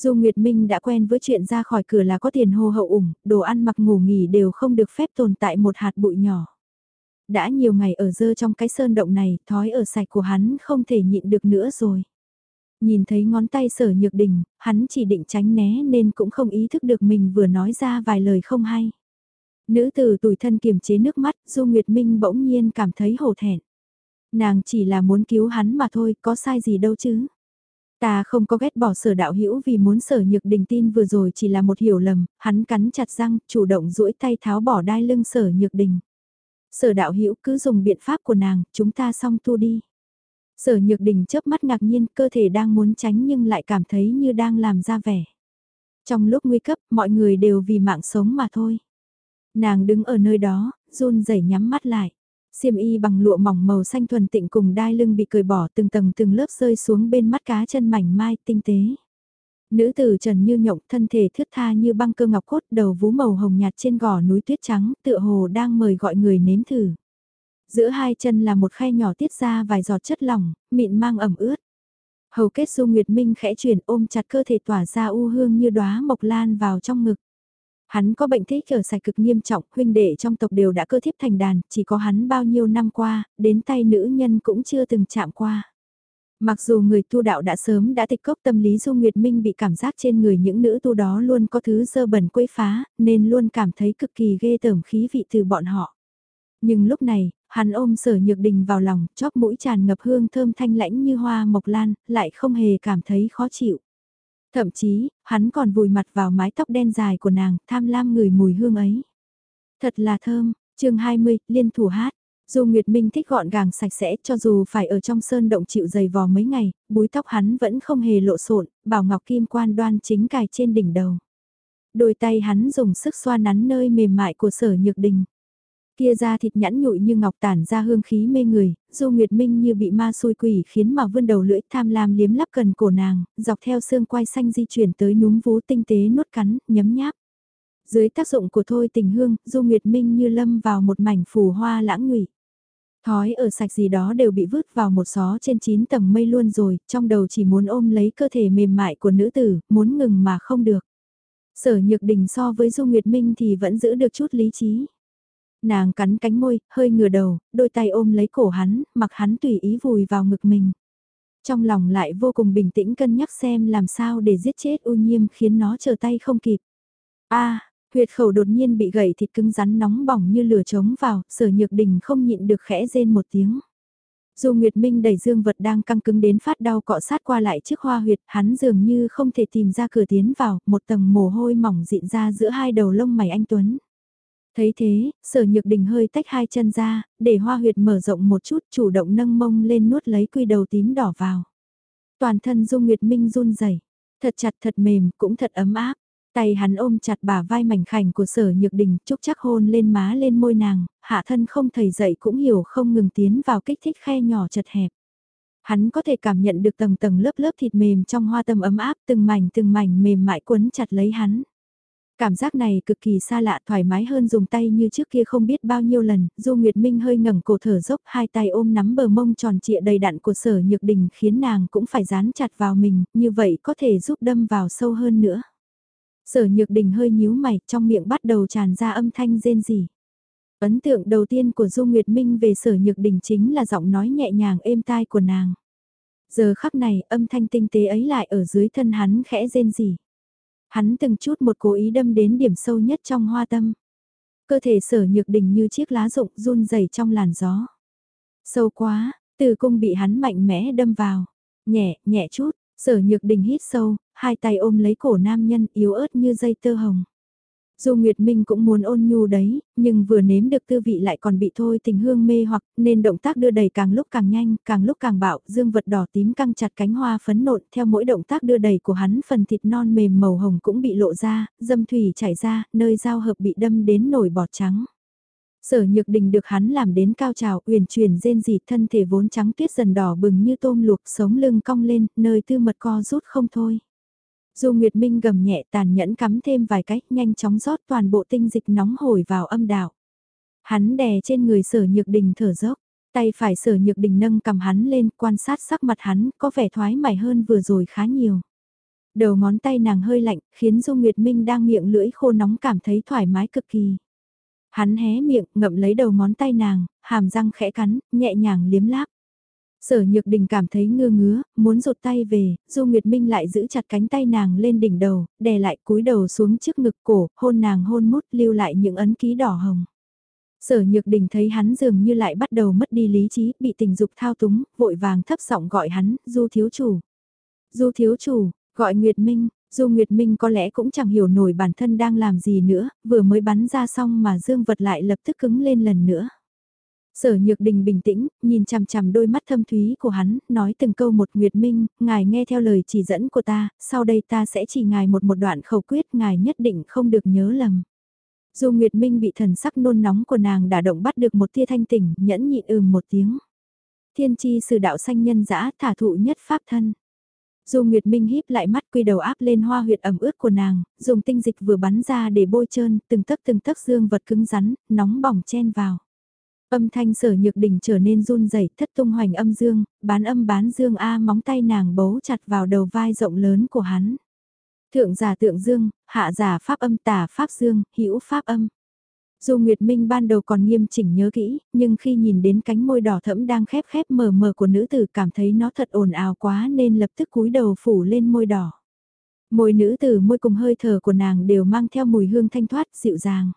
Dù Nguyệt Minh đã quen với chuyện ra khỏi cửa là có tiền hô hậu ủng, đồ ăn mặc ngủ nghỉ đều không được phép tồn tại một hạt bụi nhỏ. Đã nhiều ngày ở dơ trong cái sơn động này, thói ở sạch của hắn không thể nhịn được nữa rồi. Nhìn thấy ngón tay sở nhược đình, hắn chỉ định tránh né nên cũng không ý thức được mình vừa nói ra vài lời không hay. Nữ từ tủi thân kiềm chế nước mắt, Du Nguyệt Minh bỗng nhiên cảm thấy hổ thẹn. Nàng chỉ là muốn cứu hắn mà thôi, có sai gì đâu chứ. Ta không có ghét bỏ sở đạo hữu vì muốn sở nhược đình tin vừa rồi chỉ là một hiểu lầm, hắn cắn chặt răng, chủ động duỗi tay tháo bỏ đai lưng sở nhược đình. Sở đạo hữu cứ dùng biện pháp của nàng, chúng ta xong tu đi. Sở nhược đình chớp mắt ngạc nhiên, cơ thể đang muốn tránh nhưng lại cảm thấy như đang làm ra vẻ. Trong lúc nguy cấp, mọi người đều vì mạng sống mà thôi. Nàng đứng ở nơi đó, run rẩy nhắm mắt lại. Xiêm y bằng lụa mỏng màu xanh thuần tịnh cùng đai lưng bị cởi bỏ từng tầng từng lớp rơi xuống bên mắt cá chân mảnh mai tinh tế. Nữ tử trần như nhộng thân thể thướt tha như băng cơ ngọc cốt đầu vú màu hồng nhạt trên gò núi tuyết trắng tựa hồ đang mời gọi người nếm thử. Giữa hai chân là một khe nhỏ tiết ra vài giọt chất lỏng, mịn mang ẩm ướt. Hầu kết du nguyệt minh khẽ chuyển ôm chặt cơ thể tỏa ra u hương như đóa mộc lan vào trong ngực. Hắn có bệnh thích ở sạch cực nghiêm trọng, huynh đệ trong tộc đều đã cơ thiếp thành đàn, chỉ có hắn bao nhiêu năm qua, đến tay nữ nhân cũng chưa từng chạm qua. Mặc dù người tu đạo đã sớm đã tịch cốc tâm lý Du Nguyệt Minh bị cảm giác trên người những nữ tu đó luôn có thứ dơ bẩn quấy phá, nên luôn cảm thấy cực kỳ ghê tởm khí vị từ bọn họ. Nhưng lúc này, hắn ôm sở nhược đình vào lòng, chóp mũi tràn ngập hương thơm thanh lãnh như hoa mộc lan, lại không hề cảm thấy khó chịu. Thậm chí, hắn còn vùi mặt vào mái tóc đen dài của nàng, tham lam người mùi hương ấy. Thật là thơm, chương 20, liên thủ hát. dù Nguyệt Minh thích gọn gàng sạch sẽ cho dù phải ở trong sơn động chịu dày vò mấy ngày, búi tóc hắn vẫn không hề lộ xộn bảo ngọc kim quan đoan chính cài trên đỉnh đầu. Đôi tay hắn dùng sức xoa nắn nơi mềm mại của sở nhược đình. Kia da thịt nhẵn nhụi như ngọc tản ra hương khí mê người, Du Nguyệt Minh như bị ma xôi quỷ khiến mà vươn đầu lưỡi tham lam liếm lắp cần cổ nàng, dọc theo xương quai xanh di chuyển tới núm vú tinh tế nuốt cắn, nhấm nháp. Dưới tác dụng của thôi tình hương, Du Nguyệt Minh như lâm vào một mảnh phù hoa lãng ngụy. Thói ở sạch gì đó đều bị vứt vào một xó trên 9 tầng mây luôn rồi, trong đầu chỉ muốn ôm lấy cơ thể mềm mại của nữ tử, muốn ngừng mà không được. Sở nhược đình so với Du Nguyệt Minh thì vẫn giữ được chút lý trí. Nàng cắn cánh môi, hơi ngửa đầu, đôi tay ôm lấy cổ hắn, mặc hắn tùy ý vùi vào ngực mình. Trong lòng lại vô cùng bình tĩnh cân nhắc xem làm sao để giết chết u nhiêm khiến nó chờ tay không kịp. a huyệt khẩu đột nhiên bị gãy thịt cứng rắn nóng bỏng như lửa trống vào, sở nhược đình không nhịn được khẽ rên một tiếng. Dù Nguyệt Minh đẩy dương vật đang căng cứng đến phát đau cọ sát qua lại trước hoa huyệt, hắn dường như không thể tìm ra cửa tiến vào, một tầng mồ hôi mỏng dịn ra giữa hai đầu lông mày anh Tuấn. Thấy thế, sở nhược đình hơi tách hai chân ra, để hoa huyệt mở rộng một chút chủ động nâng mông lên nuốt lấy quy đầu tím đỏ vào. Toàn thân Dung Nguyệt Minh run rẩy thật chặt thật mềm cũng thật ấm áp. Tay hắn ôm chặt bả vai mảnh khảnh của sở nhược đình chúc chắc hôn lên má lên môi nàng, hạ thân không thầy dậy cũng hiểu không ngừng tiến vào kích thích khe nhỏ chật hẹp. Hắn có thể cảm nhận được tầng tầng lớp lớp thịt mềm trong hoa tâm ấm áp từng mảnh từng mảnh mềm mại quấn chặt lấy hắn. Cảm giác này cực kỳ xa lạ thoải mái hơn dùng tay như trước kia không biết bao nhiêu lần, Du Nguyệt Minh hơi ngẩng cổ thở dốc hai tay ôm nắm bờ mông tròn trịa đầy đặn của sở nhược đình khiến nàng cũng phải dán chặt vào mình, như vậy có thể giúp đâm vào sâu hơn nữa. Sở nhược đình hơi nhíu mày, trong miệng bắt đầu tràn ra âm thanh rên rỉ. Ấn tượng đầu tiên của Du Nguyệt Minh về sở nhược đình chính là giọng nói nhẹ nhàng êm tai của nàng. Giờ khắc này, âm thanh tinh tế ấy lại ở dưới thân hắn khẽ rên rỉ. Hắn từng chút một cố ý đâm đến điểm sâu nhất trong hoa tâm. Cơ thể sở nhược đình như chiếc lá rụng run rẩy trong làn gió. Sâu quá, từ cung bị hắn mạnh mẽ đâm vào. Nhẹ, nhẹ chút, sở nhược đình hít sâu, hai tay ôm lấy cổ nam nhân yếu ớt như dây tơ hồng. Dù Nguyệt Minh cũng muốn ôn nhu đấy, nhưng vừa nếm được tư vị lại còn bị thôi tình hương mê hoặc nên động tác đưa đẩy càng lúc càng nhanh, càng lúc càng bạo, dương vật đỏ tím căng chặt cánh hoa phấn nộn theo mỗi động tác đưa đẩy của hắn phần thịt non mềm màu hồng cũng bị lộ ra, dâm thủy chảy ra, nơi giao hợp bị đâm đến nổi bọt trắng. Sở nhược đình được hắn làm đến cao trào, uyển chuyển rên rỉ thân thể vốn trắng tuyết dần đỏ bừng như tôm luộc sống lưng cong lên, nơi tư mật co rút không thôi. Du Nguyệt Minh gầm nhẹ tàn nhẫn cắm thêm vài cách nhanh chóng rót toàn bộ tinh dịch nóng hổi vào âm đạo. Hắn đè trên người sở nhược đình thở dốc, tay phải sở nhược đình nâng cầm hắn lên quan sát sắc mặt hắn có vẻ thoái mải hơn vừa rồi khá nhiều. Đầu ngón tay nàng hơi lạnh khiến Du Nguyệt Minh đang miệng lưỡi khô nóng cảm thấy thoải mái cực kỳ. Hắn hé miệng ngậm lấy đầu ngón tay nàng, hàm răng khẽ cắn, nhẹ nhàng liếm láp. Sở Nhược Đình cảm thấy ngơ ngứa, muốn rụt tay về, Du Nguyệt Minh lại giữ chặt cánh tay nàng lên đỉnh đầu, đè lại cúi đầu xuống trước ngực cổ, hôn nàng hôn mút lưu lại những ấn ký đỏ hồng. Sở Nhược Đình thấy hắn dường như lại bắt đầu mất đi lý trí, bị tình dục thao túng, vội vàng thấp giọng gọi hắn, Du thiếu chủ. Du thiếu chủ, gọi Nguyệt Minh, Du Nguyệt Minh có lẽ cũng chẳng hiểu nổi bản thân đang làm gì nữa, vừa mới bắn ra xong mà dương vật lại lập tức cứng lên lần nữa. Sở Nhược Đình bình tĩnh, nhìn chằm chằm đôi mắt thâm thúy của hắn, nói từng câu một Nguyệt Minh, ngài nghe theo lời chỉ dẫn của ta, sau đây ta sẽ chỉ ngài một một đoạn khẩu quyết, ngài nhất định không được nhớ lầm. Dù Nguyệt Minh bị thần sắc nôn nóng của nàng đả động bắt được một tia thanh tỉnh, nhẫn nhịn ừm một tiếng. Thiên chi sử đạo sanh nhân dã thả thụ nhất pháp thân. Dù Nguyệt Minh híp lại mắt quy đầu áp lên hoa huyệt ẩm ướt của nàng, dùng tinh dịch vừa bắn ra để bôi trơn, từng tấc từng tấc dương vật cứng rắn, nóng bỏng chen vào. Âm thanh sở nhược đỉnh trở nên run rẩy thất tung hoành âm dương, bán âm bán dương A móng tay nàng bấu chặt vào đầu vai rộng lớn của hắn. Thượng giả tượng dương, hạ giả pháp âm tả pháp dương, hữu pháp âm. Dù Nguyệt Minh ban đầu còn nghiêm chỉnh nhớ kỹ, nhưng khi nhìn đến cánh môi đỏ thẫm đang khép khép mờ mờ của nữ tử cảm thấy nó thật ồn ào quá nên lập tức cúi đầu phủ lên môi đỏ. Môi nữ tử môi cùng hơi thở của nàng đều mang theo mùi hương thanh thoát dịu dàng.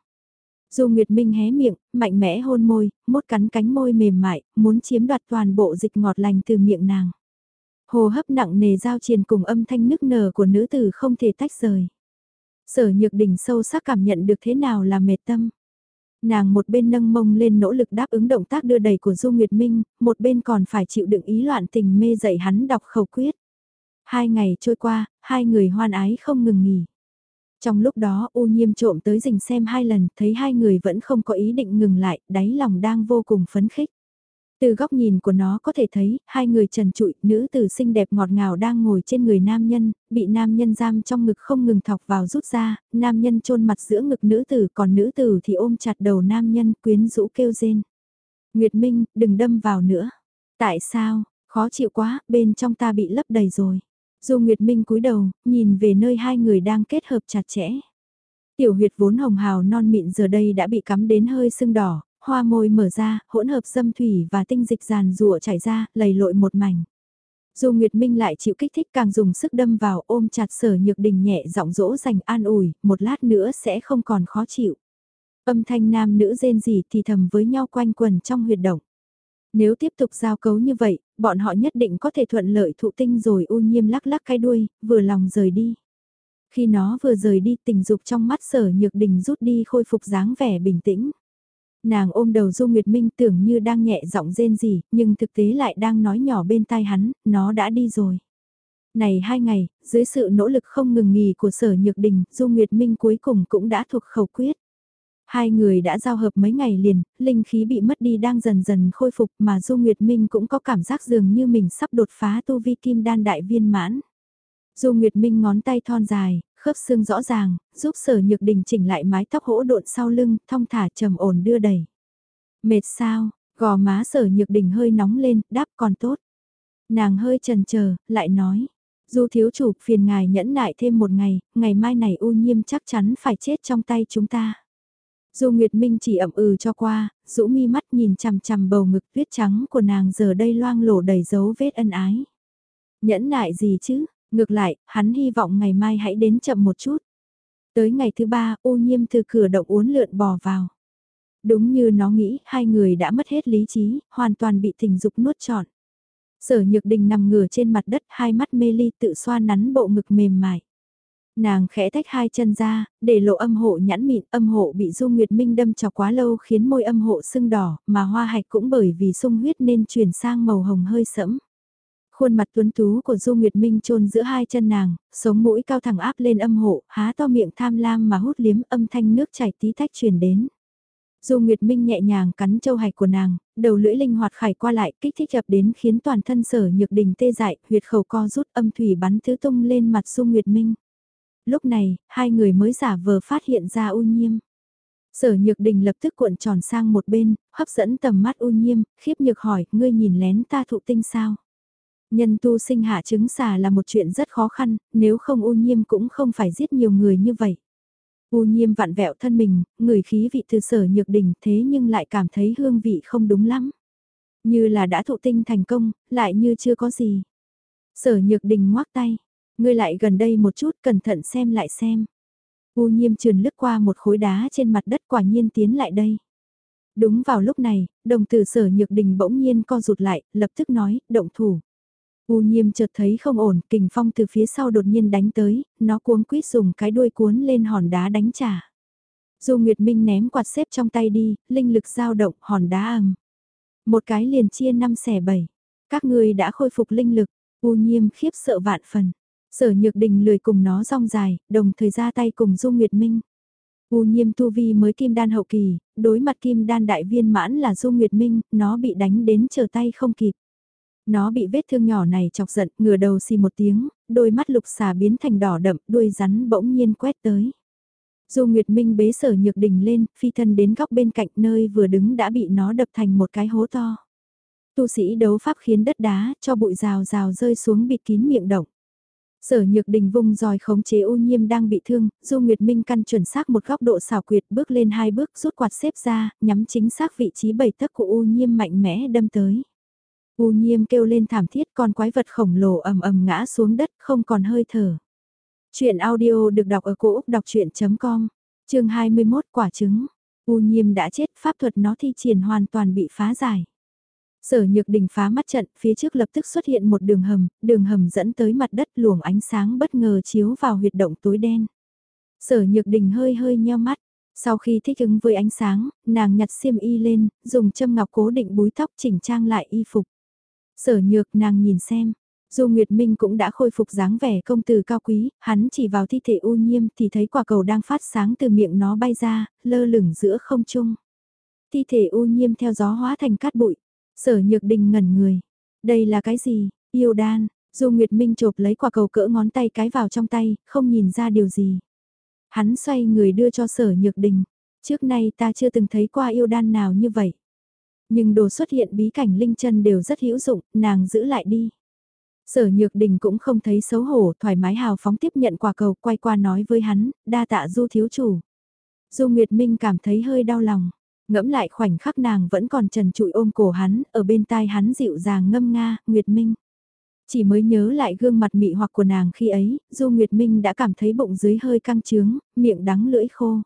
Dù Nguyệt Minh hé miệng, mạnh mẽ hôn môi, mốt cắn cánh môi mềm mại, muốn chiếm đoạt toàn bộ dịch ngọt lành từ miệng nàng. Hồ hấp nặng nề giao triền cùng âm thanh nức nở của nữ tử không thể tách rời. Sở nhược đỉnh sâu sắc cảm nhận được thế nào là mệt tâm. Nàng một bên nâng mông lên nỗ lực đáp ứng động tác đưa đẩy của Du Nguyệt Minh, một bên còn phải chịu đựng ý loạn tình mê dậy hắn đọc khẩu quyết. Hai ngày trôi qua, hai người hoan ái không ngừng nghỉ. Trong lúc đó U Nhiêm trộm tới rình xem hai lần, thấy hai người vẫn không có ý định ngừng lại, đáy lòng đang vô cùng phấn khích. Từ góc nhìn của nó có thể thấy, hai người trần trụi, nữ tử xinh đẹp ngọt ngào đang ngồi trên người nam nhân, bị nam nhân giam trong ngực không ngừng thọc vào rút ra, nam nhân chôn mặt giữa ngực nữ tử, còn nữ tử thì ôm chặt đầu nam nhân quyến rũ kêu rên. Nguyệt Minh, đừng đâm vào nữa. Tại sao, khó chịu quá, bên trong ta bị lấp đầy rồi. Du Nguyệt Minh cúi đầu, nhìn về nơi hai người đang kết hợp chặt chẽ. Tiểu huyệt vốn hồng hào non mịn giờ đây đã bị cắm đến hơi sưng đỏ, hoa môi mở ra, hỗn hợp dâm thủy và tinh dịch giàn rụa chảy ra, lầy lội một mảnh. Du Nguyệt Minh lại chịu kích thích càng dùng sức đâm vào ôm chặt sở nhược đình nhẹ giọng dỗ dành an ủi, một lát nữa sẽ không còn khó chịu. Âm thanh nam nữ rên rỉ thì thầm với nhau quanh quần trong huyệt động. Nếu tiếp tục giao cấu như vậy, bọn họ nhất định có thể thuận lợi thụ tinh rồi u nhiêm lắc lắc cái đuôi, vừa lòng rời đi. Khi nó vừa rời đi tình dục trong mắt sở nhược đình rút đi khôi phục dáng vẻ bình tĩnh. Nàng ôm đầu Du Nguyệt Minh tưởng như đang nhẹ giọng rên gì, nhưng thực tế lại đang nói nhỏ bên tai hắn, nó đã đi rồi. Này hai ngày, dưới sự nỗ lực không ngừng nghỉ của sở nhược đình, Du Nguyệt Minh cuối cùng cũng đã thuộc khẩu quyết. Hai người đã giao hợp mấy ngày liền, linh khí bị mất đi đang dần dần khôi phục mà Du Nguyệt Minh cũng có cảm giác dường như mình sắp đột phá tu vi kim đan đại viên mãn. Du Nguyệt Minh ngón tay thon dài, khớp xương rõ ràng, giúp sở nhược đình chỉnh lại mái tóc hỗ độn sau lưng, thong thả trầm ổn đưa đẩy. Mệt sao, gò má sở nhược đình hơi nóng lên, đáp còn tốt. Nàng hơi trần chờ lại nói. Du thiếu chủ phiền ngài nhẫn nại thêm một ngày, ngày mai này u nhiêm chắc chắn phải chết trong tay chúng ta. Dù Nguyệt Minh chỉ ậm ừ cho qua, rũ mi mắt nhìn chằm chằm bầu ngực tuyết trắng của nàng giờ đây loang lổ đầy dấu vết ân ái. Nhẫn nại gì chứ, ngược lại, hắn hy vọng ngày mai hãy đến chậm một chút. Tới ngày thứ ba, ô nhiêm từ cửa động uốn lượn bò vào. Đúng như nó nghĩ, hai người đã mất hết lý trí, hoàn toàn bị tình dục nuốt trọn. Sở Nhược Đình nằm ngửa trên mặt đất, hai mắt mê ly tự xoa nắn bộ ngực mềm mại. Nàng khẽ tách hai chân ra, để lộ âm hộ nhãn mịn, âm hộ bị Du Nguyệt Minh đâm cho quá lâu khiến môi âm hộ sưng đỏ, mà hoa hạch cũng bởi vì sung huyết nên chuyển sang màu hồng hơi sẫm. Khuôn mặt tuấn tú của Du Nguyệt Minh chôn giữa hai chân nàng, sống mũi cao thẳng áp lên âm hộ, há to miệng tham lam mà hút liếm âm thanh nước chảy tí tách truyền đến. Du Nguyệt Minh nhẹ nhàng cắn châu hạch của nàng, đầu lưỡi linh hoạt khải qua lại kích thích chập đến khiến toàn thân sở nhược đình tê dại, huyệt khẩu co rút âm thủy bắn thứ tung lên mặt Du Nguyệt Minh. Lúc này, hai người mới giả vờ phát hiện ra u nhiêm. Sở nhược đình lập tức cuộn tròn sang một bên, hấp dẫn tầm mắt u nhiêm, khiếp nhược hỏi, ngươi nhìn lén ta thụ tinh sao? Nhân tu sinh hạ trứng xà là một chuyện rất khó khăn, nếu không u nhiêm cũng không phải giết nhiều người như vậy. U nhiêm vặn vẹo thân mình, người khí vị từ sở nhược đình thế nhưng lại cảm thấy hương vị không đúng lắm. Như là đã thụ tinh thành công, lại như chưa có gì. Sở nhược đình ngoác tay, ngươi lại gần đây một chút cẩn thận xem lại xem. U nhiêm trườn lướt qua một khối đá trên mặt đất quả nhiên tiến lại đây. Đúng vào lúc này, đồng tử sở nhược đình bỗng nhiên co rụt lại, lập tức nói, động thủ. U nhiêm chợt thấy không ổn, kình phong từ phía sau đột nhiên đánh tới, nó cuống quýt dùng cái đuôi cuốn lên hòn đá đánh trả. Du Nguyệt Minh ném quạt xếp trong tay đi, linh lực dao động, hòn đá ầm. Một cái liền chia năm xẻ bảy. Các ngươi đã khôi phục linh lực, U nhiêm khiếp sợ vạn phần. Sở Nhược Đình lười cùng nó rong dài, đồng thời ra tay cùng Du Nguyệt Minh. U nhiêm tu vi mới kim đan hậu kỳ, đối mặt kim đan đại viên mãn là Du Nguyệt Minh, nó bị đánh đến chờ tay không kịp. Nó bị vết thương nhỏ này chọc giận, ngửa đầu xì một tiếng, đôi mắt lục xà biến thành đỏ đậm, đuôi rắn bỗng nhiên quét tới. Du Nguyệt Minh bế sở nhược đình lên, phi thân đến góc bên cạnh nơi vừa đứng đã bị nó đập thành một cái hố to. Tu sĩ đấu pháp khiến đất đá cho bụi rào rào rơi xuống bịt kín miệng động. Sở nhược đình vung roi khống chế ô nhiêm đang bị thương, Du Nguyệt Minh căn chuẩn xác một góc độ xảo quyệt bước lên hai bước rút quạt xếp ra, nhắm chính xác vị trí bảy tấc của ô nhiêm mạnh mẽ đâm tới. U nhiêm kêu lên thảm thiết con quái vật khổng lồ ầm ầm ngã xuống đất không còn hơi thở. Chuyện audio được đọc ở cổ Úc đọc chuyện.com, chương 21 quả trứng. U nhiêm đã chết, pháp thuật nó thi triển hoàn toàn bị phá giải. Sở nhược đình phá mắt trận, phía trước lập tức xuất hiện một đường hầm, đường hầm dẫn tới mặt đất luồng ánh sáng bất ngờ chiếu vào huyệt động tối đen. Sở nhược đình hơi hơi nheo mắt, Sau khi thích ứng với ánh sáng, nàng nhặt xiêm y lên, dùng châm ngọc cố định búi tóc chỉnh trang lại y phục. Sở nhược nàng nhìn xem, dù Nguyệt Minh cũng đã khôi phục dáng vẻ công tử cao quý, hắn chỉ vào thi thể u nhiêm thì thấy quả cầu đang phát sáng từ miệng nó bay ra, lơ lửng giữa không trung. Thi thể u nhiêm theo gió hóa thành cát bụi. Sở nhược đình ngẩn người. Đây là cái gì? Yêu đan. du Nguyệt Minh chộp lấy quả cầu cỡ ngón tay cái vào trong tay, không nhìn ra điều gì. Hắn xoay người đưa cho sở nhược đình. Trước nay ta chưa từng thấy qua yêu đan nào như vậy. Nhưng đồ xuất hiện bí cảnh linh chân đều rất hữu dụng, nàng giữ lại đi. Sở Nhược Đình cũng không thấy xấu hổ, thoải mái hào phóng tiếp nhận quả cầu, quay qua nói với hắn, đa tạ Du thiếu chủ. Du Nguyệt Minh cảm thấy hơi đau lòng, ngẫm lại khoảnh khắc nàng vẫn còn trần trụi ôm cổ hắn, ở bên tai hắn dịu dàng ngâm nga, Nguyệt Minh. Chỉ mới nhớ lại gương mặt mị hoặc của nàng khi ấy, Du Nguyệt Minh đã cảm thấy bụng dưới hơi căng trướng, miệng đắng lưỡi khô.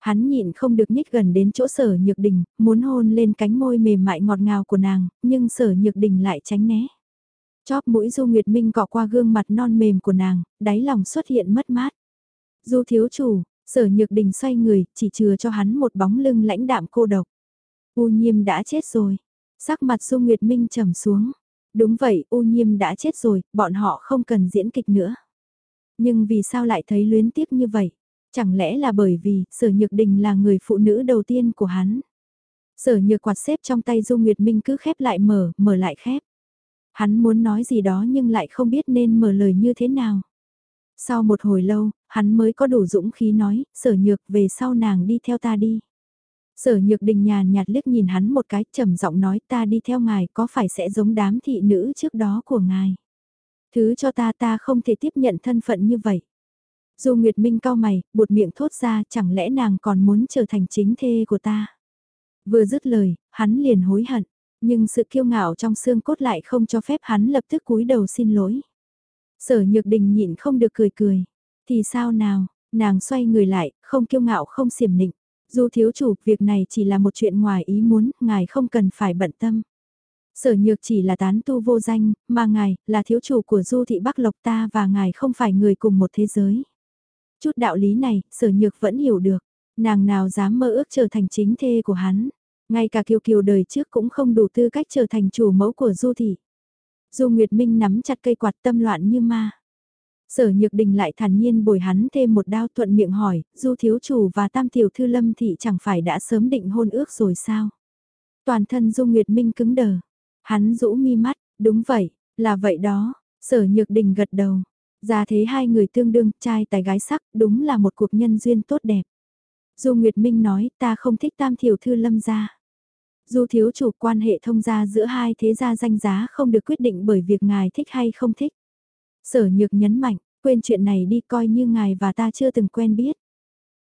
Hắn nhịn không được nhích gần đến chỗ sở nhược đình, muốn hôn lên cánh môi mềm mại ngọt ngào của nàng, nhưng sở nhược đình lại tránh né. Chóp mũi Du Nguyệt Minh cọ qua gương mặt non mềm của nàng, đáy lòng xuất hiện mất mát. Du thiếu chủ, sở nhược đình xoay người, chỉ chừa cho hắn một bóng lưng lãnh đạm cô độc. U nhiêm đã chết rồi. Sắc mặt Du Nguyệt Minh trầm xuống. Đúng vậy, U nhiêm đã chết rồi, bọn họ không cần diễn kịch nữa. Nhưng vì sao lại thấy luyến tiếc như vậy? Chẳng lẽ là bởi vì sở nhược đình là người phụ nữ đầu tiên của hắn? Sở nhược quạt xếp trong tay Du Nguyệt Minh cứ khép lại mở, mở lại khép. Hắn muốn nói gì đó nhưng lại không biết nên mở lời như thế nào. Sau một hồi lâu, hắn mới có đủ dũng khí nói, sở nhược về sau nàng đi theo ta đi. Sở nhược đình nhàn nhạt liếc nhìn hắn một cái trầm giọng nói ta đi theo ngài có phải sẽ giống đám thị nữ trước đó của ngài. Thứ cho ta ta không thể tiếp nhận thân phận như vậy. Dù Nguyệt Minh cao mày, buột miệng thốt ra chẳng lẽ nàng còn muốn trở thành chính thê của ta. Vừa dứt lời, hắn liền hối hận. Nhưng sự kiêu ngạo trong xương cốt lại không cho phép hắn lập tức cúi đầu xin lỗi. Sở nhược đình nhịn không được cười cười. Thì sao nào, nàng xoay người lại, không kiêu ngạo không xiểm nịnh. Dù thiếu chủ, việc này chỉ là một chuyện ngoài ý muốn, ngài không cần phải bận tâm. Sở nhược chỉ là tán tu vô danh, mà ngài, là thiếu chủ của du thị Bắc Lộc ta và ngài không phải người cùng một thế giới. Chút đạo lý này, sở nhược vẫn hiểu được. Nàng nào dám mơ ước trở thành chính thê của hắn. Ngay cả kiều kiều đời trước cũng không đủ tư cách trở thành chủ mẫu của du thị. Du Nguyệt Minh nắm chặt cây quạt tâm loạn như ma. Sở Nhược Đình lại thản nhiên bồi hắn thêm một đao thuận miệng hỏi, Du thiếu chủ và Tam tiểu thư Lâm thị chẳng phải đã sớm định hôn ước rồi sao? Toàn thân Du Nguyệt Minh cứng đờ. Hắn rũ mi mắt, đúng vậy, là vậy đó. Sở Nhược Đình gật đầu. Ra thế hai người tương đương, trai tài gái sắc, đúng là một cuộc nhân duyên tốt đẹp. Du Nguyệt Minh nói, ta không thích Tam tiểu thư Lâm gia. Du thiếu chủ quan hệ thông gia giữa hai thế gia danh giá không được quyết định bởi việc ngài thích hay không thích. Sở nhược nhấn mạnh, quên chuyện này đi coi như ngài và ta chưa từng quen biết.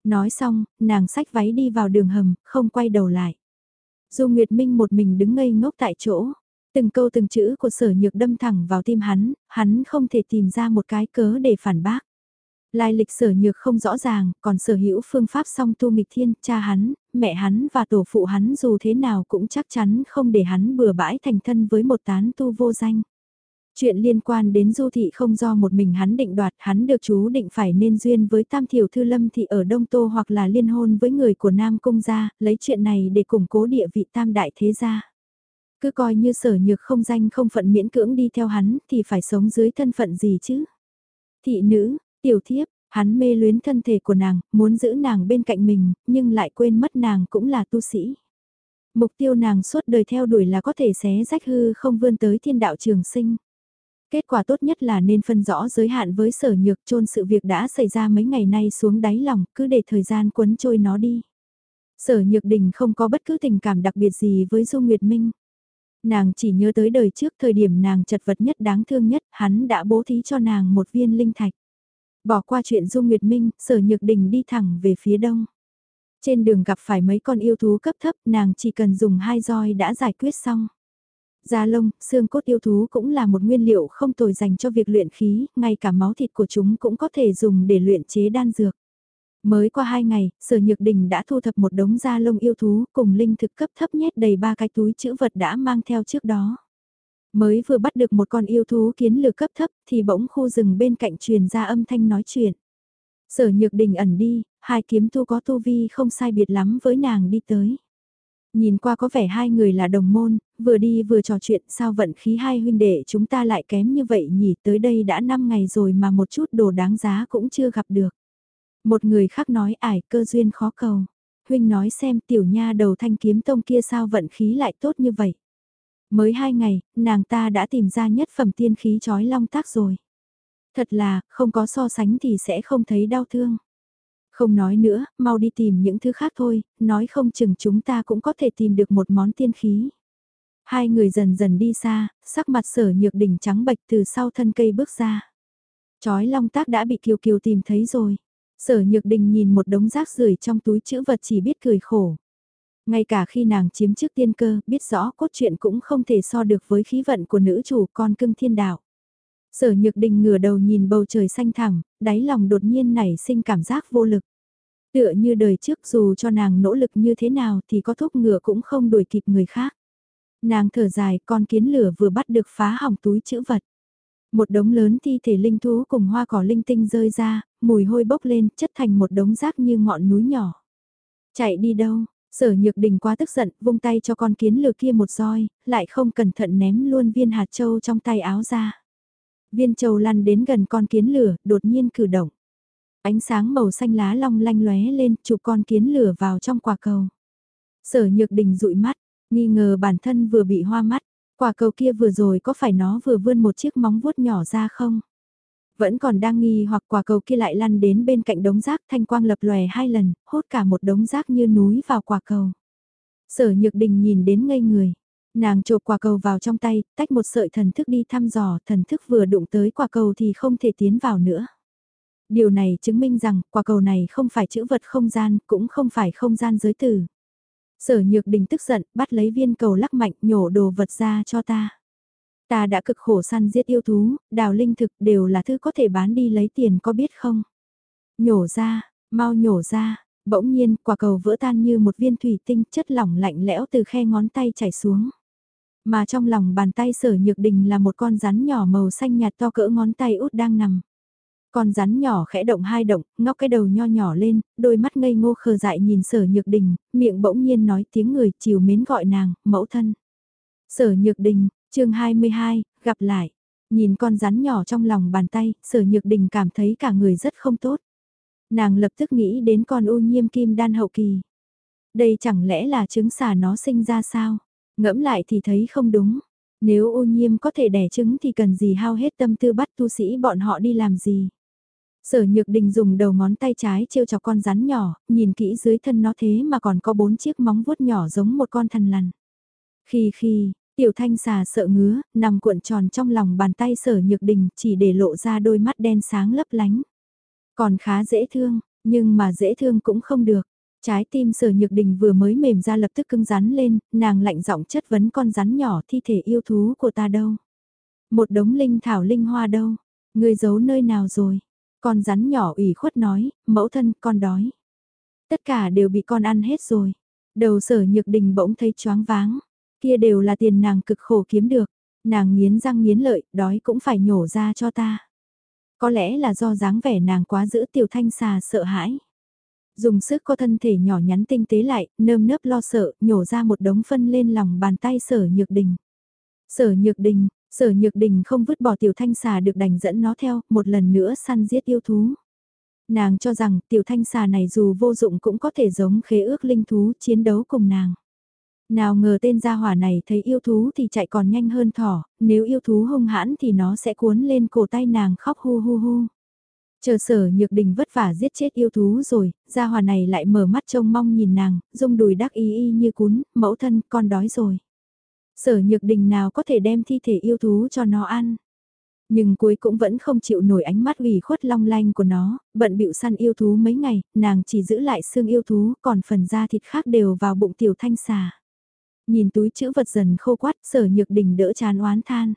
Nói xong, nàng xách váy đi vào đường hầm, không quay đầu lại. Du Nguyệt Minh một mình đứng ngây ngốc tại chỗ. Từng câu từng chữ của sở nhược đâm thẳng vào tim hắn, hắn không thể tìm ra một cái cớ để phản bác. Lai lịch sở nhược không rõ ràng, còn sở hữu phương pháp song tu nghịch thiên, cha hắn, mẹ hắn và tổ phụ hắn dù thế nào cũng chắc chắn không để hắn bừa bãi thành thân với một tán tu vô danh. Chuyện liên quan đến du thị không do một mình hắn định đoạt, hắn được chú định phải nên duyên với tam thiểu thư lâm thị ở Đông Tô hoặc là liên hôn với người của Nam Cung gia, lấy chuyện này để củng cố địa vị tam đại thế gia. Cứ coi như sở nhược không danh không phận miễn cưỡng đi theo hắn thì phải sống dưới thân phận gì chứ? Thị nữ, Tiểu thiếp, hắn mê luyến thân thể của nàng, muốn giữ nàng bên cạnh mình, nhưng lại quên mất nàng cũng là tu sĩ. Mục tiêu nàng suốt đời theo đuổi là có thể xé rách hư không vươn tới thiên đạo trường sinh. Kết quả tốt nhất là nên phân rõ giới hạn với sở nhược trôn sự việc đã xảy ra mấy ngày nay xuống đáy lòng, cứ để thời gian cuốn trôi nó đi. Sở nhược đình không có bất cứ tình cảm đặc biệt gì với Du Nguyệt Minh. Nàng chỉ nhớ tới đời trước thời điểm nàng chật vật nhất đáng thương nhất, hắn đã bố thí cho nàng một viên linh thạch. Bỏ qua chuyện Dung Nguyệt Minh, sở nhược đình đi thẳng về phía đông. Trên đường gặp phải mấy con yêu thú cấp thấp, nàng chỉ cần dùng hai roi đã giải quyết xong. Da lông, xương cốt yêu thú cũng là một nguyên liệu không tồi dành cho việc luyện khí, ngay cả máu thịt của chúng cũng có thể dùng để luyện chế đan dược. Mới qua hai ngày, sở nhược đình đã thu thập một đống da lông yêu thú cùng linh thực cấp thấp nhét đầy ba cái túi chữ vật đã mang theo trước đó. Mới vừa bắt được một con yêu thú kiến lược cấp thấp thì bỗng khu rừng bên cạnh truyền ra âm thanh nói chuyện. Sở nhược đình ẩn đi, hai kiếm tu có tu vi không sai biệt lắm với nàng đi tới. Nhìn qua có vẻ hai người là đồng môn, vừa đi vừa trò chuyện sao vận khí hai huynh đệ chúng ta lại kém như vậy nhỉ tới đây đã 5 ngày rồi mà một chút đồ đáng giá cũng chưa gặp được. Một người khác nói ải cơ duyên khó cầu. Huynh nói xem tiểu nha đầu thanh kiếm tông kia sao vận khí lại tốt như vậy. Mới hai ngày, nàng ta đã tìm ra nhất phẩm tiên khí chói long tác rồi. Thật là, không có so sánh thì sẽ không thấy đau thương. Không nói nữa, mau đi tìm những thứ khác thôi, nói không chừng chúng ta cũng có thể tìm được một món tiên khí. Hai người dần dần đi xa, sắc mặt sở nhược đỉnh trắng bệch từ sau thân cây bước ra. Chói long tác đã bị Kiều Kiều tìm thấy rồi. Sở nhược đình nhìn một đống rác rưởi trong túi chữ vật chỉ biết cười khổ. Ngay cả khi nàng chiếm trước tiên cơ, biết rõ cốt truyện cũng không thể so được với khí vận của nữ chủ con cưng thiên đạo. Sở nhược đình ngửa đầu nhìn bầu trời xanh thẳng, đáy lòng đột nhiên nảy sinh cảm giác vô lực. Tựa như đời trước dù cho nàng nỗ lực như thế nào thì có thúc ngựa cũng không đuổi kịp người khác. Nàng thở dài con kiến lửa vừa bắt được phá hỏng túi chữ vật. Một đống lớn thi thể linh thú cùng hoa cỏ linh tinh rơi ra, mùi hôi bốc lên chất thành một đống rác như ngọn núi nhỏ. Chạy đi đâu, sở nhược đình quá tức giận vung tay cho con kiến lửa kia một roi, lại không cẩn thận ném luôn viên hạt châu trong tay áo ra. Viên châu lăn đến gần con kiến lửa, đột nhiên cử động. Ánh sáng màu xanh lá long lanh lóe lên, chụp con kiến lửa vào trong quả cầu. Sở nhược đình dụi mắt, nghi ngờ bản thân vừa bị hoa mắt, quả cầu kia vừa rồi có phải nó vừa vươn một chiếc móng vuốt nhỏ ra không? Vẫn còn đang nghi hoặc quả cầu kia lại lăn đến bên cạnh đống rác thanh quang lập lòe hai lần, hốt cả một đống rác như núi vào quả cầu. Sở nhược đình nhìn đến ngây người. Nàng chộp quả cầu vào trong tay, tách một sợi thần thức đi thăm dò, thần thức vừa đụng tới quả cầu thì không thể tiến vào nữa. Điều này chứng minh rằng quả cầu này không phải chữ vật không gian, cũng không phải không gian giới tử. Sở nhược đình tức giận, bắt lấy viên cầu lắc mạnh nhổ đồ vật ra cho ta. Ta đã cực khổ săn giết yêu thú, đào linh thực đều là thứ có thể bán đi lấy tiền có biết không? Nhổ ra, mau nhổ ra, bỗng nhiên quả cầu vỡ tan như một viên thủy tinh chất lỏng lạnh lẽo từ khe ngón tay chảy xuống. Mà trong lòng bàn tay sở nhược đình là một con rắn nhỏ màu xanh nhạt to cỡ ngón tay út đang nằm. Con rắn nhỏ khẽ động hai động, ngóc cái đầu nho nhỏ lên, đôi mắt ngây ngô khờ dại nhìn sở nhược đình, miệng bỗng nhiên nói tiếng người chiều mến gọi nàng, mẫu thân. Sở nhược đình, chương 22, gặp lại. Nhìn con rắn nhỏ trong lòng bàn tay, sở nhược đình cảm thấy cả người rất không tốt. Nàng lập tức nghĩ đến con u nhiêm kim đan hậu kỳ. Đây chẳng lẽ là trứng xà nó sinh ra sao? Ngẫm lại thì thấy không đúng. Nếu ô nhiêm có thể đẻ trứng thì cần gì hao hết tâm tư bắt tu sĩ bọn họ đi làm gì. Sở nhược đình dùng đầu ngón tay trái trêu chọc con rắn nhỏ, nhìn kỹ dưới thân nó thế mà còn có bốn chiếc móng vuốt nhỏ giống một con thần lằn. Khi khi, tiểu thanh xà sợ ngứa, nằm cuộn tròn trong lòng bàn tay sở nhược đình chỉ để lộ ra đôi mắt đen sáng lấp lánh. Còn khá dễ thương, nhưng mà dễ thương cũng không được. Trái tim sở nhược đình vừa mới mềm ra lập tức cưng rắn lên, nàng lạnh giọng chất vấn con rắn nhỏ thi thể yêu thú của ta đâu. Một đống linh thảo linh hoa đâu, người giấu nơi nào rồi. Con rắn nhỏ ủy khuất nói, mẫu thân con đói. Tất cả đều bị con ăn hết rồi. Đầu sở nhược đình bỗng thấy choáng váng. Kia đều là tiền nàng cực khổ kiếm được. Nàng nghiến răng nghiến lợi, đói cũng phải nhổ ra cho ta. Có lẽ là do dáng vẻ nàng quá giữ tiểu thanh xà sợ hãi. Dùng sức có thân thể nhỏ nhắn tinh tế lại, nơm nớp lo sợ, nhổ ra một đống phân lên lòng bàn tay sở nhược đình. Sở nhược đình, sở nhược đình không vứt bỏ tiểu thanh xà được đành dẫn nó theo, một lần nữa săn giết yêu thú. Nàng cho rằng tiểu thanh xà này dù vô dụng cũng có thể giống khế ước linh thú chiến đấu cùng nàng. Nào ngờ tên gia hỏa này thấy yêu thú thì chạy còn nhanh hơn thỏ, nếu yêu thú hung hãn thì nó sẽ cuốn lên cổ tay nàng khóc hu hu hu. Chờ sở nhược đình vất vả giết chết yêu thú rồi, gia hòa này lại mở mắt trông mong nhìn nàng, rung đùi đắc y y như cún, mẫu thân, con đói rồi. Sở nhược đình nào có thể đem thi thể yêu thú cho nó ăn. Nhưng cuối cũng vẫn không chịu nổi ánh mắt ủy khuất long lanh của nó, bận bịu săn yêu thú mấy ngày, nàng chỉ giữ lại xương yêu thú, còn phần da thịt khác đều vào bụng tiểu thanh xà. Nhìn túi chữ vật dần khô quát, sở nhược đình đỡ chán oán than.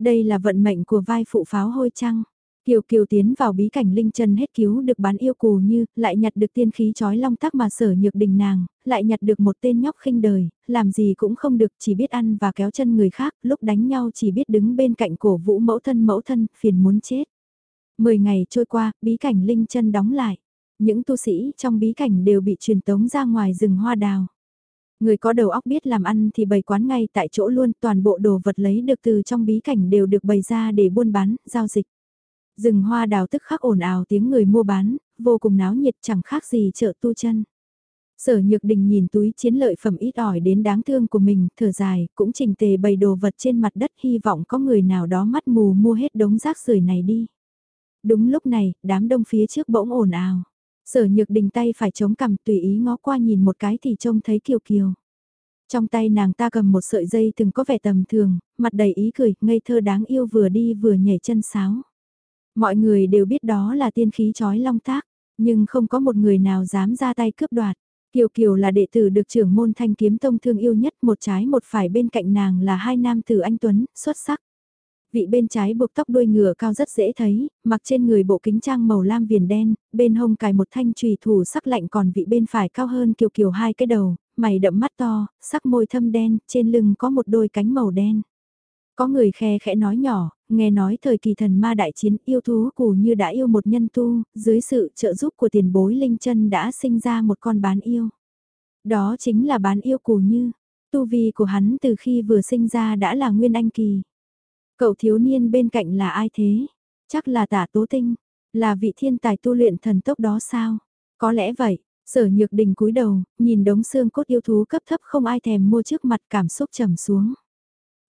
Đây là vận mệnh của vai phụ pháo hôi trăng. Kiều Kiều tiến vào bí cảnh linh chân hết cứu được bán yêu cù như, lại nhặt được tiên khí chói long tắc mà sở nhược đình nàng, lại nhặt được một tên nhóc khinh đời, làm gì cũng không được chỉ biết ăn và kéo chân người khác, lúc đánh nhau chỉ biết đứng bên cạnh cổ vũ mẫu thân mẫu thân, phiền muốn chết. Mười ngày trôi qua, bí cảnh linh chân đóng lại. Những tu sĩ trong bí cảnh đều bị truyền tống ra ngoài rừng hoa đào. Người có đầu óc biết làm ăn thì bày quán ngay tại chỗ luôn, toàn bộ đồ vật lấy được từ trong bí cảnh đều được bày ra để buôn bán, giao dịch. Rừng hoa đào tức khắc ồn ào tiếng người mua bán, vô cùng náo nhiệt chẳng khác gì chợ tu chân. Sở Nhược Đình nhìn túi chiến lợi phẩm ít ỏi đến đáng thương của mình, thở dài, cũng trình tề bày đồ vật trên mặt đất hy vọng có người nào đó mắt mù mua hết đống rác rưởi này đi. Đúng lúc này, đám đông phía trước bỗng ồn ào. Sở Nhược Đình tay phải chống cằm tùy ý ngó qua nhìn một cái thì trông thấy Kiều Kiều. Trong tay nàng ta cầm một sợi dây từng có vẻ tầm thường, mặt đầy ý cười, ngây thơ đáng yêu vừa đi vừa nhảy chân sáo. Mọi người đều biết đó là tiên khí chói long tác, nhưng không có một người nào dám ra tay cướp đoạt. Kiều Kiều là đệ tử được trưởng môn thanh kiếm tông thương yêu nhất, một trái một phải bên cạnh nàng là hai nam tử anh Tuấn, xuất sắc. Vị bên trái buộc tóc đuôi ngựa cao rất dễ thấy, mặc trên người bộ kính trang màu lam viền đen, bên hông cài một thanh trùy thủ sắc lạnh còn vị bên phải cao hơn Kiều Kiều hai cái đầu, mày đậm mắt to, sắc môi thâm đen, trên lưng có một đôi cánh màu đen. Có người khe khẽ nói nhỏ, nghe nói thời kỳ thần ma đại chiến yêu thú cù như đã yêu một nhân tu, dưới sự trợ giúp của tiền bối linh chân đã sinh ra một con bán yêu. Đó chính là bán yêu cù như, tu vi của hắn từ khi vừa sinh ra đã là nguyên anh kỳ. Cậu thiếu niên bên cạnh là ai thế? Chắc là tả tố tinh, là vị thiên tài tu luyện thần tốc đó sao? Có lẽ vậy, sở nhược đình cúi đầu, nhìn đống xương cốt yêu thú cấp thấp không ai thèm mua trước mặt cảm xúc trầm xuống.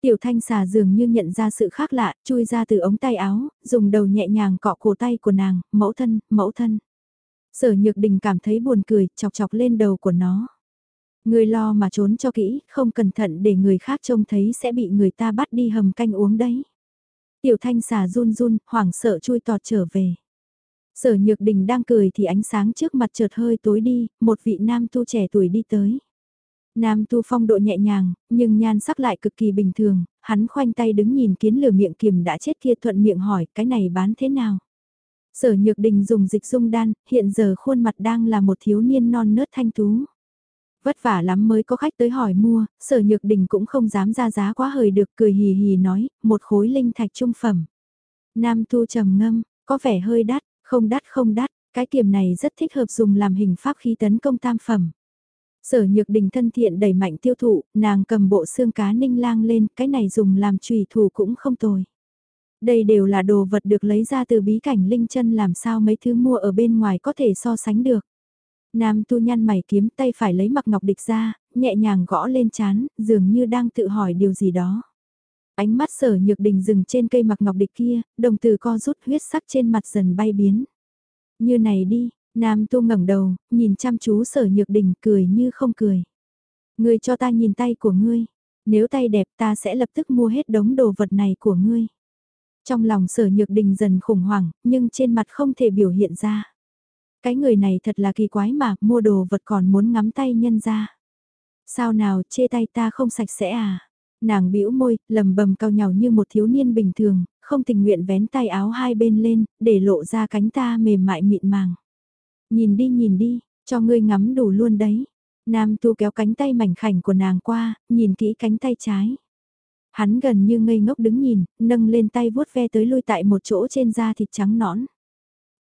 Tiểu thanh xà dường như nhận ra sự khác lạ, chui ra từ ống tay áo, dùng đầu nhẹ nhàng cọ cổ tay của nàng, mẫu thân, mẫu thân. Sở nhược đình cảm thấy buồn cười, chọc chọc lên đầu của nó. Người lo mà trốn cho kỹ, không cẩn thận để người khác trông thấy sẽ bị người ta bắt đi hầm canh uống đấy. Tiểu thanh xà run run, hoảng sợ chui tọt trở về. Sở nhược đình đang cười thì ánh sáng trước mặt chợt hơi tối đi, một vị nam tu trẻ tuổi đi tới. Nam tu phong độ nhẹ nhàng, nhưng nhan sắc lại cực kỳ bình thường, hắn khoanh tay đứng nhìn kiến lửa miệng kiềm đã chết kia thuận miệng hỏi cái này bán thế nào. Sở nhược đình dùng dịch dung đan, hiện giờ khuôn mặt đang là một thiếu niên non nớt thanh tú. Vất vả lắm mới có khách tới hỏi mua, sở nhược đình cũng không dám ra giá quá hời được cười hì hì nói, một khối linh thạch trung phẩm. Nam thu trầm ngâm, có vẻ hơi đắt, không đắt không đắt, cái kiềm này rất thích hợp dùng làm hình pháp khí tấn công tam phẩm. Sở nhược đình thân thiện đẩy mạnh tiêu thụ, nàng cầm bộ xương cá ninh lang lên, cái này dùng làm trùy thủ cũng không tồi. Đây đều là đồ vật được lấy ra từ bí cảnh linh chân làm sao mấy thứ mua ở bên ngoài có thể so sánh được. Nam tu nhăn mày kiếm tay phải lấy mặc ngọc địch ra, nhẹ nhàng gõ lên chán, dường như đang tự hỏi điều gì đó. Ánh mắt sở nhược đình dừng trên cây mặc ngọc địch kia, đồng từ co rút huyết sắc trên mặt dần bay biến. Như này đi, Nam tu ngẩng đầu, nhìn chăm chú sở nhược đình cười như không cười. Ngươi cho ta nhìn tay của ngươi, nếu tay đẹp ta sẽ lập tức mua hết đống đồ vật này của ngươi. Trong lòng sở nhược đình dần khủng hoảng, nhưng trên mặt không thể biểu hiện ra. Cái người này thật là kỳ quái mà, mua đồ vật còn muốn ngắm tay nhân ra. Sao nào, chê tay ta không sạch sẽ à? Nàng bĩu môi, lầm bầm cao nhào như một thiếu niên bình thường, không tình nguyện vén tay áo hai bên lên, để lộ ra cánh ta mềm mại mịn màng. Nhìn đi nhìn đi, cho ngươi ngắm đủ luôn đấy. Nam tu kéo cánh tay mảnh khảnh của nàng qua, nhìn kỹ cánh tay trái. Hắn gần như ngây ngốc đứng nhìn, nâng lên tay vuốt ve tới lui tại một chỗ trên da thịt trắng nõn.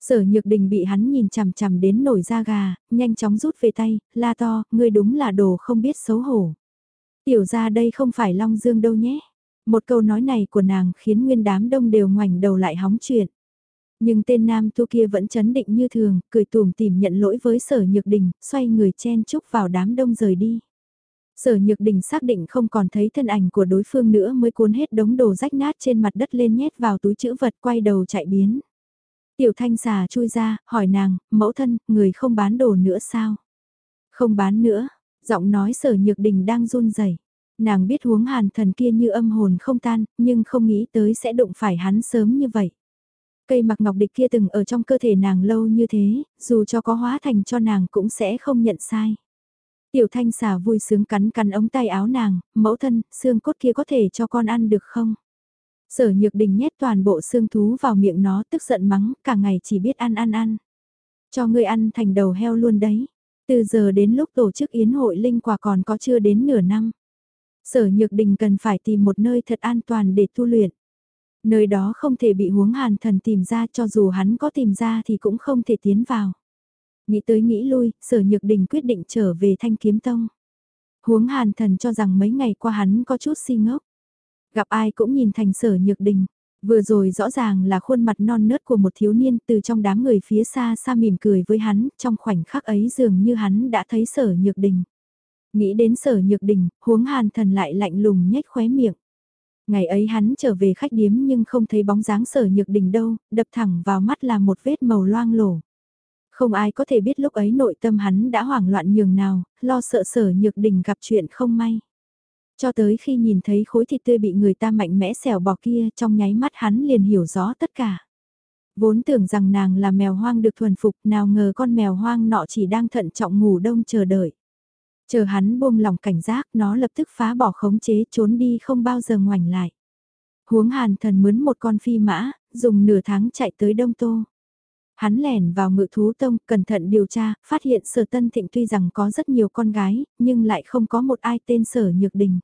Sở nhược đình bị hắn nhìn chằm chằm đến nổi da gà, nhanh chóng rút về tay, la to, ngươi đúng là đồ không biết xấu hổ. Tiểu ra đây không phải Long Dương đâu nhé. Một câu nói này của nàng khiến nguyên đám đông đều ngoảnh đầu lại hóng chuyện. Nhưng tên nam tu kia vẫn chấn định như thường, cười tùm tìm nhận lỗi với sở nhược đình, xoay người chen chúc vào đám đông rời đi. Sở nhược đình xác định không còn thấy thân ảnh của đối phương nữa mới cuốn hết đống đồ rách nát trên mặt đất lên nhét vào túi chữ vật quay đầu chạy biến. Tiểu thanh xà chui ra, hỏi nàng, mẫu thân, người không bán đồ nữa sao? Không bán nữa, giọng nói sở nhược đình đang run rẩy. Nàng biết huống hàn thần kia như âm hồn không tan, nhưng không nghĩ tới sẽ đụng phải hắn sớm như vậy. Cây mặc ngọc địch kia từng ở trong cơ thể nàng lâu như thế, dù cho có hóa thành cho nàng cũng sẽ không nhận sai. Tiểu thanh xà vui sướng cắn cắn ống tay áo nàng, mẫu thân, xương cốt kia có thể cho con ăn được không? Sở nhược đình nhét toàn bộ xương thú vào miệng nó tức giận mắng, cả ngày chỉ biết ăn ăn ăn. Cho ngươi ăn thành đầu heo luôn đấy. Từ giờ đến lúc tổ chức yến hội linh quả còn có chưa đến nửa năm. Sở nhược đình cần phải tìm một nơi thật an toàn để tu luyện. Nơi đó không thể bị huống hàn thần tìm ra cho dù hắn có tìm ra thì cũng không thể tiến vào. Nghĩ tới nghĩ lui, sở nhược đình quyết định trở về thanh kiếm tông. Huống hàn thần cho rằng mấy ngày qua hắn có chút si ngốc. Gặp ai cũng nhìn thành sở nhược đình. Vừa rồi rõ ràng là khuôn mặt non nớt của một thiếu niên từ trong đám người phía xa xa mỉm cười với hắn, trong khoảnh khắc ấy dường như hắn đã thấy sở nhược đình. Nghĩ đến sở nhược đình, huống hàn thần lại lạnh lùng nhếch khóe miệng. Ngày ấy hắn trở về khách điếm nhưng không thấy bóng dáng sở nhược đình đâu, đập thẳng vào mắt là một vết màu loang lổ. Không ai có thể biết lúc ấy nội tâm hắn đã hoảng loạn nhường nào, lo sợ sở nhược đình gặp chuyện không may. Cho tới khi nhìn thấy khối thịt tươi bị người ta mạnh mẽ xẻo bỏ kia trong nháy mắt hắn liền hiểu rõ tất cả. Vốn tưởng rằng nàng là mèo hoang được thuần phục nào ngờ con mèo hoang nọ chỉ đang thận trọng ngủ đông chờ đợi. Chờ hắn buông lòng cảnh giác nó lập tức phá bỏ khống chế trốn đi không bao giờ ngoảnh lại. Huống hàn thần mướn một con phi mã, dùng nửa tháng chạy tới Đông Tô. Hắn lẻn vào ngự thú tông, cẩn thận điều tra, phát hiện sở tân thịnh tuy rằng có rất nhiều con gái, nhưng lại không có một ai tên sở nhược đình.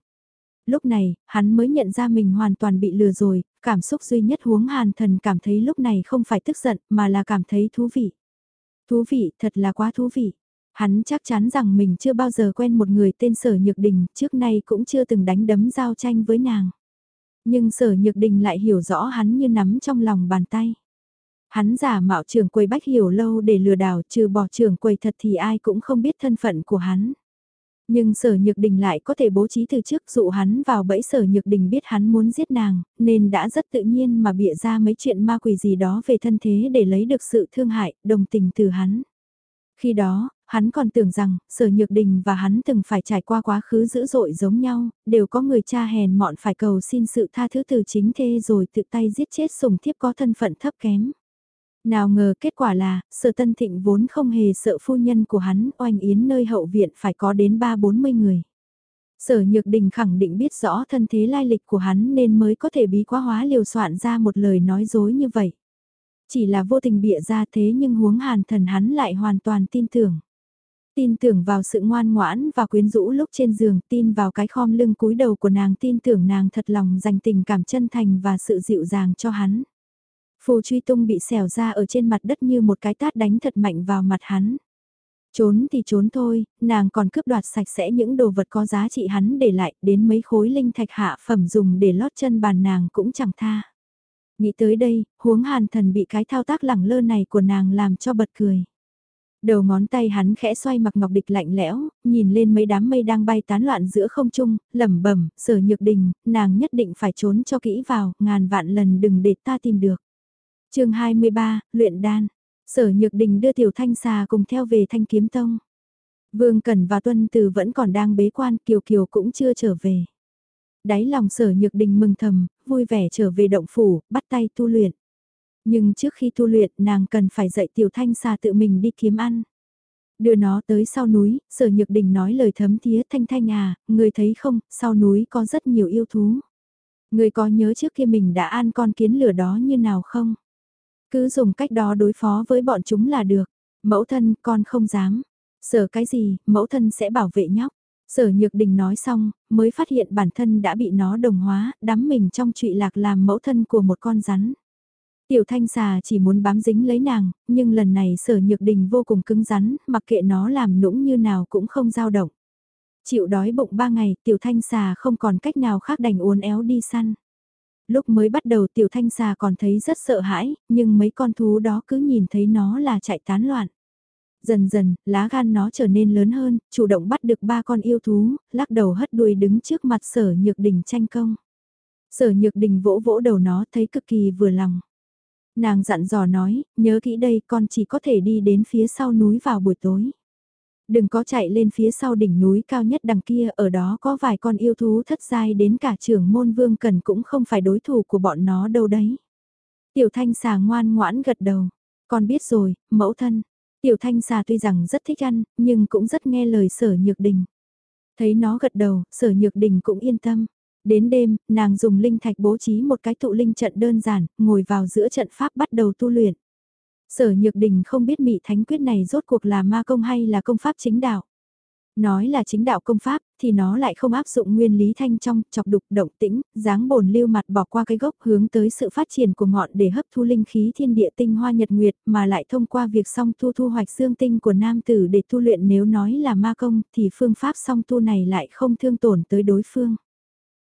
Lúc này, hắn mới nhận ra mình hoàn toàn bị lừa rồi, cảm xúc duy nhất huống hàn thần cảm thấy lúc này không phải tức giận mà là cảm thấy thú vị. Thú vị, thật là quá thú vị. Hắn chắc chắn rằng mình chưa bao giờ quen một người tên sở nhược đình, trước nay cũng chưa từng đánh đấm giao tranh với nàng. Nhưng sở nhược đình lại hiểu rõ hắn như nắm trong lòng bàn tay. Hắn giả mạo trưởng quầy bách hiểu lâu để lừa đảo trừ bỏ trưởng quầy thật thì ai cũng không biết thân phận của hắn. Nhưng sở nhược đình lại có thể bố trí từ trước dụ hắn vào bẫy sở nhược đình biết hắn muốn giết nàng, nên đã rất tự nhiên mà bịa ra mấy chuyện ma quỷ gì đó về thân thế để lấy được sự thương hại, đồng tình từ hắn. Khi đó, hắn còn tưởng rằng, sở nhược đình và hắn từng phải trải qua quá khứ dữ dội giống nhau, đều có người cha hèn mọn phải cầu xin sự tha thứ từ chính thê rồi tự tay giết chết sùng thiếp có thân phận thấp kém. Nào ngờ kết quả là, sở tân thịnh vốn không hề sợ phu nhân của hắn, oanh yến nơi hậu viện phải có đến ba bốn mươi người. Sở Nhược Đình khẳng định biết rõ thân thế lai lịch của hắn nên mới có thể bí quá hóa liều soạn ra một lời nói dối như vậy. Chỉ là vô tình bịa ra thế nhưng huống hàn thần hắn lại hoàn toàn tin tưởng. Tin tưởng vào sự ngoan ngoãn và quyến rũ lúc trên giường, tin vào cái khom lưng cúi đầu của nàng, tin tưởng nàng thật lòng dành tình cảm chân thành và sự dịu dàng cho hắn. Phù truy tung bị xẻo ra ở trên mặt đất như một cái tát đánh thật mạnh vào mặt hắn. Trốn thì trốn thôi, nàng còn cướp đoạt sạch sẽ những đồ vật có giá trị hắn để lại, đến mấy khối linh thạch hạ phẩm dùng để lót chân bàn nàng cũng chẳng tha. Nghĩ tới đây, huống hàn thần bị cái thao tác lẳng lơ này của nàng làm cho bật cười. Đầu ngón tay hắn khẽ xoay mặc ngọc địch lạnh lẽo, nhìn lên mấy đám mây đang bay tán loạn giữa không trung, lẩm bẩm, sở nhược đình, nàng nhất định phải trốn cho kỹ vào, ngàn vạn lần đừng để ta tìm được chương 23, luyện đan. Sở Nhược Đình đưa Tiểu Thanh Xà cùng theo về Thanh Kiếm Tông. Vương Cẩn và Tuân Từ vẫn còn đang bế quan, Kiều Kiều cũng chưa trở về. Đáy lòng Sở Nhược Đình mừng thầm, vui vẻ trở về động phủ, bắt tay tu luyện. Nhưng trước khi tu luyện nàng cần phải dạy Tiểu Thanh Xà tự mình đi kiếm ăn. Đưa nó tới sau núi, Sở Nhược Đình nói lời thấm thía Thanh Thanh à, người thấy không, sau núi có rất nhiều yêu thú. Người có nhớ trước kia mình đã ăn con kiến lửa đó như nào không? Cứ dùng cách đó đối phó với bọn chúng là được. Mẫu thân, con không dám. Sở cái gì, mẫu thân sẽ bảo vệ nhóc. Sở Nhược Đình nói xong, mới phát hiện bản thân đã bị nó đồng hóa, đắm mình trong trụy lạc làm mẫu thân của một con rắn. Tiểu thanh xà chỉ muốn bám dính lấy nàng, nhưng lần này sở nhược đình vô cùng cứng rắn, mặc kệ nó làm nũng như nào cũng không dao động. Chịu đói bụng ba ngày, tiểu thanh xà không còn cách nào khác đành uốn éo đi săn. Lúc mới bắt đầu tiểu thanh xà còn thấy rất sợ hãi, nhưng mấy con thú đó cứ nhìn thấy nó là chạy tán loạn. Dần dần, lá gan nó trở nên lớn hơn, chủ động bắt được ba con yêu thú, lắc đầu hất đuôi đứng trước mặt sở nhược đình tranh công. Sở nhược đình vỗ vỗ đầu nó thấy cực kỳ vừa lòng. Nàng dặn dò nói, nhớ kỹ đây con chỉ có thể đi đến phía sau núi vào buổi tối. Đừng có chạy lên phía sau đỉnh núi cao nhất đằng kia, ở đó có vài con yêu thú thất giai đến cả trưởng môn vương cần cũng không phải đối thủ của bọn nó đâu đấy. Tiểu thanh xà ngoan ngoãn gật đầu, con biết rồi, mẫu thân. Tiểu thanh xà tuy rằng rất thích ăn, nhưng cũng rất nghe lời sở nhược đình. Thấy nó gật đầu, sở nhược đình cũng yên tâm. Đến đêm, nàng dùng linh thạch bố trí một cái tụ linh trận đơn giản, ngồi vào giữa trận pháp bắt đầu tu luyện. Sở Nhược Đình không biết mị thánh quyết này rốt cuộc là ma công hay là công pháp chính đạo. Nói là chính đạo công pháp, thì nó lại không áp dụng nguyên lý thanh trong, chọc đục động tĩnh, dáng bồn lưu mặt bỏ qua cái gốc hướng tới sự phát triển của ngọn để hấp thu linh khí thiên địa tinh hoa nhật nguyệt mà lại thông qua việc song tu thu hoạch dương tinh của nam tử để tu luyện nếu nói là ma công thì phương pháp song tu này lại không thương tổn tới đối phương.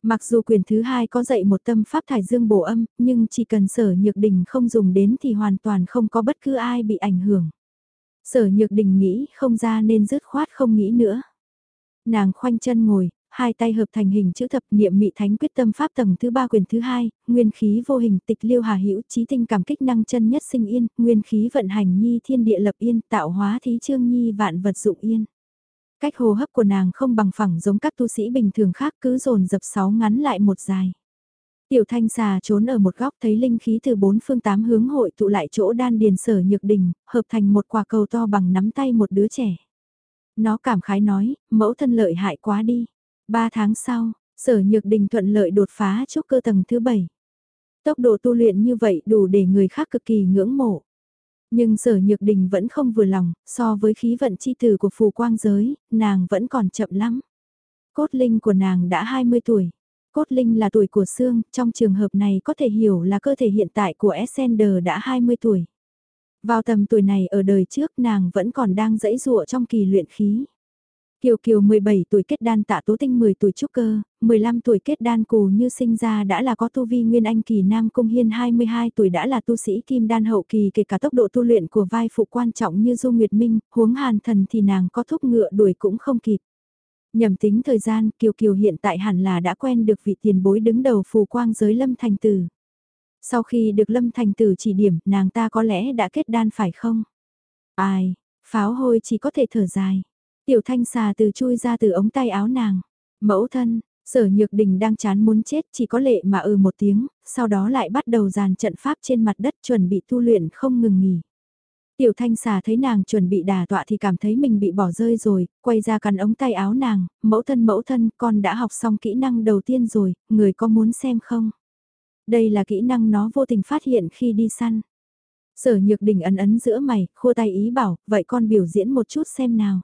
Mặc dù quyền thứ hai có dạy một tâm pháp thải dương bổ âm, nhưng chỉ cần sở nhược đình không dùng đến thì hoàn toàn không có bất cứ ai bị ảnh hưởng. Sở nhược đình nghĩ không ra nên dứt khoát không nghĩ nữa. Nàng khoanh chân ngồi, hai tay hợp thành hình chữ thập niệm mị thánh quyết tâm pháp tầng thứ ba quyền thứ hai, nguyên khí vô hình tịch liêu hà hữu trí tinh cảm kích năng chân nhất sinh yên, nguyên khí vận hành nhi thiên địa lập yên tạo hóa thí trương nhi vạn vật dụng yên. Cách hô hấp của nàng không bằng phẳng giống các tu sĩ bình thường khác cứ dồn dập sáu ngắn lại một dài. Tiểu thanh xà trốn ở một góc thấy linh khí từ bốn phương tám hướng hội tụ lại chỗ đan điền sở nhược đình, hợp thành một quả cầu to bằng nắm tay một đứa trẻ. Nó cảm khái nói, mẫu thân lợi hại quá đi. Ba tháng sau, sở nhược đình thuận lợi đột phá chốt cơ tầng thứ bảy. Tốc độ tu luyện như vậy đủ để người khác cực kỳ ngưỡng mộ. Nhưng sở nhược đình vẫn không vừa lòng, so với khí vận chi tử của phù quang giới, nàng vẫn còn chậm lắm. Cốt linh của nàng đã 20 tuổi. Cốt linh là tuổi của xương, trong trường hợp này có thể hiểu là cơ thể hiện tại của Essender đã 20 tuổi. Vào tầm tuổi này ở đời trước nàng vẫn còn đang dẫy dụa trong kỳ luyện khí. Kiều Kiều 17 tuổi kết đan tạ tố tinh 10 tuổi trúc cơ, 15 tuổi kết đan cù như sinh ra đã là có tu vi nguyên anh kỳ nam cung hiên 22 tuổi đã là tu sĩ kim đan hậu kỳ kể cả tốc độ tu luyện của vai phụ quan trọng như Du Nguyệt Minh, huống hàn thần thì nàng có thúc ngựa đuổi cũng không kịp. Nhầm tính thời gian Kiều Kiều hiện tại hẳn là đã quen được vị tiền bối đứng đầu phù quang giới lâm thành tử. Sau khi được lâm thành tử chỉ điểm nàng ta có lẽ đã kết đan phải không? Ai, pháo hôi chỉ có thể thở dài. Tiểu thanh xà từ chui ra từ ống tay áo nàng. Mẫu thân, sở nhược đình đang chán muốn chết chỉ có lệ mà ừ một tiếng, sau đó lại bắt đầu dàn trận pháp trên mặt đất chuẩn bị tu luyện không ngừng nghỉ. Tiểu thanh xà thấy nàng chuẩn bị đà tọa thì cảm thấy mình bị bỏ rơi rồi, quay ra cắn ống tay áo nàng, mẫu thân mẫu thân con đã học xong kỹ năng đầu tiên rồi, người có muốn xem không? Đây là kỹ năng nó vô tình phát hiện khi đi săn. Sở nhược đình ấn ấn giữa mày, khua tay ý bảo, vậy con biểu diễn một chút xem nào.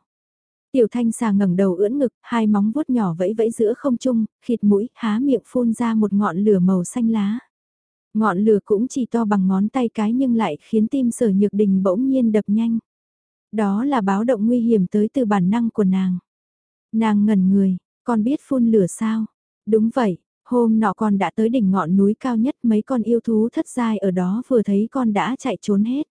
Tiểu thanh xà ngẩng đầu ưỡn ngực, hai móng vuốt nhỏ vẫy vẫy giữa không trung, khịt mũi, há miệng phun ra một ngọn lửa màu xanh lá. Ngọn lửa cũng chỉ to bằng ngón tay cái nhưng lại khiến tim sở nhược đình bỗng nhiên đập nhanh. Đó là báo động nguy hiểm tới từ bản năng của nàng. Nàng ngẩn người, con biết phun lửa sao? Đúng vậy, hôm nọ con đã tới đỉnh ngọn núi cao nhất mấy con yêu thú thất giai ở đó vừa thấy con đã chạy trốn hết.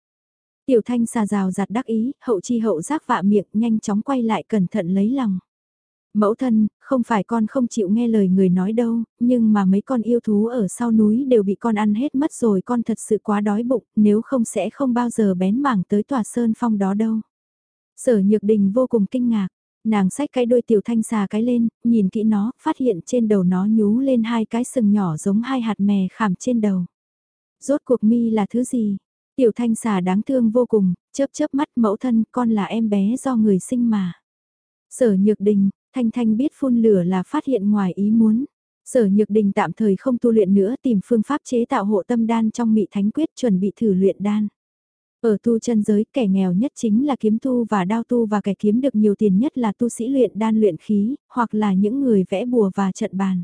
Tiểu thanh xà rào giặt đắc ý, hậu chi hậu giác vạ miệng nhanh chóng quay lại cẩn thận lấy lòng. Mẫu thân, không phải con không chịu nghe lời người nói đâu, nhưng mà mấy con yêu thú ở sau núi đều bị con ăn hết mất rồi con thật sự quá đói bụng, nếu không sẽ không bao giờ bén mảng tới tòa sơn phong đó đâu. Sở nhược đình vô cùng kinh ngạc, nàng xách cái đôi tiểu thanh xà cái lên, nhìn kỹ nó, phát hiện trên đầu nó nhú lên hai cái sừng nhỏ giống hai hạt mè khảm trên đầu. Rốt cuộc mi là thứ gì? Tiểu thanh xà đáng thương vô cùng, chớp chớp mắt mẫu thân con là em bé do người sinh mà. Sở nhược đình, thanh thanh biết phun lửa là phát hiện ngoài ý muốn. Sở nhược đình tạm thời không tu luyện nữa tìm phương pháp chế tạo hộ tâm đan trong mị thánh quyết chuẩn bị thử luyện đan. Ở tu chân giới kẻ nghèo nhất chính là kiếm tu và đao tu và kẻ kiếm được nhiều tiền nhất là tu sĩ luyện đan luyện khí, hoặc là những người vẽ bùa và trận bàn.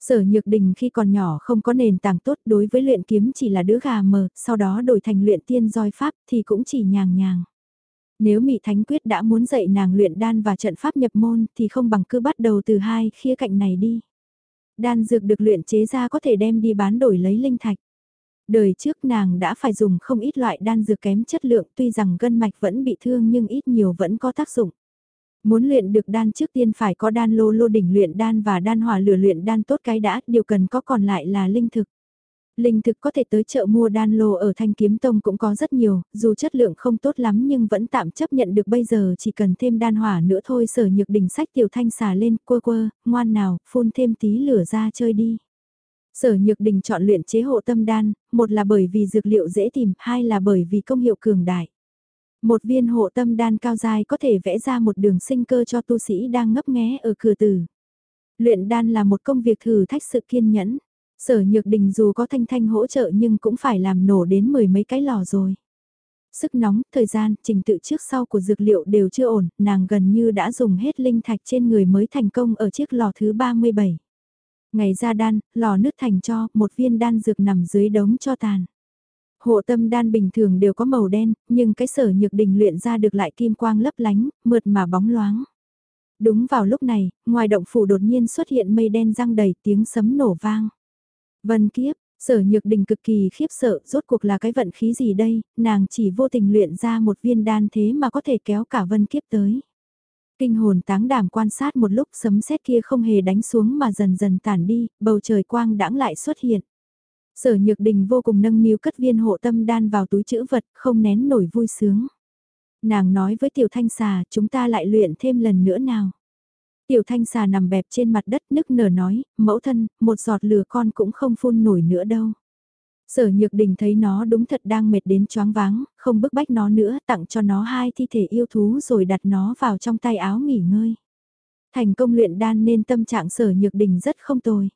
Sở Nhược Đình khi còn nhỏ không có nền tảng tốt đối với luyện kiếm chỉ là đứa gà mờ, sau đó đổi thành luyện tiên roi pháp thì cũng chỉ nhàng nhàng. Nếu Mị Thánh Quyết đã muốn dạy nàng luyện đan và trận pháp nhập môn thì không bằng cứ bắt đầu từ hai khía cạnh này đi. Đan dược được luyện chế ra có thể đem đi bán đổi lấy linh thạch. Đời trước nàng đã phải dùng không ít loại đan dược kém chất lượng tuy rằng gân mạch vẫn bị thương nhưng ít nhiều vẫn có tác dụng. Muốn luyện được đan trước tiên phải có đan lô lô đỉnh luyện đan và đan hỏa lửa luyện đan tốt cái đã, điều cần có còn lại là linh thực. Linh thực có thể tới chợ mua đan lô ở Thanh Kiếm Tông cũng có rất nhiều, dù chất lượng không tốt lắm nhưng vẫn tạm chấp nhận được bây giờ chỉ cần thêm đan hỏa nữa thôi sở nhược đỉnh sách tiểu thanh xà lên, quơ quơ, ngoan nào, phun thêm tí lửa ra chơi đi. Sở nhược đình chọn luyện chế hộ tâm đan, một là bởi vì dược liệu dễ tìm, hai là bởi vì công hiệu cường đại. Một viên hộ tâm đan cao dài có thể vẽ ra một đường sinh cơ cho tu sĩ đang ngấp nghé ở cửa tử. Luyện đan là một công việc thử thách sự kiên nhẫn. Sở nhược đình dù có thanh thanh hỗ trợ nhưng cũng phải làm nổ đến mười mấy cái lò rồi. Sức nóng, thời gian, trình tự trước sau của dược liệu đều chưa ổn, nàng gần như đã dùng hết linh thạch trên người mới thành công ở chiếc lò thứ 37. Ngày ra đan, lò nứt thành cho, một viên đan dược nằm dưới đống cho tàn. Hộ tâm đan bình thường đều có màu đen, nhưng cái sở nhược đình luyện ra được lại kim quang lấp lánh, mượt mà bóng loáng. Đúng vào lúc này, ngoài động phủ đột nhiên xuất hiện mây đen răng đầy tiếng sấm nổ vang. Vân kiếp, sở nhược đình cực kỳ khiếp sợ, rốt cuộc là cái vận khí gì đây, nàng chỉ vô tình luyện ra một viên đan thế mà có thể kéo cả vân kiếp tới. Kinh hồn táng đảm quan sát một lúc sấm sét kia không hề đánh xuống mà dần dần tản đi, bầu trời quang đãng lại xuất hiện. Sở Nhược Đình vô cùng nâng niu cất viên hộ tâm đan vào túi chữ vật, không nén nổi vui sướng. Nàng nói với Tiểu Thanh Xà, chúng ta lại luyện thêm lần nữa nào. Tiểu Thanh Xà nằm bẹp trên mặt đất nức nở nói, mẫu thân, một giọt lửa con cũng không phun nổi nữa đâu. Sở Nhược Đình thấy nó đúng thật đang mệt đến choáng váng, không bức bách nó nữa, tặng cho nó hai thi thể yêu thú rồi đặt nó vào trong tay áo nghỉ ngơi. Thành công luyện đan nên tâm trạng Sở Nhược Đình rất không tồi.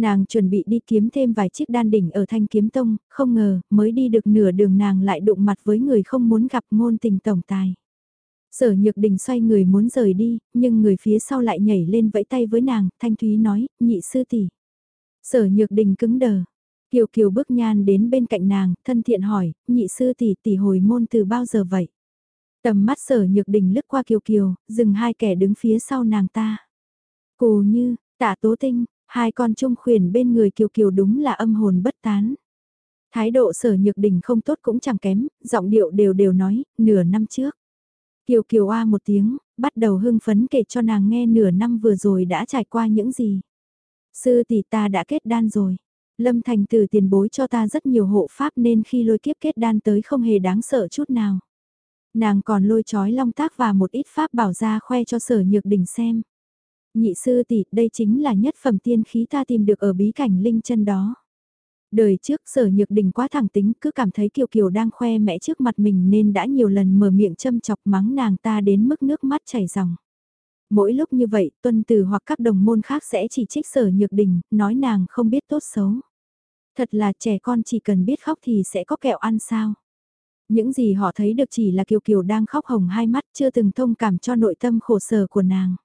Nàng chuẩn bị đi kiếm thêm vài chiếc đan đỉnh ở thanh kiếm tông, không ngờ, mới đi được nửa đường nàng lại đụng mặt với người không muốn gặp ngôn tình tổng tài. Sở nhược đình xoay người muốn rời đi, nhưng người phía sau lại nhảy lên vẫy tay với nàng, thanh thúy nói, nhị sư tỷ. Sở nhược đình cứng đờ. Kiều Kiều bước nhan đến bên cạnh nàng, thân thiện hỏi, nhị sư tỷ tỷ hồi môn từ bao giờ vậy? Tầm mắt sở nhược đình lướt qua Kiều Kiều, dừng hai kẻ đứng phía sau nàng ta. Cù như, tạ tố tinh, Hai con trung khuyển bên người Kiều Kiều đúng là âm hồn bất tán. Thái độ sở nhược đỉnh không tốt cũng chẳng kém, giọng điệu đều đều nói, nửa năm trước. Kiều Kiều A một tiếng, bắt đầu hưng phấn kể cho nàng nghe nửa năm vừa rồi đã trải qua những gì. Sư tỷ ta đã kết đan rồi. Lâm Thành từ tiền bối cho ta rất nhiều hộ pháp nên khi lôi kiếp kết đan tới không hề đáng sợ chút nào. Nàng còn lôi chói long tác và một ít pháp bảo ra khoe cho sở nhược đỉnh xem. Nhị sư tỷ, đây chính là nhất phẩm tiên khí ta tìm được ở bí cảnh linh chân đó. Đời trước sở nhược đình quá thẳng tính cứ cảm thấy Kiều Kiều đang khoe mẽ trước mặt mình nên đã nhiều lần mở miệng châm chọc mắng nàng ta đến mức nước mắt chảy ròng. Mỗi lúc như vậy, tuân tử hoặc các đồng môn khác sẽ chỉ trích sở nhược đình, nói nàng không biết tốt xấu. Thật là trẻ con chỉ cần biết khóc thì sẽ có kẹo ăn sao. Những gì họ thấy được chỉ là Kiều Kiều đang khóc hồng hai mắt chưa từng thông cảm cho nội tâm khổ sở của nàng.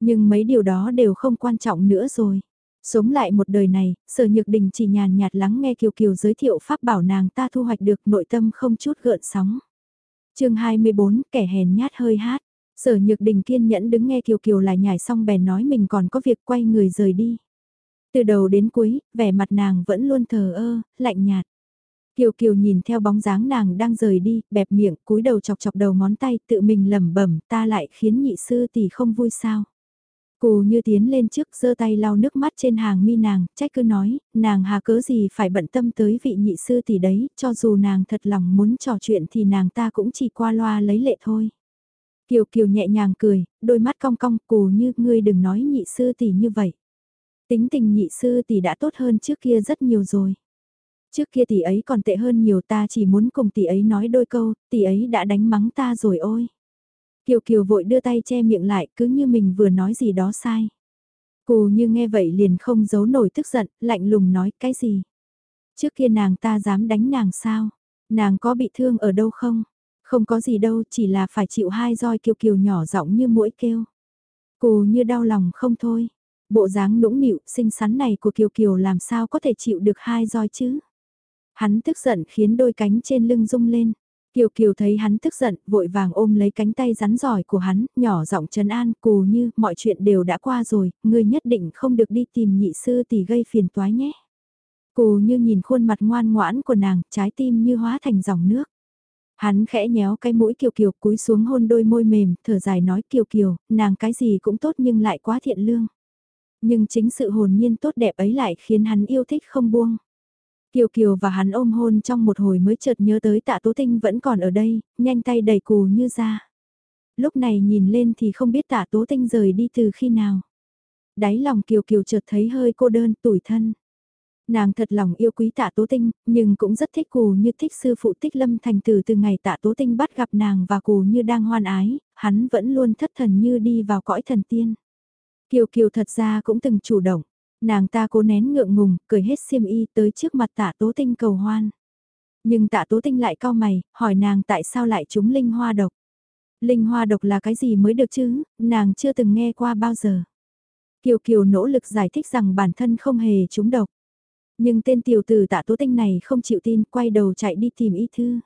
Nhưng mấy điều đó đều không quan trọng nữa rồi. Sống lại một đời này, sở nhược đình chỉ nhàn nhạt lắng nghe Kiều Kiều giới thiệu pháp bảo nàng ta thu hoạch được nội tâm không chút gợn sóng. chương 24, kẻ hèn nhát hơi hát. Sở nhược đình kiên nhẫn đứng nghe Kiều Kiều lại nhảy xong bèn nói mình còn có việc quay người rời đi. Từ đầu đến cuối, vẻ mặt nàng vẫn luôn thờ ơ, lạnh nhạt. Kiều Kiều nhìn theo bóng dáng nàng đang rời đi, bẹp miệng, cúi đầu chọc chọc đầu ngón tay tự mình lẩm bẩm ta lại khiến nhị sư tỷ không vui sao. Cù như tiến lên trước giơ tay lau nước mắt trên hàng mi nàng, trách cứ nói, nàng hà cớ gì phải bận tâm tới vị nhị sư tỷ đấy, cho dù nàng thật lòng muốn trò chuyện thì nàng ta cũng chỉ qua loa lấy lệ thôi. Kiều Kiều nhẹ nhàng cười, đôi mắt cong cong, cù như ngươi đừng nói nhị sư tỷ như vậy. Tính tình nhị sư tỷ đã tốt hơn trước kia rất nhiều rồi. Trước kia tỷ ấy còn tệ hơn nhiều ta chỉ muốn cùng tỷ ấy nói đôi câu, tỷ ấy đã đánh mắng ta rồi ôi. Kiều Kiều vội đưa tay che miệng lại cứ như mình vừa nói gì đó sai. Cù như nghe vậy liền không giấu nổi tức giận, lạnh lùng nói cái gì. Trước kia nàng ta dám đánh nàng sao? Nàng có bị thương ở đâu không? Không có gì đâu, chỉ là phải chịu hai roi kiều kiều nhỏ giọng như mũi kêu. Cù như đau lòng không thôi. Bộ dáng nũng nịu, xinh xắn này của kiều kiều làm sao có thể chịu được hai roi chứ? Hắn tức giận khiến đôi cánh trên lưng rung lên. Kiều Kiều thấy hắn tức giận, vội vàng ôm lấy cánh tay rắn giỏi của hắn, nhỏ giọng trấn an, cù như, mọi chuyện đều đã qua rồi, ngươi nhất định không được đi tìm nhị sư tỷ gây phiền toái nhé. Cù như nhìn khuôn mặt ngoan ngoãn của nàng, trái tim như hóa thành dòng nước. Hắn khẽ nhéo cái mũi Kiều Kiều cúi xuống hôn đôi môi mềm, thở dài nói Kiều Kiều, nàng cái gì cũng tốt nhưng lại quá thiện lương. Nhưng chính sự hồn nhiên tốt đẹp ấy lại khiến hắn yêu thích không buông. Kiều Kiều và hắn ôm hôn trong một hồi mới chợt nhớ tới tạ tố tinh vẫn còn ở đây, nhanh tay đẩy cù như ra. Lúc này nhìn lên thì không biết tạ tố tinh rời đi từ khi nào. Đáy lòng Kiều Kiều chợt thấy hơi cô đơn, tủi thân. Nàng thật lòng yêu quý tạ tố tinh, nhưng cũng rất thích cù như thích sư phụ tích lâm thành từ từ ngày tạ tố tinh bắt gặp nàng và cù như đang hoan ái, hắn vẫn luôn thất thần như đi vào cõi thần tiên. Kiều Kiều thật ra cũng từng chủ động. Nàng ta cố nén ngượng ngùng, cười hết xiêm y tới trước mặt tạ tố tinh cầu hoan. Nhưng tạ tố tinh lại cao mày, hỏi nàng tại sao lại trúng linh hoa độc. Linh hoa độc là cái gì mới được chứ, nàng chưa từng nghe qua bao giờ. Kiều Kiều nỗ lực giải thích rằng bản thân không hề trúng độc. Nhưng tên tiểu tử tạ tố tinh này không chịu tin, quay đầu chạy đi tìm y thư.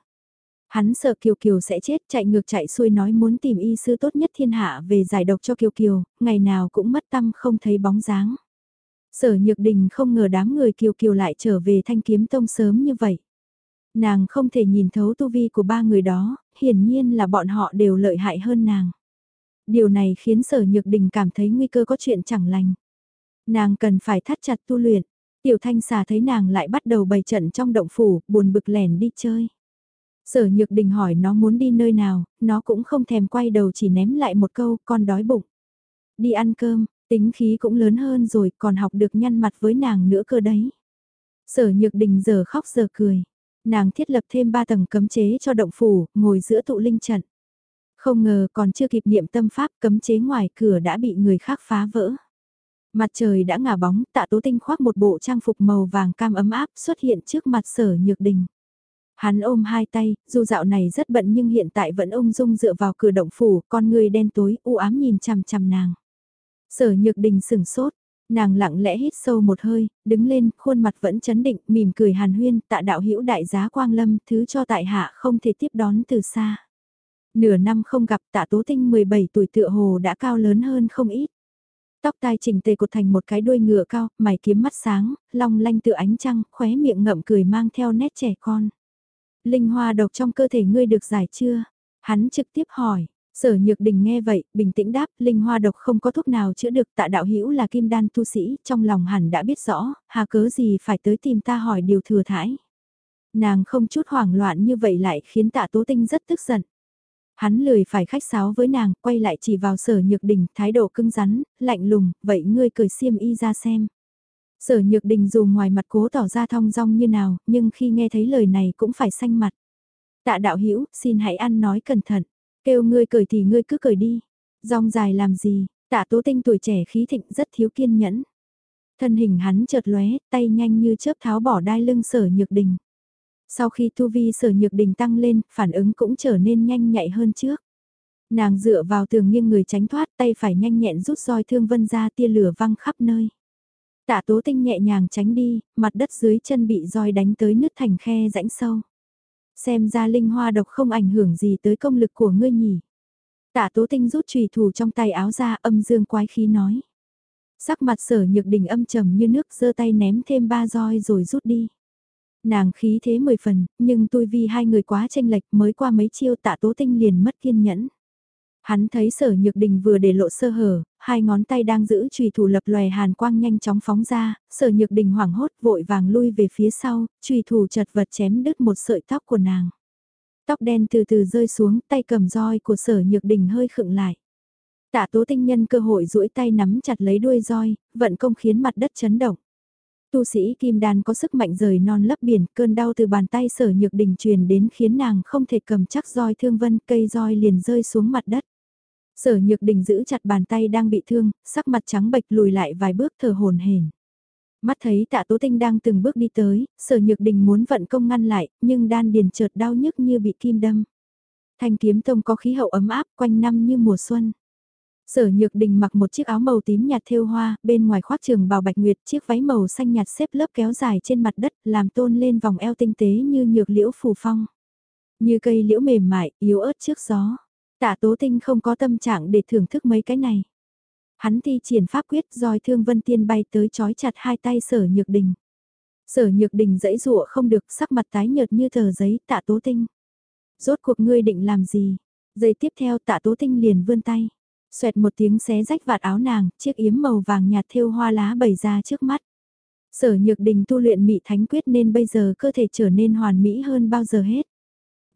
Hắn sợ Kiều Kiều sẽ chết, chạy ngược chạy xuôi nói muốn tìm y sư tốt nhất thiên hạ về giải độc cho Kiều Kiều, ngày nào cũng mất tâm không thấy bóng dáng. Sở Nhược Đình không ngờ đám người Kiều Kiều lại trở về thanh kiếm tông sớm như vậy. Nàng không thể nhìn thấu tu vi của ba người đó, hiển nhiên là bọn họ đều lợi hại hơn nàng. Điều này khiến sở nhược đình cảm thấy nguy cơ có chuyện chẳng lành. Nàng cần phải thắt chặt tu luyện. Tiểu thanh xà thấy nàng lại bắt đầu bày trận trong động phủ, buồn bực lẻn đi chơi. Sở nhược đình hỏi nó muốn đi nơi nào, nó cũng không thèm quay đầu chỉ ném lại một câu, con đói bụng. Đi ăn cơm, tính khí cũng lớn hơn rồi, còn học được nhăn mặt với nàng nữa cơ đấy. Sở nhược đình giờ khóc giờ cười. Nàng thiết lập thêm ba tầng cấm chế cho động phủ, ngồi giữa tụ linh trận. Không ngờ còn chưa kịp niệm tâm pháp cấm chế ngoài cửa đã bị người khác phá vỡ. Mặt trời đã ngả bóng, tạ tố tinh khoác một bộ trang phục màu vàng cam ấm áp xuất hiện trước mặt sở nhược đình. Hắn ôm hai tay, dù dạo này rất bận nhưng hiện tại vẫn ung dung dựa vào cửa động phủ, con người đen tối, u ám nhìn chằm chằm nàng. Sở nhược đình sửng sốt, nàng lặng lẽ hít sâu một hơi, đứng lên, khuôn mặt vẫn chấn định, mỉm cười hàn huyên, tạ đạo hữu đại giá quang lâm, thứ cho tại hạ không thể tiếp đón từ xa. Nửa năm không gặp tạ tố tinh 17 tuổi tựa hồ đã cao lớn hơn không ít. Tóc tai chỉnh tề cột thành một cái đuôi ngựa cao, mày kiếm mắt sáng, long lanh tựa ánh trăng, khóe miệng ngậm cười mang theo nét trẻ con. Linh hoa độc trong cơ thể ngươi được giải chưa? Hắn trực tiếp hỏi. Sở Nhược Đình nghe vậy, bình tĩnh đáp, linh hoa độc không có thuốc nào chữa được, tạ đạo hữu là kim đan tu sĩ, trong lòng hẳn đã biết rõ, hà cớ gì phải tới tìm ta hỏi điều thừa thải. Nàng không chút hoảng loạn như vậy lại khiến tạ tố tinh rất tức giận. Hắn lười phải khách sáo với nàng, quay lại chỉ vào sở nhược đình, thái độ cứng rắn, lạnh lùng, vậy ngươi cởi xiêm y ra xem. Sở nhược đình dù ngoài mặt cố tỏ ra thong dong như nào, nhưng khi nghe thấy lời này cũng phải xanh mặt. Tạ đạo hữu xin hãy ăn nói cẩn thận, kêu ngươi cởi thì ngươi cứ cởi đi. Rong dài làm gì, tạ tố tinh tuổi trẻ khí thịnh rất thiếu kiên nhẫn. Thân hình hắn chợt lóe, tay nhanh như chớp tháo bỏ đai lưng sở nhược đình. Sau khi tu vi sở nhược đình tăng lên, phản ứng cũng trở nên nhanh nhạy hơn trước. Nàng dựa vào tường nghiêng người tránh thoát tay phải nhanh nhẹn rút roi thương vân ra tia lửa văng khắp nơi. Tạ tố tinh nhẹ nhàng tránh đi, mặt đất dưới chân bị roi đánh tới nứt thành khe rãnh sâu. Xem ra linh hoa độc không ảnh hưởng gì tới công lực của ngươi nhỉ. Tạ tố tinh rút trùy thủ trong tay áo ra âm dương quái khí nói. Sắc mặt sở nhược đình âm trầm như nước giơ tay ném thêm ba roi rồi rút đi nàng khí thế mười phần, nhưng tôi vì hai người quá tranh lệch mới qua mấy chiêu tạ tố tinh liền mất kiên nhẫn. Hắn thấy sở nhược đình vừa để lộ sơ hở, hai ngón tay đang giữ trùy thủ lập lòe hàn quang nhanh chóng phóng ra, sở nhược đình hoảng hốt vội vàng lui về phía sau, trùy thủ chật vật chém đứt một sợi tóc của nàng. Tóc đen từ từ rơi xuống, tay cầm roi của sở nhược đình hơi khựng lại. Tạ tố tinh nhân cơ hội duỗi tay nắm chặt lấy đuôi roi, vận công khiến mặt đất chấn động. Tu sĩ kim đan có sức mạnh rời non lấp biển, cơn đau từ bàn tay sở nhược đình truyền đến khiến nàng không thể cầm chắc roi thương vân, cây roi liền rơi xuống mặt đất. Sở nhược đình giữ chặt bàn tay đang bị thương, sắc mặt trắng bệch lùi lại vài bước thở hồn hển. Mắt thấy tạ tố tinh đang từng bước đi tới, sở nhược đình muốn vận công ngăn lại, nhưng đan điền chợt đau nhức như bị kim đâm. Thanh kiếm tông có khí hậu ấm áp quanh năm như mùa xuân. Sở Nhược Đình mặc một chiếc áo màu tím nhạt thêu hoa, bên ngoài khoác trường bào bạch nguyệt, chiếc váy màu xanh nhạt xếp lớp kéo dài trên mặt đất, làm tôn lên vòng eo tinh tế như nhược liễu phù phong. Như cây liễu mềm mại, yếu ớt trước gió. Tạ Tố Tinh không có tâm trạng để thưởng thức mấy cái này. Hắn thi triển pháp quyết roi thương vân tiên bay tới chói chặt hai tay Sở Nhược Đình. Sở Nhược Đình dãy rụa không được, sắc mặt tái nhợt như tờ giấy, Tạ Tố Tinh. Rốt cuộc ngươi định làm gì? Giây tiếp theo Tạ Tố Tinh liền vươn tay Xoẹt một tiếng xé rách vạt áo nàng, chiếc yếm màu vàng nhạt thêu hoa lá bày ra trước mắt. Sở nhược đình tu luyện mị thánh quyết nên bây giờ cơ thể trở nên hoàn mỹ hơn bao giờ hết.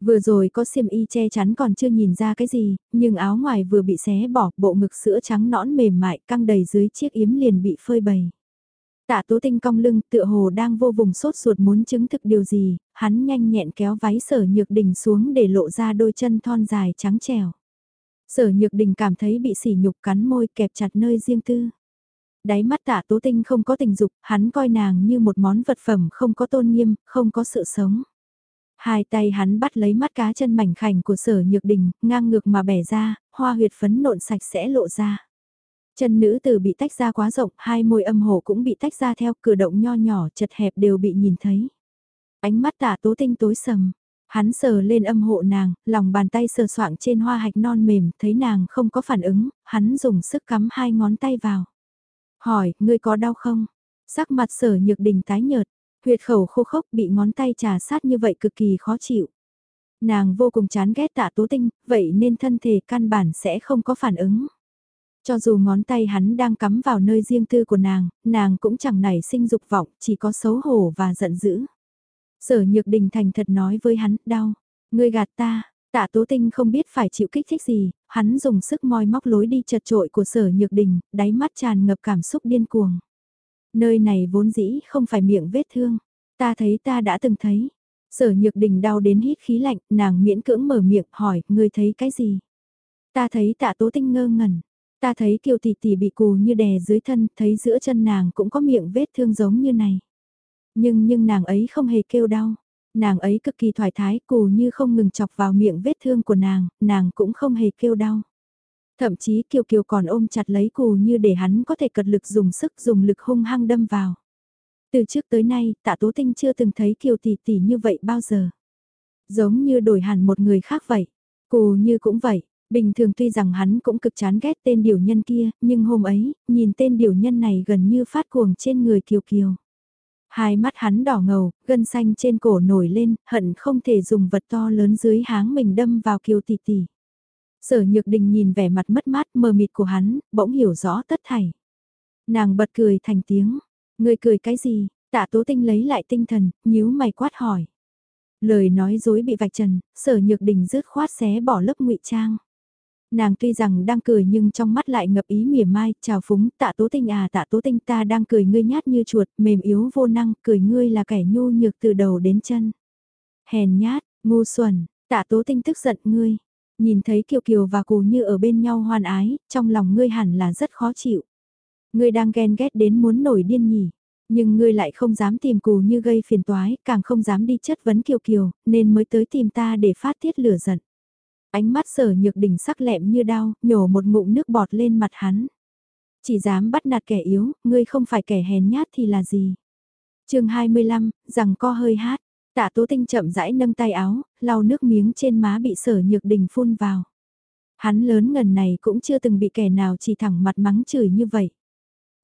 Vừa rồi có xiêm y che chắn còn chưa nhìn ra cái gì, nhưng áo ngoài vừa bị xé bỏ, bộ ngực sữa trắng nõn mềm mại căng đầy dưới chiếc yếm liền bị phơi bày. Tạ tố tinh cong lưng tựa hồ đang vô vùng sốt ruột muốn chứng thực điều gì, hắn nhanh nhẹn kéo váy sở nhược đình xuống để lộ ra đôi chân thon dài trắng trẻo. Sở Nhược Đình cảm thấy bị sỉ nhục cắn môi kẹp chặt nơi riêng tư. Đáy mắt tạ tố tinh không có tình dục, hắn coi nàng như một món vật phẩm không có tôn nghiêm, không có sự sống. Hai tay hắn bắt lấy mắt cá chân mảnh khảnh của sở nhược đình, ngang ngược mà bẻ ra, hoa huyệt phấn nộn sạch sẽ lộ ra. Chân nữ tử bị tách ra quá rộng, hai môi âm hổ cũng bị tách ra theo cử động nho nhỏ chật hẹp đều bị nhìn thấy. Ánh mắt tả tố tinh tối sầm, hắn sờ lên âm hộ nàng, lòng bàn tay sờ soạng trên hoa hạch non mềm, thấy nàng không có phản ứng, hắn dùng sức cắm hai ngón tay vào. Hỏi, ngươi có đau không? Sắc mặt sở nhược đình tái nhợt, huyệt khẩu khô khốc bị ngón tay trà sát như vậy cực kỳ khó chịu. Nàng vô cùng chán ghét tạ tố tinh, vậy nên thân thể căn bản sẽ không có phản ứng. Cho dù ngón tay hắn đang cắm vào nơi riêng tư của nàng, nàng cũng chẳng nảy sinh dục vọng, chỉ có xấu hổ và giận dữ. Sở nhược đình thành thật nói với hắn, đau, ngươi gạt ta, tạ tố tinh không biết phải chịu kích thích gì, hắn dùng sức moi móc lối đi chật trội của sở nhược đình, đáy mắt tràn ngập cảm xúc điên cuồng. Nơi này vốn dĩ không phải miệng vết thương, ta thấy ta đã từng thấy. Sở nhược đình đau đến hít khí lạnh, nàng miễn cưỡng mở miệng hỏi, ngươi thấy cái gì? Ta thấy tạ tố tinh ngơ ngẩn, Ta thấy kiều tỷ tỷ bị cù như đè dưới thân, thấy giữa chân nàng cũng có miệng vết thương giống như này. Nhưng nhưng nàng ấy không hề kêu đau. Nàng ấy cực kỳ thoải thái cù như không ngừng chọc vào miệng vết thương của nàng, nàng cũng không hề kêu đau. Thậm chí Kiều Kiều còn ôm chặt lấy cù như để hắn có thể cật lực dùng sức dùng lực hung hăng đâm vào. Từ trước tới nay, tạ tố tinh chưa từng thấy Kiều tỷ tỷ như vậy bao giờ. Giống như đổi hẳn một người khác vậy. Cù như cũng vậy, Bình thường tuy rằng hắn cũng cực chán ghét tên điều nhân kia, nhưng hôm ấy, nhìn tên điều nhân này gần như phát cuồng trên người Kiều Kiều. Hai mắt hắn đỏ ngầu, gân xanh trên cổ nổi lên, hận không thể dùng vật to lớn dưới háng mình đâm vào Kiều tỷ tỷ. Sở Nhược Đình nhìn vẻ mặt mất mát mờ mịt của hắn, bỗng hiểu rõ tất thảy. Nàng bật cười thành tiếng, người cười cái gì, tạ tố tinh lấy lại tinh thần, nhíu mày quát hỏi. Lời nói dối bị vạch trần, sở nhược đình rứt khoát xé bỏ lớp ngụy trang. Nàng tuy rằng đang cười nhưng trong mắt lại ngập ý mỉa mai, chào phúng, tạ tố tinh à tạ tố tinh ta đang cười ngươi nhát như chuột, mềm yếu vô năng, cười ngươi là kẻ nhu nhược từ đầu đến chân. Hèn nhát, ngu xuẩn, tạ tố tinh tức giận ngươi. Nhìn thấy Kiều Kiều và Cù Như ở bên nhau hoan ái, trong lòng ngươi hẳn là rất khó chịu. Ngươi đang ghen ghét đến muốn nổi điên nhỉ. Nhưng ngươi lại không dám tìm Cù Như gây phiền toái, càng không dám đi chất vấn Kiều Kiều, nên mới tới tìm ta để phát tiết lửa giận. Ánh mắt sở nhược đỉnh sắc lẹm như đau, nhổ một ngụm nước bọt lên mặt hắn. Chỉ dám bắt nạt kẻ yếu, ngươi không phải kẻ hèn nhát thì là gì? chương 25, rằng co hơi hát. Tạ Tố Tinh chậm rãi nâng tay áo, lau nước miếng trên má bị sở nhược đình phun vào. Hắn lớn ngần này cũng chưa từng bị kẻ nào chỉ thẳng mặt mắng chửi như vậy.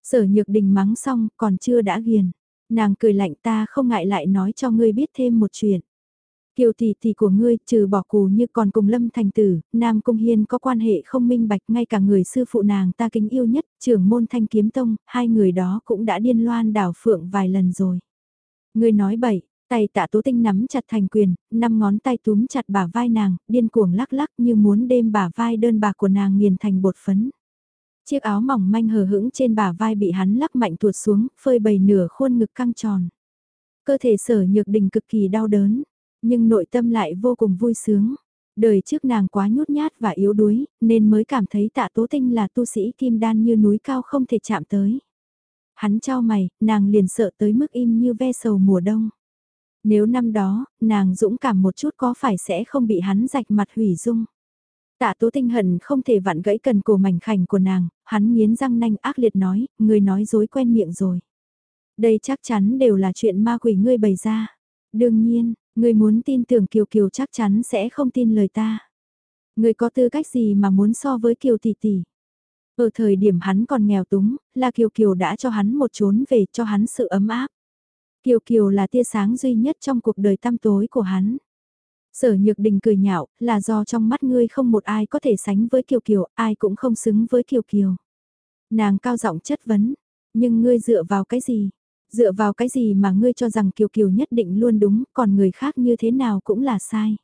Sở nhược đình mắng xong còn chưa đã ghiền. Nàng cười lạnh ta không ngại lại nói cho ngươi biết thêm một chuyện. Kiều tỷ tỷ của ngươi, trừ bỏ cù như còn cùng lâm thành tử, Nam Cung Hiên có quan hệ không minh bạch, ngay cả người sư phụ nàng ta kính yêu nhất, trưởng môn thanh kiếm tông, hai người đó cũng đã điên loan đảo phượng vài lần rồi. Ngươi nói bậy, tay tạ tố tinh nắm chặt thành quyền, năm ngón tay túm chặt bả vai nàng, điên cuồng lắc lắc như muốn đêm bả vai đơn bạc của nàng nghiền thành bột phấn. Chiếc áo mỏng manh hờ hững trên bả vai bị hắn lắc mạnh tuột xuống, phơi bầy nửa khuôn ngực căng tròn. Cơ thể sở nhược đình cực kỳ đau đớn, nhưng nội tâm lại vô cùng vui sướng. Đời trước nàng quá nhút nhát và yếu đuối, nên mới cảm thấy tạ tố tinh là tu sĩ kim đan như núi cao không thể chạm tới. Hắn trao mày, nàng liền sợ tới mức im như ve sầu mùa đông. Nếu năm đó, nàng dũng cảm một chút có phải sẽ không bị hắn rạch mặt hủy dung. Tạ tố tinh hận không thể vặn gãy cần cổ mảnh khảnh của nàng, hắn nghiến răng nanh ác liệt nói, người nói dối quen miệng rồi. Đây chắc chắn đều là chuyện ma quỷ ngươi bày ra. Đương nhiên, Người muốn tin tưởng Kiều Kiều chắc chắn sẽ không tin lời ta. Người có tư cách gì mà muốn so với Kiều tỷ tỷ. Ở thời điểm hắn còn nghèo túng, là Kiều Kiều đã cho hắn một chốn về cho hắn sự ấm áp. Kiều Kiều là tia sáng duy nhất trong cuộc đời tăm tối của hắn. Sở Nhược Đình cười nhạo, là do trong mắt ngươi không một ai có thể sánh với Kiều Kiều, ai cũng không xứng với Kiều Kiều. Nàng cao giọng chất vấn, nhưng ngươi dựa vào cái gì? Dựa vào cái gì mà ngươi cho rằng Kiều Kiều nhất định luôn đúng, còn người khác như thế nào cũng là sai.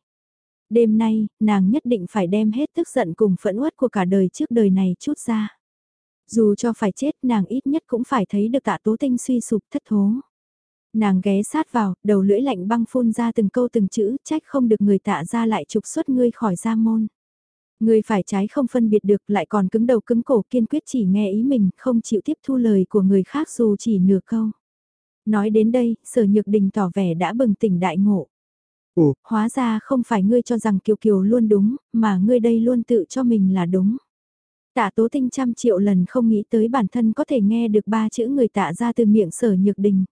Đêm nay, nàng nhất định phải đem hết tức giận cùng phẫn uất của cả đời trước đời này chút ra. Dù cho phải chết nàng ít nhất cũng phải thấy được tạ tố tinh suy sụp thất thố. Nàng ghé sát vào, đầu lưỡi lạnh băng phun ra từng câu từng chữ, trách không được người tạ ra lại trục xuất ngươi khỏi gia môn. Ngươi phải trái không phân biệt được lại còn cứng đầu cứng cổ kiên quyết chỉ nghe ý mình, không chịu tiếp thu lời của người khác dù chỉ nửa câu. Nói đến đây, sở nhược đình tỏ vẻ đã bừng tỉnh đại ngộ. Ồ, hóa ra không phải ngươi cho rằng Kiều Kiều luôn đúng, mà ngươi đây luôn tự cho mình là đúng. Tạ tố tinh trăm triệu lần không nghĩ tới bản thân có thể nghe được ba chữ người tạ ra từ miệng sở nhược đình.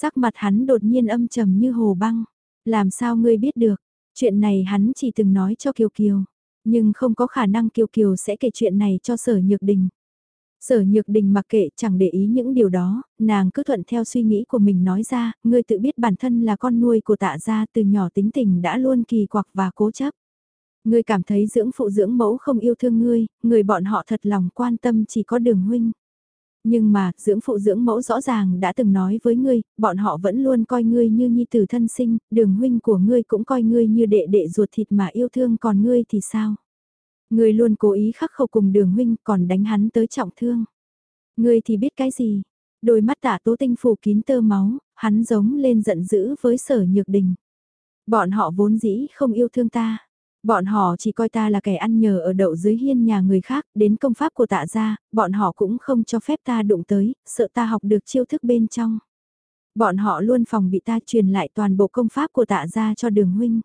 Sắc mặt hắn đột nhiên âm trầm như hồ băng. Làm sao ngươi biết được, chuyện này hắn chỉ từng nói cho Kiều Kiều. Nhưng không có khả năng Kiều Kiều sẽ kể chuyện này cho sở nhược đình. Sở nhược đình mặc kệ chẳng để ý những điều đó, nàng cứ thuận theo suy nghĩ của mình nói ra, ngươi tự biết bản thân là con nuôi của tạ gia từ nhỏ tính tình đã luôn kỳ quặc và cố chấp. Ngươi cảm thấy dưỡng phụ dưỡng mẫu không yêu thương ngươi, người bọn họ thật lòng quan tâm chỉ có đường huynh. Nhưng mà, dưỡng phụ dưỡng mẫu rõ ràng đã từng nói với ngươi, bọn họ vẫn luôn coi ngươi như nhi tử thân sinh, đường huynh của ngươi cũng coi ngươi như đệ đệ ruột thịt mà yêu thương còn ngươi thì sao? Ngươi luôn cố ý khắc khẩu cùng đường huynh còn đánh hắn tới trọng thương. Ngươi thì biết cái gì? Đôi mắt tả tố tinh phủ kín tơ máu, hắn giống lên giận dữ với sở nhược đình. Bọn họ vốn dĩ không yêu thương ta. Bọn họ chỉ coi ta là kẻ ăn nhờ ở đậu dưới hiên nhà người khác, đến công pháp của tạ gia, bọn họ cũng không cho phép ta đụng tới, sợ ta học được chiêu thức bên trong. Bọn họ luôn phòng bị ta truyền lại toàn bộ công pháp của tạ gia cho đường huynh.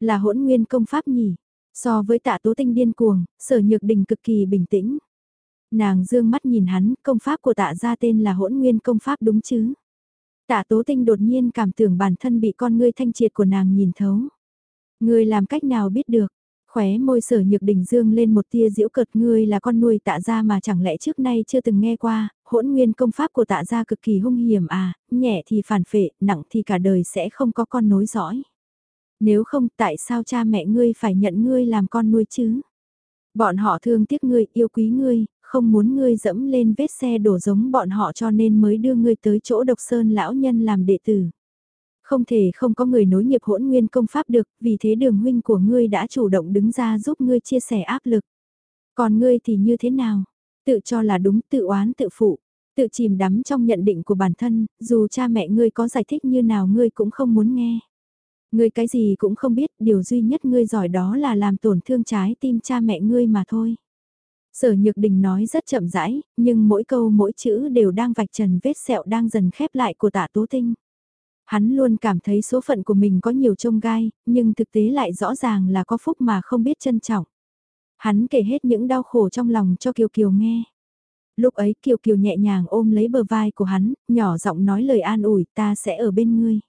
Là hỗn nguyên công pháp nhỉ? So với tạ tố tinh điên cuồng, sở nhược đình cực kỳ bình tĩnh. Nàng dương mắt nhìn hắn, công pháp của tạ gia tên là hỗn nguyên công pháp đúng chứ? Tạ tố tinh đột nhiên cảm tưởng bản thân bị con ngươi thanh triệt của nàng nhìn thấu. Ngươi làm cách nào biết được? Khóe môi sở nhược đỉnh dương lên một tia diễu cợt ngươi là con nuôi tạ gia mà chẳng lẽ trước nay chưa từng nghe qua, hỗn nguyên công pháp của tạ gia cực kỳ hung hiểm à, nhẹ thì phản phệ, nặng thì cả đời sẽ không có con nối dõi. Nếu không tại sao cha mẹ ngươi phải nhận ngươi làm con nuôi chứ? Bọn họ thương tiếc ngươi, yêu quý ngươi, không muốn ngươi dẫm lên vết xe đổ giống bọn họ cho nên mới đưa ngươi tới chỗ độc sơn lão nhân làm đệ tử. Không thể không có người nối nghiệp hỗn nguyên công pháp được, vì thế đường huynh của ngươi đã chủ động đứng ra giúp ngươi chia sẻ áp lực. Còn ngươi thì như thế nào? Tự cho là đúng, tự oán tự phụ, tự chìm đắm trong nhận định của bản thân, dù cha mẹ ngươi có giải thích như nào ngươi cũng không muốn nghe. Ngươi cái gì cũng không biết, điều duy nhất ngươi giỏi đó là làm tổn thương trái tim cha mẹ ngươi mà thôi. Sở Nhược Đình nói rất chậm rãi, nhưng mỗi câu mỗi chữ đều đang vạch trần vết sẹo đang dần khép lại của tạ tố tinh. Hắn luôn cảm thấy số phận của mình có nhiều trông gai, nhưng thực tế lại rõ ràng là có phúc mà không biết trân trọng. Hắn kể hết những đau khổ trong lòng cho Kiều Kiều nghe. Lúc ấy Kiều Kiều nhẹ nhàng ôm lấy bờ vai của hắn, nhỏ giọng nói lời an ủi ta sẽ ở bên ngươi.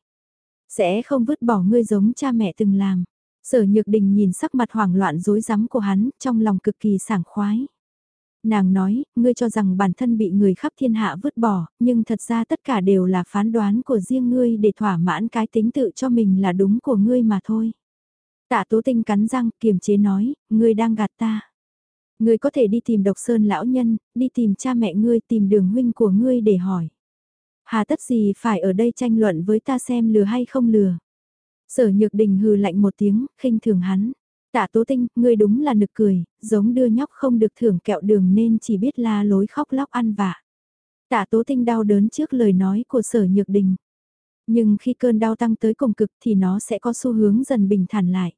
Sẽ không vứt bỏ ngươi giống cha mẹ từng làm. Sở Nhược Đình nhìn sắc mặt hoảng loạn rối rắm của hắn, trong lòng cực kỳ sảng khoái nàng nói, ngươi cho rằng bản thân bị người khắp thiên hạ vứt bỏ, nhưng thật ra tất cả đều là phán đoán của riêng ngươi để thỏa mãn cái tính tự cho mình là đúng của ngươi mà thôi. Tạ tố tinh cắn răng, kiềm chế nói, ngươi đang gạt ta. Ngươi có thể đi tìm độc sơn lão nhân, đi tìm cha mẹ ngươi, tìm đường huynh của ngươi để hỏi. Hà tất gì phải ở đây tranh luận với ta xem lừa hay không lừa. Sở nhược đình hừ lạnh một tiếng, khinh thường hắn. Tạ tố tinh, ngươi đúng là nực cười, giống đưa nhóc không được thưởng kẹo đường nên chỉ biết la lối khóc lóc ăn vạ. Tạ tố tinh đau đớn trước lời nói của sở nhược đình. Nhưng khi cơn đau tăng tới cùng cực thì nó sẽ có xu hướng dần bình thản lại.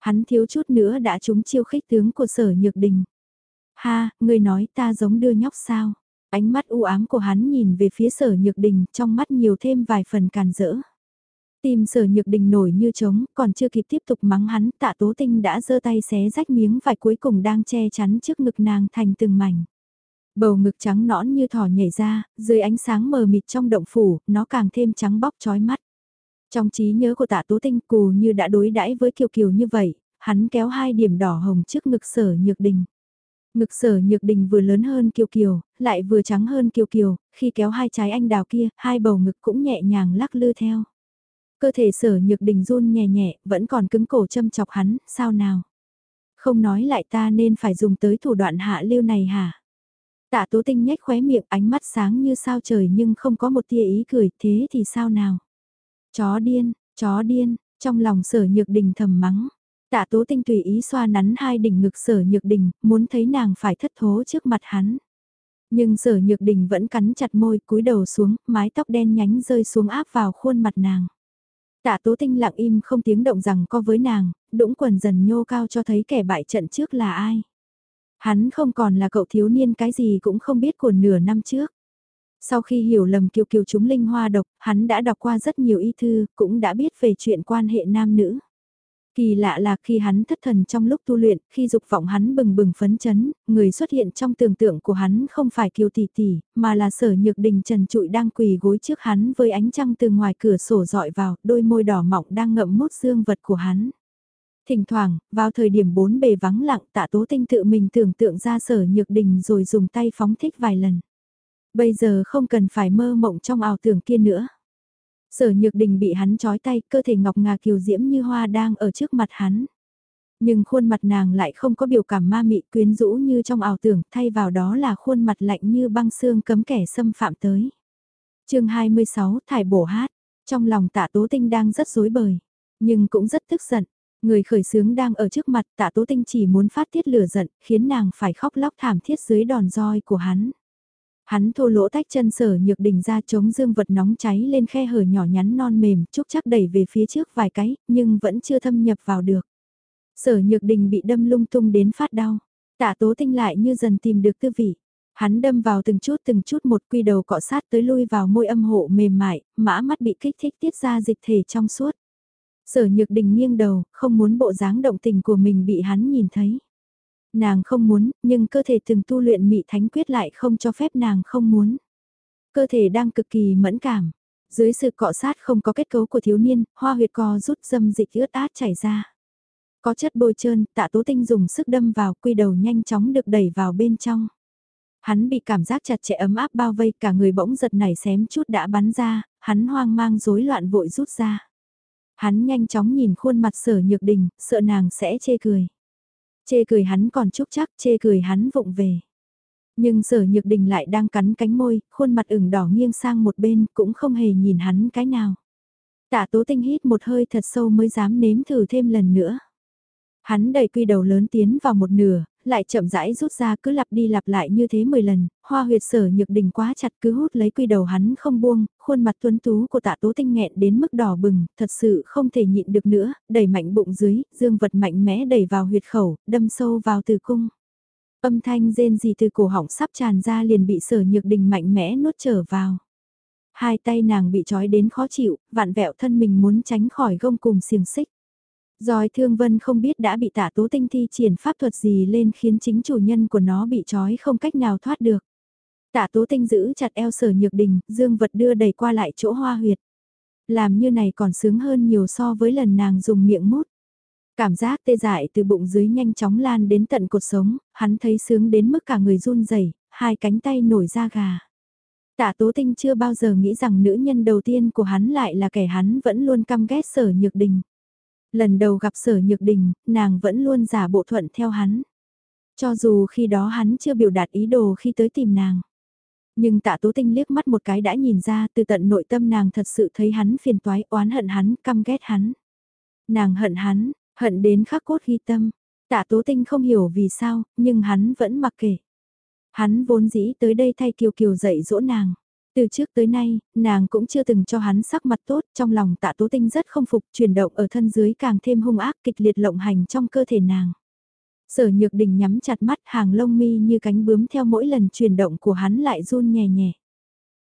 Hắn thiếu chút nữa đã trúng chiêu khích tướng của sở nhược đình. Ha, ngươi nói ta giống đưa nhóc sao? Ánh mắt u ám của hắn nhìn về phía sở nhược đình trong mắt nhiều thêm vài phần càn rỡ. Tim sở nhược đình nổi như trống, còn chưa kịp tiếp tục mắng hắn, tạ tố tinh đã giơ tay xé rách miếng vải cuối cùng đang che chắn trước ngực nàng thành từng mảnh. Bầu ngực trắng nõn như thỏ nhảy ra, dưới ánh sáng mờ mịt trong động phủ, nó càng thêm trắng bóc chói mắt. Trong trí nhớ của tạ tố tinh cù như đã đối đãi với kiều kiều như vậy, hắn kéo hai điểm đỏ hồng trước ngực sở nhược đình. Ngực sở nhược đình vừa lớn hơn kiều kiều, lại vừa trắng hơn kiều kiều, khi kéo hai trái anh đào kia, hai bầu ngực cũng nhẹ nhàng lắc lư theo. Cơ thể sở nhược đình run nhẹ nhẹ, vẫn còn cứng cổ châm chọc hắn, sao nào? Không nói lại ta nên phải dùng tới thủ đoạn hạ lưu này hả? Tạ tố tinh nhếch khóe miệng ánh mắt sáng như sao trời nhưng không có một tia ý cười, thế thì sao nào? Chó điên, chó điên, trong lòng sở nhược đình thầm mắng. Tạ tố tinh tùy ý xoa nắn hai đỉnh ngực sở nhược đình, muốn thấy nàng phải thất thố trước mặt hắn. Nhưng sở nhược đình vẫn cắn chặt môi cúi đầu xuống, mái tóc đen nhánh rơi xuống áp vào khuôn mặt nàng. Tạ tố tinh lặng im không tiếng động rằng có với nàng, đũng quần dần nhô cao cho thấy kẻ bại trận trước là ai. Hắn không còn là cậu thiếu niên cái gì cũng không biết của nửa năm trước. Sau khi hiểu lầm kiều kiều chúng linh hoa độc, hắn đã đọc qua rất nhiều y thư, cũng đã biết về chuyện quan hệ nam nữ. Kỳ lạ là khi hắn thất thần trong lúc tu luyện, khi dục vọng hắn bừng bừng phấn chấn, người xuất hiện trong tưởng tượng của hắn không phải kiều tỷ tỷ, mà là sở nhược đình trần trụi đang quỳ gối trước hắn với ánh trăng từ ngoài cửa sổ dọi vào, đôi môi đỏ mọng đang ngậm mút dương vật của hắn. Thỉnh thoảng, vào thời điểm bốn bề vắng lặng tạ tố tinh tự mình tưởng tượng ra sở nhược đình rồi dùng tay phóng thích vài lần. Bây giờ không cần phải mơ mộng trong ảo tưởng kia nữa. Sở nhược đình bị hắn trói tay, cơ thể ngọc ngà kiều diễm như hoa đang ở trước mặt hắn. Nhưng khuôn mặt nàng lại không có biểu cảm ma mị quyến rũ như trong ảo tưởng, thay vào đó là khuôn mặt lạnh như băng xương cấm kẻ xâm phạm tới. chương 26 Thải bổ hát, trong lòng tạ tố tinh đang rất rối bời, nhưng cũng rất tức giận. Người khởi sướng đang ở trước mặt tạ tố tinh chỉ muốn phát tiết lửa giận, khiến nàng phải khóc lóc thảm thiết dưới đòn roi của hắn. Hắn thô lỗ tách chân sở nhược đình ra chống dương vật nóng cháy lên khe hở nhỏ nhắn non mềm, chúc chắc đẩy về phía trước vài cái, nhưng vẫn chưa thâm nhập vào được. Sở nhược đình bị đâm lung tung đến phát đau. Tạ tố tinh lại như dần tìm được tư vị. Hắn đâm vào từng chút từng chút một quy đầu cọ sát tới lui vào môi âm hộ mềm mại, mã mắt bị kích thích tiết ra dịch thể trong suốt. Sở nhược đình nghiêng đầu, không muốn bộ dáng động tình của mình bị hắn nhìn thấy. Nàng không muốn, nhưng cơ thể từng tu luyện mị thánh quyết lại không cho phép nàng không muốn. Cơ thể đang cực kỳ mẫn cảm. Dưới sự cọ sát không có kết cấu của thiếu niên, hoa huyệt co rút dâm dịch ướt át chảy ra. Có chất bôi trơn, tạ tố tinh dùng sức đâm vào, quy đầu nhanh chóng được đẩy vào bên trong. Hắn bị cảm giác chặt chẽ ấm áp bao vây, cả người bỗng giật nảy xém chút đã bắn ra, hắn hoang mang rối loạn vội rút ra. Hắn nhanh chóng nhìn khuôn mặt sở nhược đình, sợ nàng sẽ chê cười. Chê cười hắn còn chúc chắc, chê cười hắn vụng về. Nhưng sở nhược đình lại đang cắn cánh môi, khuôn mặt ửng đỏ nghiêng sang một bên, cũng không hề nhìn hắn cái nào. Tạ tố tinh hít một hơi thật sâu mới dám nếm thử thêm lần nữa. Hắn đẩy quy đầu lớn tiến vào một nửa, lại chậm rãi rút ra cứ lặp đi lặp lại như thế 10 lần, hoa huyệt sở nhược đình quá chặt cứ hút lấy quy đầu hắn không buông, khuôn mặt tuấn tú của tạ tố tinh nghẹn đến mức đỏ bừng, thật sự không thể nhịn được nữa, đẩy mạnh bụng dưới, dương vật mạnh mẽ đẩy vào huyệt khẩu, đâm sâu vào từ cung. Âm thanh rên gì từ cổ họng sắp tràn ra liền bị sở nhược đình mạnh mẽ nuốt trở vào. Hai tay nàng bị trói đến khó chịu, vạn vẹo thân mình muốn tránh khỏi gông cùng xiềng xích. Rồi Thương Vân không biết đã bị tả tố tinh thi triển pháp thuật gì lên khiến chính chủ nhân của nó bị trói không cách nào thoát được. Tạ tố tinh giữ chặt eo sở nhược đình, dương vật đưa đẩy qua lại chỗ hoa huyệt. Làm như này còn sướng hơn nhiều so với lần nàng dùng miệng mút. Cảm giác tê dại từ bụng dưới nhanh chóng lan đến tận cột sống, hắn thấy sướng đến mức cả người run rẩy, hai cánh tay nổi da gà. Tạ Tố Tinh chưa bao giờ nghĩ rằng nữ nhân đầu tiên của hắn lại là kẻ hắn vẫn luôn căm ghét sở nhược đình. Lần đầu gặp sở nhược đình, nàng vẫn luôn giả bộ thuận theo hắn. Cho dù khi đó hắn chưa biểu đạt ý đồ khi tới tìm nàng. Nhưng tạ tố tinh liếc mắt một cái đã nhìn ra từ tận nội tâm nàng thật sự thấy hắn phiền toái oán hận hắn, căm ghét hắn. Nàng hận hắn, hận đến khắc cốt ghi tâm. Tạ tố tinh không hiểu vì sao, nhưng hắn vẫn mặc kệ. Hắn vốn dĩ tới đây thay kiều kiều dạy dỗ nàng. Từ trước tới nay, nàng cũng chưa từng cho hắn sắc mặt tốt, trong lòng tạ tố tinh rất không phục, chuyển động ở thân dưới càng thêm hung ác kịch liệt lộng hành trong cơ thể nàng. Sở nhược đình nhắm chặt mắt hàng lông mi như cánh bướm theo mỗi lần chuyển động của hắn lại run nhẹ nhẹ.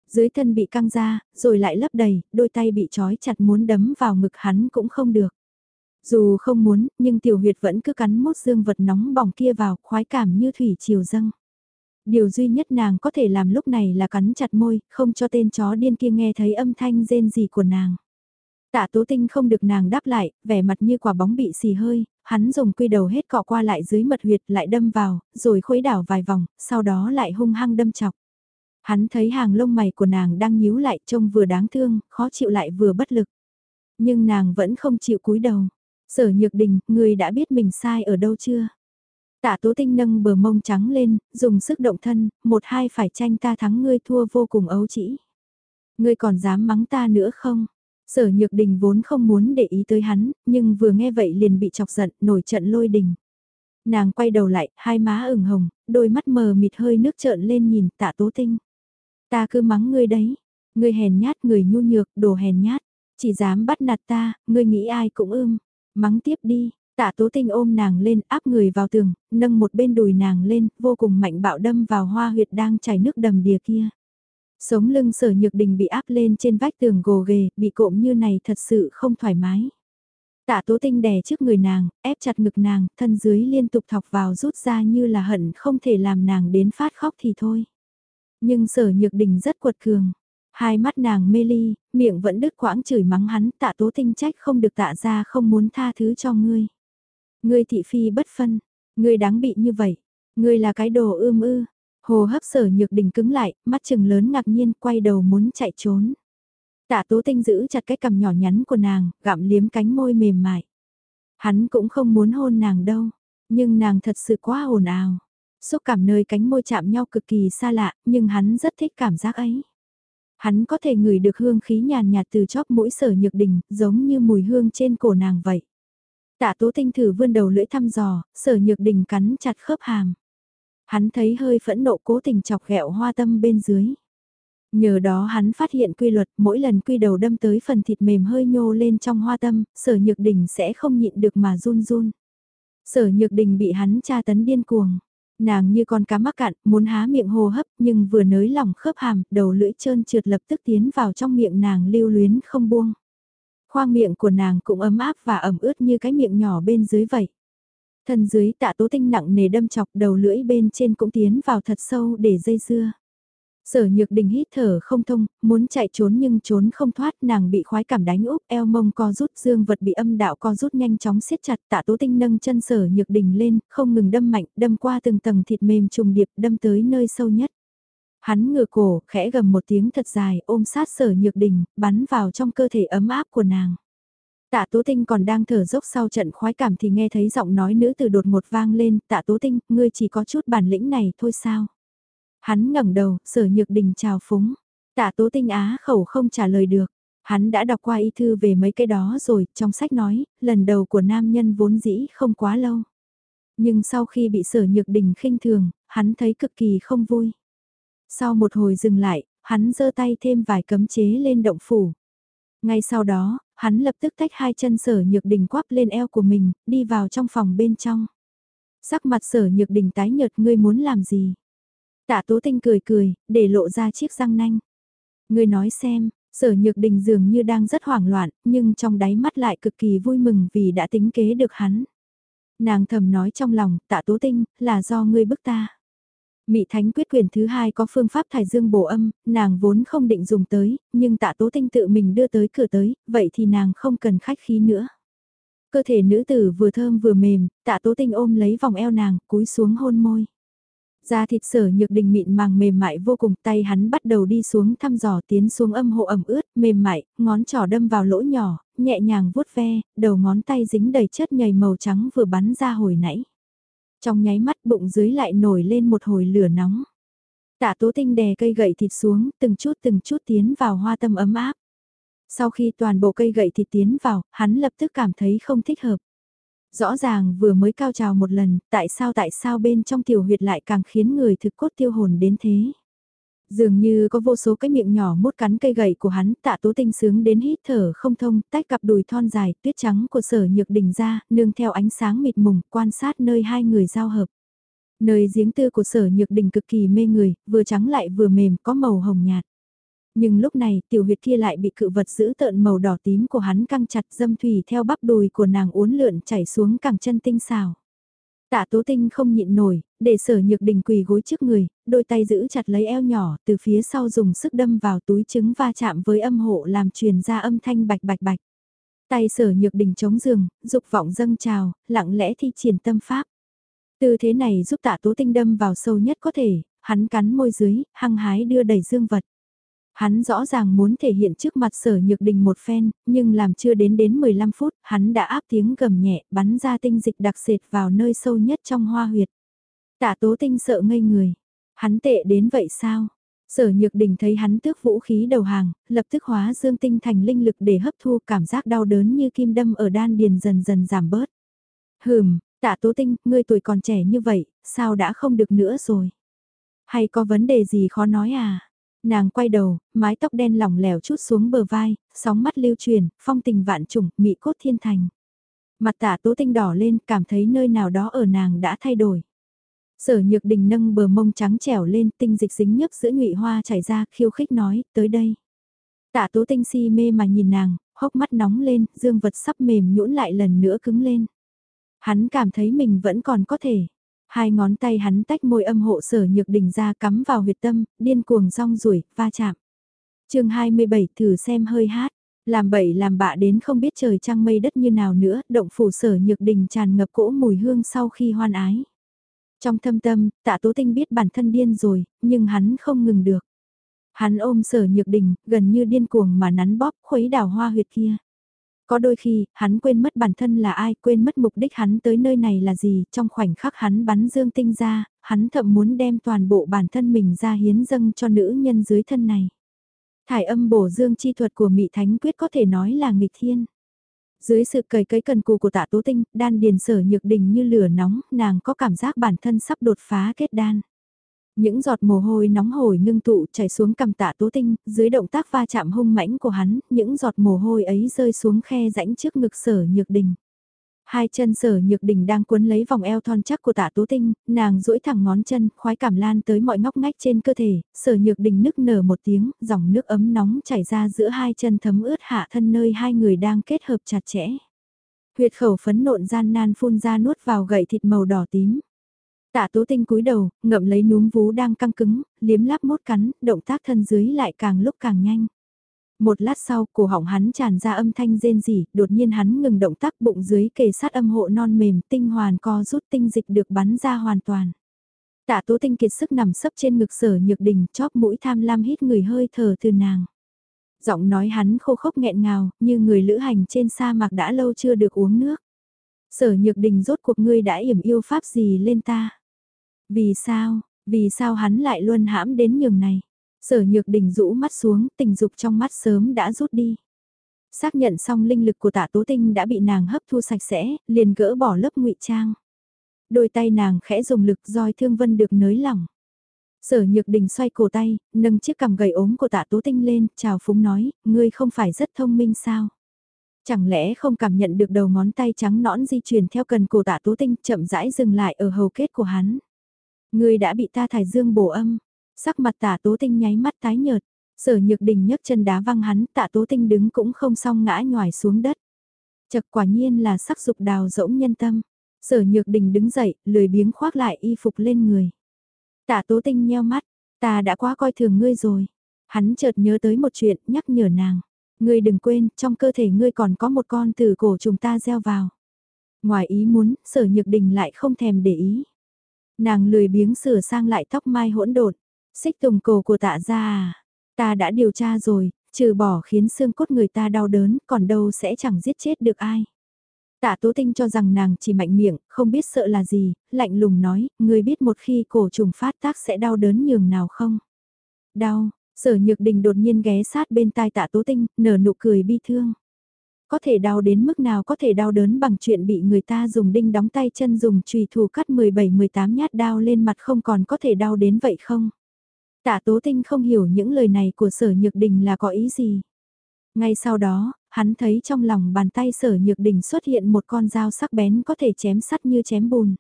Dưới thân bị căng ra, rồi lại lấp đầy, đôi tay bị trói chặt muốn đấm vào ngực hắn cũng không được. Dù không muốn, nhưng tiểu huyệt vẫn cứ cắn mốt dương vật nóng bỏng kia vào, khoái cảm như thủy chiều dâng. Điều duy nhất nàng có thể làm lúc này là cắn chặt môi, không cho tên chó điên kia nghe thấy âm thanh rên gì của nàng. Tạ tố tinh không được nàng đáp lại, vẻ mặt như quả bóng bị xì hơi, hắn dùng quy đầu hết cọ qua lại dưới mật huyệt lại đâm vào, rồi khuấy đảo vài vòng, sau đó lại hung hăng đâm chọc. Hắn thấy hàng lông mày của nàng đang nhíu lại trông vừa đáng thương, khó chịu lại vừa bất lực. Nhưng nàng vẫn không chịu cúi đầu. Sở nhược đình, người đã biết mình sai ở đâu chưa? Tạ tố tinh nâng bờ mông trắng lên, dùng sức động thân, một hai phải tranh ta thắng ngươi thua vô cùng ấu chỉ. Ngươi còn dám mắng ta nữa không? Sở nhược đình vốn không muốn để ý tới hắn, nhưng vừa nghe vậy liền bị chọc giận, nổi trận lôi đình. Nàng quay đầu lại, hai má ửng hồng, đôi mắt mờ mịt hơi nước trợn lên nhìn tạ tố tinh. Ta cứ mắng ngươi đấy, ngươi hèn nhát người nhu nhược, đồ hèn nhát, chỉ dám bắt nạt ta, ngươi nghĩ ai cũng ưm, mắng tiếp đi, Tạ tố tinh ôm nàng lên áp người vào tường, nâng một bên đùi nàng lên, vô cùng mạnh bạo đâm vào hoa huyệt đang chảy nước đầm đìa kia. Sống lưng sở nhược đình bị áp lên trên vách tường gồ ghề, bị cộm như này thật sự không thoải mái. Tạ tố tinh đè trước người nàng, ép chặt ngực nàng, thân dưới liên tục thọc vào rút ra như là hận không thể làm nàng đến phát khóc thì thôi. Nhưng sở nhược đình rất quật cường. Hai mắt nàng mê ly, miệng vẫn đứt quãng chửi mắng hắn tạ tố tinh trách không được tạ ra không muốn tha thứ cho ngươi. Ngươi thị phi bất phân, ngươi đáng bị như vậy, ngươi là cái đồ ưm ư. Hồ hấp sở nhược đình cứng lại, mắt chừng lớn ngạc nhiên quay đầu muốn chạy trốn. Tạ tố tinh giữ chặt cái cằm nhỏ nhắn của nàng, gặm liếm cánh môi mềm mại. Hắn cũng không muốn hôn nàng đâu, nhưng nàng thật sự quá ồn ào. Xúc cảm nơi cánh môi chạm nhau cực kỳ xa lạ, nhưng hắn rất thích cảm giác ấy. Hắn có thể ngửi được hương khí nhàn nhạt từ chóp mũi sở nhược đình, giống như mùi hương trên cổ nàng vậy. Tạ tố tinh thử vươn đầu lưỡi thăm dò, sở nhược đình cắn chặt khớp hàm. Hắn thấy hơi phẫn nộ cố tình chọc ghẹo hoa tâm bên dưới. Nhờ đó hắn phát hiện quy luật mỗi lần quy đầu đâm tới phần thịt mềm hơi nhô lên trong hoa tâm, sở nhược đình sẽ không nhịn được mà run run. Sở nhược đình bị hắn tra tấn điên cuồng. Nàng như con cá mắc cạn, muốn há miệng hô hấp, nhưng vừa nới lỏng khớp hàm, đầu lưỡi trơn trượt lập tức tiến vào trong miệng nàng lưu luyến không buông. Khoang miệng của nàng cũng ấm áp và ẩm ướt như cái miệng nhỏ bên dưới vậy. Thân dưới tạ tố tinh nặng nề đâm chọc đầu lưỡi bên trên cũng tiến vào thật sâu để dây dưa. Sở nhược đình hít thở không thông, muốn chạy trốn nhưng trốn không thoát nàng bị khoái cảm đánh úp, eo mông co rút dương vật bị âm đạo co rút nhanh chóng siết chặt tạ tố tinh nâng chân sở nhược đình lên, không ngừng đâm mạnh, đâm qua từng tầng thịt mềm trùng điệp đâm tới nơi sâu nhất. Hắn ngửa cổ, khẽ gầm một tiếng thật dài, ôm sát sở nhược đình, bắn vào trong cơ thể ấm áp của nàng. Tạ Tố Tinh còn đang thở dốc sau trận khoái cảm thì nghe thấy giọng nói nữ từ đột một vang lên, Tạ Tố Tinh, ngươi chỉ có chút bản lĩnh này thôi sao? Hắn ngẩng đầu, sở nhược đình chào phúng. Tạ Tố Tinh á khẩu không trả lời được. Hắn đã đọc qua y thư về mấy cái đó rồi, trong sách nói, lần đầu của nam nhân vốn dĩ không quá lâu. Nhưng sau khi bị sở nhược đình khinh thường, hắn thấy cực kỳ không vui. Sau một hồi dừng lại, hắn giơ tay thêm vài cấm chế lên động phủ. Ngay sau đó, hắn lập tức tách hai chân sở nhược đình quắp lên eo của mình, đi vào trong phòng bên trong. Sắc mặt sở nhược đình tái nhợt ngươi muốn làm gì? Tạ tố tinh cười cười, để lộ ra chiếc răng nanh. Ngươi nói xem, sở nhược đình dường như đang rất hoảng loạn, nhưng trong đáy mắt lại cực kỳ vui mừng vì đã tính kế được hắn. Nàng thầm nói trong lòng, tạ tố tinh, là do ngươi bức ta. Mị Thánh quyết quyền thứ hai có phương pháp thải dương bổ âm, nàng vốn không định dùng tới, nhưng tạ tố tinh tự mình đưa tới cửa tới, vậy thì nàng không cần khách khí nữa. Cơ thể nữ tử vừa thơm vừa mềm, tạ tố tinh ôm lấy vòng eo nàng, cúi xuống hôn môi. Da thịt sở nhược đình mịn màng mềm mại vô cùng tay hắn bắt đầu đi xuống thăm dò tiến xuống âm hộ ẩm ướt, mềm mại, ngón trỏ đâm vào lỗ nhỏ, nhẹ nhàng vuốt ve, đầu ngón tay dính đầy chất nhầy màu trắng vừa bắn ra hồi nãy. Trong nháy mắt bụng dưới lại nổi lên một hồi lửa nóng. Tạ tố tinh đè cây gậy thịt xuống, từng chút từng chút tiến vào hoa tâm ấm áp. Sau khi toàn bộ cây gậy thịt tiến vào, hắn lập tức cảm thấy không thích hợp. Rõ ràng vừa mới cao trào một lần, tại sao tại sao bên trong tiểu huyệt lại càng khiến người thực cốt tiêu hồn đến thế. Dường như có vô số cái miệng nhỏ mút cắn cây gậy của hắn, tạ tố tinh sướng đến hít thở không thông, tách cặp đùi thon dài, tuyết trắng của sở nhược đỉnh ra, nương theo ánh sáng mịt mùng, quan sát nơi hai người giao hợp. Nơi giếng tư của sở nhược đỉnh cực kỳ mê người, vừa trắng lại vừa mềm, có màu hồng nhạt. Nhưng lúc này, tiểu huyệt kia lại bị cự vật giữ tợn màu đỏ tím của hắn căng chặt dâm thủy theo bắp đùi của nàng uốn lượn chảy xuống cẳng chân tinh xào. Tạ tố tinh không nhịn nổi, để sở nhược đình quỳ gối trước người, đôi tay giữ chặt lấy eo nhỏ, từ phía sau dùng sức đâm vào túi trứng va chạm với âm hộ làm truyền ra âm thanh bạch bạch bạch. Tay sở nhược đình chống giường, dục vọng dâng trào, lặng lẽ thi triển tâm pháp. Tư thế này giúp tạ tố tinh đâm vào sâu nhất có thể, hắn cắn môi dưới, hăng hái đưa đẩy dương vật. Hắn rõ ràng muốn thể hiện trước mặt sở nhược đình một phen, nhưng làm chưa đến đến 15 phút, hắn đã áp tiếng gầm nhẹ, bắn ra tinh dịch đặc sệt vào nơi sâu nhất trong hoa huyệt. Tạ tố tinh sợ ngây người. Hắn tệ đến vậy sao? Sở nhược đình thấy hắn tước vũ khí đầu hàng, lập tức hóa dương tinh thành linh lực để hấp thu cảm giác đau đớn như kim đâm ở đan điền dần dần giảm bớt. Hừm, tạ tố tinh, ngươi tuổi còn trẻ như vậy, sao đã không được nữa rồi? Hay có vấn đề gì khó nói à? Nàng quay đầu, mái tóc đen lỏng lẻo chút xuống bờ vai, sóng mắt lưu truyền, phong tình vạn trùng, mị cốt thiên thành. Mặt tạ tố tinh đỏ lên, cảm thấy nơi nào đó ở nàng đã thay đổi. Sở nhược đình nâng bờ mông trắng trẻo lên tinh dịch dính nhấp giữa nhụy hoa chảy ra khiêu khích nói tới đây. Tạ tố tinh si mê mà nhìn nàng, hốc mắt nóng lên, dương vật sắp mềm nhũn lại lần nữa cứng lên. Hắn cảm thấy mình vẫn còn có thể. Hai ngón tay hắn tách môi âm hộ sở nhược đỉnh ra cắm vào huyệt tâm, điên cuồng rong rủi, va chạm. chương 27 thử xem hơi hát. Làm bậy làm bạ đến không biết trời trăng mây đất như nào nữa, động phủ sở nhược đình tràn ngập cỗ mùi hương sau khi hoan ái. Trong thâm tâm, tạ tố tinh biết bản thân điên rồi, nhưng hắn không ngừng được. Hắn ôm sở nhược đình, gần như điên cuồng mà nắn bóp khuấy đào hoa huyệt kia. Có đôi khi, hắn quên mất bản thân là ai, quên mất mục đích hắn tới nơi này là gì, trong khoảnh khắc hắn bắn dương tinh ra, hắn thậm muốn đem toàn bộ bản thân mình ra hiến dâng cho nữ nhân dưới thân này. Thải âm bổ dương chi thuật của Mị Thánh Quyết có thể nói là nghịch thiên. Dưới sự cầy cấy cần cù của tạ tố tinh, đan điền sở nhược đình như lửa nóng, nàng có cảm giác bản thân sắp đột phá kết đan. Những giọt mồ hôi nóng hổi ngưng tụ chảy xuống cầm tạ tố tinh, dưới động tác va chạm hung mãnh của hắn, những giọt mồ hôi ấy rơi xuống khe rãnh trước ngực sở nhược đình. Hai chân sở nhược đình đang cuốn lấy vòng eo thon chắc của tạ tố tinh, nàng duỗi thẳng ngón chân, khoái cảm lan tới mọi ngóc ngách trên cơ thể, sở nhược đình nức nở một tiếng, dòng nước ấm nóng chảy ra giữa hai chân thấm ướt hạ thân nơi hai người đang kết hợp chặt chẽ. Huyệt khẩu phấn nộn gian nan phun ra nuốt vào gậy thịt màu đỏ tím. Tạ tố tinh cúi đầu, ngậm lấy núm vú đang căng cứng, liếm láp mốt cắn, động tác thân dưới lại càng lúc càng nhanh. Một lát sau, cổ họng hắn tràn ra âm thanh rên rỉ, đột nhiên hắn ngừng động tác bụng dưới kề sát âm hộ non mềm, tinh hoàn co rút tinh dịch được bắn ra hoàn toàn. Tạ tố tinh kiệt sức nằm sấp trên ngực sở nhược đình, chóp mũi tham lam hít người hơi thở từ nàng. Giọng nói hắn khô khốc nghẹn ngào, như người lữ hành trên sa mạc đã lâu chưa được uống nước. Sở nhược đình rốt cuộc ngươi đã yểm yêu pháp gì lên ta? Vì sao, vì sao hắn lại luôn hãm đến nhường này? Sở nhược đình rũ mắt xuống, tình dục trong mắt sớm đã rút đi. Xác nhận xong linh lực của tạ tố tinh đã bị nàng hấp thu sạch sẽ, liền gỡ bỏ lớp ngụy trang. Đôi tay nàng khẽ dùng lực roi thương vân được nới lỏng. Sở nhược đình xoay cổ tay, nâng chiếc cằm gầy ốm của tạ tố tinh lên, chào phúng nói, ngươi không phải rất thông minh sao? Chẳng lẽ không cảm nhận được đầu ngón tay trắng nõn di chuyển theo cần cổ tạ tố tinh chậm rãi dừng lại ở hầu kết của hắn. Ngươi đã bị ta thải dương bổ âm, Sắc mặt tạ tố tinh nháy mắt tái nhợt, sở nhược đình nhấc chân đá văng hắn tạ tố tinh đứng cũng không xong ngã nhòi xuống đất. Chật quả nhiên là sắc dục đào rỗng nhân tâm. Sở nhược đình đứng dậy, lười biếng khoác lại y phục lên người. Tạ tố tinh nheo mắt, ta đã quá coi thường ngươi rồi. Hắn chợt nhớ tới một chuyện nhắc nhở nàng. Ngươi đừng quên, trong cơ thể ngươi còn có một con từ cổ chúng ta gieo vào. Ngoài ý muốn, sở nhược đình lại không thèm để ý. Nàng lười biếng sửa sang lại tóc mai hỗn độn Xích tùng cổ của tạ gia à? Ta đã điều tra rồi, trừ bỏ khiến xương cốt người ta đau đớn, còn đâu sẽ chẳng giết chết được ai. Tạ Tố Tinh cho rằng nàng chỉ mạnh miệng, không biết sợ là gì, lạnh lùng nói, người biết một khi cổ trùng phát tác sẽ đau đớn nhường nào không? Đau, sở nhược đình đột nhiên ghé sát bên tai tạ Tố Tinh, nở nụ cười bi thương. Có thể đau đến mức nào có thể đau đớn bằng chuyện bị người ta dùng đinh đóng tay chân dùng trùy thủ cắt 17-18 nhát đau lên mặt không còn có thể đau đến vậy không? Tạ Tố Tinh không hiểu những lời này của sở nhược đình là có ý gì. Ngay sau đó, hắn thấy trong lòng bàn tay sở nhược đình xuất hiện một con dao sắc bén có thể chém sắt như chém bùn.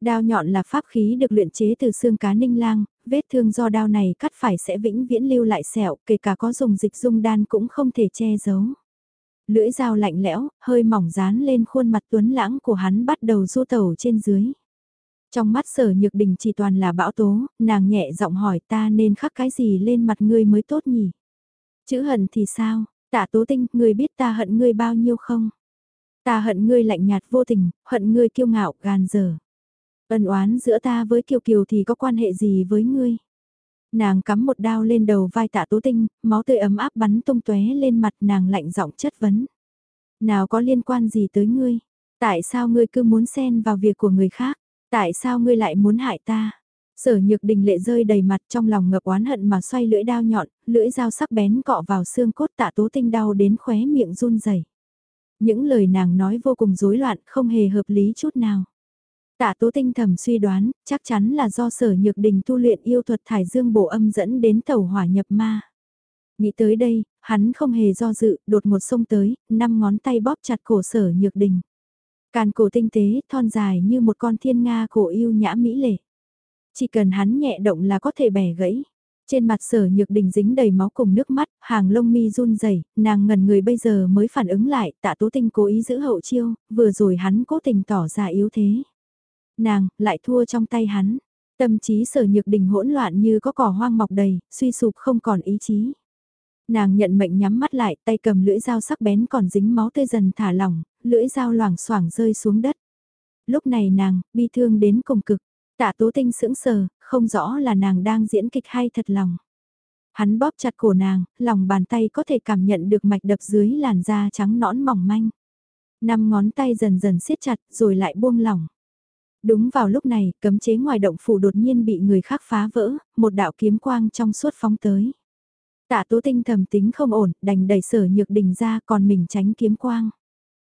Đao nhọn là pháp khí được luyện chế từ xương cá ninh lang, vết thương do đao này cắt phải sẽ vĩnh viễn lưu lại sẹo, kể cả có dùng dịch dung đan cũng không thể che giấu. Lưỡi dao lạnh lẽo, hơi mỏng dán lên khuôn mặt tuấn lãng của hắn bắt đầu du tẩu trên dưới. Trong mắt sở nhược đình chỉ toàn là bão tố, nàng nhẹ giọng hỏi ta nên khắc cái gì lên mặt ngươi mới tốt nhỉ? Chữ hận thì sao? Tạ tố tinh, ngươi biết ta hận ngươi bao nhiêu không? Ta hận ngươi lạnh nhạt vô tình, hận ngươi kiêu ngạo, gàn dở. Ân oán giữa ta với Kiều Kiều thì có quan hệ gì với ngươi? Nàng cắm một đao lên đầu vai tạ tố tinh, máu tươi ấm áp bắn tung tóe lên mặt nàng lạnh giọng chất vấn. Nào có liên quan gì tới ngươi? Tại sao ngươi cứ muốn xen vào việc của người khác? Tại sao ngươi lại muốn hại ta? Sở nhược đình lệ rơi đầy mặt trong lòng ngập oán hận mà xoay lưỡi đao nhọn, lưỡi dao sắc bén cọ vào xương cốt tạ tố tinh đau đến khóe miệng run rẩy. Những lời nàng nói vô cùng rối loạn, không hề hợp lý chút nào. Tạ tố tinh thầm suy đoán, chắc chắn là do sở nhược đình tu luyện yêu thuật thải dương bổ âm dẫn đến tàu hỏa nhập ma. Nghĩ tới đây, hắn không hề do dự, đột một xông tới, năm ngón tay bóp chặt cổ sở nhược đình. Càn cổ tinh tế, thon dài như một con thiên nga cổ yêu nhã mỹ lệ. Chỉ cần hắn nhẹ động là có thể bẻ gãy. Trên mặt sở nhược đình dính đầy máu cùng nước mắt, hàng lông mi run rẩy nàng ngần người bây giờ mới phản ứng lại, tạ tố tinh cố ý giữ hậu chiêu, vừa rồi hắn cố tình tỏ ra yếu thế. Nàng, lại thua trong tay hắn. Tâm trí sở nhược đình hỗn loạn như có cỏ hoang mọc đầy, suy sụp không còn ý chí. Nàng nhận mệnh nhắm mắt lại, tay cầm lưỡi dao sắc bén còn dính máu tươi dần thả lỏng, lưỡi dao loảng xoảng rơi xuống đất. Lúc này nàng, bi thương đến cùng cực, tạ tố tinh sững sờ, không rõ là nàng đang diễn kịch hay thật lòng. Hắn bóp chặt cổ nàng, lòng bàn tay có thể cảm nhận được mạch đập dưới làn da trắng nõn mỏng manh. Năm ngón tay dần dần siết chặt rồi lại buông lỏng. Đúng vào lúc này, cấm chế ngoài động phủ đột nhiên bị người khác phá vỡ, một đạo kiếm quang trong suốt phóng tới. Tạ tố tinh thầm tính không ổn, đành đẩy sở nhược đình ra còn mình tránh kiếm quang.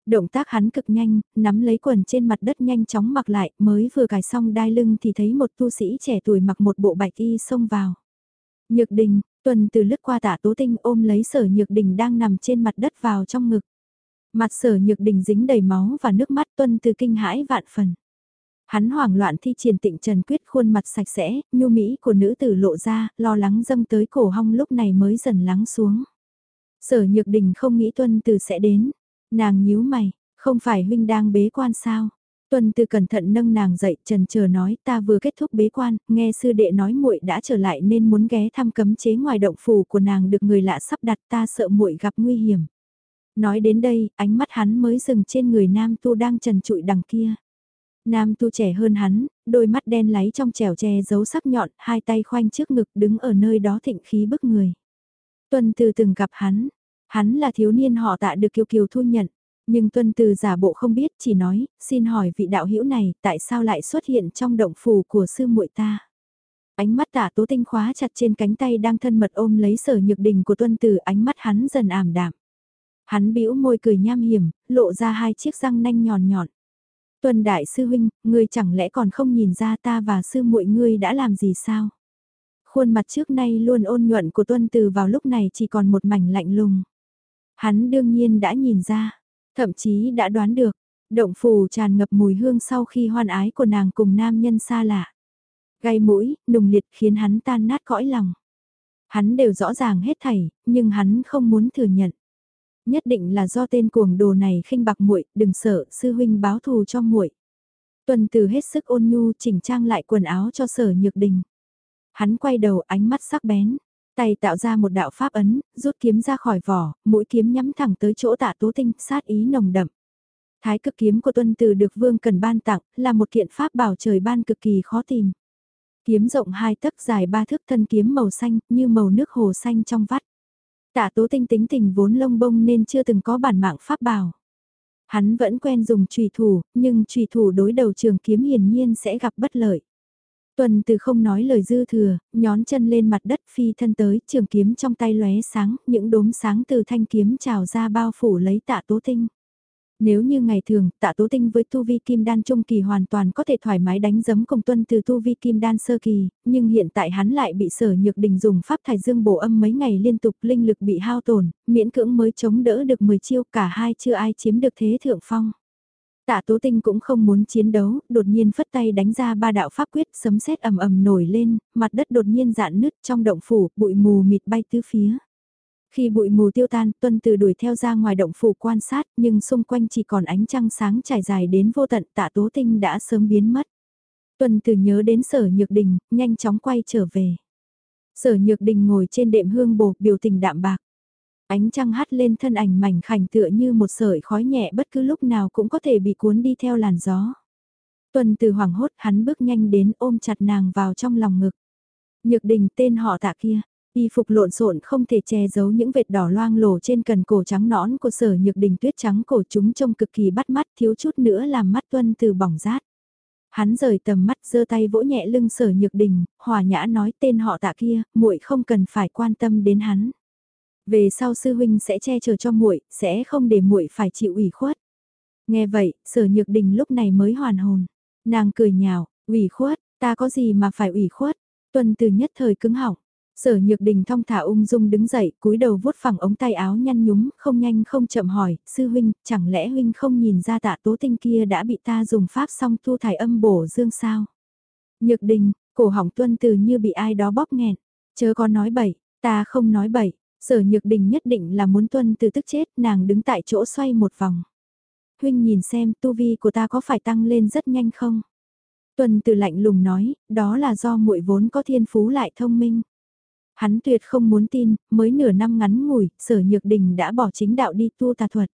Động tác hắn cực nhanh, nắm lấy quần trên mặt đất nhanh chóng mặc lại, mới vừa cài xong đai lưng thì thấy một tu sĩ trẻ tuổi mặc một bộ bạch y xông vào. Nhược đình, tuần từ lướt qua tạ tố tinh ôm lấy sở nhược đình đang nằm trên mặt đất vào trong ngực. Mặt sở nhược đình dính đầy máu và nước mắt tuân từ kinh hãi vạn phần. Hắn hoảng loạn thi triển tịnh trần quyết khuôn mặt sạch sẽ, nhu mỹ của nữ tử lộ ra, lo lắng dâng tới cổ hong lúc này mới dần lắng xuống. Sở nhược đình không nghĩ tuân từ sẽ đến. Nàng nhíu mày, không phải huynh đang bế quan sao? tuần từ cẩn thận nâng nàng dậy trần chờ nói ta vừa kết thúc bế quan, nghe sư đệ nói muội đã trở lại nên muốn ghé thăm cấm chế ngoài động phủ của nàng được người lạ sắp đặt ta sợ muội gặp nguy hiểm. Nói đến đây, ánh mắt hắn mới dừng trên người nam tu đang trần trụi đằng kia. Nam tu trẻ hơn hắn, đôi mắt đen láy trong trẻo che giấu sắc nhọn, hai tay khoanh trước ngực đứng ở nơi đó thịnh khí bức người. tuần từ từng gặp hắn, hắn là thiếu niên họ tạ được kiều kiều thu nhận, nhưng tuân từ giả bộ không biết chỉ nói, xin hỏi vị đạo hữu này tại sao lại xuất hiện trong động phủ của sư muội ta. Ánh mắt tạ tố tinh khóa chặt trên cánh tay đang thân mật ôm lấy sở nhược đình của tuân từ ánh mắt hắn dần ảm đạm. Hắn bĩu môi cười nham hiểm, lộ ra hai chiếc răng nanh nhọn nhọn. Tuân đại sư huynh, ngươi chẳng lẽ còn không nhìn ra ta và sư muội ngươi đã làm gì sao? Khuôn mặt trước nay luôn ôn nhuận của tuân từ vào lúc này chỉ còn một mảnh lạnh lùng. Hắn đương nhiên đã nhìn ra, thậm chí đã đoán được, động phủ tràn ngập mùi hương sau khi hoan ái của nàng cùng nam nhân xa lạ. Gai mũi, nùng liệt khiến hắn tan nát cõi lòng. Hắn đều rõ ràng hết thảy, nhưng hắn không muốn thừa nhận nhất định là do tên cuồng đồ này khinh bạc muội, đừng sợ, sư huynh báo thù cho muội. Tuần Từ hết sức ôn nhu chỉnh trang lại quần áo cho Sở Nhược Đình. Hắn quay đầu ánh mắt sắc bén, tay tạo ra một đạo pháp ấn, rút kiếm ra khỏi vỏ, mũi kiếm nhắm thẳng tới chỗ Tạ Tố Tinh, sát ý nồng đậm. Thái cực kiếm của Tuân Từ được Vương Cần ban tặng, là một kiện pháp bảo trời ban cực kỳ khó tìm. Kiếm rộng hai tấc dài ba thước thân kiếm màu xanh, như màu nước hồ xanh trong vắt. Tạ tố tinh tính tình vốn lông bông nên chưa từng có bản mạng pháp bảo. Hắn vẫn quen dùng trùy thủ, nhưng trùy thủ đối đầu trường kiếm hiển nhiên sẽ gặp bất lợi. Tuần từ không nói lời dư thừa, nhón chân lên mặt đất phi thân tới, trường kiếm trong tay lóe sáng, những đốm sáng từ thanh kiếm trào ra bao phủ lấy tạ tố tinh. Nếu như ngày thường, tạ tố tinh với tu vi kim đan trung kỳ hoàn toàn có thể thoải mái đánh giấm cùng tuân từ tu vi kim đan sơ kỳ, nhưng hiện tại hắn lại bị sở nhược đình dùng pháp thải dương bổ âm mấy ngày liên tục linh lực bị hao tổn, miễn cưỡng mới chống đỡ được 10 chiêu cả hai chưa ai chiếm được thế thượng phong. Tạ Tố Tinh cũng không muốn chiến đấu, đột nhiên phất tay đánh ra ba đạo pháp quyết, sấm sét ầm ầm nổi lên, mặt đất đột nhiên dạn nứt trong động phủ, bụi mù mịt bay tứ phía. Khi bụi mù tiêu tan, Tuân Từ đuổi theo ra ngoài động phủ quan sát, nhưng xung quanh chỉ còn ánh trăng sáng trải dài đến vô tận tạ tố tinh đã sớm biến mất. Tuân Từ nhớ đến sở nhược đình, nhanh chóng quay trở về. Sở nhược đình ngồi trên đệm hương bồ, biểu tình đạm bạc. Ánh trăng hắt lên thân ảnh mảnh khảnh tựa như một sợi khói nhẹ bất cứ lúc nào cũng có thể bị cuốn đi theo làn gió. Tuần từ hoảng hốt hắn bước nhanh đến ôm chặt nàng vào trong lòng ngực. Nhược đình tên họ tạ kia, Y phục lộn xộn không thể che giấu những vệt đỏ loang lổ trên cần cổ trắng nõn của sở nhược đình tuyết trắng cổ chúng trông cực kỳ bắt mắt thiếu chút nữa làm mắt tuân từ bỏng rát. Hắn rời tầm mắt giơ tay vỗ nhẹ lưng sở nhược đình, hòa nhã nói tên họ tạ kia, muội không cần phải quan tâm đến hắn. Về sau sư huynh sẽ che chở cho muội, sẽ không để muội phải chịu ủy khuất. Nghe vậy, sở nhược đình lúc này mới hoàn hồn. Nàng cười nhào, ủy khuất, ta có gì mà phải ủy khuất. Tuân từ nhất thời cứng họng Sở Nhược Đình thong thả ung dung đứng dậy, cúi đầu vuốt phẳng ống tay áo nhăn nhúm, không nhanh không chậm hỏi, sư huynh, chẳng lẽ huynh không nhìn ra tạ tố tinh kia đã bị ta dùng pháp song thu thải âm bổ dương sao? Nhược Đình, Cổ họng tuân từ như bị ai đó bóp nghẹn. Chớ có nói bậy, ta không nói bậy. Sở nhược đình nhất định là muốn tuân từ tức chết, nàng đứng tại chỗ xoay một vòng. Huynh nhìn xem tu vi của ta có phải tăng lên rất nhanh không? Tuân từ lạnh lùng nói, đó là do muội vốn có thiên phú lại thông minh. Hắn tuyệt không muốn tin, mới nửa năm ngắn ngủi, sở nhược đình đã bỏ chính đạo đi tu tà thuật.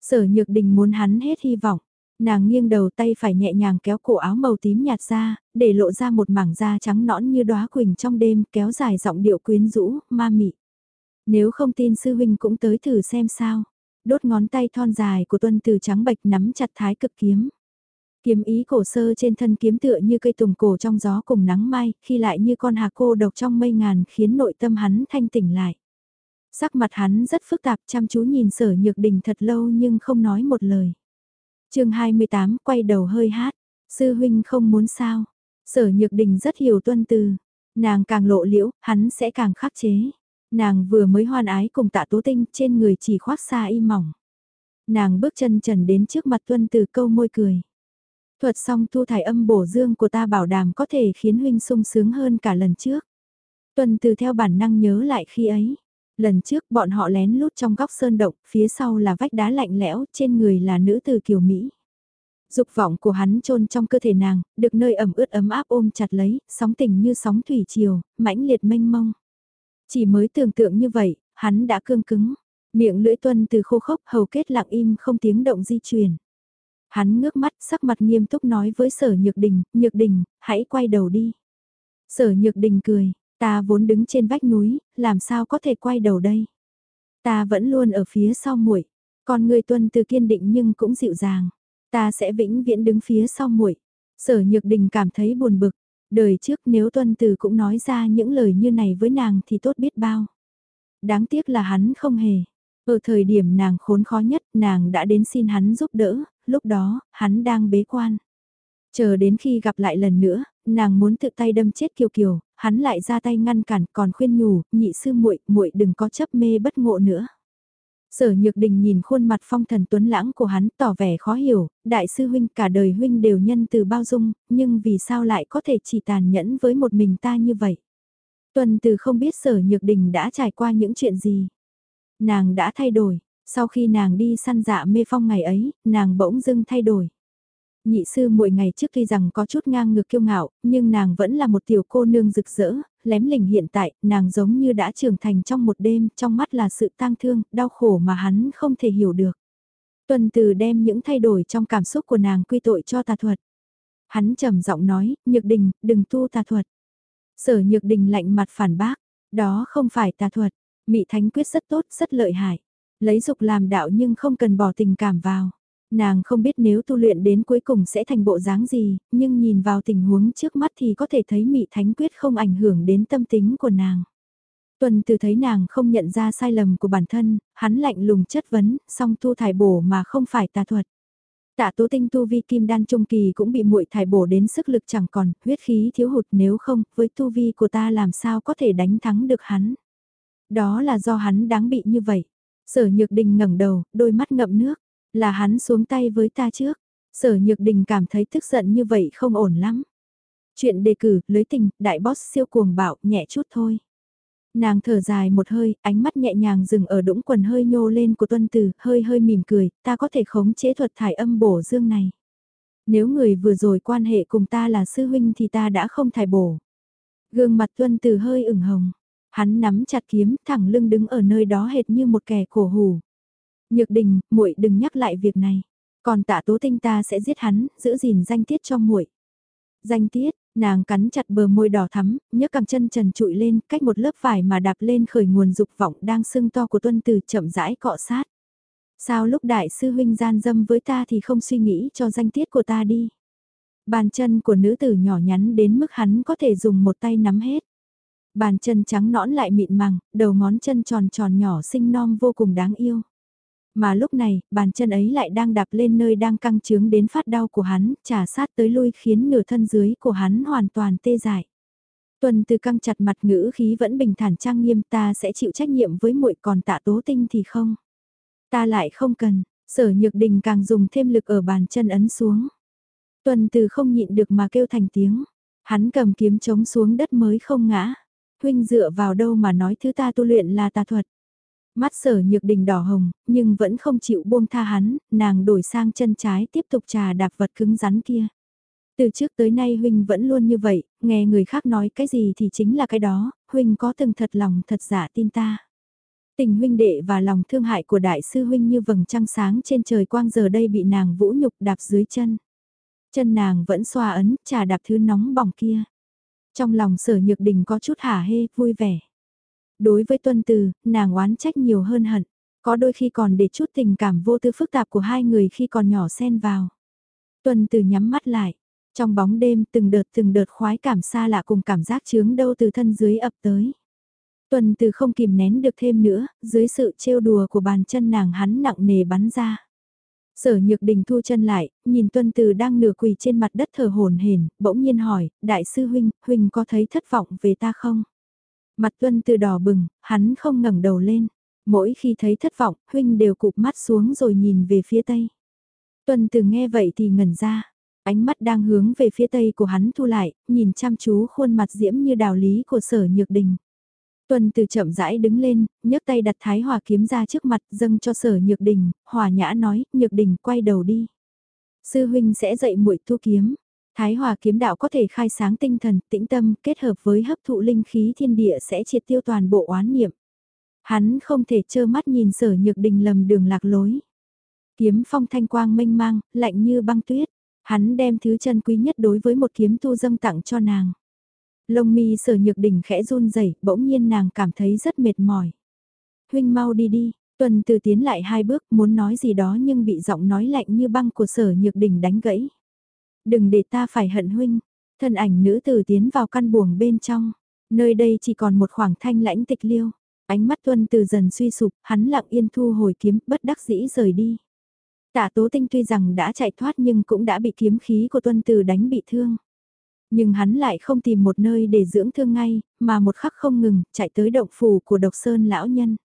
Sở nhược đình muốn hắn hết hy vọng. Nàng nghiêng đầu tay phải nhẹ nhàng kéo cổ áo màu tím nhạt ra, để lộ ra một mảng da trắng nõn như đóa quỳnh trong đêm, kéo dài giọng điệu quyến rũ, ma mị. Nếu không tin sư huynh cũng tới thử xem sao. Đốt ngón tay thon dài của tuân từ trắng bạch nắm chặt thái cực kiếm. Kiếm ý cổ sơ trên thân kiếm tựa như cây tùng cổ trong gió cùng nắng mai, khi lại như con hà cô độc trong mây ngàn khiến nội tâm hắn thanh tỉnh lại. Sắc mặt hắn rất phức tạp chăm chú nhìn sở nhược đình thật lâu nhưng không nói một lời. chương 28 quay đầu hơi hát, sư huynh không muốn sao. Sở nhược đình rất hiểu tuân từ, nàng càng lộ liễu, hắn sẽ càng khắc chế. Nàng vừa mới hoan ái cùng tạ tố tinh trên người chỉ khoác xa y mỏng. Nàng bước chân trần đến trước mặt tuân từ câu môi cười. Thuật xong thu thải âm bổ dương của ta bảo đảm có thể khiến huynh sung sướng hơn cả lần trước. Tuân từ theo bản năng nhớ lại khi ấy. Lần trước bọn họ lén lút trong góc sơn động, phía sau là vách đá lạnh lẽo, trên người là nữ từ kiều Mỹ. Dục vọng của hắn trôn trong cơ thể nàng, được nơi ẩm ướt ấm áp ôm chặt lấy, sóng tình như sóng thủy triều, mãnh liệt mênh mông. Chỉ mới tưởng tượng như vậy, hắn đã cương cứng, miệng lưỡi tuân từ khô khốc hầu kết lặng im không tiếng động di chuyển. Hắn ngước mắt sắc mặt nghiêm túc nói với sở nhược đình, nhược đình, hãy quay đầu đi. Sở nhược đình cười, ta vốn đứng trên vách núi, làm sao có thể quay đầu đây? Ta vẫn luôn ở phía sau muội, còn người tuân từ kiên định nhưng cũng dịu dàng. Ta sẽ vĩnh viễn đứng phía sau muội. Sở nhược đình cảm thấy buồn bực, đời trước nếu tuân từ cũng nói ra những lời như này với nàng thì tốt biết bao. Đáng tiếc là hắn không hề. Ở thời điểm nàng khốn khó nhất, nàng đã đến xin hắn giúp đỡ, lúc đó, hắn đang bế quan. Chờ đến khi gặp lại lần nữa, nàng muốn tự tay đâm chết Kiều Kiều, hắn lại ra tay ngăn cản còn khuyên nhủ, nhị sư muội, muội đừng có chấp mê bất ngộ nữa. Sở Nhược Đình nhìn khuôn mặt phong thần tuấn lãng của hắn tỏ vẻ khó hiểu, đại sư huynh cả đời huynh đều nhân từ bao dung, nhưng vì sao lại có thể chỉ tàn nhẫn với một mình ta như vậy? Tuần từ không biết Sở Nhược Đình đã trải qua những chuyện gì. Nàng đã thay đổi, sau khi nàng đi săn dạ mê phong ngày ấy, nàng bỗng dưng thay đổi. Nhị sư mỗi ngày trước tuy rằng có chút ngang ngược kiêu ngạo, nhưng nàng vẫn là một tiểu cô nương rực rỡ, lém lỉnh hiện tại, nàng giống như đã trưởng thành trong một đêm, trong mắt là sự tang thương, đau khổ mà hắn không thể hiểu được. Tuần từ đem những thay đổi trong cảm xúc của nàng quy tội cho tà thuật. Hắn trầm giọng nói, nhược đình, đừng tu tà thuật. Sở nhược đình lạnh mặt phản bác, đó không phải tà thuật, mị thánh quyết rất tốt, rất lợi hại. Lấy dục làm đạo nhưng không cần bỏ tình cảm vào. Nàng không biết nếu tu luyện đến cuối cùng sẽ thành bộ dáng gì, nhưng nhìn vào tình huống trước mắt thì có thể thấy mị thánh quyết không ảnh hưởng đến tâm tính của nàng. Tuần từ thấy nàng không nhận ra sai lầm của bản thân, hắn lạnh lùng chất vấn, song tu thải bổ mà không phải tà thuật. Tạ tố tinh tu vi kim đan trung kỳ cũng bị muội thải bổ đến sức lực chẳng còn, huyết khí thiếu hụt nếu không, với tu vi của ta làm sao có thể đánh thắng được hắn. Đó là do hắn đáng bị như vậy. Sở Nhược Đình ngẩng đầu, đôi mắt ngậm nước, là hắn xuống tay với ta trước. Sở Nhược Đình cảm thấy tức giận như vậy không ổn lắm. Chuyện đề cử, lưới tình, đại boss siêu cuồng bạo, nhẹ chút thôi. Nàng thở dài một hơi, ánh mắt nhẹ nhàng dừng ở đũng quần hơi nhô lên của tuân tử, hơi hơi mỉm cười, ta có thể khống chế thuật thải âm bổ dương này. Nếu người vừa rồi quan hệ cùng ta là sư huynh thì ta đã không thải bổ. Gương mặt tuân tử hơi ửng hồng, Hắn nắm chặt kiếm, thẳng lưng đứng ở nơi đó hệt như một kẻ cổ hủ. Nhược đình, muội đừng nhắc lại việc này. Còn tạ tố tinh ta sẽ giết hắn, giữ gìn danh tiết cho muội. Danh tiết, nàng cắn chặt bờ môi đỏ thắm, nhấc cẳng chân trần trụi lên, cách một lớp vải mà đạp lên khởi nguồn dục vọng đang sưng to của tuân từ chậm rãi cọ sát. Sao lúc đại sư huynh gian dâm với ta thì không suy nghĩ cho danh tiết của ta đi. Bàn chân của nữ tử nhỏ nhắn đến mức hắn có thể dùng một tay nắm hết bàn chân trắng nõn lại mịn màng, đầu ngón chân tròn tròn nhỏ xinh non vô cùng đáng yêu. Mà lúc này, bàn chân ấy lại đang đạp lên nơi đang căng trướng đến phát đau của hắn, trả sát tới lui khiến nửa thân dưới của hắn hoàn toàn tê dại. Tuần từ căng chặt mặt ngữ khí vẫn bình thản trang nghiêm ta sẽ chịu trách nhiệm với muội còn tạ tố tinh thì không. Ta lại không cần, sở nhược đình càng dùng thêm lực ở bàn chân ấn xuống. Tuần từ không nhịn được mà kêu thành tiếng. Hắn cầm kiếm chống xuống đất mới không ngã. Huynh dựa vào đâu mà nói thứ ta tu luyện là tà thuật. Mắt sở nhược đình đỏ hồng, nhưng vẫn không chịu buông tha hắn, nàng đổi sang chân trái tiếp tục trà đạp vật cứng rắn kia. Từ trước tới nay Huynh vẫn luôn như vậy, nghe người khác nói cái gì thì chính là cái đó, Huynh có từng thật lòng thật giả tin ta. Tình huynh đệ và lòng thương hại của đại sư huynh như vầng trăng sáng trên trời quang giờ đây bị nàng vũ nhục đạp dưới chân. Chân nàng vẫn xoa ấn, trà đạp thứ nóng bỏng kia. Trong lòng sở nhược đình có chút hả hê, vui vẻ. Đối với tuân từ, nàng oán trách nhiều hơn hận. Có đôi khi còn để chút tình cảm vô tư phức tạp của hai người khi còn nhỏ xen vào. Tuân từ nhắm mắt lại. Trong bóng đêm từng đợt từng đợt khoái cảm xa lạ cùng cảm giác chướng đâu từ thân dưới ập tới. Tuần từ không kìm nén được thêm nữa, dưới sự trêu đùa của bàn chân nàng hắn nặng nề bắn ra. Sở nhược đình thu chân lại, nhìn tuân từ đang nửa quỳ trên mặt đất thở hồn hển, bỗng nhiên hỏi, đại sư huynh, huynh có thấy thất vọng về ta không? Mặt tuân từ đỏ bừng, hắn không ngẩng đầu lên. Mỗi khi thấy thất vọng, huynh đều cụp mắt xuống rồi nhìn về phía tây. Tuân từ nghe vậy thì ngẩn ra, ánh mắt đang hướng về phía tây của hắn thu lại, nhìn chăm chú khuôn mặt diễm như đào lý của sở nhược đình. Tuân từ chậm rãi đứng lên, nhấc tay đặt thái hòa kiếm ra trước mặt dâng cho sở nhược đình, hòa nhã nói, nhược đình quay đầu đi. Sư huynh sẽ dạy muội thu kiếm. Thái hòa kiếm đạo có thể khai sáng tinh thần, tĩnh tâm, kết hợp với hấp thụ linh khí thiên địa sẽ triệt tiêu toàn bộ oán niệm. Hắn không thể trơ mắt nhìn sở nhược đình lầm đường lạc lối. Kiếm phong thanh quang mênh mang, lạnh như băng tuyết. Hắn đem thứ chân quý nhất đối với một kiếm tu dâng tặng cho nàng. Lông mi sở nhược đỉnh khẽ run rẩy bỗng nhiên nàng cảm thấy rất mệt mỏi. Huynh mau đi đi, tuần từ tiến lại hai bước muốn nói gì đó nhưng bị giọng nói lạnh như băng của sở nhược đỉnh đánh gãy. Đừng để ta phải hận huynh, thân ảnh nữ tử tiến vào căn buồng bên trong, nơi đây chỉ còn một khoảng thanh lãnh tịch liêu. Ánh mắt tuân từ dần suy sụp, hắn lặng yên thu hồi kiếm, bất đắc dĩ rời đi. Tạ Tố Tinh tuy rằng đã chạy thoát nhưng cũng đã bị kiếm khí của tuân từ đánh bị thương. Nhưng hắn lại không tìm một nơi để dưỡng thương ngay, mà một khắc không ngừng, chạy tới động phủ của độc sơn lão nhân.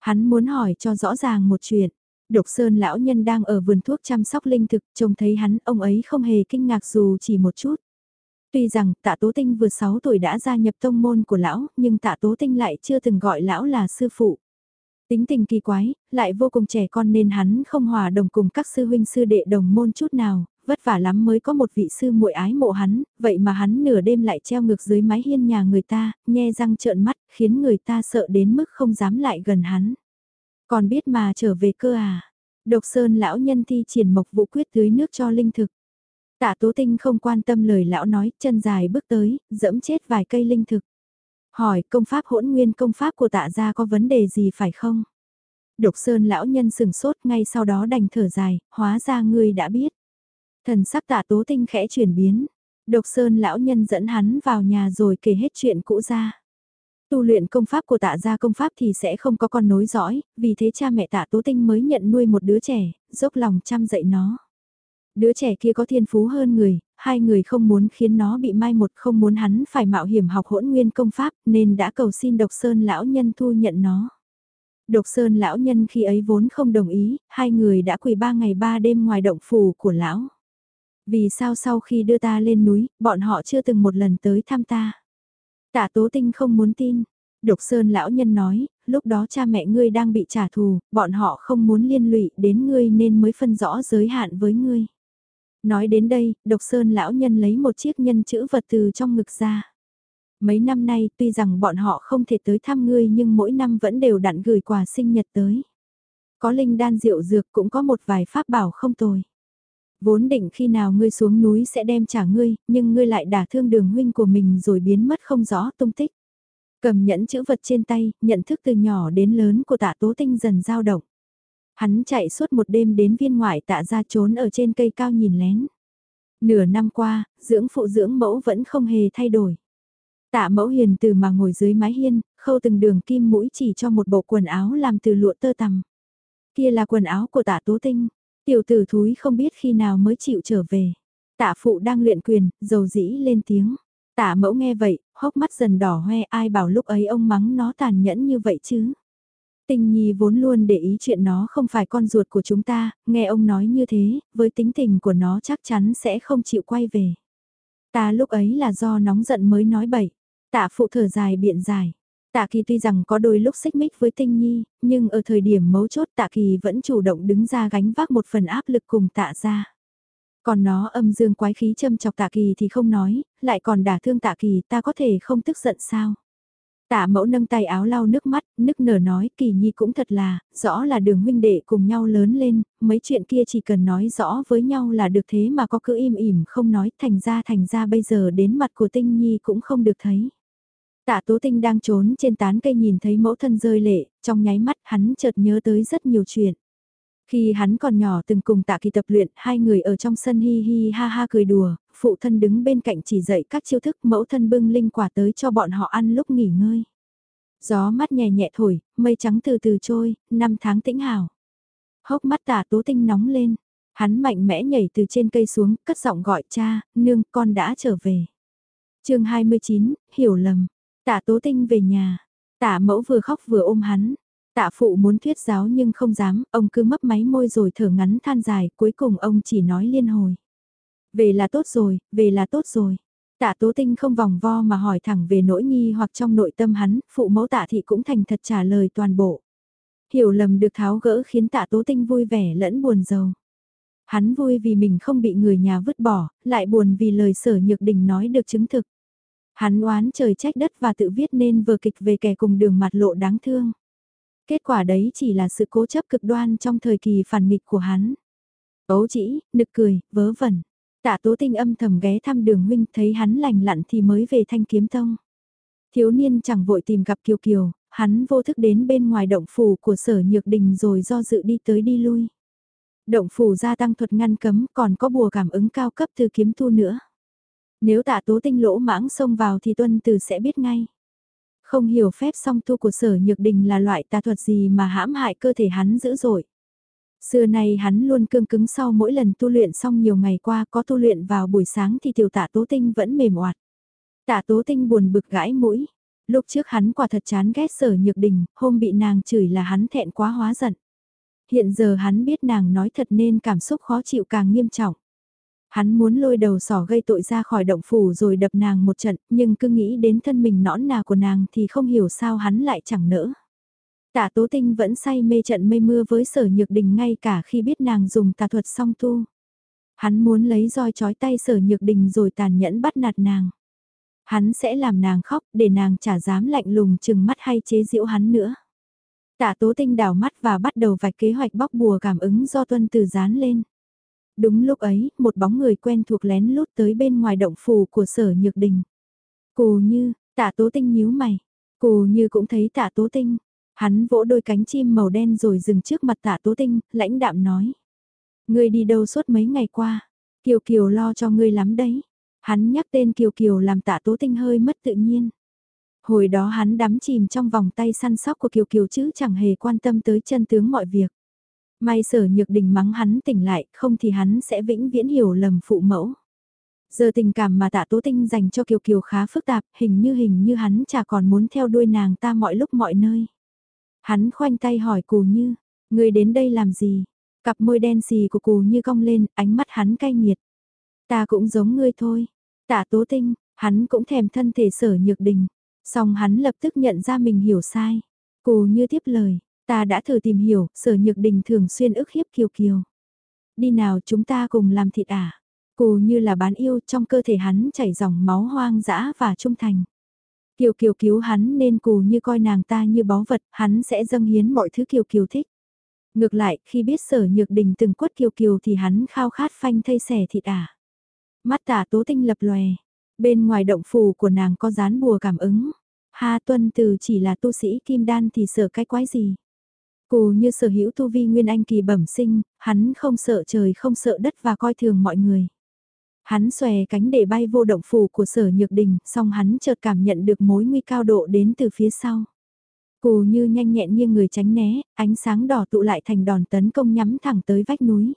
Hắn muốn hỏi cho rõ ràng một chuyện. Độc Sơn lão nhân đang ở vườn thuốc chăm sóc linh thực, trông thấy hắn, ông ấy không hề kinh ngạc dù chỉ một chút. Tuy rằng tạ tố tinh vừa 6 tuổi đã gia nhập tông môn của lão, nhưng tạ tố tinh lại chưa từng gọi lão là sư phụ. Tính tình kỳ quái, lại vô cùng trẻ con nên hắn không hòa đồng cùng các sư huynh sư đệ đồng môn chút nào, vất vả lắm mới có một vị sư muội ái mộ hắn, vậy mà hắn nửa đêm lại treo ngược dưới mái hiên nhà người ta, nhe răng trợn mắt, khiến người ta sợ đến mức không dám lại gần hắn. Còn biết mà trở về cơ à? Độc Sơn lão nhân thi triển mộc vũ quyết tưới nước cho linh thực. Tạ Tố Tinh không quan tâm lời lão nói, chân dài bước tới, dẫm chết vài cây linh thực. Hỏi công pháp hỗn nguyên công pháp của tạ gia có vấn đề gì phải không? Độc Sơn lão nhân sừng sốt ngay sau đó đành thở dài, hóa ra ngươi đã biết. Thần sắc tạ tố tinh khẽ chuyển biến. Độc Sơn lão nhân dẫn hắn vào nhà rồi kể hết chuyện cũ ra. Tu luyện công pháp của tạ gia công pháp thì sẽ không có con nối dõi, vì thế cha mẹ tạ tố tinh mới nhận nuôi một đứa trẻ, dốc lòng chăm dạy nó. Đứa trẻ kia có thiên phú hơn người, hai người không muốn khiến nó bị mai một không muốn hắn phải mạo hiểm học hỗn nguyên công pháp nên đã cầu xin độc sơn lão nhân thu nhận nó. Độc sơn lão nhân khi ấy vốn không đồng ý, hai người đã quỳ ba ngày ba đêm ngoài động phủ của lão. Vì sao sau khi đưa ta lên núi, bọn họ chưa từng một lần tới thăm ta? Tạ Tố Tinh không muốn tin. Độc Sơn lão nhân nói, lúc đó cha mẹ ngươi đang bị trả thù, bọn họ không muốn liên lụy đến ngươi nên mới phân rõ giới hạn với ngươi. Nói đến đây, Độc Sơn lão nhân lấy một chiếc nhân chữ vật từ trong ngực ra. Mấy năm nay tuy rằng bọn họ không thể tới thăm ngươi nhưng mỗi năm vẫn đều đặn gửi quà sinh nhật tới. Có linh đan rượu dược cũng có một vài pháp bảo không tồi. Vốn định khi nào ngươi xuống núi sẽ đem trả ngươi, nhưng ngươi lại đả thương đường huynh của mình rồi biến mất không rõ tung tích. Cầm nhẫn chữ vật trên tay, nhận thức từ nhỏ đến lớn của tạ tố tinh dần dao động. Hắn chạy suốt một đêm đến viên ngoại tạ ra trốn ở trên cây cao nhìn lén. Nửa năm qua, dưỡng phụ dưỡng mẫu vẫn không hề thay đổi. Tạ mẫu hiền từ mà ngồi dưới mái hiên, khâu từng đường kim mũi chỉ cho một bộ quần áo làm từ lụa tơ tằm. Kia là quần áo của tạ tố tinh, Tiểu tử thúi không biết khi nào mới chịu trở về. Tạ phụ đang luyện quyền, dầu dĩ lên tiếng. Tạ mẫu nghe vậy, hốc mắt dần đỏ hoe ai bảo lúc ấy ông mắng nó tàn nhẫn như vậy chứ. Tình nhi vốn luôn để ý chuyện nó không phải con ruột của chúng ta, nghe ông nói như thế, với tính tình của nó chắc chắn sẽ không chịu quay về. Ta lúc ấy là do nóng giận mới nói bậy. Tạ phụ thở dài biện giải. Tạ Kỳ tuy rằng có đôi lúc xích mích với Tinh Nhi, nhưng ở thời điểm mấu chốt Tạ Kỳ vẫn chủ động đứng ra gánh vác một phần áp lực cùng Tạ ra. Còn nó âm dương quái khí châm chọc Tạ Kỳ thì không nói, lại còn đả thương Tạ Kỳ ta có thể không tức giận sao? Tạ mẫu nâng tay áo lau nước mắt, nức nở nói kỳ nhi cũng thật là, rõ là đường huynh đệ cùng nhau lớn lên, mấy chuyện kia chỉ cần nói rõ với nhau là được thế mà có cứ im ỉm không nói thành ra thành ra bây giờ đến mặt của tinh nhi cũng không được thấy. Tạ Tố Tinh đang trốn trên tán cây nhìn thấy mẫu thân rơi lệ, trong nháy mắt hắn chợt nhớ tới rất nhiều chuyện. Khi hắn còn nhỏ từng cùng tạ kỳ tập luyện, hai người ở trong sân hi hi ha ha cười đùa, phụ thân đứng bên cạnh chỉ dạy các chiêu thức mẫu thân bưng linh quả tới cho bọn họ ăn lúc nghỉ ngơi. Gió mắt nhẹ nhẹ thổi, mây trắng từ từ trôi, năm tháng tĩnh hào. Hốc mắt tạ tố tinh nóng lên, hắn mạnh mẽ nhảy từ trên cây xuống, cất giọng gọi cha, nương, con đã trở về. chương 29, hiểu lầm, tạ tố tinh về nhà, tạ mẫu vừa khóc vừa ôm hắn, Tạ phụ muốn thuyết giáo nhưng không dám, ông cứ mấp máy môi rồi thở ngắn than dài, cuối cùng ông chỉ nói liên hồi. Về là tốt rồi, về là tốt rồi. Tạ Tố Tinh không vòng vo mà hỏi thẳng về nỗi nghi hoặc trong nội tâm hắn, phụ mẫu tạ thị cũng thành thật trả lời toàn bộ. Hiểu lầm được tháo gỡ khiến tạ Tố Tinh vui vẻ lẫn buồn giàu. Hắn vui vì mình không bị người nhà vứt bỏ, lại buồn vì lời sở nhược đình nói được chứng thực. Hắn oán trời trách đất và tự viết nên vừa kịch về kẻ cùng đường mặt lộ đáng thương. Kết quả đấy chỉ là sự cố chấp cực đoan trong thời kỳ phản nghịch của hắn. Ấu chỉ, nực cười, vớ vẩn. Tạ tố tinh âm thầm ghé thăm đường huynh thấy hắn lành lặn thì mới về thanh kiếm tông. Thiếu niên chẳng vội tìm gặp Kiều Kiều, hắn vô thức đến bên ngoài động phủ của sở nhược đình rồi do dự đi tới đi lui. Động phủ gia tăng thuật ngăn cấm còn có bùa cảm ứng cao cấp từ kiếm tu nữa. Nếu tạ tố tinh lỗ mãng xông vào thì tuân từ sẽ biết ngay. Không hiểu phép song tu của sở nhược đình là loại tà thuật gì mà hãm hại cơ thể hắn dữ dội. Xưa nay hắn luôn cương cứng sau mỗi lần tu luyện xong nhiều ngày qua có tu luyện vào buổi sáng thì tiểu tạ tố tinh vẫn mềm oạt. Tạ tố tinh buồn bực gãi mũi. Lúc trước hắn quả thật chán ghét sở nhược đình, hôm bị nàng chửi là hắn thẹn quá hóa giận. Hiện giờ hắn biết nàng nói thật nên cảm xúc khó chịu càng nghiêm trọng. Hắn muốn lôi đầu sỏ gây tội ra khỏi động phủ rồi đập nàng một trận, nhưng cứ nghĩ đến thân mình nõn nà của nàng thì không hiểu sao hắn lại chẳng nỡ. Tạ Tố Tinh vẫn say mê trận mây mưa với sở nhược đình ngay cả khi biết nàng dùng tà thuật song tu. Hắn muốn lấy roi chói tay sở nhược đình rồi tàn nhẫn bắt nạt nàng. Hắn sẽ làm nàng khóc để nàng chả dám lạnh lùng chừng mắt hay chế giễu hắn nữa. Tạ Tố Tinh đảo mắt và bắt đầu vạch kế hoạch bóc bùa cảm ứng do tuân từ dán lên. Đúng lúc ấy, một bóng người quen thuộc lén lút tới bên ngoài động phủ của sở nhược đình. Cù như, tạ tố tinh nhíu mày. Cù như cũng thấy tạ tố tinh. Hắn vỗ đôi cánh chim màu đen rồi dừng trước mặt tạ tố tinh, lãnh đạm nói. Ngươi đi đâu suốt mấy ngày qua? Kiều Kiều lo cho ngươi lắm đấy. Hắn nhắc tên Kiều Kiều làm tạ tố tinh hơi mất tự nhiên. Hồi đó hắn đắm chìm trong vòng tay săn sóc của Kiều Kiều chứ chẳng hề quan tâm tới chân tướng mọi việc. May sở nhược đình mắng hắn tỉnh lại, không thì hắn sẽ vĩnh viễn hiểu lầm phụ mẫu. Giờ tình cảm mà tạ tố tinh dành cho Kiều Kiều khá phức tạp, hình như hình như hắn chả còn muốn theo đuôi nàng ta mọi lúc mọi nơi. Hắn khoanh tay hỏi cù như, người đến đây làm gì? Cặp môi đen xì của cù như cong lên, ánh mắt hắn cay nghiệt. Ta cũng giống ngươi thôi. Tạ tố tinh, hắn cũng thèm thân thể sở nhược đình. Xong hắn lập tức nhận ra mình hiểu sai. Cù như tiếp lời, Ta đã thử tìm hiểu, sở nhược đình thường xuyên ức hiếp Kiều Kiều. Đi nào chúng ta cùng làm thịt. À? Cù như là bán yêu trong cơ thể hắn chảy dòng máu hoang dã và trung thành. Kiều Kiều cứu hắn nên cù như coi nàng ta như báu vật, hắn sẽ dâng hiến mọi thứ Kiều Kiều thích. Ngược lại, khi biết sở nhược đình từng quất Kiều Kiều thì hắn khao khát phanh thây xẻ thịt. À. Mắt tả tố tinh lập lòe, bên ngoài động phủ của nàng có dán bùa cảm ứng. Ha tuân từ chỉ là tu sĩ kim đan thì sợ cái quái gì. Cù như sở hữu tu vi nguyên anh kỳ bẩm sinh, hắn không sợ trời không sợ đất và coi thường mọi người. Hắn xòe cánh để bay vô động phủ của sở nhược đình, song hắn chợt cảm nhận được mối nguy cao độ đến từ phía sau. Cù như nhanh nhẹn như người tránh né, ánh sáng đỏ tụ lại thành đòn tấn công nhắm thẳng tới vách núi.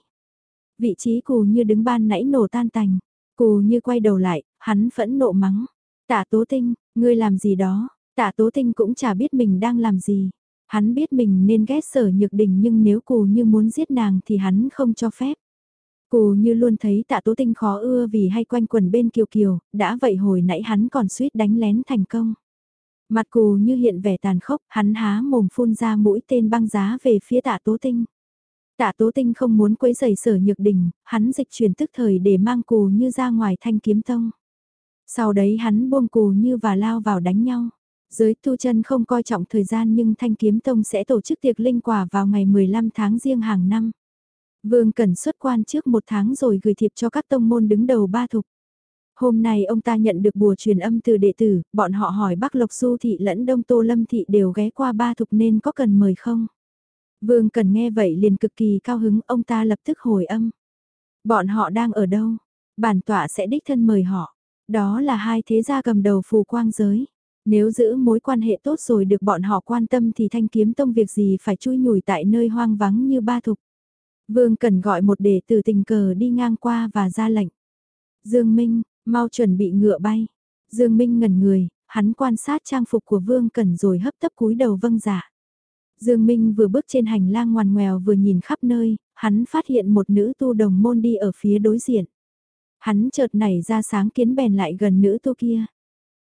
Vị trí cù như đứng ban nãy nổ tan tành. Cù như quay đầu lại, hắn phẫn nộ mắng. Tạ tố tinh, ngươi làm gì đó, tạ tố tinh cũng chả biết mình đang làm gì. Hắn biết mình nên ghét sở nhược đình nhưng nếu cù như muốn giết nàng thì hắn không cho phép. Cù như luôn thấy tạ tố tinh khó ưa vì hay quanh quần bên kiều kiều, đã vậy hồi nãy hắn còn suýt đánh lén thành công. Mặt cù như hiện vẻ tàn khốc, hắn há mồm phun ra mũi tên băng giá về phía tạ tố tinh. Tạ tố tinh không muốn quấy giày sở nhược đình, hắn dịch chuyển tức thời để mang cù như ra ngoài thanh kiếm tông. Sau đấy hắn buông cù như và lao vào đánh nhau. Giới tu chân không coi trọng thời gian nhưng Thanh Kiếm Tông sẽ tổ chức tiệc linh quả vào ngày 15 tháng riêng hàng năm. Vương Cẩn xuất quan trước một tháng rồi gửi thiệp cho các tông môn đứng đầu ba thục. Hôm nay ông ta nhận được bùa truyền âm từ đệ tử, bọn họ hỏi Bắc Lộc Du Thị lẫn Đông Tô Lâm Thị đều ghé qua ba thục nên có cần mời không? Vương Cần nghe vậy liền cực kỳ cao hứng, ông ta lập tức hồi âm. Bọn họ đang ở đâu? Bản tọa sẽ đích thân mời họ. Đó là hai thế gia cầm đầu phù quang giới. Nếu giữ mối quan hệ tốt rồi được bọn họ quan tâm thì thanh kiếm tông việc gì phải chui nhủi tại nơi hoang vắng như ba thục. Vương Cần gọi một đệ tử tình cờ đi ngang qua và ra lệnh. Dương Minh, mau chuẩn bị ngựa bay. Dương Minh ngẩn người, hắn quan sát trang phục của Vương Cần rồi hấp tấp cúi đầu vâng giả. Dạ. Dương Minh vừa bước trên hành lang ngoằn ngoèo vừa nhìn khắp nơi, hắn phát hiện một nữ tu đồng môn đi ở phía đối diện. Hắn chợt nảy ra sáng kiến bèn lại gần nữ tu kia.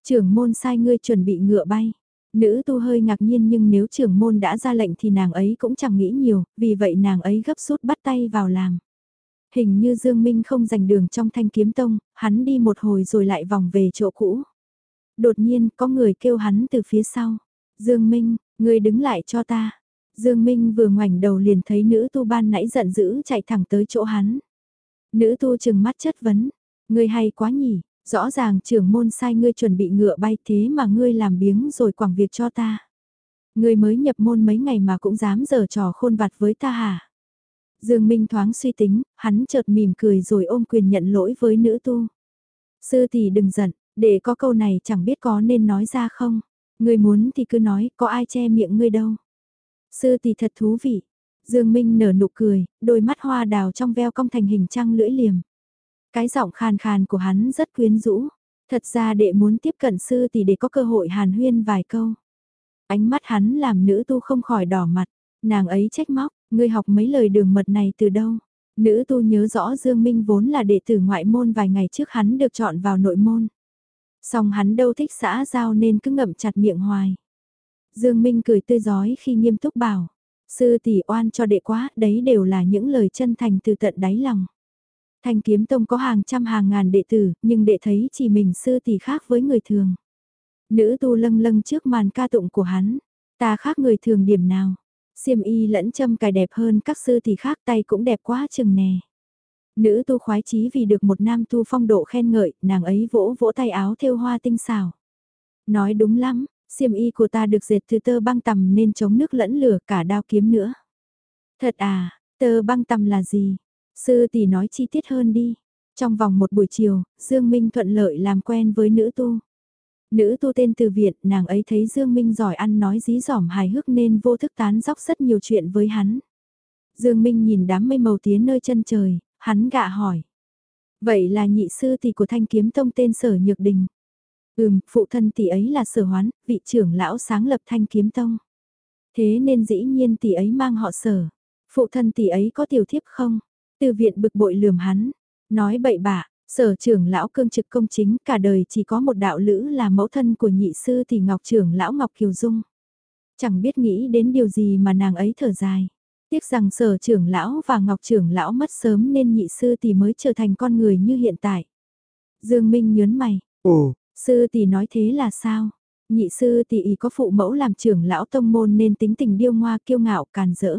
Trưởng môn sai ngươi chuẩn bị ngựa bay. Nữ tu hơi ngạc nhiên nhưng nếu trưởng môn đã ra lệnh thì nàng ấy cũng chẳng nghĩ nhiều, vì vậy nàng ấy gấp rút bắt tay vào làm. Hình như Dương Minh không giành đường trong thanh kiếm tông, hắn đi một hồi rồi lại vòng về chỗ cũ. Đột nhiên có người kêu hắn từ phía sau. Dương Minh, ngươi đứng lại cho ta. Dương Minh vừa ngoảnh đầu liền thấy nữ tu ban nãy giận dữ chạy thẳng tới chỗ hắn. Nữ tu chừng mắt chất vấn. Ngươi hay quá nhỉ, Rõ ràng trưởng môn sai ngươi chuẩn bị ngựa bay thế mà ngươi làm biếng rồi quảng việc cho ta. Ngươi mới nhập môn mấy ngày mà cũng dám giở trò khôn vặt với ta hả? Dương Minh thoáng suy tính, hắn chợt mỉm cười rồi ôm quyền nhận lỗi với nữ tu. Sư tỷ đừng giận, để có câu này chẳng biết có nên nói ra không. Ngươi muốn thì cứ nói, có ai che miệng ngươi đâu. Sư tỷ thật thú vị. Dương Minh nở nụ cười, đôi mắt hoa đào trong veo cong thành hình trăng lưỡi liềm. Cái giọng khàn khàn của hắn rất quyến rũ. Thật ra đệ muốn tiếp cận sư thì để có cơ hội hàn huyên vài câu. Ánh mắt hắn làm nữ tu không khỏi đỏ mặt. Nàng ấy trách móc, ngươi học mấy lời đường mật này từ đâu? Nữ tu nhớ rõ Dương Minh vốn là đệ tử ngoại môn vài ngày trước hắn được chọn vào nội môn. Song hắn đâu thích xã giao nên cứ ngậm chặt miệng hoài. Dương Minh cười tươi giói khi nghiêm túc bảo. Sư tỷ oan cho đệ quá, đấy đều là những lời chân thành từ tận đáy lòng. Thanh kiếm tông có hàng trăm hàng ngàn đệ tử, nhưng đệ thấy chỉ mình sư tỷ khác với người thường. Nữ tu lâng lâng trước màn ca tụng của hắn, ta khác người thường điểm nào. Xiêm y lẫn châm cài đẹp hơn các sư tỷ khác tay cũng đẹp quá chừng nè. Nữ tu khoái chí vì được một nam tu phong độ khen ngợi, nàng ấy vỗ vỗ tay áo thêu hoa tinh xảo. Nói đúng lắm, xiêm y của ta được dệt từ tơ băng tầm nên chống nước lẫn lửa cả đao kiếm nữa. Thật à, tơ băng tầm là gì? Sư tỷ nói chi tiết hơn đi. Trong vòng một buổi chiều, Dương Minh thuận lợi làm quen với nữ tu. Nữ tu tên từ Việt, nàng ấy thấy Dương Minh giỏi ăn nói dí dỏm hài hước nên vô thức tán dóc rất nhiều chuyện với hắn. Dương Minh nhìn đám mây màu tía nơi chân trời, hắn gạ hỏi. Vậy là nhị sư tỷ của thanh kiếm tông tên sở nhược đình. Ừm, phụ thân tỷ ấy là sở hoán, vị trưởng lão sáng lập thanh kiếm tông. Thế nên dĩ nhiên tỷ ấy mang họ sở. Phụ thân tỷ ấy có tiểu thiếp không? Từ viện bực bội lườm hắn, nói bậy bạ, sở trưởng lão cương trực công chính cả đời chỉ có một đạo lữ là mẫu thân của nhị sư thì ngọc trưởng lão Ngọc Kiều Dung. Chẳng biết nghĩ đến điều gì mà nàng ấy thở dài. Tiếc rằng sở trưởng lão và ngọc trưởng lão mất sớm nên nhị sư thì mới trở thành con người như hiện tại. Dương Minh nhớn mày, ồ, sư tỷ nói thế là sao? Nhị sư tỷ có phụ mẫu làm trưởng lão tông môn nên tính tình điêu ngoa kiêu ngạo càn rỡ.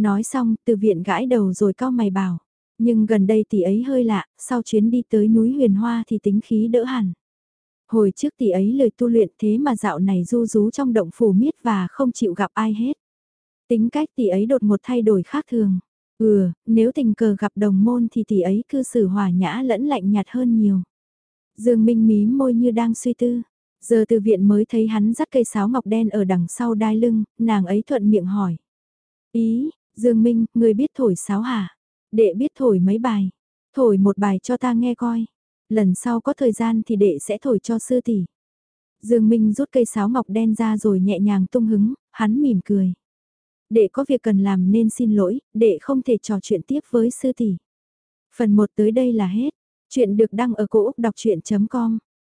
Nói xong, từ viện gãi đầu rồi cao mày bảo. Nhưng gần đây tỷ ấy hơi lạ, sau chuyến đi tới núi huyền hoa thì tính khí đỡ hẳn. Hồi trước tỷ ấy lời tu luyện thế mà dạo này du rú trong động phủ miết và không chịu gặp ai hết. Tính cách tỷ ấy đột một thay đổi khác thường. Ừ, nếu tình cờ gặp đồng môn thì tỷ ấy cư xử hòa nhã lẫn lạnh nhạt hơn nhiều. Dương Minh mí môi như đang suy tư. Giờ từ viện mới thấy hắn dắt cây sáo ngọc đen ở đằng sau đai lưng, nàng ấy thuận miệng hỏi. Ý, Dương Minh, người biết thổi sáo hả? Đệ biết thổi mấy bài. Thổi một bài cho ta nghe coi. Lần sau có thời gian thì đệ sẽ thổi cho sư tỷ. Dương Minh rút cây sáo ngọc đen ra rồi nhẹ nhàng tung hứng, hắn mỉm cười. Đệ có việc cần làm nên xin lỗi, đệ không thể trò chuyện tiếp với sư tỷ. Phần 1 tới đây là hết. Chuyện được đăng ở cổ Úc đọc chuyện.com